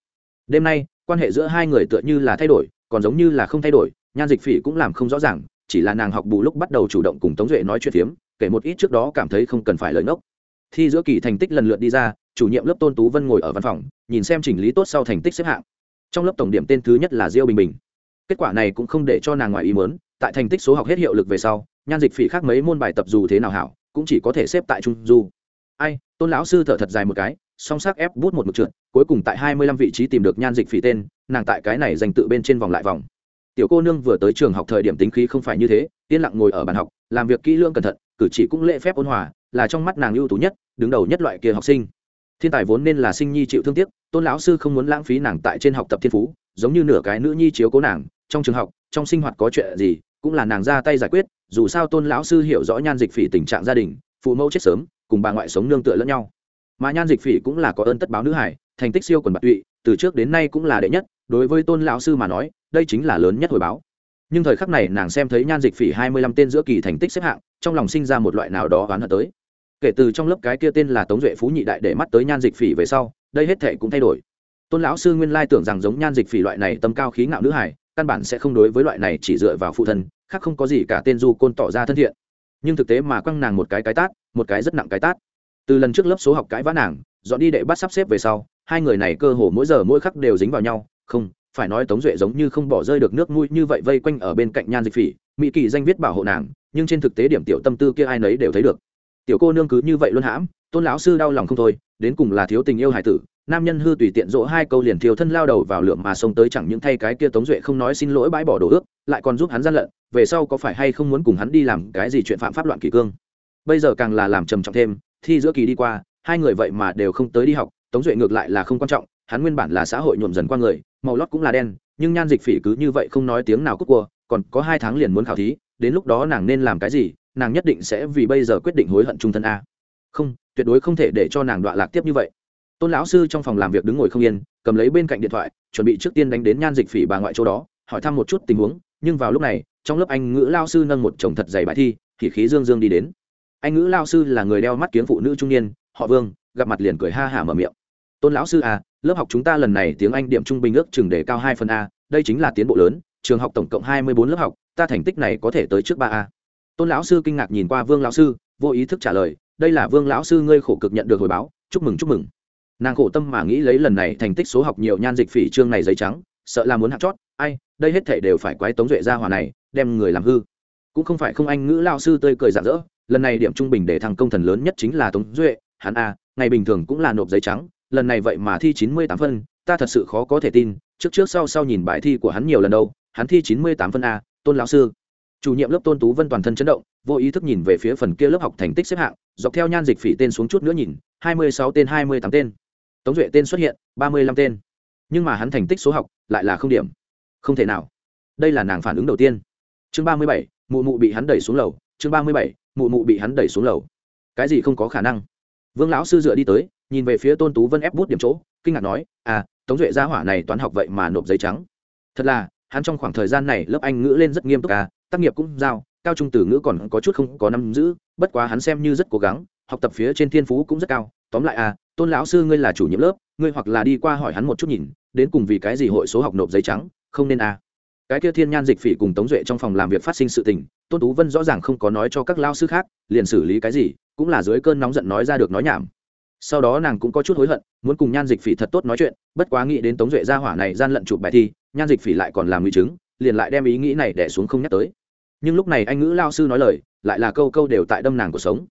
Đêm nay, quan hệ giữa hai người tựa như là thay đổi, còn giống như là không thay đổi. Nhan dịch phỉ cũng làm không rõ ràng, chỉ là nàng học bù lúc bắt đầu chủ động cùng tống duệ nói chuyện phiếm, kể một ít trước đó cảm thấy không cần phải lời ngốc. Thi giữa kỳ thành tích lần lượt đi ra, chủ nhiệm lớp tôn tú vân ngồi ở văn phòng, nhìn xem chỉnh lý tốt sau thành tích xếp hạng. Trong lớp tổng điểm tên thứ nhất là diêu bình bình kết quả này cũng không để cho nàng ngoài ý mớn tại thành tích số học hết hiệu lực về sau, nhan dịch phỉ khác mấy môn bài tập dù thế nào hảo, cũng chỉ có thể xếp tại trung du. Ai, tôn lão sư thở thật dài một cái, song sắc ép bút một mực trượt, cuối cùng tại hai mươi lăm vị trí tìm được nhan dịch phỉ tên, nàng tại cái này dành tự bên trên vòng lại vòng. Tiểu cô nương vừa tới trường học thời điểm tính khí không phải như thế, yên lặng ngồi ở bàn học, làm việc kỹ lưỡng cẩn thận, cử chỉ cũng lễ phép ôn hòa, là trong mắt nàng ưu tú nhất, đứng đầu nhất loại kia học sinh. Thiên tài vốn nên là sinh nhi chịu thương tiếc, tôn lão sư không muốn lãng phí nàng tại trên học tập thiên phú, giống như nửa cái nữ nhi chiếu cố nàng trong trường học, trong sinh hoạt có chuyện gì, cũng là nàng ra tay giải quyết, dù sao tôn lão sư hiểu rõ nhan dịch phỉ tình trạng gia đình, phụ mẫu chết sớm, cùng bà ngoại sống nương tựa lẫn nhau. Mà nhan dịch phỉ cũng là có ơn tất báo nữ hải, thành tích siêu quần bạc tụy, từ trước đến nay cũng là đệ nhất, đối với tôn lão sư mà nói, đây chính là lớn nhất hồi báo. Nhưng thời khắc này nàng xem thấy nhan dịch phỉ hai mươi lăm tên giữa kỳ thành tích xếp hạng, trong lòng sinh ra một loại nào đó oán hận tới. Kể từ trong lớp cái kia tên là tống duệ phú nhị đại để mắt tới nhan dịch phỉ về sau, đây hết thệ cũng thay đổi. Tôn lão sư nguyên lai tưởng rằng giống nhan dịch phỉ loại này tâm cao khí ngạo nữ hải căn bản sẽ không đối với loại này chỉ dựa vào phụ thân, khác không có gì cả tên du côn tỏ ra thân thiện. Nhưng thực tế mà quăng nàng một cái cái tát, một cái rất nặng cái tát. Từ lần trước lớp số học cãi vã nàng, dọn đi đệ bắt sắp xếp về sau, hai người này cơ hồ mỗi giờ mỗi khắc đều dính vào nhau, không, phải nói tống duệ giống như không bỏ rơi được nước mũi như vậy vây quanh ở bên cạnh nhan dịch phỉ, mỹ kỳ danh viết bảo hộ nàng, nhưng trên thực tế điểm tiểu tâm tư kia ai nấy đều thấy được tiểu cô nương cứ như vậy luôn hãm, tôn lão sư đau lòng không thôi, đến cùng là thiếu tình yêu hải tử, nam nhân hư tùy tiện dỗ hai câu liền thiêu thân lao đầu vào lượm mà xông tới chẳng những thay cái kia tống duệ không nói xin lỗi bãi bỏ đồ ước, lại còn giúp hắn gian lận, về sau có phải hay không muốn cùng hắn đi làm cái gì chuyện phạm pháp loạn kỷ cương. Bây giờ càng là làm trầm trọng thêm, thi giữa kỳ đi qua, hai người vậy mà đều không tới đi học, tống duệ ngược lại là không quan trọng, hắn nguyên bản là xã hội nhuộm dần qua người, màu lót cũng là đen, nhưng nhan dịch phỉ cứ như vậy không nói tiếng nào cúc cua, còn có hai tháng liền muốn khảo thí, đến lúc đó nàng nên làm cái gì nàng nhất định sẽ vì bây giờ quyết định hối hận trung thân a. Không, tuyệt đối không thể để cho nàng đọa lạc tiếp như vậy. Tôn lão sư trong phòng làm việc đứng ngồi không yên, cầm lấy bên cạnh điện thoại, chuẩn bị trước tiên đánh đến nhan dịch phỉ bà ngoại chỗ đó, hỏi thăm một chút tình huống, nhưng vào lúc này, trong lớp anh ngữ lao sư nâng một chồng thật dày bài thi, thì khí dương dương đi đến. Anh ngữ lao sư là người đeo mắt kiếm phụ nữ trung niên, họ vương, gặp mặt liền cười ha hả mở miệng. Tôn lão sư à lớp học chúng ta lần này tiếng anh điểm trung bình ước chừng đề cao hai phần a, đây chính là tiến bộ lớn, trường học tổng cộng hai mươi bốn lớp học, ta thành tích này có thể tới trước ba a tôn lão sư kinh ngạc nhìn qua vương lão sư, vô ý thức trả lời, đây là vương lão sư, ngươi khổ cực nhận được hồi báo, chúc mừng chúc mừng. Nàng khổ tâm mà nghĩ lấy lần này thành tích số học nhiều nhan dịch phỉ chương này giấy trắng, sợ là muốn hạt chót, ai, đây hết thể đều phải quái tống duệ ra hòa này, đem người làm hư. Cũng không phải không anh ngữ lao sư tươi cười rạng rỡ, lần này điểm trung bình để thằng công thần lớn nhất chính là tống duệ, hắn a, ngày bình thường cũng là nộp giấy trắng, lần này vậy mà thi chín mươi tám phân, ta thật sự khó có thể tin, trước trước sau sau nhìn bài thi của hắn nhiều lần đâu, hắn thi chín mươi tám phân a, tôn lão sư chủ nhiệm lớp tôn tú vân toàn thân chấn động, vô ý thức nhìn về phía phần kia lớp học thành tích xếp hạng, dọc theo nhan dịch phỉ tên xuống chút nữa nhìn, hai mươi sáu tên, hai mươi tám tên. Tống duệ tên xuất hiện, ba mươi lăm tên. Nhưng mà hắn thành tích số học lại là không điểm. Không thể nào. Đây là nàng phản ứng đầu tiên. Chương ba mươi bảy, mụ mụ bị hắn đẩy xuống lầu. Chương ba mươi bảy, mụ mụ bị hắn đẩy xuống lầu. Cái gì không có khả năng? Vương lão sư dựa đi tới, nhìn về phía tôn tú vân ép bút điểm chỗ, kinh ngạc nói à tống duệ gia hỏa này toán học vậy mà nộp giấy trắng. Thật là, hắn trong khoảng thời gian này lớp anh ngữ lên rất nghiêm túc à tác nghiệp cũng giao, cao trung tử ngữ còn có chút không có năm giữ, bất quá hắn xem như rất cố gắng, học tập phía trên thiên phú cũng rất cao. Tóm lại à tôn lão sư ngươi là chủ nhiệm lớp, ngươi hoặc là đi qua hỏi hắn một chút nhìn, đến cùng vì cái gì hội số học nộp giấy trắng, không nên à. Cái kia thiên nhan dịch phỉ cùng tống duệ trong phòng làm việc phát sinh sự tình, tôn tú vân rõ ràng không có nói cho các lao sư khác, liền xử lý cái gì, cũng là dưới cơn nóng giận nói ra được nói nhảm. Sau đó nàng cũng có chút hối hận, muốn cùng nhan dịch phỉ thật tốt nói chuyện, bất quá nghĩ đến tống duệ gia hỏa này gian lận chụp bài thi, nhan dịch phỉ lại còn làm nguy chứng, liền lại đem ý nghĩ này đẻ xuống không nhắc tới nhưng lúc này anh ngữ lao sư nói lời, lại là câu câu đều tại đâm nàng cuộc sống.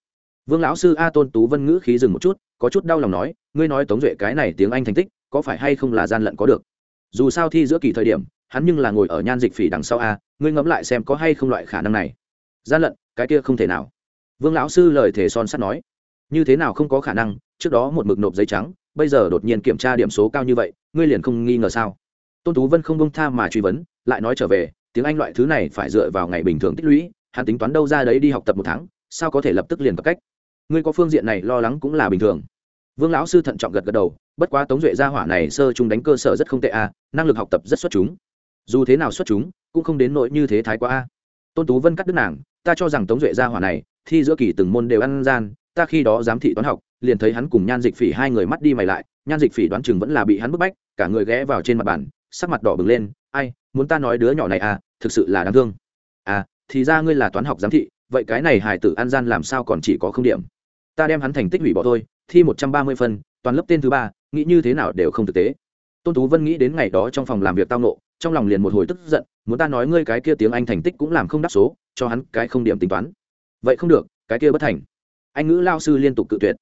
Vương lão sư a tôn tú vân ngữ khí dừng một chút, có chút đau lòng nói, ngươi nói tống duệ cái này tiếng anh thành tích, có phải hay không là gian lận có được? Dù sao thi giữa kỳ thời điểm, hắn nhưng là ngồi ở nhan dịch phỉ đằng sau a, ngươi ngẫm lại xem có hay không loại khả năng này. Gian lận, cái kia không thể nào. Vương lão sư lời thề son sắt nói, như thế nào không có khả năng, trước đó một mực nộp giấy trắng, bây giờ đột nhiên kiểm tra điểm số cao như vậy, ngươi liền không nghi ngờ sao? Tôn tú vân không bông tha mà truy vấn, lại nói trở về tiếng anh loại thứ này phải dựa vào ngày bình thường tích lũy, hắn tính toán đâu ra đấy đi học tập một tháng, sao có thể lập tức liền cập cách? Ngươi có phương diện này lo lắng cũng là bình thường. Vương lão sư thận trọng gật gật đầu, bất quá tống duệ gia hỏa này sơ chung đánh cơ sở rất không tệ a năng lực học tập rất xuất chúng. Dù thế nào xuất chúng, cũng không đến nỗi như thế thái quá a tôn tú vân cắt đứt nàng, ta cho rằng tống duệ gia hỏa này, thi giữa kỳ từng môn đều ăn gian, ta khi đó giám thị toán học, liền thấy hắn cùng nhan dịch phỉ hai người mắt đi mày lại, nhan dịch phỉ đoán chừng vẫn là bị hắn bức bách, cả người ghé vào trên mặt bàn, sắc mặt đỏ bừng lên, ai, muốn ta nói đứa nhỏ này à thực sự là đáng thương. À thì ra ngươi là toán học giám thị, vậy cái này hài tử an gian làm sao còn chỉ có không điểm? Ta đem hắn thành tích hủy bỏ thôi, thi một trăm ba mươi phân, toàn lớp tên thứ ba, nghĩ như thế nào đều không thực tế. Tôn tú vân nghĩ đến ngày đó trong phòng làm việc tao nộ trong lòng liền một hồi tức giận, muốn ta nói ngươi cái kia tiếng anh thành tích cũng làm không đáp số, cho hắn cái không điểm tính toán. Vậy không được, cái kia bất thành. Anh ngữ lao sư liên tục cự tuyệt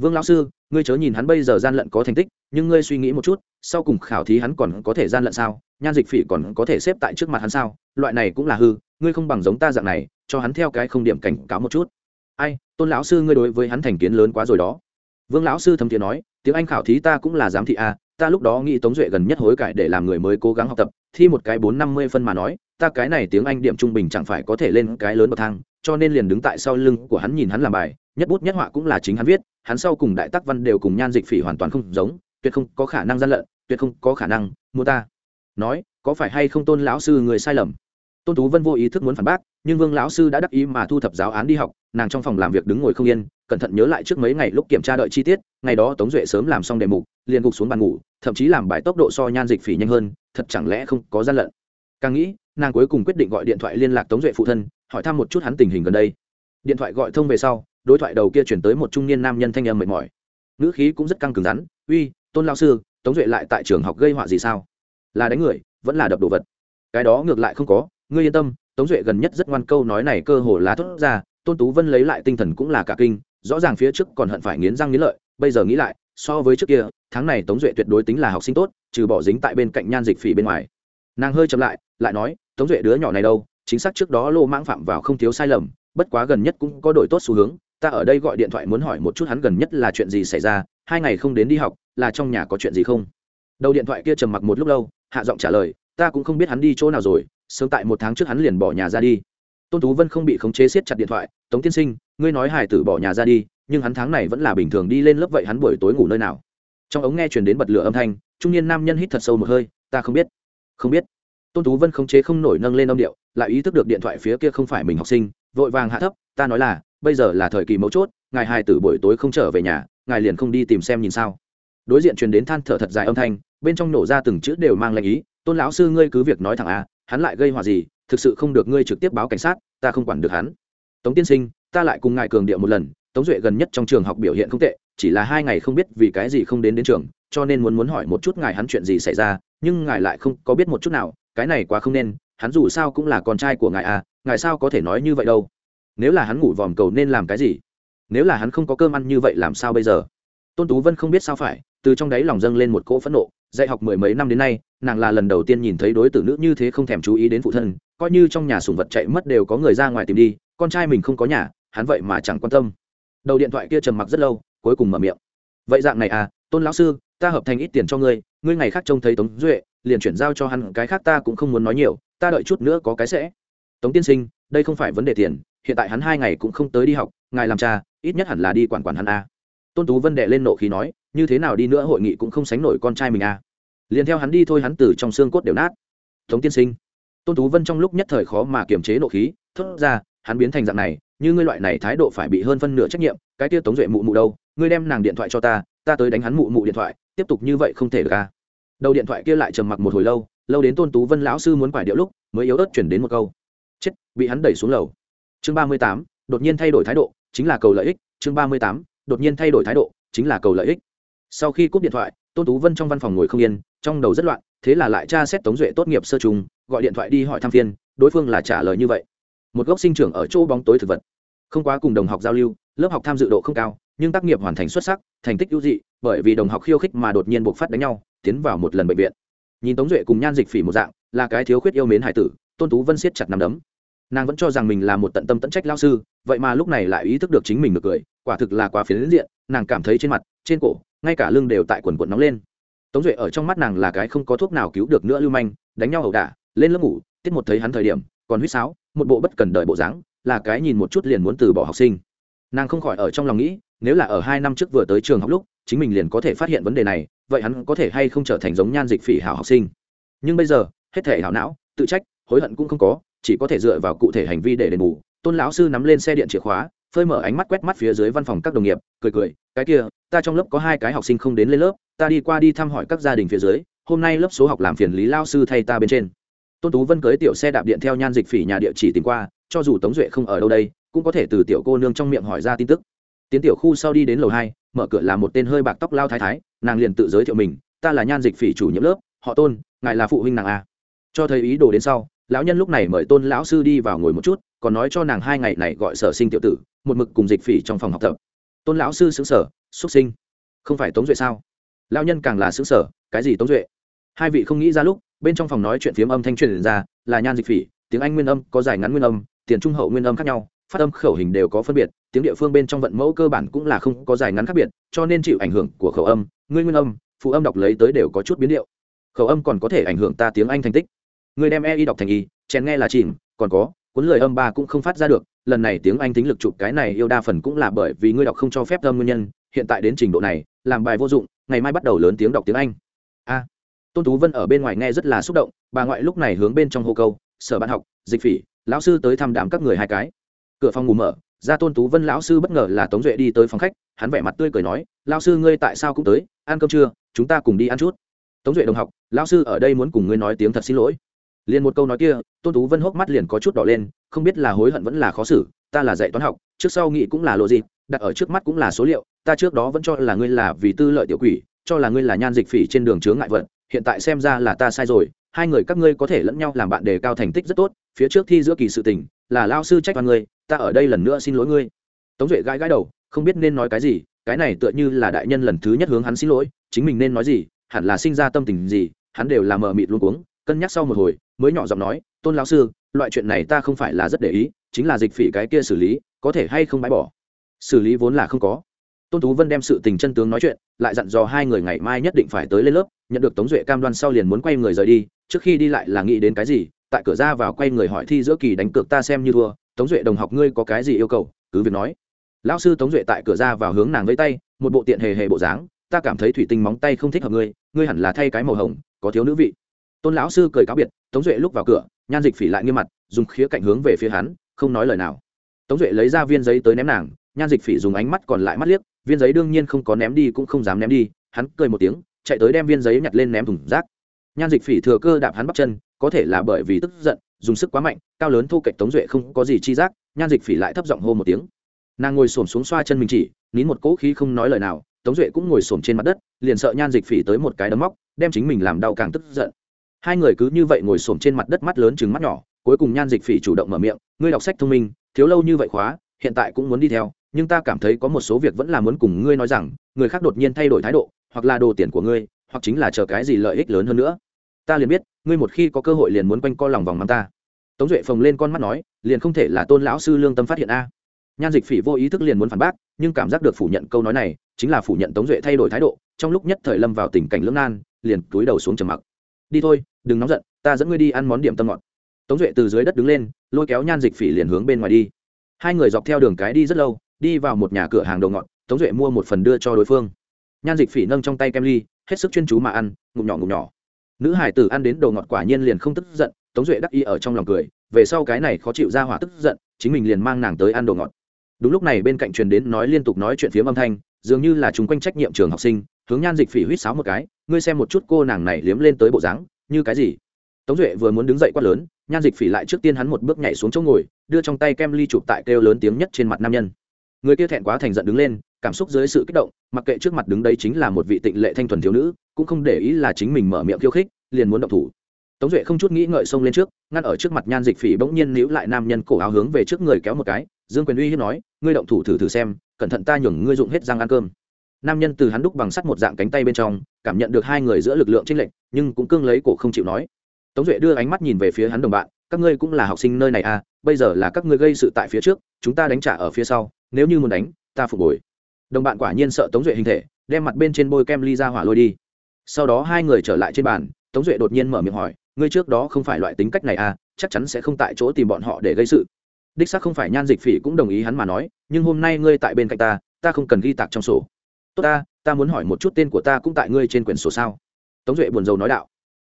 vương lão sư, ngươi chớ nhìn hắn bây giờ gian lận có thành tích, nhưng ngươi suy nghĩ một chút, sau cùng khảo thí hắn còn có thể gian lận sao? Nhan dịch phỉ còn có thể xếp tại trước mặt hắn sao? Loại này cũng là hư, ngươi không bằng giống ta dạng này, cho hắn theo cái không điểm cảnh cáo một chút. Ai, tôn lão sư ngươi đối với hắn thành kiến lớn quá rồi đó. Vương lão sư thầm thiện nói, tiếng anh khảo thí ta cũng là giám thị a ta lúc đó nghĩ tống duệ gần nhất hối cải để làm người mới cố gắng học tập, thi một cái bốn năm mươi phân mà nói, ta cái này tiếng anh điểm trung bình chẳng phải có thể lên cái lớn bậc thang, cho nên liền đứng tại sau lưng của hắn nhìn hắn làm bài nhất bút nhất họa cũng là chính hắn viết, hắn sau cùng đại tắc văn đều cùng nhan dịch phỉ hoàn toàn không giống, tuyệt không có khả năng gian lận, tuyệt không có khả năng mua ta. Nói, có phải hay không tôn lão sư người sai lầm? Tôn tú vân vô ý thức muốn phản bác, nhưng vương lão sư đã đắc ý mà thu thập giáo án đi học, nàng trong phòng làm việc đứng ngồi không yên, cẩn thận nhớ lại trước mấy ngày lúc kiểm tra đợi chi tiết, ngày đó tống duệ sớm làm xong đề mục, liền gục xuống bàn ngủ, thậm chí làm bài tốc độ so nhan dịch phỉ nhanh hơn, thật chẳng lẽ không có gian lận? Càng nghĩ, nàng cuối cùng quyết định gọi điện thoại liên lạc tống duệ phụ thân, hỏi thăm một chút hắn tình hình gần đây. Điện thoại gọi thông về sau đối thoại đầu kia chuyển tới một trung niên nam nhân thanh âm mệt mỏi. Ngữ khí cũng rất căng cứng rắn, uy, tôn lao sư, tống duệ lại tại trường học gây họa gì sao? Là đánh người, vẫn là đập đồ vật. Cái đó ngược lại không có, ngươi yên tâm, tống duệ gần nhất rất ngoan, câu nói này cơ hồ là thốt ra, tôn tú vân lấy lại tinh thần cũng là cả kinh, rõ ràng phía trước còn hận phải nghiến răng nghiến lợi, bây giờ nghĩ lại, so với trước kia, tháng này tống duệ tuyệt đối tính là học sinh tốt, trừ bỏ dính tại bên cạnh nhan dịch phỉ bên ngoài. Nàng hơi chậm lại lại nói, tống duệ đứa nhỏ này đâu, chính xác trước đó lô mãng phạm vào không thiếu sai lầm, bất quá gần nhất cũng có đổi tốt xu hướng ta ở đây gọi điện thoại muốn hỏi một chút hắn gần nhất là chuyện gì xảy ra, hai ngày không đến đi học, là trong nhà có chuyện gì không? Đầu điện thoại kia trầm mặc một lúc lâu, hạ giọng trả lời, ta cũng không biết hắn đi chỗ nào rồi, sớm tại một tháng trước hắn liền bỏ nhà ra đi. Tôn tú vân không bị khống chế siết chặt điện thoại, tống tiên sinh, ngươi nói hải tử bỏ nhà ra đi, nhưng hắn tháng này vẫn là bình thường đi lên lớp vậy hắn buổi tối ngủ nơi nào? Trong ống nghe chuyển đến bật lửa âm thanh, trung niên nam nhân hít thật sâu một hơi, ta không biết không biết. Tôn tú vân khống chế không nổi nâng lên âm điệu, lại ý thức được điện thoại phía kia không phải mình học sinh, vội vàng hạ thấp, ta nói là bây giờ là thời kỳ mấu chốt ngài hai tử buổi tối không trở về nhà ngài liền không đi tìm xem nhìn sao. Đối diện truyền đến than thở thật dài âm thanh bên trong nổ ra từng chữ đều mang lệnh ý tôn lão sư ngươi cứ việc nói thẳng à, hắn lại gây họa gì thực sự không được ngươi trực tiếp báo cảnh sát ta không quản được hắn. Tống tiên sinh ta lại cùng ngài cường điệu một lần tống duệ gần nhất trong trường học biểu hiện không tệ chỉ là hai ngày không biết vì cái gì không đến đến trường cho nên muốn muốn hỏi một chút ngài hắn chuyện gì xảy ra nhưng ngài lại không có biết một chút nào cái này quá không nên hắn dù sao cũng là con trai của ngài à ngài sao có thể nói như vậy đâu? Nếu là hắn ngủ vòm cầu nên làm cái gì? Nếu là hắn không có cơm ăn như vậy làm sao bây giờ? Tôn tú vân không biết sao phải, từ trong đáy lòng dâng lên một cỗ phẫn nộ. Dạy học mười mấy năm đến nay, nàng là lần đầu tiên nhìn thấy đối tử nữ như thế không thèm chú ý đến phụ thân, coi như trong nhà sùng vật chạy mất đều có người ra ngoài tìm đi, con trai mình không có nhà, hắn vậy mà chẳng quan tâm. Đầu điện thoại kia trầm mặc rất lâu, cuối cùng mở miệng. Vậy dạng này à tôn lão sư, ta hợp thành ít tiền cho ngươi ngươi ngày khác trông thấy tống duệ, liền chuyển giao cho hắn, cái khác ta cũng không muốn nói nhiều, ta đợi chút nữa có cái sẽ. Tống tiên sinh, đây không phải vấn đề tiền hiện tại hắn hai ngày cũng không tới đi học, ngài làm cha, ít nhất hẳn là đi quản quản hắn a. Tôn tú vân đệ lên nộ khí nói, như thế nào đi nữa hội nghị cũng không sánh nổi con trai mình a. Liền theo hắn đi thôi hắn từ trong xương cốt đều nát. Tống tiên sinh. Tôn tú vân trong lúc nhất thời khó mà kiềm chế nộ khí, thốt ra, hắn biến thành dạng này, như ngươi loại này thái độ phải bị hơn phân nửa trách nhiệm, cái tia tống duệ mụ mụ đâu, ngươi đem nàng điện thoại cho ta ta tới đánh hắn mụ mụ điện thoại, tiếp tục như vậy không thể được a. Đầu điện thoại kia lại trầm mặc một hồi lâu lâu đến tôn tú vân lão sư muốn quải điệu lúc, mới yếu ớt chuyển đến một câu. Chết, bị hắn đẩy xuống lầu chương ba mươi tám, đột nhiên thay đổi thái độ, chính là cầu lợi ích. Chương ba mươi tám, đột nhiên thay đổi thái độ, chính là cầu lợi ích. Sau khi cúp điện thoại, tôn tú vân trong văn phòng ngồi không yên, trong đầu rất loạn, thế là lại tra xét tống duệ tốt nghiệp sơ trùng gọi điện thoại đi hỏi thăm phiên, đối phương là trả lời như vậy. Một gốc sinh trưởng ở chỗ bóng tối thực vật. Không quá cùng đồng học giao lưu, lớp học tham dự độ không cao, nhưng tác nghiệp hoàn thành xuất sắc, thành tích ưu dị, bởi vì đồng học khiêu khích mà đột nhiên buộc phát đánh nhau, tiến vào một lần bệnh viện. Nhìn tống duệ cùng nhan dịch phỉ một dạng, là cái thiếu khuyết yêu mến hải tử, tôn tú vân siết chặt nằm đấm nàng vẫn cho rằng mình là một tận tâm tận trách lao sư, vậy mà lúc này lại ý thức được chính mình được cười, quả thực là quá phiến diện, nàng cảm thấy trên mặt, trên cổ, ngay cả lưng đều tại quần quần nóng lên. Tống duệ ở trong mắt nàng là cái không có thuốc nào cứu được nữa lưu manh, đánh nhau ẩu đả, lên lớp ngủ, tiết một thấy hắn thời điểm, còn huýt sáo, một bộ bất cần đợi bộ dáng, là cái nhìn một chút liền muốn từ bỏ học sinh. Nàng không khỏi ở trong lòng nghĩ, nếu là ở hai năm trước vừa tới trường học lúc, chính mình liền có thể phát hiện vấn đề này, vậy hắn có thể hay không trở thành giống nhan dịch phỉ hảo học sinh. Nhưng bây giờ, hết thể hảo não, tự trách, hối hận cũng không có chỉ có thể dựa vào cụ thể hành vi để đền bù. Tôn lão sư nắm lên xe điện chìa khóa, phơi mở ánh mắt quét mắt phía dưới văn phòng các đồng nghiệp, cười cười, cái kia, ta trong lớp có hai cái học sinh không đến lên lớp, ta đi qua đi thăm hỏi các gia đình phía dưới, hôm nay lớp số học làm phiền lý lao sư thay ta bên trên. Tôn tú vân cưới tiểu xe đạp điện theo nhan dịch phỉ nhà địa chỉ tìm qua, cho dù tống duệ không ở đâu đây, cũng có thể từ tiểu cô nương trong miệng hỏi ra tin tức. Tiến tiểu khu sau đi đến lầu hai, mở cửa là một tên hơi bạc tóc lao thái thái, nàng liền tự giới thiệu mình, ta là nhan dịch phỉ chủ nhiệm lớp, họ tôn, ngài là phụ huynh nàng a cho thấy ý đồ đến sau lão nhân lúc này mời tôn lão sư đi vào ngồi một chút, còn nói cho nàng hai ngày này gọi sở sinh tiểu tử, một mực cùng dịch phỉ trong phòng học tập. Tôn lão sư xứng sở xuất sinh, không phải tống duệ sao? Lão nhân càng là xứng sở cái gì tống duệ? Hai vị không nghĩ ra lúc, bên trong phòng nói chuyện phiếm âm thanh truyền ra, là nhan dịch phỉ, tiếng anh nguyên âm có dài ngắn nguyên âm, tiền trung hậu nguyên âm khác nhau, phát âm khẩu hình đều có phân biệt, tiếng địa phương bên trong vận mẫu cơ bản cũng là không có dài ngắn khác biệt, cho nên chịu ảnh hưởng của khẩu âm, ngươi nguyên âm, phụ âm đọc lấy tới đều có chút biến điệu. Khẩu âm còn có thể ảnh hưởng ta tiếng anh thành tích người đem e y đọc thành y chèn nghe là chìm, còn có, cuốn lời âm ba cũng không phát ra được, lần này tiếng anh tính lực chụp cái này yêu đa phần cũng là bởi vì ngươi đọc không cho phép âm nguyên nhân, hiện tại đến trình độ này, làm bài vô dụng, ngày mai bắt đầu lớn tiếng đọc tiếng anh. A. Tôn tú vân ở bên ngoài nghe rất là xúc động, bà ngoại lúc này hướng bên trong hô câu, sở ban học, dịch phỉ, lão sư tới thăm đám các người hai cái. Cửa phòng ngủ mở, ra tôn tú vân lão sư bất ngờ là tống duệ đi tới phòng khách, hắn vẻ mặt tươi cười nói, lão sư ngươi tại sao cũng tới, ăn cơm trưa chúng ta cùng đi ăn chút. Tống duệ đồng học, lão sư ở đây muốn cùng ngươi nói tiếng thật xin lỗi liền một câu nói kia, tôn tú vân hốc mắt liền có chút đỏ lên, không biết là hối hận vẫn là khó xử, ta là dạy toán học, trước sau nghĩ cũng là lộ gì đặt ở trước mắt cũng là số liệu, ta trước đó vẫn cho là ngươi là vì tư lợi tiểu quỷ, cho là ngươi là nhan dịch phỉ trên đường chướng ngại vật, hiện tại xem ra là ta sai rồi, hai người các ngươi có thể lẫn nhau làm bạn đề cao thành tích rất tốt, phía trước thi giữa kỳ sự tình, là lao sư trách toàn ngươi, ta ở đây lần nữa xin lỗi ngươi. Tống duệ gãi gãi đầu, không biết nên nói cái gì, cái này tựa như là đại nhân lần thứ nhất hướng hắn xin lỗi, chính mình nên nói gì, hẳn là sinh ra tâm tình gì, hắn đều là mờ mịt luôn cuống cân nhắc sau một hồi, mới nhỏ giọng nói, tôn lão sư, loại chuyện này ta không phải là rất để ý, chính là dịch phỉ cái kia xử lý, có thể hay không bãi bỏ? Xử lý vốn là không có. Tôn tú vân đem sự tình chân tướng nói chuyện, lại dặn dò hai người ngày mai nhất định phải tới lên lớp, nhận được tống duệ cam đoan sau liền muốn quay người rời đi, trước khi đi lại là nghĩ đến cái gì, tại cửa ra vào quay người hỏi thi giữa kỳ đánh cược ta xem như thua, tống duệ đồng học ngươi có cái gì yêu cầu? Cứ việc nói. Lão sư tống duệ tại cửa ra vào hướng nàng với tay, một bộ tiện hề hề bộ dáng, ta cảm thấy thủy tinh móng tay không thích hợp ngươi ngươi hẳn là thay cái màu hồng, có thiếu nữ vị tôn lão sư cười cáo biệt tống duệ lúc vào cửa nhan dịch phỉ lại nghiêm mặt dùng khía cạnh hướng về phía hắn không nói lời nào tống duệ lấy ra viên giấy tới ném nàng nhan dịch phỉ dùng ánh mắt còn lại mắt liếc viên giấy đương nhiên không có ném đi cũng không dám ném đi hắn cười một tiếng chạy tới đem viên giấy nhặt lên ném thùng rác nhan dịch phỉ thừa cơ đạp hắn bắp chân có thể là bởi vì tức giận dùng sức quá mạnh cao lớn thu cạnh tống duệ không có gì chi giác nhan dịch phỉ lại thấp giọng hô một tiếng nàng ngồi xổm xuống xoa chân mình chỉ nín một cỗ khí không nói lời nào tống duệ cũng ngồi xổm trên mặt đất liền sợ nhan dịch phỉ tới một cái đấm móc đem chính mình làm đau càng tức giận hai người cứ như vậy ngồi xổm trên mặt đất mắt lớn chừng mắt nhỏ, cuối cùng nhan dịch phỉ chủ động mở miệng, ngươi đọc sách thông minh, thiếu lâu như vậy khóa, hiện tại cũng muốn đi theo, nhưng ta cảm thấy có một số việc vẫn là muốn cùng ngươi nói rằng, người khác đột nhiên thay đổi thái độ, hoặc là đồ tiền của ngươi, hoặc chính là chờ cái gì lợi ích lớn hơn nữa. Ta liền biết, ngươi một khi có cơ hội liền muốn quanh co lòng vòng mắm ta. Tống duệ phồng lên con mắt nói, liền không thể là tôn lão sư lương tâm phát hiện a. Nhan dịch phỉ vô ý thức liền muốn phản bác, nhưng cảm giác được phủ nhận câu nói này, chính là phủ nhận tống duệ thay đổi thái độ, trong lúc nhất thời lâm vào tình cảnh lưỡng nan, liền túi đầu xuống trầm mặc. Đi thôi đừng nóng giận, ta dẫn ngươi đi ăn món điểm tâm ngọt. Tống duệ từ dưới đất đứng lên, lôi kéo nhan dịch phỉ liền hướng bên ngoài đi. Hai người dọc theo đường cái đi rất lâu, đi vào một nhà cửa hàng đồ ngọt, tống duệ mua một phần đưa cho đối phương. Nhan dịch phỉ nâng trong tay kem ly, hết sức chuyên chú mà ăn, ngụm nhỏ ngụm nhỏ. Nữ hải tử ăn đến đồ ngọt quả nhiên liền không tức giận, tống duệ đắc ý ở trong lòng cười, về sau cái này khó chịu ra hỏa tức giận, chính mình liền mang nàng tới ăn đồ ngọt. Đúng lúc này bên cạnh truyền đến nói liên tục nói chuyện phiếm âm thanh, dường như là chúng quanh trách nhiệm trường học sinh, hướng nhan dịch phỉ huýt sáo một cái, ngươi xem một chút cô nàng này liếm lên tới bộ dáng như cái gì? Tống duệ vừa muốn đứng dậy quát lớn, nhan dịch phỉ lại trước tiên hắn một bước nhảy xuống chỗ ngồi, đưa trong tay kem ly chụp tại kêu lớn tiếng nhất trên mặt nam nhân. Người kia thẹn quá thành giận đứng lên, cảm xúc dưới sự kích động, mặc kệ trước mặt đứng đấy chính là một vị tịnh lệ thanh thuần thiếu nữ, cũng không để ý là chính mình mở miệng khiêu khích, liền muốn động thủ. Tống duệ không chút nghĩ ngợi xông lên trước, ngăn ở trước mặt nhan dịch phỉ bỗng nhiên níu lại nam nhân cổ áo hướng về trước người kéo một cái, dương quyền uy hiếp nói, ngươi động thủ thử thử xem, cẩn thận ta nhường ngươi dụng hết răng ăn cơm. Nam nhân từ hắn đúc bằng sắt một dạng cánh tay bên trong cảm nhận được hai người giữa lực lượng chênh lệch, nhưng cũng cương lấy cổ không chịu nói. Tống duệ đưa ánh mắt nhìn về phía hắn đồng bạn, các ngươi cũng là học sinh nơi này à bây giờ là các ngươi gây sự tại phía trước, chúng ta đánh trả ở phía sau, nếu như muốn đánh, ta phục hồi. Đồng bạn quả nhiên sợ tống duệ hình thể, đem mặt bên trên bôi kem ly ra hỏa lôi đi. Sau đó hai người trở lại trên bàn, tống duệ đột nhiên mở miệng hỏi, ngươi trước đó không phải loại tính cách này à chắc chắn sẽ không tại chỗ tìm bọn họ để gây sự. Đích xác không phải nhan dịch phỉ cũng đồng ý hắn mà nói, nhưng hôm nay ngươi tại bên cạnh ta ta không cần ghi tạc trong sổ tốt ta ta muốn hỏi một chút tên của ta cũng tại ngươi trên quyển sổ sao? Tống duệ buồn rầu nói đạo.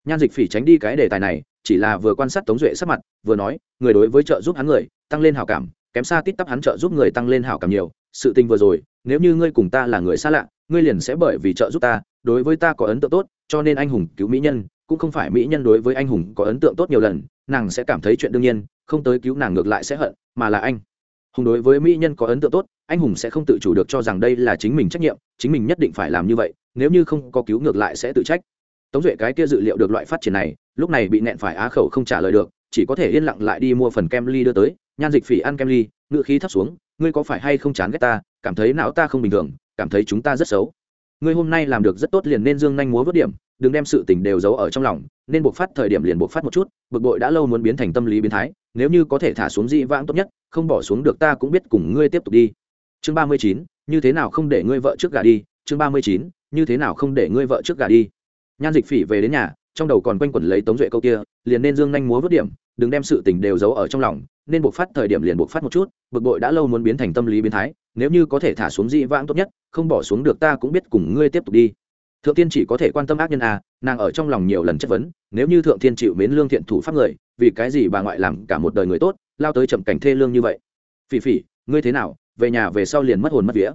Nhan dịch phỉ tránh đi cái đề tài này, chỉ là vừa quan sát tống duệ sắc mặt, vừa nói, người đối với trợ giúp hắn người, tăng lên hào cảm, kém xa tít tắp hắn trợ giúp người tăng lên hào cảm nhiều. Sự tình vừa rồi, nếu như ngươi cùng ta là người xa lạ, ngươi liền sẽ bởi vì trợ giúp ta, đối với ta có ấn tượng tốt, cho nên anh hùng cứu mỹ nhân, cũng không phải mỹ nhân đối với anh hùng có ấn tượng tốt nhiều lần, nàng sẽ cảm thấy chuyện đương nhiên, không tới cứu nàng ngược lại sẽ hận, mà là anh hùng đối với mỹ nhân có ấn tượng tốt, anh hùng sẽ không tự chủ được cho rằng đây là chính mình trách nhiệm, chính mình nhất định phải làm như vậy, nếu như không có cứu ngược lại sẽ tự trách. Tống duệ cái kia dự liệu được loại phát triển này, lúc này bị nẹn phải á khẩu không trả lời được, chỉ có thể yên lặng lại đi mua phần kem ly đưa tới, nhan dịch phỉ ăn kem ly, ngựa khí thấp xuống, ngươi có phải hay không chán ghét ta, cảm thấy não ta không bình thường, cảm thấy chúng ta rất xấu. Ngươi hôm nay làm được rất tốt liền nên dương nhanh múa vớt điểm đừng đem sự tình đều giấu ở trong lòng, nên buộc phát thời điểm liền buộc phát một chút, bực bội đã lâu muốn biến thành tâm lý biến thái, nếu như có thể thả xuống dị vãng tốt nhất, không bỏ xuống được ta cũng biết cùng ngươi tiếp tục đi. Chương ba mươi chín, như thế nào không để ngươi vợ trước gà đi? Chương ba mươi chín, như thế nào không để ngươi vợ trước gà đi? Nhan dịch phỉ về đến nhà, trong đầu còn quanh quẩn lấy tống duệ câu kia, liền nên dương nhanh múa vớt điểm, đừng đem sự tình đều giấu ở trong lòng, nên buộc phát thời điểm liền buộc phát một chút, bực bội đã lâu muốn biến thành tâm lý biến thái, nếu như có thể thả xuống dị vãng tốt nhất, không bỏ xuống được ta cũng biết cùng ngươi tiếp tục đi thượng tiên chỉ có thể quan tâm ác nhân à nàng ở trong lòng nhiều lần chất vấn nếu như thượng tiên chịu mến lương thiện thủ pháp người vì cái gì bà ngoại làm cả một đời người tốt lao tới chậm cảnh thê lương như vậy? Phỉ phỉ ngươi thế nào? Về nhà về sau liền mất hồn mất vía.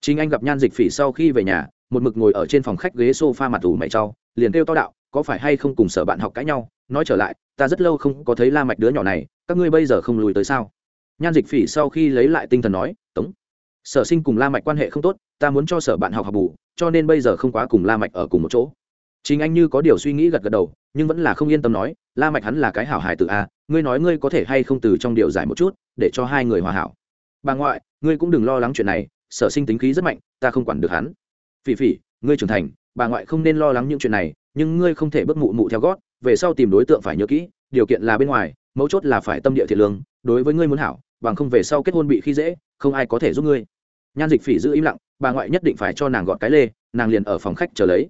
Chính anh gặp nhan dịch phỉ sau khi về nhà một mực ngồi ở trên phòng khách ghế sofa mặt ủ mày trao, liền kêu to đạo có phải hay không cùng sở bạn học cãi nhau? Nói trở lại ta rất lâu không có thấy la mạch đứa nhỏ này các ngươi bây giờ không lùi tới sao? Nhan dịch phỉ sau khi lấy lại tinh thần nói tống sở sinh cùng la mạch quan hệ không tốt, ta muốn cho sở bạn học học bù, cho nên bây giờ không quá cùng la mạch ở cùng một chỗ. Chính anh như có điều suy nghĩ gật gật đầu, nhưng vẫn là không yên tâm nói, la mạch hắn là cái hảo hài tử a, ngươi nói ngươi có thể hay không từ trong điều giải một chút, để cho hai người hòa hảo. Bà ngoại, ngươi cũng đừng lo lắng chuyện này, sở sinh tính khí rất mạnh, ta không quản được hắn. Phỉ phỉ, ngươi trưởng thành, bà ngoại không nên lo lắng những chuyện này, nhưng ngươi không thể bước mụ mụ theo gót, về sau tìm đối tượng phải nhớ kỹ, điều kiện là bên ngoài, mấu chốt là phải tâm địa thiện lương, đối với ngươi muốn hảo, bằng không về sau kết hôn bị khi dễ, không ai có thể giúp ngươi nhan dịch phỉ giữ im lặng, bà ngoại nhất định phải cho nàng gọn cái lê, nàng liền ở phòng khách chờ lấy.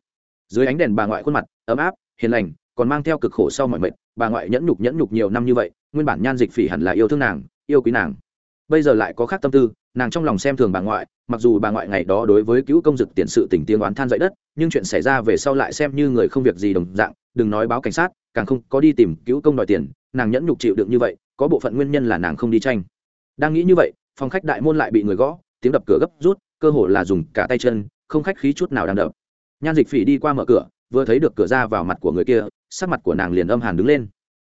Dưới ánh đèn bà ngoại khuôn mặt, ấm áp, hiền lành, còn mang theo cực khổ sau mọi mệt bà ngoại nhẫn nhục nhẫn nhục nhiều năm như vậy, nguyên bản nhan dịch phỉ hẳn là yêu thương nàng, yêu quý nàng. Bây giờ lại có khác tâm tư, nàng trong lòng xem thường bà ngoại, mặc dù bà ngoại ngày đó đối với cứu công dực tiền sự tỉnh tiên đoán than dậy đất, nhưng chuyện xảy ra về sau lại xem như người không việc gì đồng dạng, đừng nói báo cảnh sát, càng không có đi tìm cứu công đòi tiền, nàng nhẫn nhục chịu đựng như vậy, có bộ phận nguyên nhân là nàng không đi tranh. Đang nghĩ như vậy, phòng khách đại môn lại bị người gõ tiếng đập cửa gấp rút, cơ hồ là dùng cả tay chân, không khách khí chút nào đang đập. Nhan dịch phỉ đi qua mở cửa, vừa thấy được cửa ra vào mặt của người kia, sắc mặt của nàng liền âm hàn đứng lên.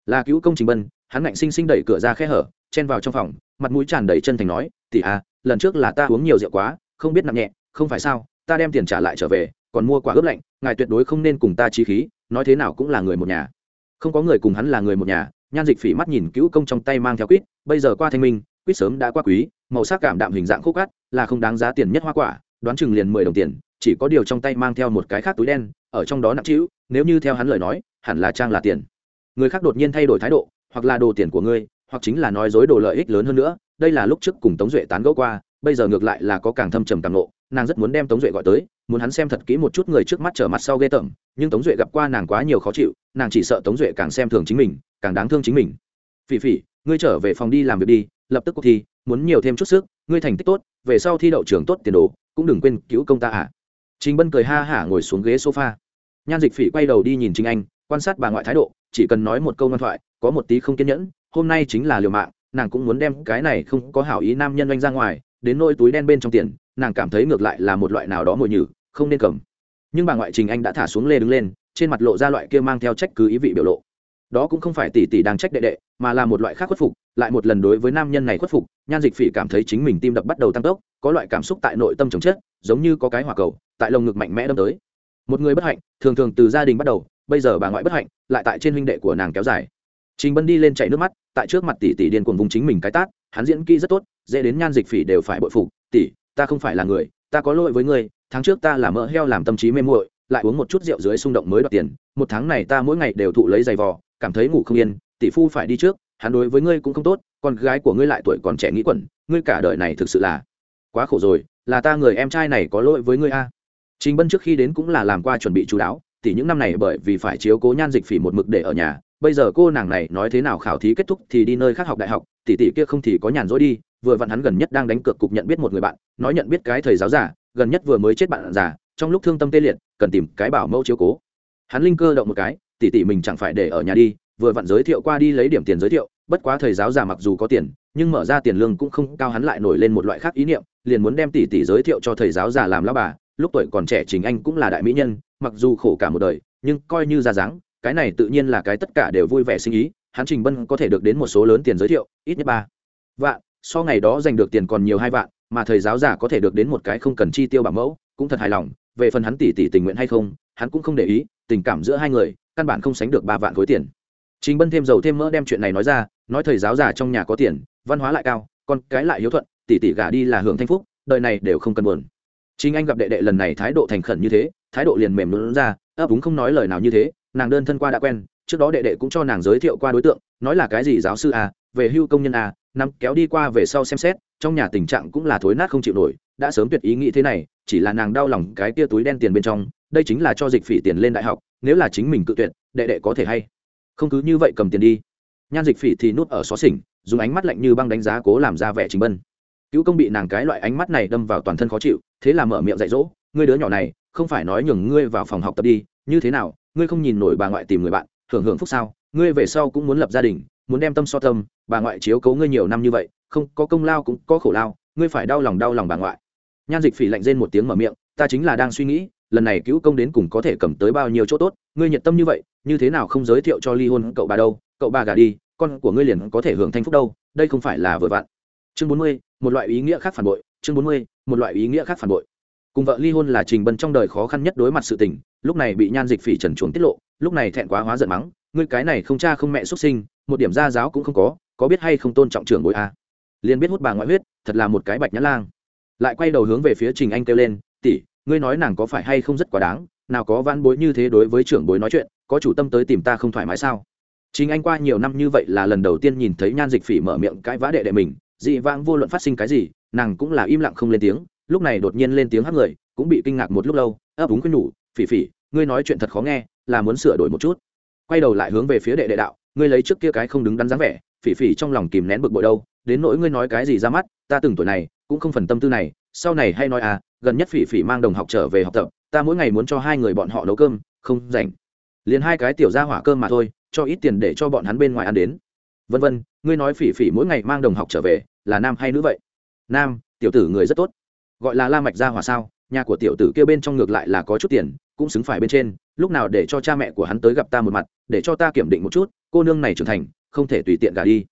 Là cứu công trình bân, hắn ngạnh sinh sinh đẩy cửa ra khe hở, chen vào trong phòng, mặt mũi tràn đầy chân thành nói tỷ à lần trước là ta uống nhiều rượu quá, không biết nặng nhẹ, không phải sao, ta đem tiền trả lại trở về, còn mua quả ướp lạnh, ngài tuyệt đối không nên cùng ta trí khí, nói thế nào cũng là người một nhà. Không có người cùng hắn là người một nhà, nhan dịch phỉ mắt nhìn cứu công trong tay mang theo quýt, bây giờ qua thanh minh quýt sớm đã qua quý, màu sắc cảm đạm hình dạng khúc cắt là không đáng giá tiền nhất hoa quả, đoán chừng liền mười đồng tiền, chỉ có điều trong tay mang theo một cái khác túi đen, ở trong đó nặng trĩu, nếu như theo hắn lời nói, hẳn là trang là tiền. Người khác đột nhiên thay đổi thái độ, hoặc là đồ tiền của ngươi, hoặc chính là nói dối đồ lợi ích lớn hơn nữa, đây là lúc trước cùng tống duệ tán gẫu qua, bây giờ ngược lại là có càng thâm trầm càng nộ nàng rất muốn đem tống duệ gọi tới, muốn hắn xem thật kỹ một chút người trước mắt trở mặt sau ghê tởm, nhưng tống duệ gặp qua nàng quá nhiều khó chịu, nàng chỉ sợ tống duệ càng xem thường chính mình, càng đáng thương chính mình. Phỉ phỉ, ngươi trở về phòng đi làm việc đi lập tức cuộc thi, muốn nhiều thêm chút sức, ngươi thành tích tốt, về sau thi đậu trường tốt tiền đồ, cũng đừng quên cứu công ta à chính bân cười ha hả ngồi xuống ghế sofa. Nhan dịch phỉ quay đầu đi nhìn chính anh, quan sát bà ngoại thái độ, chỉ cần nói một câu ngoan thoại, có một tí không kiên nhẫn, hôm nay chính là liều mạng, nàng cũng muốn đem cái này không có hảo ý nam nhân oanh ra ngoài, đến nôi túi đen bên trong tiền, nàng cảm thấy ngược lại là một loại nào đó mồi nhử, không nên cầm. Nhưng bà ngoại trình anh đã thả xuống lê đứng lên, trên mặt lộ ra loại kia mang theo trách cứ ý vị biểu lộ đó cũng không phải tỷ tỷ đang trách đệ đệ, mà là một loại khác khuất phục, lại một lần đối với nam nhân này khuất phục, nhan dịch phỉ cảm thấy chính mình tim đập bắt đầu tăng tốc, có loại cảm xúc tại nội tâm chống chết, giống như có cái hỏa cầu, tại lồng ngực mạnh mẽ đâm tới. Một người bất hạnh, thường thường từ gia đình bắt đầu, bây giờ bà ngoại bất hạnh, lại tại trên huynh đệ của nàng kéo dài. Trình bân đi lên chảy nước mắt, tại trước mặt tỷ tỷ điên cuồng vùng chính mình cái tát, hắn diễn kỹ rất tốt, dễ đến nhan dịch phỉ đều phải bội phục, tỷ, ta không phải là người, ta có lỗi với ngươi, tháng trước ta là mỡ heo làm tâm trí mê muội, lại uống một chút rượu dưới xung động mới đoạt tiền, một tháng này ta mỗi ngày đều thụ lấy giày vò cảm thấy ngủ không yên, tỷ phu phải đi trước, hắn đối với ngươi cũng không tốt, con gái của ngươi lại tuổi còn trẻ nghĩ quẩn, ngươi cả đời này thực sự là quá khổ rồi, là ta người em trai này có lỗi với ngươi a. Trình bân trước khi đến cũng là làm qua chuẩn bị chú đáo, tỷ những năm này bởi vì phải chiếu cố nhan dịch phỉ một mực để ở nhà, bây giờ cô nàng này nói thế nào khảo thí kết thúc thì đi nơi khác học đại học, tỷ tỷ kia không thì có nhàn rỗi đi, vừa vặn hắn gần nhất đang đánh cược cục nhận biết một người bạn, nói nhận biết cái thầy giáo giả gần nhất vừa mới chết bạn già, trong lúc thương tâm tê liệt, cần tìm cái bảo mẫu chiếu cố. Hắn linh cơ động một cái tỷ tỷ mình chẳng phải để ở nhà đi, vừa vặn giới thiệu qua đi lấy điểm tiền giới thiệu, bất quá thầy giáo già mặc dù có tiền, nhưng mở ra tiền lương cũng không cao hắn lại nổi lên một loại khác ý niệm, liền muốn đem tỷ tỷ giới thiệu cho thầy giáo già làm lão bà, lúc tuổi còn trẻ chính anh cũng là đại mỹ nhân, mặc dù khổ cả một đời, nhưng coi như ra dáng, cái này tự nhiên là cái tất cả đều vui vẻ sinh ý, hắn trình bân có thể được đến một số lớn tiền giới thiệu, ít nhất ba vạn, so ngày đó giành được tiền còn nhiều hai vạn, mà thầy giáo giả có thể được đến một cái không cần chi tiêu bảo mẫu, cũng thật hài lòng, về phần hắn tỷ tỷ tình nguyện hay không, hắn cũng không để ý, tình cảm giữa hai người căn bản không sánh được ba vạn khối tiền Trình Bân thêm dầu thêm mỡ đem chuyện này nói ra, nói thầy giáo già trong nhà có tiền, văn hóa lại cao, con cái lại hiếu thuận, tỷ tỷ gả đi là hưởng thanh phúc, đời này đều không cần buồn. Trình Anh gặp đệ đệ lần này thái độ thành khẩn như thế, thái độ liền mềm nhũn ra, ấp úng không nói lời nào như thế, nàng đơn thân qua đã quen, trước đó đệ đệ cũng cho nàng giới thiệu qua đối tượng, nói là cái gì giáo sư à, về hưu công nhân à, năm kéo đi qua về sau xem xét, trong nhà tình trạng cũng là thối nát không chịu nổi, đã sớm tuyệt ý nghĩ thế này, chỉ là nàng đau lòng cái kia túi đen tiền bên trong, đây chính là cho dịch phỉ tiền lên đại học, nếu là chính mình cự tuyệt, đệ đệ có thể hay không cứ như vậy cầm tiền đi. Nhan dịch phỉ thì nút ở xó xỉnh dùng ánh mắt lạnh như băng đánh giá cố làm ra vẻ chính bân. Cứu công bị nàng cái loại ánh mắt này đâm vào toàn thân khó chịu thế là mở miệng dạy dỗ ngươi đứa nhỏ này không phải nói nhường ngươi vào phòng học tập đi như thế nào ngươi không nhìn nổi bà ngoại tìm người bạn hưởng hưởng phúc sao ngươi về sau cũng muốn lập gia đình muốn đem tâm so tâm bà ngoại chiếu cấu ngươi nhiều năm như vậy không có công lao cũng có khổ lao ngươi phải đau lòng đau lòng bà ngoại. Nhan dịch phỉ lạnh rên một tiếng mở miệng ta chính là đang suy nghĩ lần này cứu công đến cùng có thể cầm tới bao nhiêu chỗ tốt, ngươi nhiệt tâm như vậy, như thế nào không giới thiệu cho ly hôn cậu bà đâu, cậu bà gả đi, con của ngươi liền có thể hưởng thanh phúc đâu, đây không phải là vừa vặn. Chương bốn mươi, một loại ý nghĩa khác phản bội, chương bốn mươi, một loại ý nghĩa khác phản bội. Cùng vợ ly hôn là trình bân trong đời khó khăn nhất đối mặt sự tình, lúc này bị nhan dịch phỉ trần chuồng tiết lộ, lúc này thẹn quá hóa giận mắng, ngươi cái này không cha không mẹ xuất sinh, một điểm gia giáo cũng không có có biết hay không tôn trọng trưởng bội a? À? liền biết hút bà ngoại huyết, thật là một cái bạch nhã lang. Lại quay đầu hướng về phía trình anh kêu lên, tỷ ngươi nói nàng có phải hay không rất quá đáng, nào có van bối như thế đối với trưởng bối nói chuyện, có chủ tâm tới tìm ta không thoải mái sao? Chính anh qua nhiều năm như vậy là lần đầu tiên nhìn thấy nhan dịch phỉ mở miệng cãi vã đệ đệ mình, dị vãng vô luận phát sinh cái gì, nàng cũng là im lặng không lên tiếng, lúc này đột nhiên lên tiếng hát người, cũng bị kinh ngạc một lúc lâu, ấp úng quên nhủ, phỉ phỉ, ngươi nói chuyện thật khó nghe, là muốn sửa đổi một chút. Quay đầu lại hướng về phía đệ đệ đạo, ngươi lấy trước kia cái không đứng đắn dáng vẻ, phỉ phỉ trong lòng kìm nén bực bội đâu, đến nỗi ngươi nói cái gì ra mắt, ta từng tuổi này, cũng không phần tâm tư này, sau này hay nói à gần nhất phỉ phỉ mang đồng học trở về học tập, ta mỗi ngày muốn cho hai người bọn họ nấu cơm, không rảnh. Liền hai cái tiểu ra hỏa cơm mà thôi, cho ít tiền để cho bọn hắn bên ngoài ăn đến. Vân vân, ngươi nói phỉ phỉ mỗi ngày mang đồng học trở về, là nam hay nữ vậy? Nam, tiểu tử người rất tốt. Gọi là la mạch gia hỏa sao? Nhà của tiểu tử kia bên trong ngược lại là có chút tiền, cũng xứng phải bên trên. Lúc nào để cho cha mẹ của hắn tới gặp ta một mặt, để cho ta kiểm định một chút, cô nương này trưởng thành, không thể tùy tiện gả đi.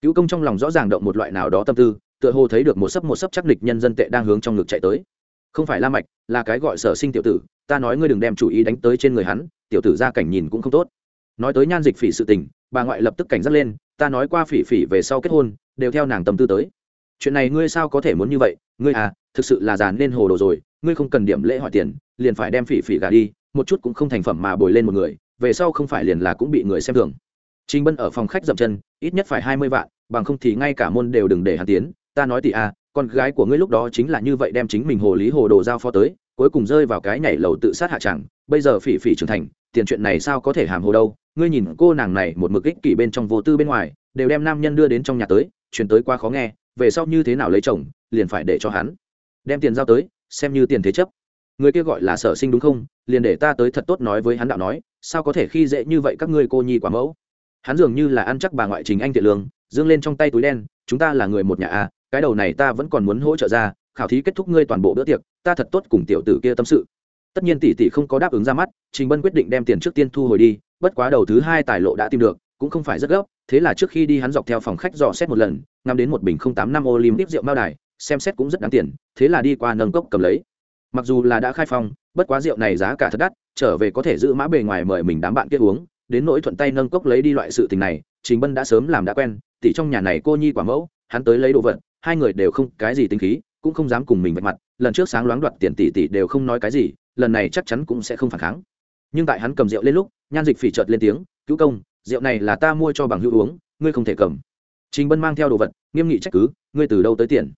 Cứu công trong lòng rõ ràng động một loại nào đó tâm tư, tựa hồ thấy được một sấp một sấp chắc địch nhân dân tệ đang hướng trong ngực chạy tới không phải la mạch là cái gọi sở sinh tiểu tử ta nói ngươi đừng đem chủ ý đánh tới trên người hắn tiểu tử ra cảnh nhìn cũng không tốt. Nói tới nhan dịch phỉ sự tình bà ngoại lập tức cảnh giác lên ta nói qua phỉ phỉ về sau kết hôn đều theo nàng tâm tư tới. Chuyện này ngươi sao có thể muốn như vậy? Ngươi à thực sự là giàn nên hồ đồ rồi ngươi không cần điểm lễ hỏi tiền liền phải đem phỉ phỉ gà đi một chút cũng không thành phẩm mà bồi lên một người về sau không phải liền là cũng bị người xem thường. Trình Bân ở phòng khách dậm chân, ít nhất phải hai mươi vạn, bằng không thì ngay cả môn đều đừng để hắn tiến, ta nói tỷ a, à, con gái của ngươi lúc đó chính là như vậy đem chính mình hồ lý hồ đồ giao phó tới, cuối cùng rơi vào cái nhảy lầu tự sát hạ chẳng, bây giờ phỉ phỉ trưởng thành, tiền chuyện này sao có thể hàm hồ đâu, ngươi nhìn cô nàng này một mực ích kỷ bên trong vô tư bên ngoài, đều đem nam nhân đưa đến trong nhà tới, chuyển tới quá khó nghe, về sau như thế nào lấy chồng, liền phải để cho hắn đem tiền giao tới, xem như tiền thế chấp. Người kia gọi là Sở Sinh đúng không? Liền để ta tới thật tốt nói với hắn đạo nói, sao có thể khi dễ như vậy các ngươi cô nhi quả mẫu hắn dường như là ăn chắc bà ngoại trình anh thiện lương dương lên trong tay túi đen chúng ta là người một nhà à cái đầu này ta vẫn còn muốn hỗ trợ ra, khảo thí kết thúc ngươi toàn bộ bữa tiệc, ta thật tốt cùng tiểu tử kia tâm sự. Tất nhiên tỷ tỷ không có đáp ứng ra mắt, trình bân quyết định đem tiền trước tiên thu hồi đi, bất quá đầu thứ hai tài lộ đã tìm được, cũng không phải rất gấp, thế là trước khi đi hắn dọc theo phòng khách dò xét một lần, ngắm đến một bình không tám năm olim rượu mao đài, xem xét cũng rất đáng tiền, thế là đi qua nâng cốc cầm lấy. Mặc dù là đã khai phong, bất quá rượu này giá cả thật đắt, trở về có thể giữ mã bề ngoài mời mình đám bạn kia uống, đến nỗi thuận tay nâng cốc lấy đi loại sự tình này, trình bân đã sớm làm đã quen, tỷ trong nhà này cô nhi quả mẫu, hắn tới lấy đồ vật hai người đều không cái gì tính khí, cũng không dám cùng mình vạch mặt, lần trước sáng loáng đoạt tiền tỷ tỷ đều không nói cái gì, lần này chắc chắn cũng sẽ không phản kháng. Nhưng tại hắn cầm rượu lên lúc, nhan dịch phỉ chợt lên tiếng, cứu công, rượu này là ta mua cho bằng hữu uống, ngươi không thể cầm. Trình bân mang theo đồ vật, nghiêm nghị trách cứ, ngươi từ đâu tới tiền?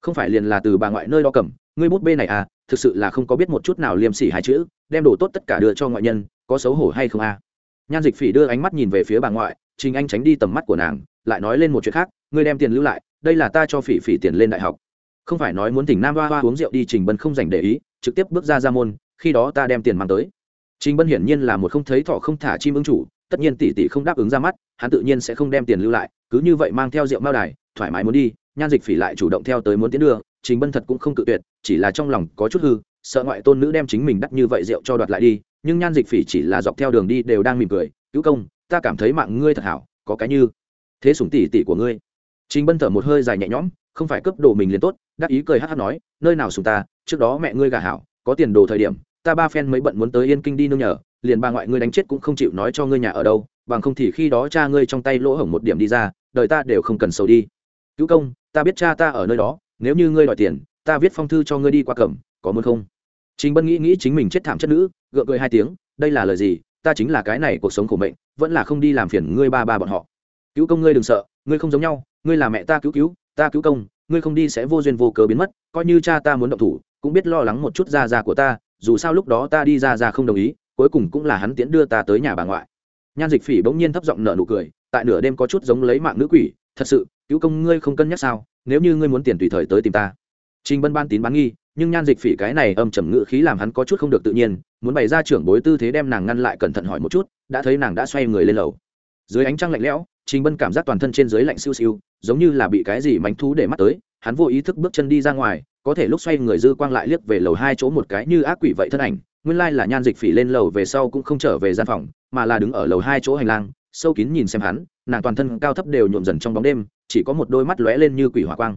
Không phải liền là từ bà ngoại nơi đó cầm, ngươi bút bê này à thực sự là không có biết một chút nào liêm sỉ hai chữ, đem đồ tốt tất cả đưa cho ngoại nhân, có xấu hổ hay không à? Nhan dịch phỉ đưa ánh mắt nhìn về phía bà ngoại, trình anh tránh đi tầm mắt của nàng, lại nói lên một chuyện khác, ngươi đem tiền lưu lại đây là ta cho phỉ phỉ tiền lên đại học. Không phải nói muốn thỉnh nam hoa hoa uống rượu đi, trình bân không dành để ý, trực tiếp bước ra ra môn, khi đó ta đem tiền mang tới. Trình bân hiển nhiên là một không thấy thọ không thả chim ứng chủ, tất nhiên tỷ tỷ không đáp ứng ra mắt, hắn tự nhiên sẽ không đem tiền lưu lại, cứ như vậy mang theo rượu mao đài, thoải mái muốn đi, nhan dịch phỉ lại chủ động theo tới muốn tiến đưa, trình bân thật cũng không cự tuyệt, chỉ là trong lòng có chút hư, sợ ngoại tôn nữ đem chính mình đắt như vậy rượu cho đoạt lại đi, nhưng nhan dịch phỉ chỉ là dọc theo đường đi đều đang mỉm cười, cứu công, ta cảm thấy mạng ngươi thật hảo, có cái như thế sủng tỷ tỷ của ngươi trình bân thở một hơi dài nhẹ nhõm không phải cấp đồ mình liền tốt đáp ý cười hắc hắc nói nơi nào sủng ta trước đó mẹ ngươi gà hảo có tiền đồ thời điểm ta ba phen mấy bận muốn tới yên kinh đi nương nhờ liền ba ngoại ngươi đánh chết cũng không chịu nói cho ngươi nhà ở đâu bằng không thì khi đó cha ngươi trong tay lỗ hổng một điểm đi ra đời ta đều không cần sầu đi cứu công ta biết cha ta ở nơi đó nếu như ngươi đòi tiền ta viết phong thư cho ngươi đi qua cẩm có muốn không Trình Bân nghĩ nghĩ chính mình chết thảm chất nữ, gượng cười hai tiếng, đây là lời gì, ta chính là cái này cuộc sống khổ mệnh, vẫn là không đi làm phiền ngươi ba ba bọn họ. Cứu công ngươi đừng sợ, ngươi không giống nhau, ngươi là mẹ ta cứu cứu, ta cứu công, ngươi không đi sẽ vô duyên vô cớ biến mất, coi như cha ta muốn động thủ, cũng biết lo lắng một chút ra ra của ta, dù sao lúc đó ta đi ra ra không đồng ý, cuối cùng cũng là hắn tiễn đưa ta tới nhà bà ngoại. Nhan Dịch Phỉ bỗng nhiên thấp giọng nở nụ cười, tại nửa đêm có chút giống lấy mạng nữ quỷ, thật sự, cứu công ngươi không cân nhắc sao? Nếu như ngươi muốn tiền tùy thời tới tìm ta. Trình Bân ban tín bán nghi, nhưng nhan dịch phỉ cái này âm trầm ngự khí làm hắn có chút không được tự nhiên muốn bày ra trưởng bối tư thế đem nàng ngăn lại cẩn thận hỏi một chút đã thấy nàng đã xoay người lên lầu dưới ánh trăng lạnh lẽo trình bân cảm giác toàn thân trên dưới lạnh siêu siêu, giống như là bị cái gì mánh thú để mắt tới, hắn vô ý thức bước chân đi ra ngoài, có thể lúc xoay người dư quang lại liếc về lầu hai chỗ một cái như ác quỷ vậy thân ảnh, nguyên lai là nhan dịch phỉ lên lầu về sau cũng không trở về gian phòng, mà là đứng ở lầu hai chỗ hành lang, sâu kín nhìn xem hắn, nàng toàn thân cao thấp đều nhuộm dần trong bóng đêm, chỉ có một đôi mắt lóe lên như quỷ hỏa quang.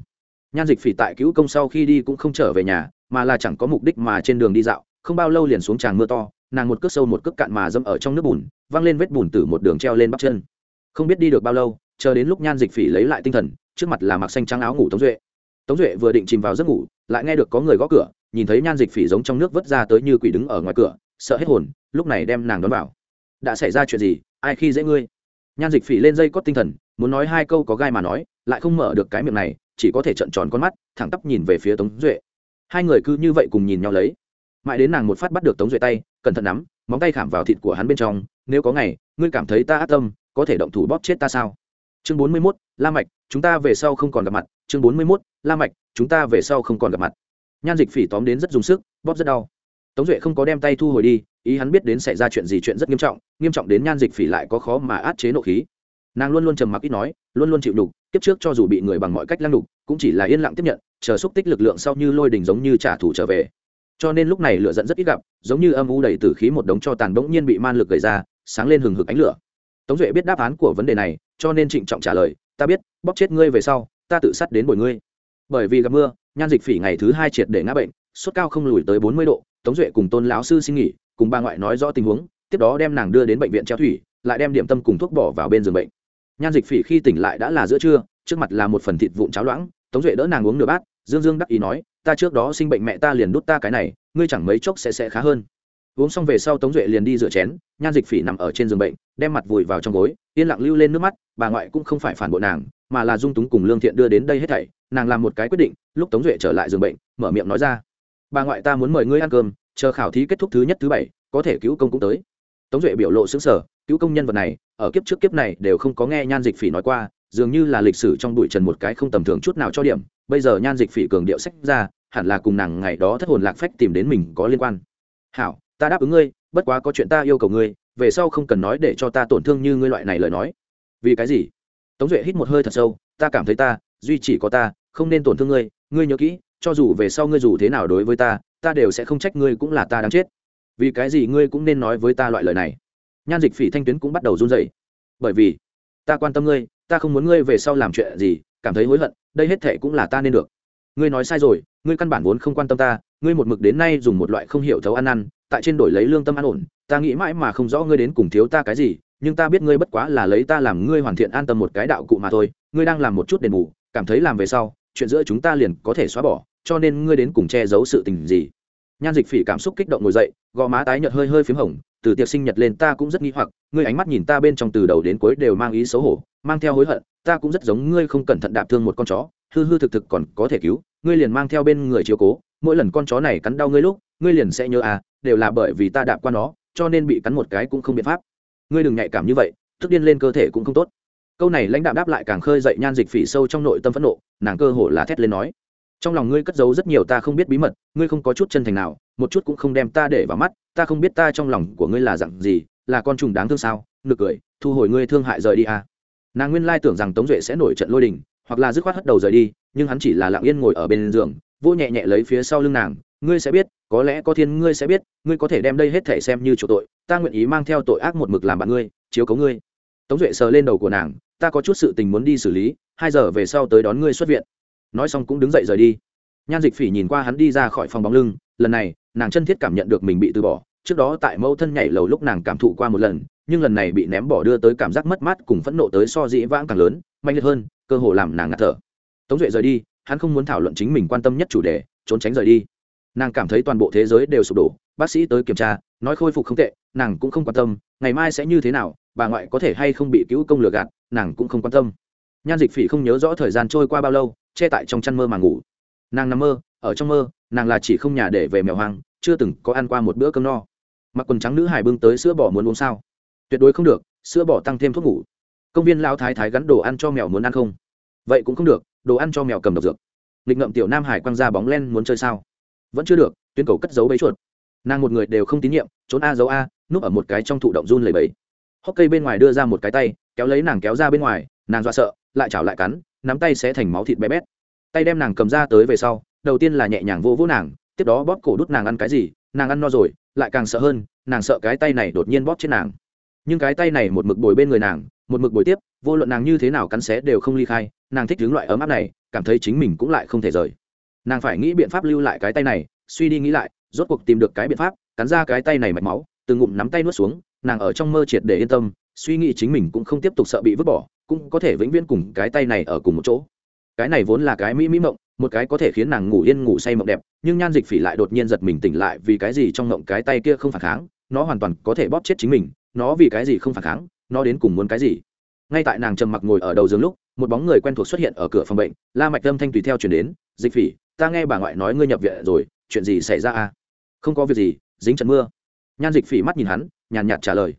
Nhan dịch phỉ tại cứu công sau khi đi cũng không trở về nhà, mà là chẳng có mục đích mà trên đường đi dạo, không bao lâu liền xuống tràng mưa to, nàng một cước sâu một cước cạn mà dâm ở trong nước bùn, văng lên vết bùn từ một đường treo lên bắp chân không biết đi được bao lâu, chờ đến lúc nhan dịch phỉ lấy lại tinh thần, trước mặt là mặc xanh trắng áo ngủ tống duệ. Tống duệ vừa định chìm vào giấc ngủ, lại nghe được có người gõ cửa, nhìn thấy nhan dịch phỉ giống trong nước vớt ra tới như quỷ đứng ở ngoài cửa, sợ hết hồn, lúc này đem nàng đón vào. Đã xảy ra chuyện gì? Ai khi dễ ngươi? Nhan dịch phỉ lên dây cót tinh thần, muốn nói hai câu có gai mà nói, lại không mở được cái miệng này, chỉ có thể trợn tròn con mắt, thẳng tắp nhìn về phía tống duệ. Hai người cứ như vậy cùng nhìn nhau lấy. Mãi đến nàng một phát bắt được tống duệ tay, cẩn thận nắm, móng tay khảm vào thịt của hắn bên trong, nếu có ngày, ngươi cảm thấy ta ác tâm có thể động thủ bóp chết ta sao? Chương bốn mươi mốt, la mạch, chúng ta về sau không còn gặp mặt. Chương bốn mươi mốt, la mạch, chúng ta về sau không còn gặp mặt. Nhan dịch phỉ tóm đến rất dùng sức, bóp rất đau. Tống duệ không có đem tay thu hồi đi, ý hắn biết đến xảy ra chuyện gì chuyện rất nghiêm trọng nghiêm trọng đến nhan dịch phỉ lại có khó mà át chế nộ khí. Nàng luôn luôn trầm mặc ít nói, luôn luôn chịu đục tiếp trước cho dù bị người bằng mọi cách lăng đục, cũng chỉ là yên lặng tiếp nhận, chờ xúc tích lực lượng sau như lôi đình giống như trả thù trở về. Cho nên lúc này lửa giận rất ít gặp, giống như âm u đầy tử khí một đống cho tàn bỗng nhiên bị man lực gây ra, sáng lên hừng hực ánh lửa tống duệ biết đáp án của vấn đề này, cho nên trịnh trọng trả lời, ta biết bóc chết ngươi về sau, ta tự sát đến bồi ngươi. Bởi vì gặp mưa, nhan dịch phỉ ngày thứ hai triệt để ngã bệnh, sốt cao không lùi tới bốn mươi độ, tống duệ cùng tôn lão sư xin nghỉ, cùng bà ngoại nói rõ tình huống, tiếp đó đem nàng đưa đến bệnh viện treo thủy, lại đem điểm tâm cùng thuốc bỏ vào bên giường bệnh. Nhan dịch phỉ khi tỉnh lại đã là giữa trưa, trước mặt là một phần thịt vụn cháo loãng, tống duệ đỡ nàng uống nửa bát, dương dương đắc ý nói, ta trước đó sinh bệnh mẹ ta liền đút ta cái này, ngươi chẳng mấy chốc sẽ sẽ khá hơn uống xong về sau tống duệ liền đi rửa chén, nhan dịch phỉ nằm ở trên giường bệnh, đem mặt vùi vào trong gối, yên lặng lưu lên nước mắt, bà ngoại cũng không phải phản bội nàng, mà là dung túng cùng lương thiện đưa đến đây hết thảy, nàng làm một cái quyết định, lúc tống duệ trở lại giường bệnh, mở miệng nói ra, bà ngoại ta muốn mời ngươi ăn cơm, chờ khảo thí kết thúc thứ nhất thứ bảy, có thể cứu công cũng tới. Tống duệ biểu lộ xứng sở cứu công nhân vật này, ở kiếp trước kiếp này đều không có nghe nhan dịch phỉ nói qua, dường như là lịch sử trong bụi trần một cái không tầm thường chút nào cho điểm, bây giờ nhan dịch phỉ cường điệu sách ra, hẳn là cùng nàng ngày đó thất hồn lạc phách tìm đến mình có liên quan. Hảo ta đáp ứng ngươi, bất quá có chuyện ta yêu cầu ngươi, về sau không cần nói để cho ta tổn thương như ngươi loại này lời nói. Vì cái gì? Tống duệ hít một hơi thật sâu, ta cảm thấy ta, duy chỉ có ta, không nên tổn thương ngươi ngươi nhớ kỹ, cho dù về sau ngươi dù thế nào đối với ta ta đều sẽ không trách ngươi cũng là ta đáng chết. Vì cái gì ngươi cũng nên nói với ta loại lời này? Nhan dịch phỉ thanh tuyến cũng bắt đầu run rẩy. Bởi vì, ta quan tâm ngươi, ta không muốn ngươi về sau làm chuyện gì, cảm thấy hối hận, đây hết thệ cũng là ta nên được. Ngươi nói sai rồi, ngươi căn bản vốn không quan tâm ta, ngươi một mực đến nay dùng một loại không hiểu thấu ăn ăn tại trên đổi lấy lương tâm an ổn, ta nghĩ mãi mà không rõ ngươi đến cùng thiếu ta cái gì, nhưng ta biết ngươi bất quá là lấy ta làm ngươi hoàn thiện an tâm một cái đạo cụ mà thôi, ngươi đang làm một chút đền bù, cảm thấy làm về sau, chuyện giữa chúng ta liền có thể xóa bỏ, cho nên ngươi đến cùng che giấu sự tình gì. Nhan dịch phỉ cảm xúc kích động ngồi dậy, gò má tái nhợt hơi hơi p h í m hồng, từ tiệc sinh nhật lên ta cũng rất nghi hoặc, ngươi ánh mắt nhìn ta bên trong từ đầu đến cuối đều mang ý xấu hổ, mang theo hối hận, ta cũng rất giống ngươi không cẩn thận đạp thương một con chó, hư hư thực thực còn có thể cứu, ngươi liền mang theo bên người chiếu cố, mỗi lần con chó này cắn đau ngươi lúc, ngươi liền sẽ nhớ à đều là bởi vì ta đạp qua nó, cho nên bị cắn một cái cũng không biện pháp. Ngươi đừng nhạy cảm như vậy tức điên lên cơ thể cũng không tốt. Câu này lãnh đạm đáp lại càng khơi dậy nhan dịch phỉ sâu trong nội tâm phẫn nộ, nàng cơ hồ là thét lên nói. Trong lòng ngươi cất giấu rất nhiều ta không biết bí mật, ngươi không có chút chân thành nào, một chút cũng không đem ta để vào mắt, ta không biết ta trong lòng của ngươi là dặn gì, là con trùng đáng thương sao? Nực cười, thu hồi ngươi thương hại rời đi à. nàng nguyên lai tưởng rằng tống duệ sẽ nổi trận lôi đình, hoặc là dứt khoát hất đầu rời đi, nhưng hắn chỉ là lặng yên ngồi ở bên giường vô nhẹ nhẹ lấy phía sau lưng nàng, ngươi sẽ biết có lẽ có thiên ngươi sẽ biết, ngươi có thể đem đây hết thể xem như chỗ tội, ta nguyện ý mang theo tội ác một mực làm bạn ngươi, chiếu cấu ngươi. Tống duệ sờ lên đầu của nàng, ta có chút sự tình muốn đi xử lý, hai giờ về sau tới đón ngươi xuất viện. Nói xong cũng đứng dậy rời đi. Nhan dịch phỉ nhìn qua hắn đi ra khỏi phòng bóng lưng, lần này, nàng chân thiết cảm nhận được mình bị từ bỏ, trước đó tại mẫu thân nhảy lầu lúc nàng cảm thụ qua một lần, nhưng lần này bị ném bỏ đưa tới cảm giác mất mát cùng phẫn nộ tới so dĩ vãng càng lớn, mạnh liệt hơn, cơ hồ làm nàng ngạt thở. Tống duệ rời đi, hắn không muốn thảo luận chính mình quan tâm nhất chủ đề, trốn tránh rời đi nàng cảm thấy toàn bộ thế giới đều sụp đổ, bác sĩ tới kiểm tra, nói khôi phục không tệ, nàng cũng không quan tâm, ngày mai sẽ như thế nào, bà ngoại có thể hay không bị cứu công lừa gạt, nàng cũng không quan tâm. Nhan dịch phỉ không nhớ rõ thời gian trôi qua bao lâu, che tại trong chăn mơ mà ngủ. Nàng nằm mơ, ở trong mơ, nàng là chỉ không nhà để về mèo hoang, chưa từng có ăn qua một bữa cơm no. Mặc quần trắng nữ hải bưng tới sữa bò muốn uống sao? Tuyệt đối không được, sữa bò tăng thêm thuốc ngủ. Công viên lao thái thái gắn đồ ăn cho mèo muốn ăn không? Vậy cũng không được, đồ ăn cho mèo cầm độc dược. Nghịch ngậm tiểu nam hải quăng ra bóng len muốn chơi sao? Vẫn chưa được, tuyến cầu cất giấu bấy chuột. Nàng một người đều không tín nhiệm, trốn a giấu a, núp ở một cái trong thụ động run lầy bẫy hốc cây bên ngoài đưa ra một cái tay, kéo lấy nàng kéo ra bên ngoài, nàng dọa sợ, lại chảo lại cắn, nắm tay sẽ thành máu thịt bé bét. Tay đem nàng cầm ra tới về sau, đầu tiên là nhẹ nhàng vô vỗ nàng, tiếp đó bóp cổ đút nàng ăn cái gì, nàng ăn no rồi, lại càng sợ hơn, nàng sợ cái tay này đột nhiên bóp trên nàng. Nhưng cái tay này một mực bồi bên người nàng, một mực bồi tiếp, vô luận nàng như thế nào cắn xé đều không ly khai, nàng thích hướng loại ấm áp này, cảm thấy chính mình cũng lại không thể rời nàng phải nghĩ biện pháp lưu lại cái tay này, suy đi nghĩ lại, rốt cuộc tìm được cái biện pháp, cắn ra cái tay này mạch máu từ ngụm nắm tay nuốt xuống, nàng ở trong mơ triệt để yên tâm, suy nghĩ chính mình cũng không tiếp tục sợ bị vứt bỏ, cũng có thể vĩnh viễn cùng cái tay này ở cùng một chỗ. Cái này vốn là cái mỹ mỹ mộng, một cái có thể khiến nàng ngủ yên ngủ say mộng đẹp, nhưng nhan dịch phỉ lại đột nhiên giật mình tỉnh lại vì cái gì trong mộng cái tay kia không phản kháng, nó hoàn toàn có thể bóp chết chính mình, nó vì cái gì không phản kháng, nó đến cùng muốn cái gì? Ngay tại nàng trầm mặc ngồi ở đầu giường lúc, một bóng người quen thuộc xuất hiện ở cửa phòng bệnh, la mạch âm thanh tùy theo chuyển đến, dịch phỉ ta nghe bà ngoại nói ngươi nhập viện rồi, chuyện gì xảy ra à? Không có việc gì, dính trận mưa. Nhan dịch phỉ mắt nhìn hắn, nhàn nhạt trả lời.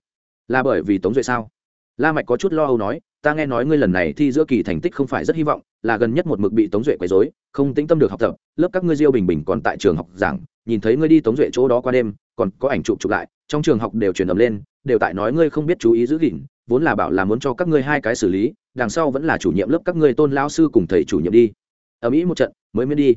Là bởi vì tống duệ sao? La mạch có chút lo âu nói, ta nghe nói ngươi lần này thi giữa kỳ thành tích không phải rất hy vọng, là gần nhất một mực bị tống duệ quấy rối, không tĩnh tâm được học tập, lớp các ngươi diêu bình bình còn tại trường học giảng, nhìn thấy ngươi đi tống duệ chỗ đó qua đêm, còn có ảnh chụp chụp lại, trong trường học đều truyền ầm lên, đều tại nói ngươi không biết chú ý giữ gìn, vốn là bảo là muốn cho các ngươi hai cái xử lý, đằng sau vẫn là chủ nhiệm lớp các ngươi tôn lão sư cùng thầy chủ nhiệm đi. Ở mỹ một trận, mới miễn đi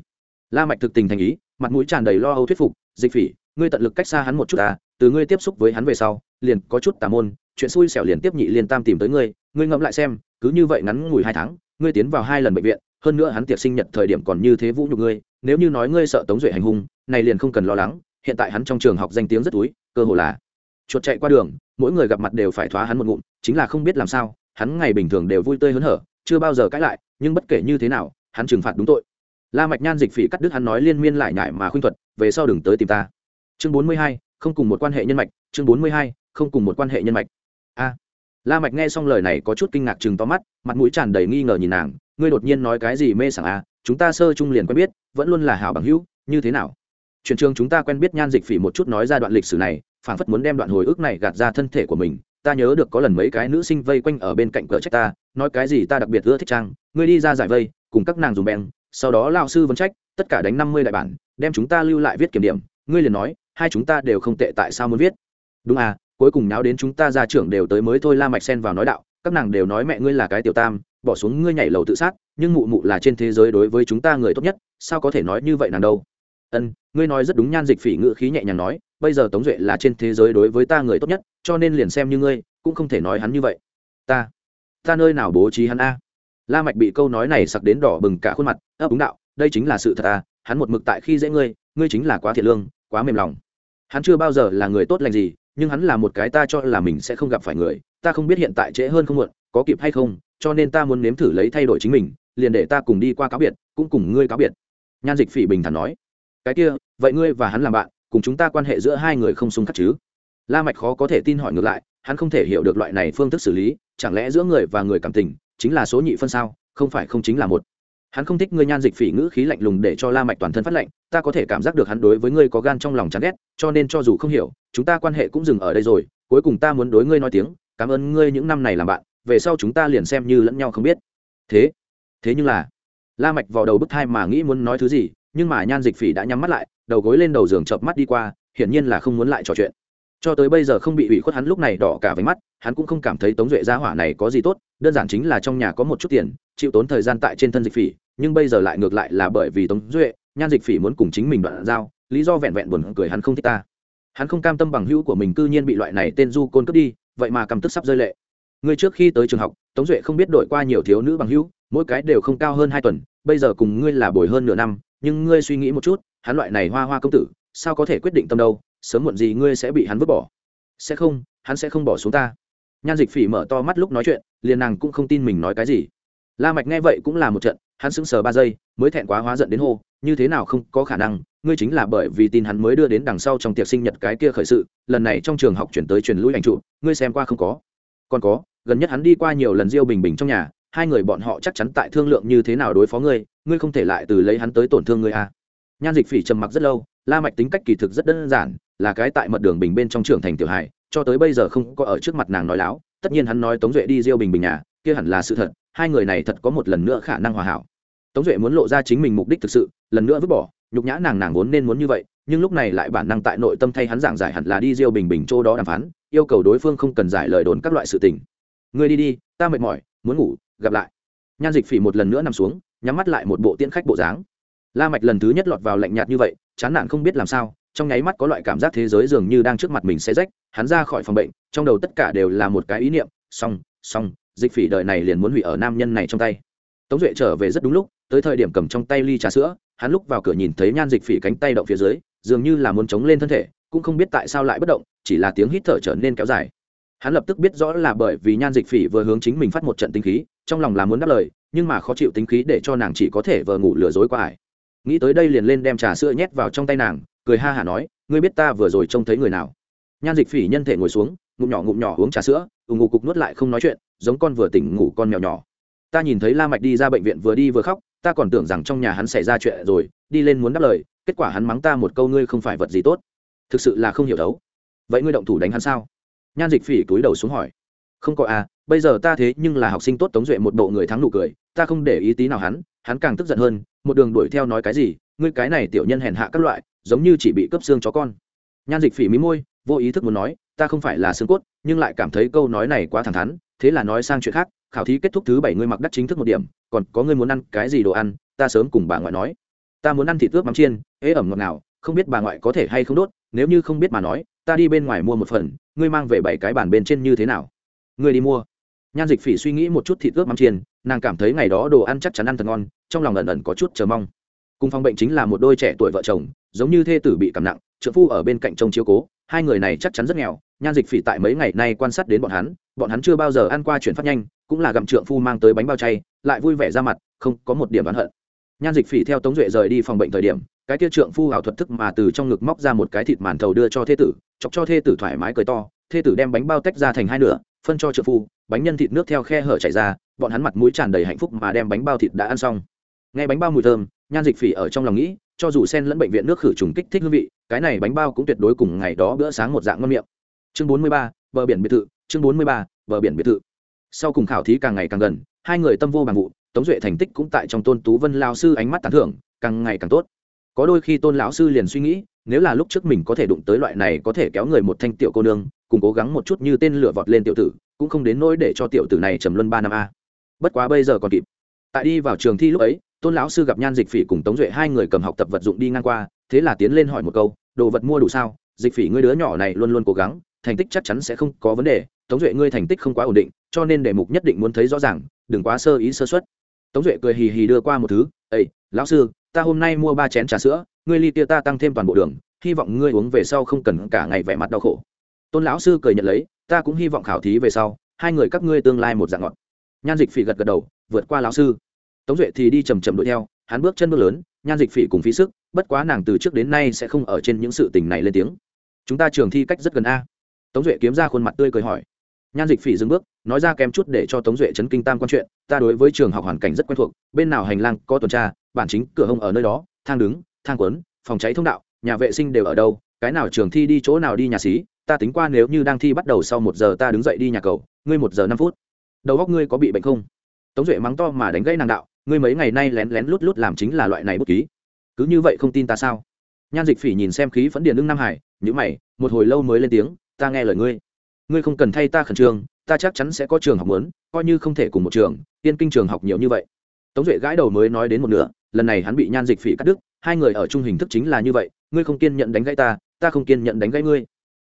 la mạch thực tình thành ý, mặt mũi tràn đầy lo âu thuyết phục, dịch phỉ, ngươi tận lực cách xa hắn một chút ta, từ ngươi tiếp xúc với hắn về sau, liền có chút tà môn, chuyện xui xẻo liền tiếp nhị liên tam tìm tới ngươi ngươi ngẫm lại xem, cứ như vậy ngắn ngủi hai tháng, ngươi tiến vào hai lần bệnh viện, hơn nữa hắn tiệc sinh nhật thời điểm còn như thế vũ nhục ngươi, nếu như nói ngươi sợ tống duệ hành hung, này liền không cần lo lắng, hiện tại hắn trong trường học danh tiếng rất túi, cơ hồ là chuột chạy qua đường, mỗi người gặp mặt đều phải thoá hắn một ngụm, chính là không biết làm sao, hắn ngày bình thường đều vui tươi hớn hở, chưa bao giờ cãi lại, nhưng bất kể như thế nào, hắn trừng phạt đúng tội la mạch nhan dịch phỉ cắt đứt hắn nói liên miên lại nhải mà khuyên thuật, về sau đừng tới tìm ta. Chương bốn mươi hai, không cùng một quan hệ nhân mạch, chương bốn mươi hai, không cùng một quan hệ nhân mạch. A. La mạch nghe xong lời này có chút kinh ngạc chừng to mắt, mặt mũi tràn đầy nghi ngờ nhìn nàng, ngươi đột nhiên nói cái gì mê sảng a chúng ta sơ chung liền quen biết, vẫn luôn là hảo bằng hữu, như thế nào? Truyền trường chúng ta quen biết nhan dịch phỉ một chút nói ra đoạn lịch sử này, phảng phất muốn đem đoạn hồi ức này gạt ra thân thể của mình, ta nhớ được có lần mấy cái nữ sinh vây quanh ở bên cạnh cửa trách ta, nói cái gì ta đặc biệt ưa thích trang, ngươi đi ra giải vây, cùng các nàng dùng bèn sau đó lao sư vẫn trách, tất cả đánh năm mươi đại bản, đem chúng ta lưu lại viết kiểm điểm. Ngươi liền nói, hai chúng ta đều không tệ, tại sao muốn viết? Đúng à cuối cùng náo đến chúng ta ra trưởng đều tới mới thôi, la mạch sen vào nói đạo, các nàng đều nói mẹ ngươi là cái tiểu tam, bỏ xuống ngươi nhảy lầu tự sát, nhưng mụ mụ là trên thế giới đối với chúng ta người tốt nhất, sao có thể nói như vậy nàng đâu? Ân, ngươi nói rất đúng, nhan dịch phỉ ngữ khí nhẹ nhàng nói, bây giờ tống duệ là trên thế giới đối với ta người tốt nhất, cho nên liền xem như ngươi, cũng không thể nói hắn như vậy. Ta ta nơi nào bố trí hắn a? La mạch bị câu nói này sặc đến đỏ bừng cả khuôn mặt, ấp, đúng đạo, đây chính là sự thật à hắn một mực tại khi dễ ngươi ngươi chính là quá thiệt lương, quá mềm lòng. Hắn chưa bao giờ là người tốt lành gì, nhưng hắn là một cái ta cho là mình sẽ không gặp phải người, ta không biết hiện tại trễ hơn không muộn, có kịp hay không, cho nên ta muốn nếm thử lấy thay đổi chính mình, liền để ta cùng đi qua cáo biệt, cũng cùng ngươi cáo biệt. Nhan dịch phỉ bình thản nói. Cái kia, vậy ngươi và hắn làm bạn, cùng chúng ta quan hệ giữa hai người không xung khắc chứ? La mạch khó có thể tin hỏi ngược lại, hắn không thể hiểu được loại này phương thức xử lý, chẳng lẽ giữa người và người cảm tình chính là số nhị phân sao, không phải không chính là một. Hắn không thích ngươi nhan dịch phỉ ngữ khí lạnh lùng để cho la mạch toàn thân phát lạnh, ta có thể cảm giác được hắn đối với ngươi có gan trong lòng chán ghét, cho nên cho dù không hiểu, chúng ta quan hệ cũng dừng ở đây rồi, cuối cùng ta muốn đối ngươi nói tiếng, cảm ơn ngươi những năm này làm bạn, về sau chúng ta liền xem như lẫn nhau không biết. Thế thế nhưng là, la mạch vào đầu bức thai mà nghĩ muốn nói thứ gì, nhưng mà nhan dịch phỉ đã nhắm mắt lại, đầu gối lên đầu giường chợp mắt đi qua, hiển nhiên là không muốn lại trò chuyện cho tới bây giờ không bị ủy khuất hắn lúc này đỏ cả váy mắt, hắn cũng không cảm thấy tống duệ gia hỏa này có gì tốt, đơn giản chính là trong nhà có một chút tiền, chịu tốn thời gian tại trên thân dịch phỉ, nhưng bây giờ lại ngược lại là bởi vì tống duệ, nhan dịch phỉ muốn cùng chính mình đoạn giao, lý do vẹn vẹn buồn cười hắn không thích ta. Hắn không cam tâm bằng hữu của mình cư nhiên bị loại này tên du côn cướp đi, vậy mà cầm tức sắp rơi lệ. Người trước khi tới trường học, tống duệ không biết đổi qua nhiều thiếu nữ bằng hữu, mỗi cái đều không cao hơn hai tuần, bây giờ cùng ngươi là bồi hơn nửa năm, nhưng ngươi suy nghĩ một chút, hắn loại này hoa hoa công tử, sao có thể quyết định tâm đâu? Sớm muộn gì ngươi sẽ bị hắn vứt bỏ. Sẽ không, hắn sẽ không bỏ xuống ta. Nhan dịch phỉ mở to mắt lúc nói chuyện, liền nàng cũng không tin mình nói cái gì. La mạch nghe vậy cũng là một trận, hắn sững sờ ba giây, mới thẹn quá hóa giận đến hô, như thế nào không có khả năng, ngươi chính là bởi vì tin hắn mới đưa đến đằng sau trong tiệc sinh nhật cái kia khởi sự, lần này trong trường học chuyển tới truyền lui ảnh trụ ngươi xem qua không có? Còn có, gần nhất hắn đi qua nhiều lần diêu bình bình trong nhà, hai người bọn họ chắc chắn tại thương lượng như thế nào đối phó ngươi ngươi không thể lại từ lấy hắn tới tổn thương ngươi à. nhan dịch phỉ trầm mặc rất lâu, la mạch tính cách kỳ thực rất đơn giản là cái tại mật đường bình bên trong trưởng thành tiểu hải cho tới bây giờ không có ở trước mặt nàng nói láo, tất nhiên hắn nói tống duệ đi diêu bình bình nhà, kia hẳn là sự thật, hai người này thật có một lần nữa khả năng hòa hảo. Tống duệ muốn lộ ra chính mình mục đích thực sự, lần nữa vứt bỏ, nhục nhã nàng nàng vốn nên muốn như vậy, nhưng lúc này lại bản năng tại nội tâm thay hắn giảng giải hẳn là đi diêu bình bình chỗ đó đàm phán, yêu cầu đối phương không cần giải lời đồn các loại sự tình. Ngươi đi đi, ta mệt mỏi, muốn ngủ, gặp lại. Nhan dịch phỉ một lần nữa nằm xuống, nhắm mắt lại một bộ tiễn khách bộ dáng. La mạch lần thứ nhất lọt vào lạnh nhạt như vậy, chán nản không biết làm sao trong nháy mắt có loại cảm giác thế giới dường như đang trước mặt mình sẽ rách, hắn ra khỏi phòng bệnh, trong đầu tất cả đều là một cái ý niệm, xong xong, dịch phỉ đời này liền muốn hủy ở nam nhân này trong tay. Tống duệ trở về rất đúng lúc, tới thời điểm cầm trong tay ly trà sữa, hắn lúc vào cửa nhìn thấy nhan dịch phỉ cánh tay động phía dưới, dường như là muốn chống lên thân thể, cũng không biết tại sao lại bất động, chỉ là tiếng hít thở trở nên kéo dài. Hắn lập tức biết rõ là bởi vì nhan dịch phỉ vừa hướng chính mình phát một trận tinh khí, trong lòng là muốn đáp lời, nhưng mà khó chịu tính khí để cho nàng chỉ có thể vờ ngủ lừa dối qua ải. Nghĩ tới đây liền lên đem trà sữa nhét vào trong tay nàng cười ha hả nói, ngươi biết ta vừa rồi trông thấy người nào? Nhan dịch phỉ nhân thể ngồi xuống, ngụm nhỏ ngụm nhỏ uống trà sữa, ù ngụ cục nuốt lại không nói chuyện, giống con vừa tỉnh ngủ con mèo nhỏ. Ta nhìn thấy la mạch đi ra bệnh viện vừa đi vừa khóc, ta còn tưởng rằng trong nhà hắn xảy ra chuyện rồi, đi lên muốn đáp lời, kết quả hắn mắng ta một câu ngươi không phải vật gì tốt. Thực sự là không hiểu đấu vậy ngươi động thủ đánh hắn sao? Nhan dịch phỉ túi đầu xuống hỏi. Không có à bây giờ ta thế nhưng là học sinh tốt tống duệ một bộ người thắng nụ cười, ta không để ý tí nào hắn hắn càng tức giận hơn, một đường đuổi theo nói cái gì, ngươi cái này tiểu nhân hèn hạ các loại giống như chỉ bị cướp xương chó con. Nhan dịch phỉ mí môi, vô ý thức muốn nói, ta không phải là xương cốt, nhưng lại cảm thấy câu nói này quá thẳng thắn, thế là nói sang chuyện khác, khảo thí kết thúc thứ bảy ngươi mặc đắt chính thức một điểm, còn có ngươi muốn ăn cái gì đồ ăn, ta sớm cùng bà ngoại nói. Ta muốn ăn thịt ướp mắm chiên, ế ẩm ngọt nào không biết bà ngoại có thể hay không đốt, nếu như không biết mà nói, ta đi bên ngoài mua một phần, ngươi mang về bảy cái bàn bên trên như thế nào? Ngươi đi mua. Nhan dịch phỉ suy nghĩ một chút thịt ướp mắm chiên, nàng cảm thấy ngày đó đồ ăn chắc chắn ăn thật ngon, trong lòng ẩn ẩn có chút chờ mong. Cùng phòng bệnh chính là một đôi trẻ tuổi vợ chồng giống như thê tử bị cảm nặng trợ phu ở bên cạnh trông chiếu cố, hai người này chắc chắn rất nghèo, nhan dịch phỉ tại mấy ngày nay quan sát đến bọn hắn bọn hắn chưa bao giờ ăn qua chuyển phát nhanh, cũng là gặm trượng phu mang tới bánh bao chay, lại vui vẻ ra mặt, không có một điểm oán hận. Nhan dịch phỉ theo tống duệ rời đi phòng bệnh thời điểm, cái tia trượng phu ảo thuật thức mà từ trong ngực móc ra một cái thịt màn thầu đưa cho thê tử, chọc cho thê tử thoải mái cười to, thê tử đem bánh bao tách ra thành hai nửa, phân cho trượng phu, bánh nhân thịt nước theo khe hở chảy ra, bọn hắn mặt mũi tràn đầy hạnh phúc mà đem bánh bao thịt đã ăn xong. Nghe bánh bao mùi thơm, nhan dịch phỉ ở trong lòng nghĩ cho dù sen lẫn bệnh viện nước khử trùng kích thích hương vị, cái này bánh bao cũng tuyệt đối cùng ngày đó bữa sáng một dạng ngon miệng. Chương bốn mươi ba, bờ biển biệt thự, chương bốn mươi ba, bờ biển biệt thự. Sau cùng khảo thí càng ngày càng gần, hai người tâm vô bằng vụ, tống duệ thành tích cũng tại trong tôn tú vân lao sư ánh mắt tán thưởng, càng ngày càng tốt. Có đôi khi tôn lão sư liền suy nghĩ, nếu là lúc trước mình có thể đụng tới loại này có thể kéo người một thanh tiểu cô nương, cùng cố gắng một chút như tên lửa vọt lên tiểu tử, cũng không đến nỗi để cho tiểu tử này trầm luân ba năm a. Bất quá bây giờ còn kịp. Tại đi vào trường thi lúc ấy tôn lão sư gặp nhan dịch phỉ cùng tống duệ hai người cầm học tập vật dụng đi ngang qua, thế là tiến lên hỏi một câu, đồ vật mua đủ sao? Dịch phỉ, ngươi đứa nhỏ này luôn luôn cố gắng, thành tích chắc chắn sẽ không có vấn đề, tống duệ, ngươi thành tích không quá ổn định, cho nên đề mục nhất định muốn thấy rõ ràng, đừng quá sơ ý sơ xuất tống duệ cười hì hì đưa qua một thứ ây lão sư, ta hôm nay mua ba chén trà sữa, ngươi ly tia ta tăng thêm toàn bộ đường, hy vọng ngươi uống về sau không cần cả ngày vẻ mặt đau khổ. Tôn lão sư cười nhận lấy, ta cũng hy vọng khảo thí về sau, hai người các ngươi tương lai một dạng ngọt. Nhan dịch phỉ gật gật đầu, vượt qua lão sư tống duệ thì đi chầm chậm đuổi theo, hắn bước chân bước lớn, nhan dịch phỉ cùng phí sức, bất quá nàng từ trước đến nay sẽ không ở trên những sự tình này lên tiếng. Chúng ta trường thi cách rất gần a. Tống duệ kiếm ra khuôn mặt tươi cười hỏi. Nhan dịch phỉ dừng bước, nói ra kém chút để cho tống duệ chấn kinh tam quan chuyện, ta đối với trường học hoàn cảnh rất quen thuộc, bên nào hành lang có tuần tra, bản chính, cửa hông ở nơi đó, thang đứng, thang quấn, phòng cháy thông đạo, nhà vệ sinh đều ở đâu, cái nào trường thi đi chỗ nào đi nhà xí, ta tính qua nếu như đang thi bắt đầu sau một giờ ta đứng dậy đi nhà cầu, ngươi một giờ năm phút. Đầu góc ngươi có bị bệnh không? Tống duệ mắng to mà đánh gãy nàng đạo ngươi mấy ngày nay lén lén lút lút làm chính là loại này bút ký. Cứ như vậy không tin ta sao? Nhan dịch phỉ nhìn xem khí phấn điện ưng nam hải nhữ mày, một hồi lâu mới lên tiếng, ta nghe lời ngươi. Ngươi không cần thay ta khẩn trương, ta chắc chắn sẽ có trường học muốn, coi như không thể cùng một trường, tiên kinh trường học nhiều như vậy. Tống duệ gãi đầu mới nói đến một nửa, lần này hắn bị nhan dịch phỉ cắt đứt, hai người ở chung hình thức chính là như vậy, ngươi không kiên nhận đánh gãy ta ta không kiên nhận đánh gãy ngươi.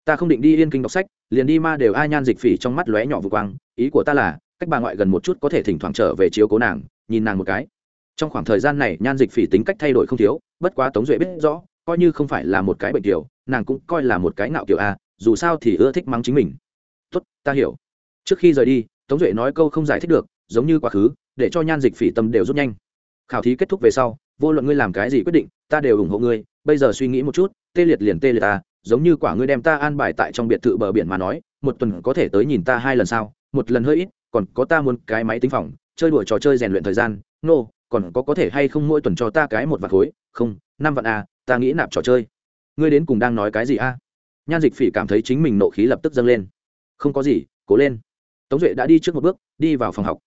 Ta không định đi yên kinh đọc sách, liền đi ma đều ai nhan dịch phỉ trong mắt lóe nhỏ vừa quang, ý của ta là, cách bà ngoại gần một chút có thể thỉnh thoảng trở về chiếu cố nàng nhìn nàng một cái. Trong khoảng thời gian này, nhan dịch phỉ tính cách thay đổi không thiếu, bất quá tống duệ biết rõ, coi như không phải là một cái bệnh kiểu nàng cũng coi là một cái ngạo kiểu a, dù sao thì ưa thích mắng chính mình. Tốt, ta hiểu. Trước khi rời đi, tống duệ nói câu không giải thích được, giống như quá khứ, để cho nhan dịch phỉ tâm đều rút nhanh. Khảo thí kết thúc về sau, vô luận ngươi làm cái gì quyết định, ta đều ủng hộ ngươi, bây giờ suy nghĩ một chút, tê liệt liền tê liệt ta, giống như quả ngươi đem ta an bài tại trong biệt thự bờ biển mà nói, một tuần có thể tới nhìn ta hai lần sau một lần hơi ít, còn có ta muốn cái máy tính phòng chơi đùa trò chơi rèn luyện thời gian nô、no, còn có có thể hay không mỗi tuần cho ta cái một vạn khối? Không năm vạn a à, ta nghĩ nạp trò chơi. Ngươi đến cùng đang nói cái gì a nhan dịch phỉ cảm thấy chính mình nộ khí lập tức dâng lên. Không có gì cố lên. Tống duệ đã đi trước một bước đi vào phòng học.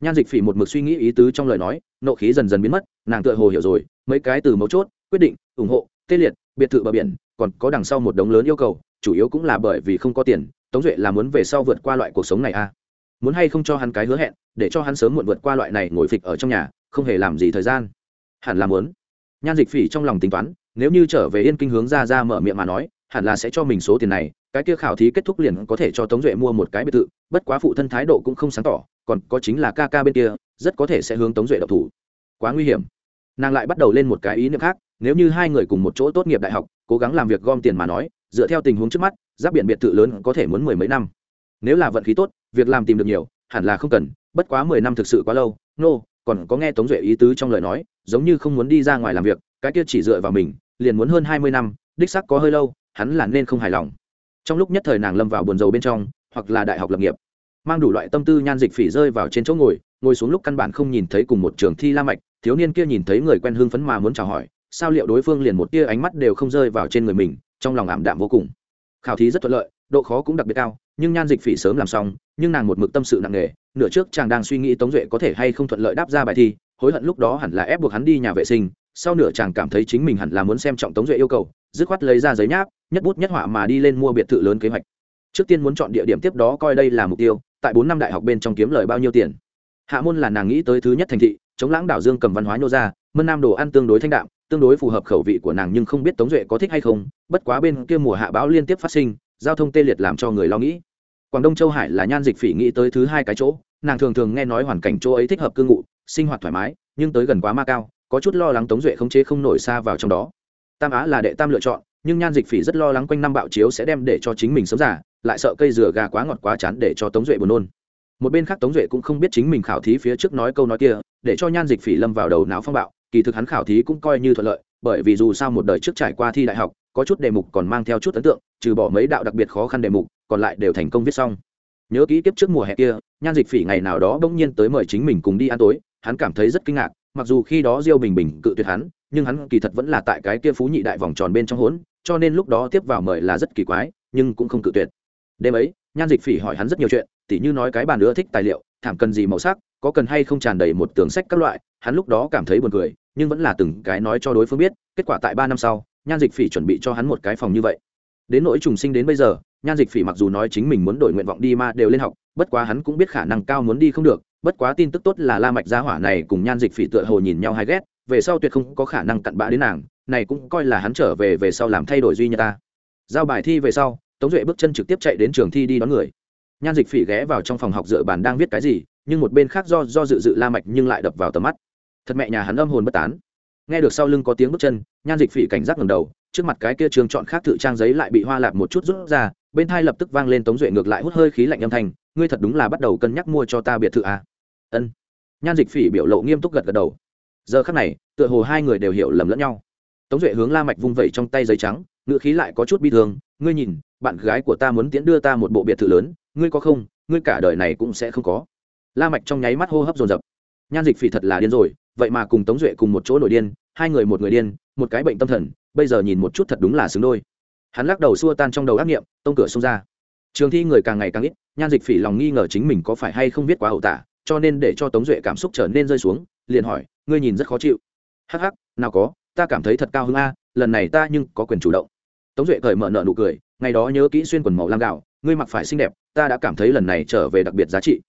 Nhan dịch phỉ một mực suy nghĩ ý tứ trong lời nói nộ khí dần dần biến mất nàng tựa hồ hiểu rồi mấy cái từ mấu chốt quyết định ủng hộ tê liệt biệt thự bờ biển còn có đằng sau một đống lớn yêu cầu chủ yếu cũng là bởi vì không có tiền tống duệ là muốn về sau vượt qua loại cuộc sống này a à? Muốn hay không cho hắn cái hứa hẹn, để cho hắn sớm muộn vượt qua loại này ngồi phịch ở trong nhà, không hề làm gì thời gian. Hẳn là muốn. Nhan dịch phỉ trong lòng tính toán, nếu như trở về yên kinh hướng ra ra mở miệng mà nói, hẳn là sẽ cho mình số tiền này, cái kia khảo thí kết thúc liền có thể cho tống duệ mua một cái biệt thự, bất quá phụ thân thái độ cũng không sáng tỏ, còn có chính là ca ca bên kia, rất có thể sẽ hướng tống duệ độc thủ. Quá nguy hiểm. Nàng lại bắt đầu lên một cái ý niệm khác, nếu như hai người cùng một chỗ tốt nghiệp đại học, cố gắng làm việc gom tiền mà nói, dựa theo tình huống trước mắt, giáp biển biệt thự lớn có thể muốn mười mấy năm nếu là vận khí tốt việc làm tìm được nhiều hẳn là không cần bất quá mười năm thực sự quá lâu nô、no, còn có nghe tống duệ ý tứ trong lời nói giống như không muốn đi ra ngoài làm việc cái kia chỉ dựa vào mình liền muốn hơn hai mươi năm đích sắc có hơi lâu hắn là nên không hài lòng. Trong lúc nhất thời nàng lâm vào buồn rầu bên trong hoặc là đại học lập nghiệp. Mang đủ loại tâm tư nhan dịch phỉ rơi vào trên chỗ ngồi ngồi xuống lúc căn bản không nhìn thấy cùng một trường thi la mạch thiếu niên kia nhìn thấy người quen hương phấn mà muốn chào hỏi sao liệu đối phương liền một tia ánh mắt đều không rơi vào trên người mình trong lòng ảm đạm vô cùng. Khảo thí rất thuận lợi độ khó cũng đặc biệt cao nhưng nhan dịch phỉ sớm làm xong, nhưng nàng một mực tâm sự nặng nề, nửa trước chàng đang suy nghĩ tống duệ có thể hay không thuận lợi đáp ra bài thi, hối hận lúc đó hẳn là ép buộc hắn đi nhà vệ sinh, sau nửa chàng cảm thấy chính mình hẳn là muốn xem trọng tống duệ yêu cầu, dứt khoát lấy ra giấy nháp, nhất bút nhất họa mà đi lên mua biệt thự lớn kế hoạch. Trước tiên muốn chọn địa điểm tiếp đó coi đây là mục tiêu, tại bốn năm đại học bên trong kiếm lời bao nhiêu tiền. Hạ môn là nàng nghĩ tới thứ nhất thành thị, chống lãng đảo dương cầm văn hóa nhô ra, mân nam đồ ăn tương đối thanh đạm, tương đối phù hợp khẩu vị của nàng nhưng không biết tống duệ có thích hay không, bất quá bên kia mùa hạ bão liên tiếp phát sinh, giao thông tê liệt làm cho người lo nghĩ quảng đông châu hải là nhan dịch phỉ nghĩ tới thứ hai cái chỗ, nàng thường thường nghe nói hoàn cảnh chỗ ấy thích hợp cư ngụ, sinh hoạt thoải mái, nhưng tới gần quá ma cao, có chút lo lắng tống duệ không chế không nổi xa vào trong đó. Tam á là đệ tam lựa chọn, nhưng nhan dịch phỉ rất lo lắng quanh năm bạo chiếu sẽ đem để cho chính mình sớm giả lại sợ cây dừa gà quá ngọt quá chán để cho tống duệ buồn nôn. Một bên khác tống duệ cũng không biết chính mình khảo thí phía trước nói câu nói kia, để cho nhan dịch phỉ lâm vào đầu não phong bạo, kỳ thực hắn khảo thí cũng coi như thuận lợi bởi vì dù sao một đời trước trải qua thi đại học, có chút đề mục còn mang theo chút ấn tượng, trừ bỏ mấy đạo đặc biệt khó khăn đề mục, còn lại đều thành công viết xong. Nhớ kỹ kiếp trước mùa hè kia, nhan dịch phỉ ngày nào đó bỗng nhiên tới mời chính mình cùng đi ăn tối, hắn cảm thấy rất kinh ngạc, mặc dù khi đó diêu bình bình cự tuyệt hắn, nhưng hắn kỳ thật vẫn là tại cái kia phú nhị đại vòng tròn bên trong hốn, cho nên lúc đó tiếp vào mời là rất kỳ quái, nhưng cũng không cự tuyệt. Đêm ấy, nhan dịch phỉ hỏi hắn rất nhiều chuyện, tỉ như nói cái bàn nữa thích tài liệu thảm cần gì màu sắc, có cần hay không tràn đầy một tường sách các loại, hắn lúc đó cảm thấy buồn cười, nhưng vẫn là từng cái nói cho đối phương biết, kết quả tại ba năm sau, nhan dịch phỉ chuẩn bị cho hắn một cái phòng như vậy. Đến nỗi trùng sinh đến bây giờ, nhan dịch phỉ mặc dù nói chính mình muốn đổi nguyện vọng đi mà đều lên học, bất quá hắn cũng biết khả năng cao muốn đi không được, bất quá tin tức tốt là la mạch gia hỏa này cùng nhan dịch phỉ tựa hồ nhìn nhau hay ghét, về sau tuyệt không có khả năng cặn bã đến nàng, này cũng coi là hắn trở về về sau làm thay đổi duy nhất ta. Giao bài thi về sau, tống duệ bước chân trực tiếp chạy đến trường thi đi đón người nhan dịch phỉ ghé vào trong phòng học dựa bàn đang viết cái gì, nhưng một bên khác do do dự dự la mạch nhưng lại đập vào tầm mắt. Thật mẹ nhà hắn âm hồn bất tán. Nghe được sau lưng có tiếng bước chân, nhan dịch phỉ cảnh giác ngẩng đầu, trước mặt cái kia trường chọn khác tự trang giấy lại bị hoa lạp một chút rút ra, bên thai lập tức vang lên tống duệ ngược lại hút hơi khí lạnh âm thanh, ngươi thật đúng là bắt đầu cân nhắc mua cho ta biệt thự à. ân. Nhan dịch phỉ biểu lộ nghiêm túc gật gật đầu. Giờ khắc này, tựa hồ hai người đều hiểu lầm lẫn nhau. Tống duệ hướng la mạch vung vẩy trong tay giấy trắng ngựa khí lại có chút bi thương, ngươi nhìn, bạn gái của ta muốn tiễn đưa ta một bộ biệt thự lớn ngươi có không, ngươi cả đời này cũng sẽ không có. La mạch trong nháy mắt hô hấp dồn dập. Nhan dịch phỉ thật là điên rồi, vậy mà cùng tống duệ cùng một chỗ nổi điên, hai người một người điên, một cái bệnh tâm thần, bây giờ nhìn một chút thật đúng là xứng đôi. Hắn lắc đầu xua tan trong đầu ác nghiệm, tông cửa xông ra. Trường thi người càng ngày càng ít, nhan dịch phỉ lòng nghi ngờ chính mình có phải hay không biết quá hậu tả, cho nên để cho tống duệ cảm xúc trở nên rơi xuống, liền hỏi, ngươi nhìn rất khó chịu. Hắc hắc, nào có, ta cảm thấy thật cao hơn a, lần này ta nhưng có quyền chủ động. Tống duệ cởi mở nợ nụ cười, ngày đó nhớ kỹ xuyên quần màu lam gạo ngươi mặc phải xinh đẹp, ta đã cảm thấy lần này trở về đặc biệt giá trị.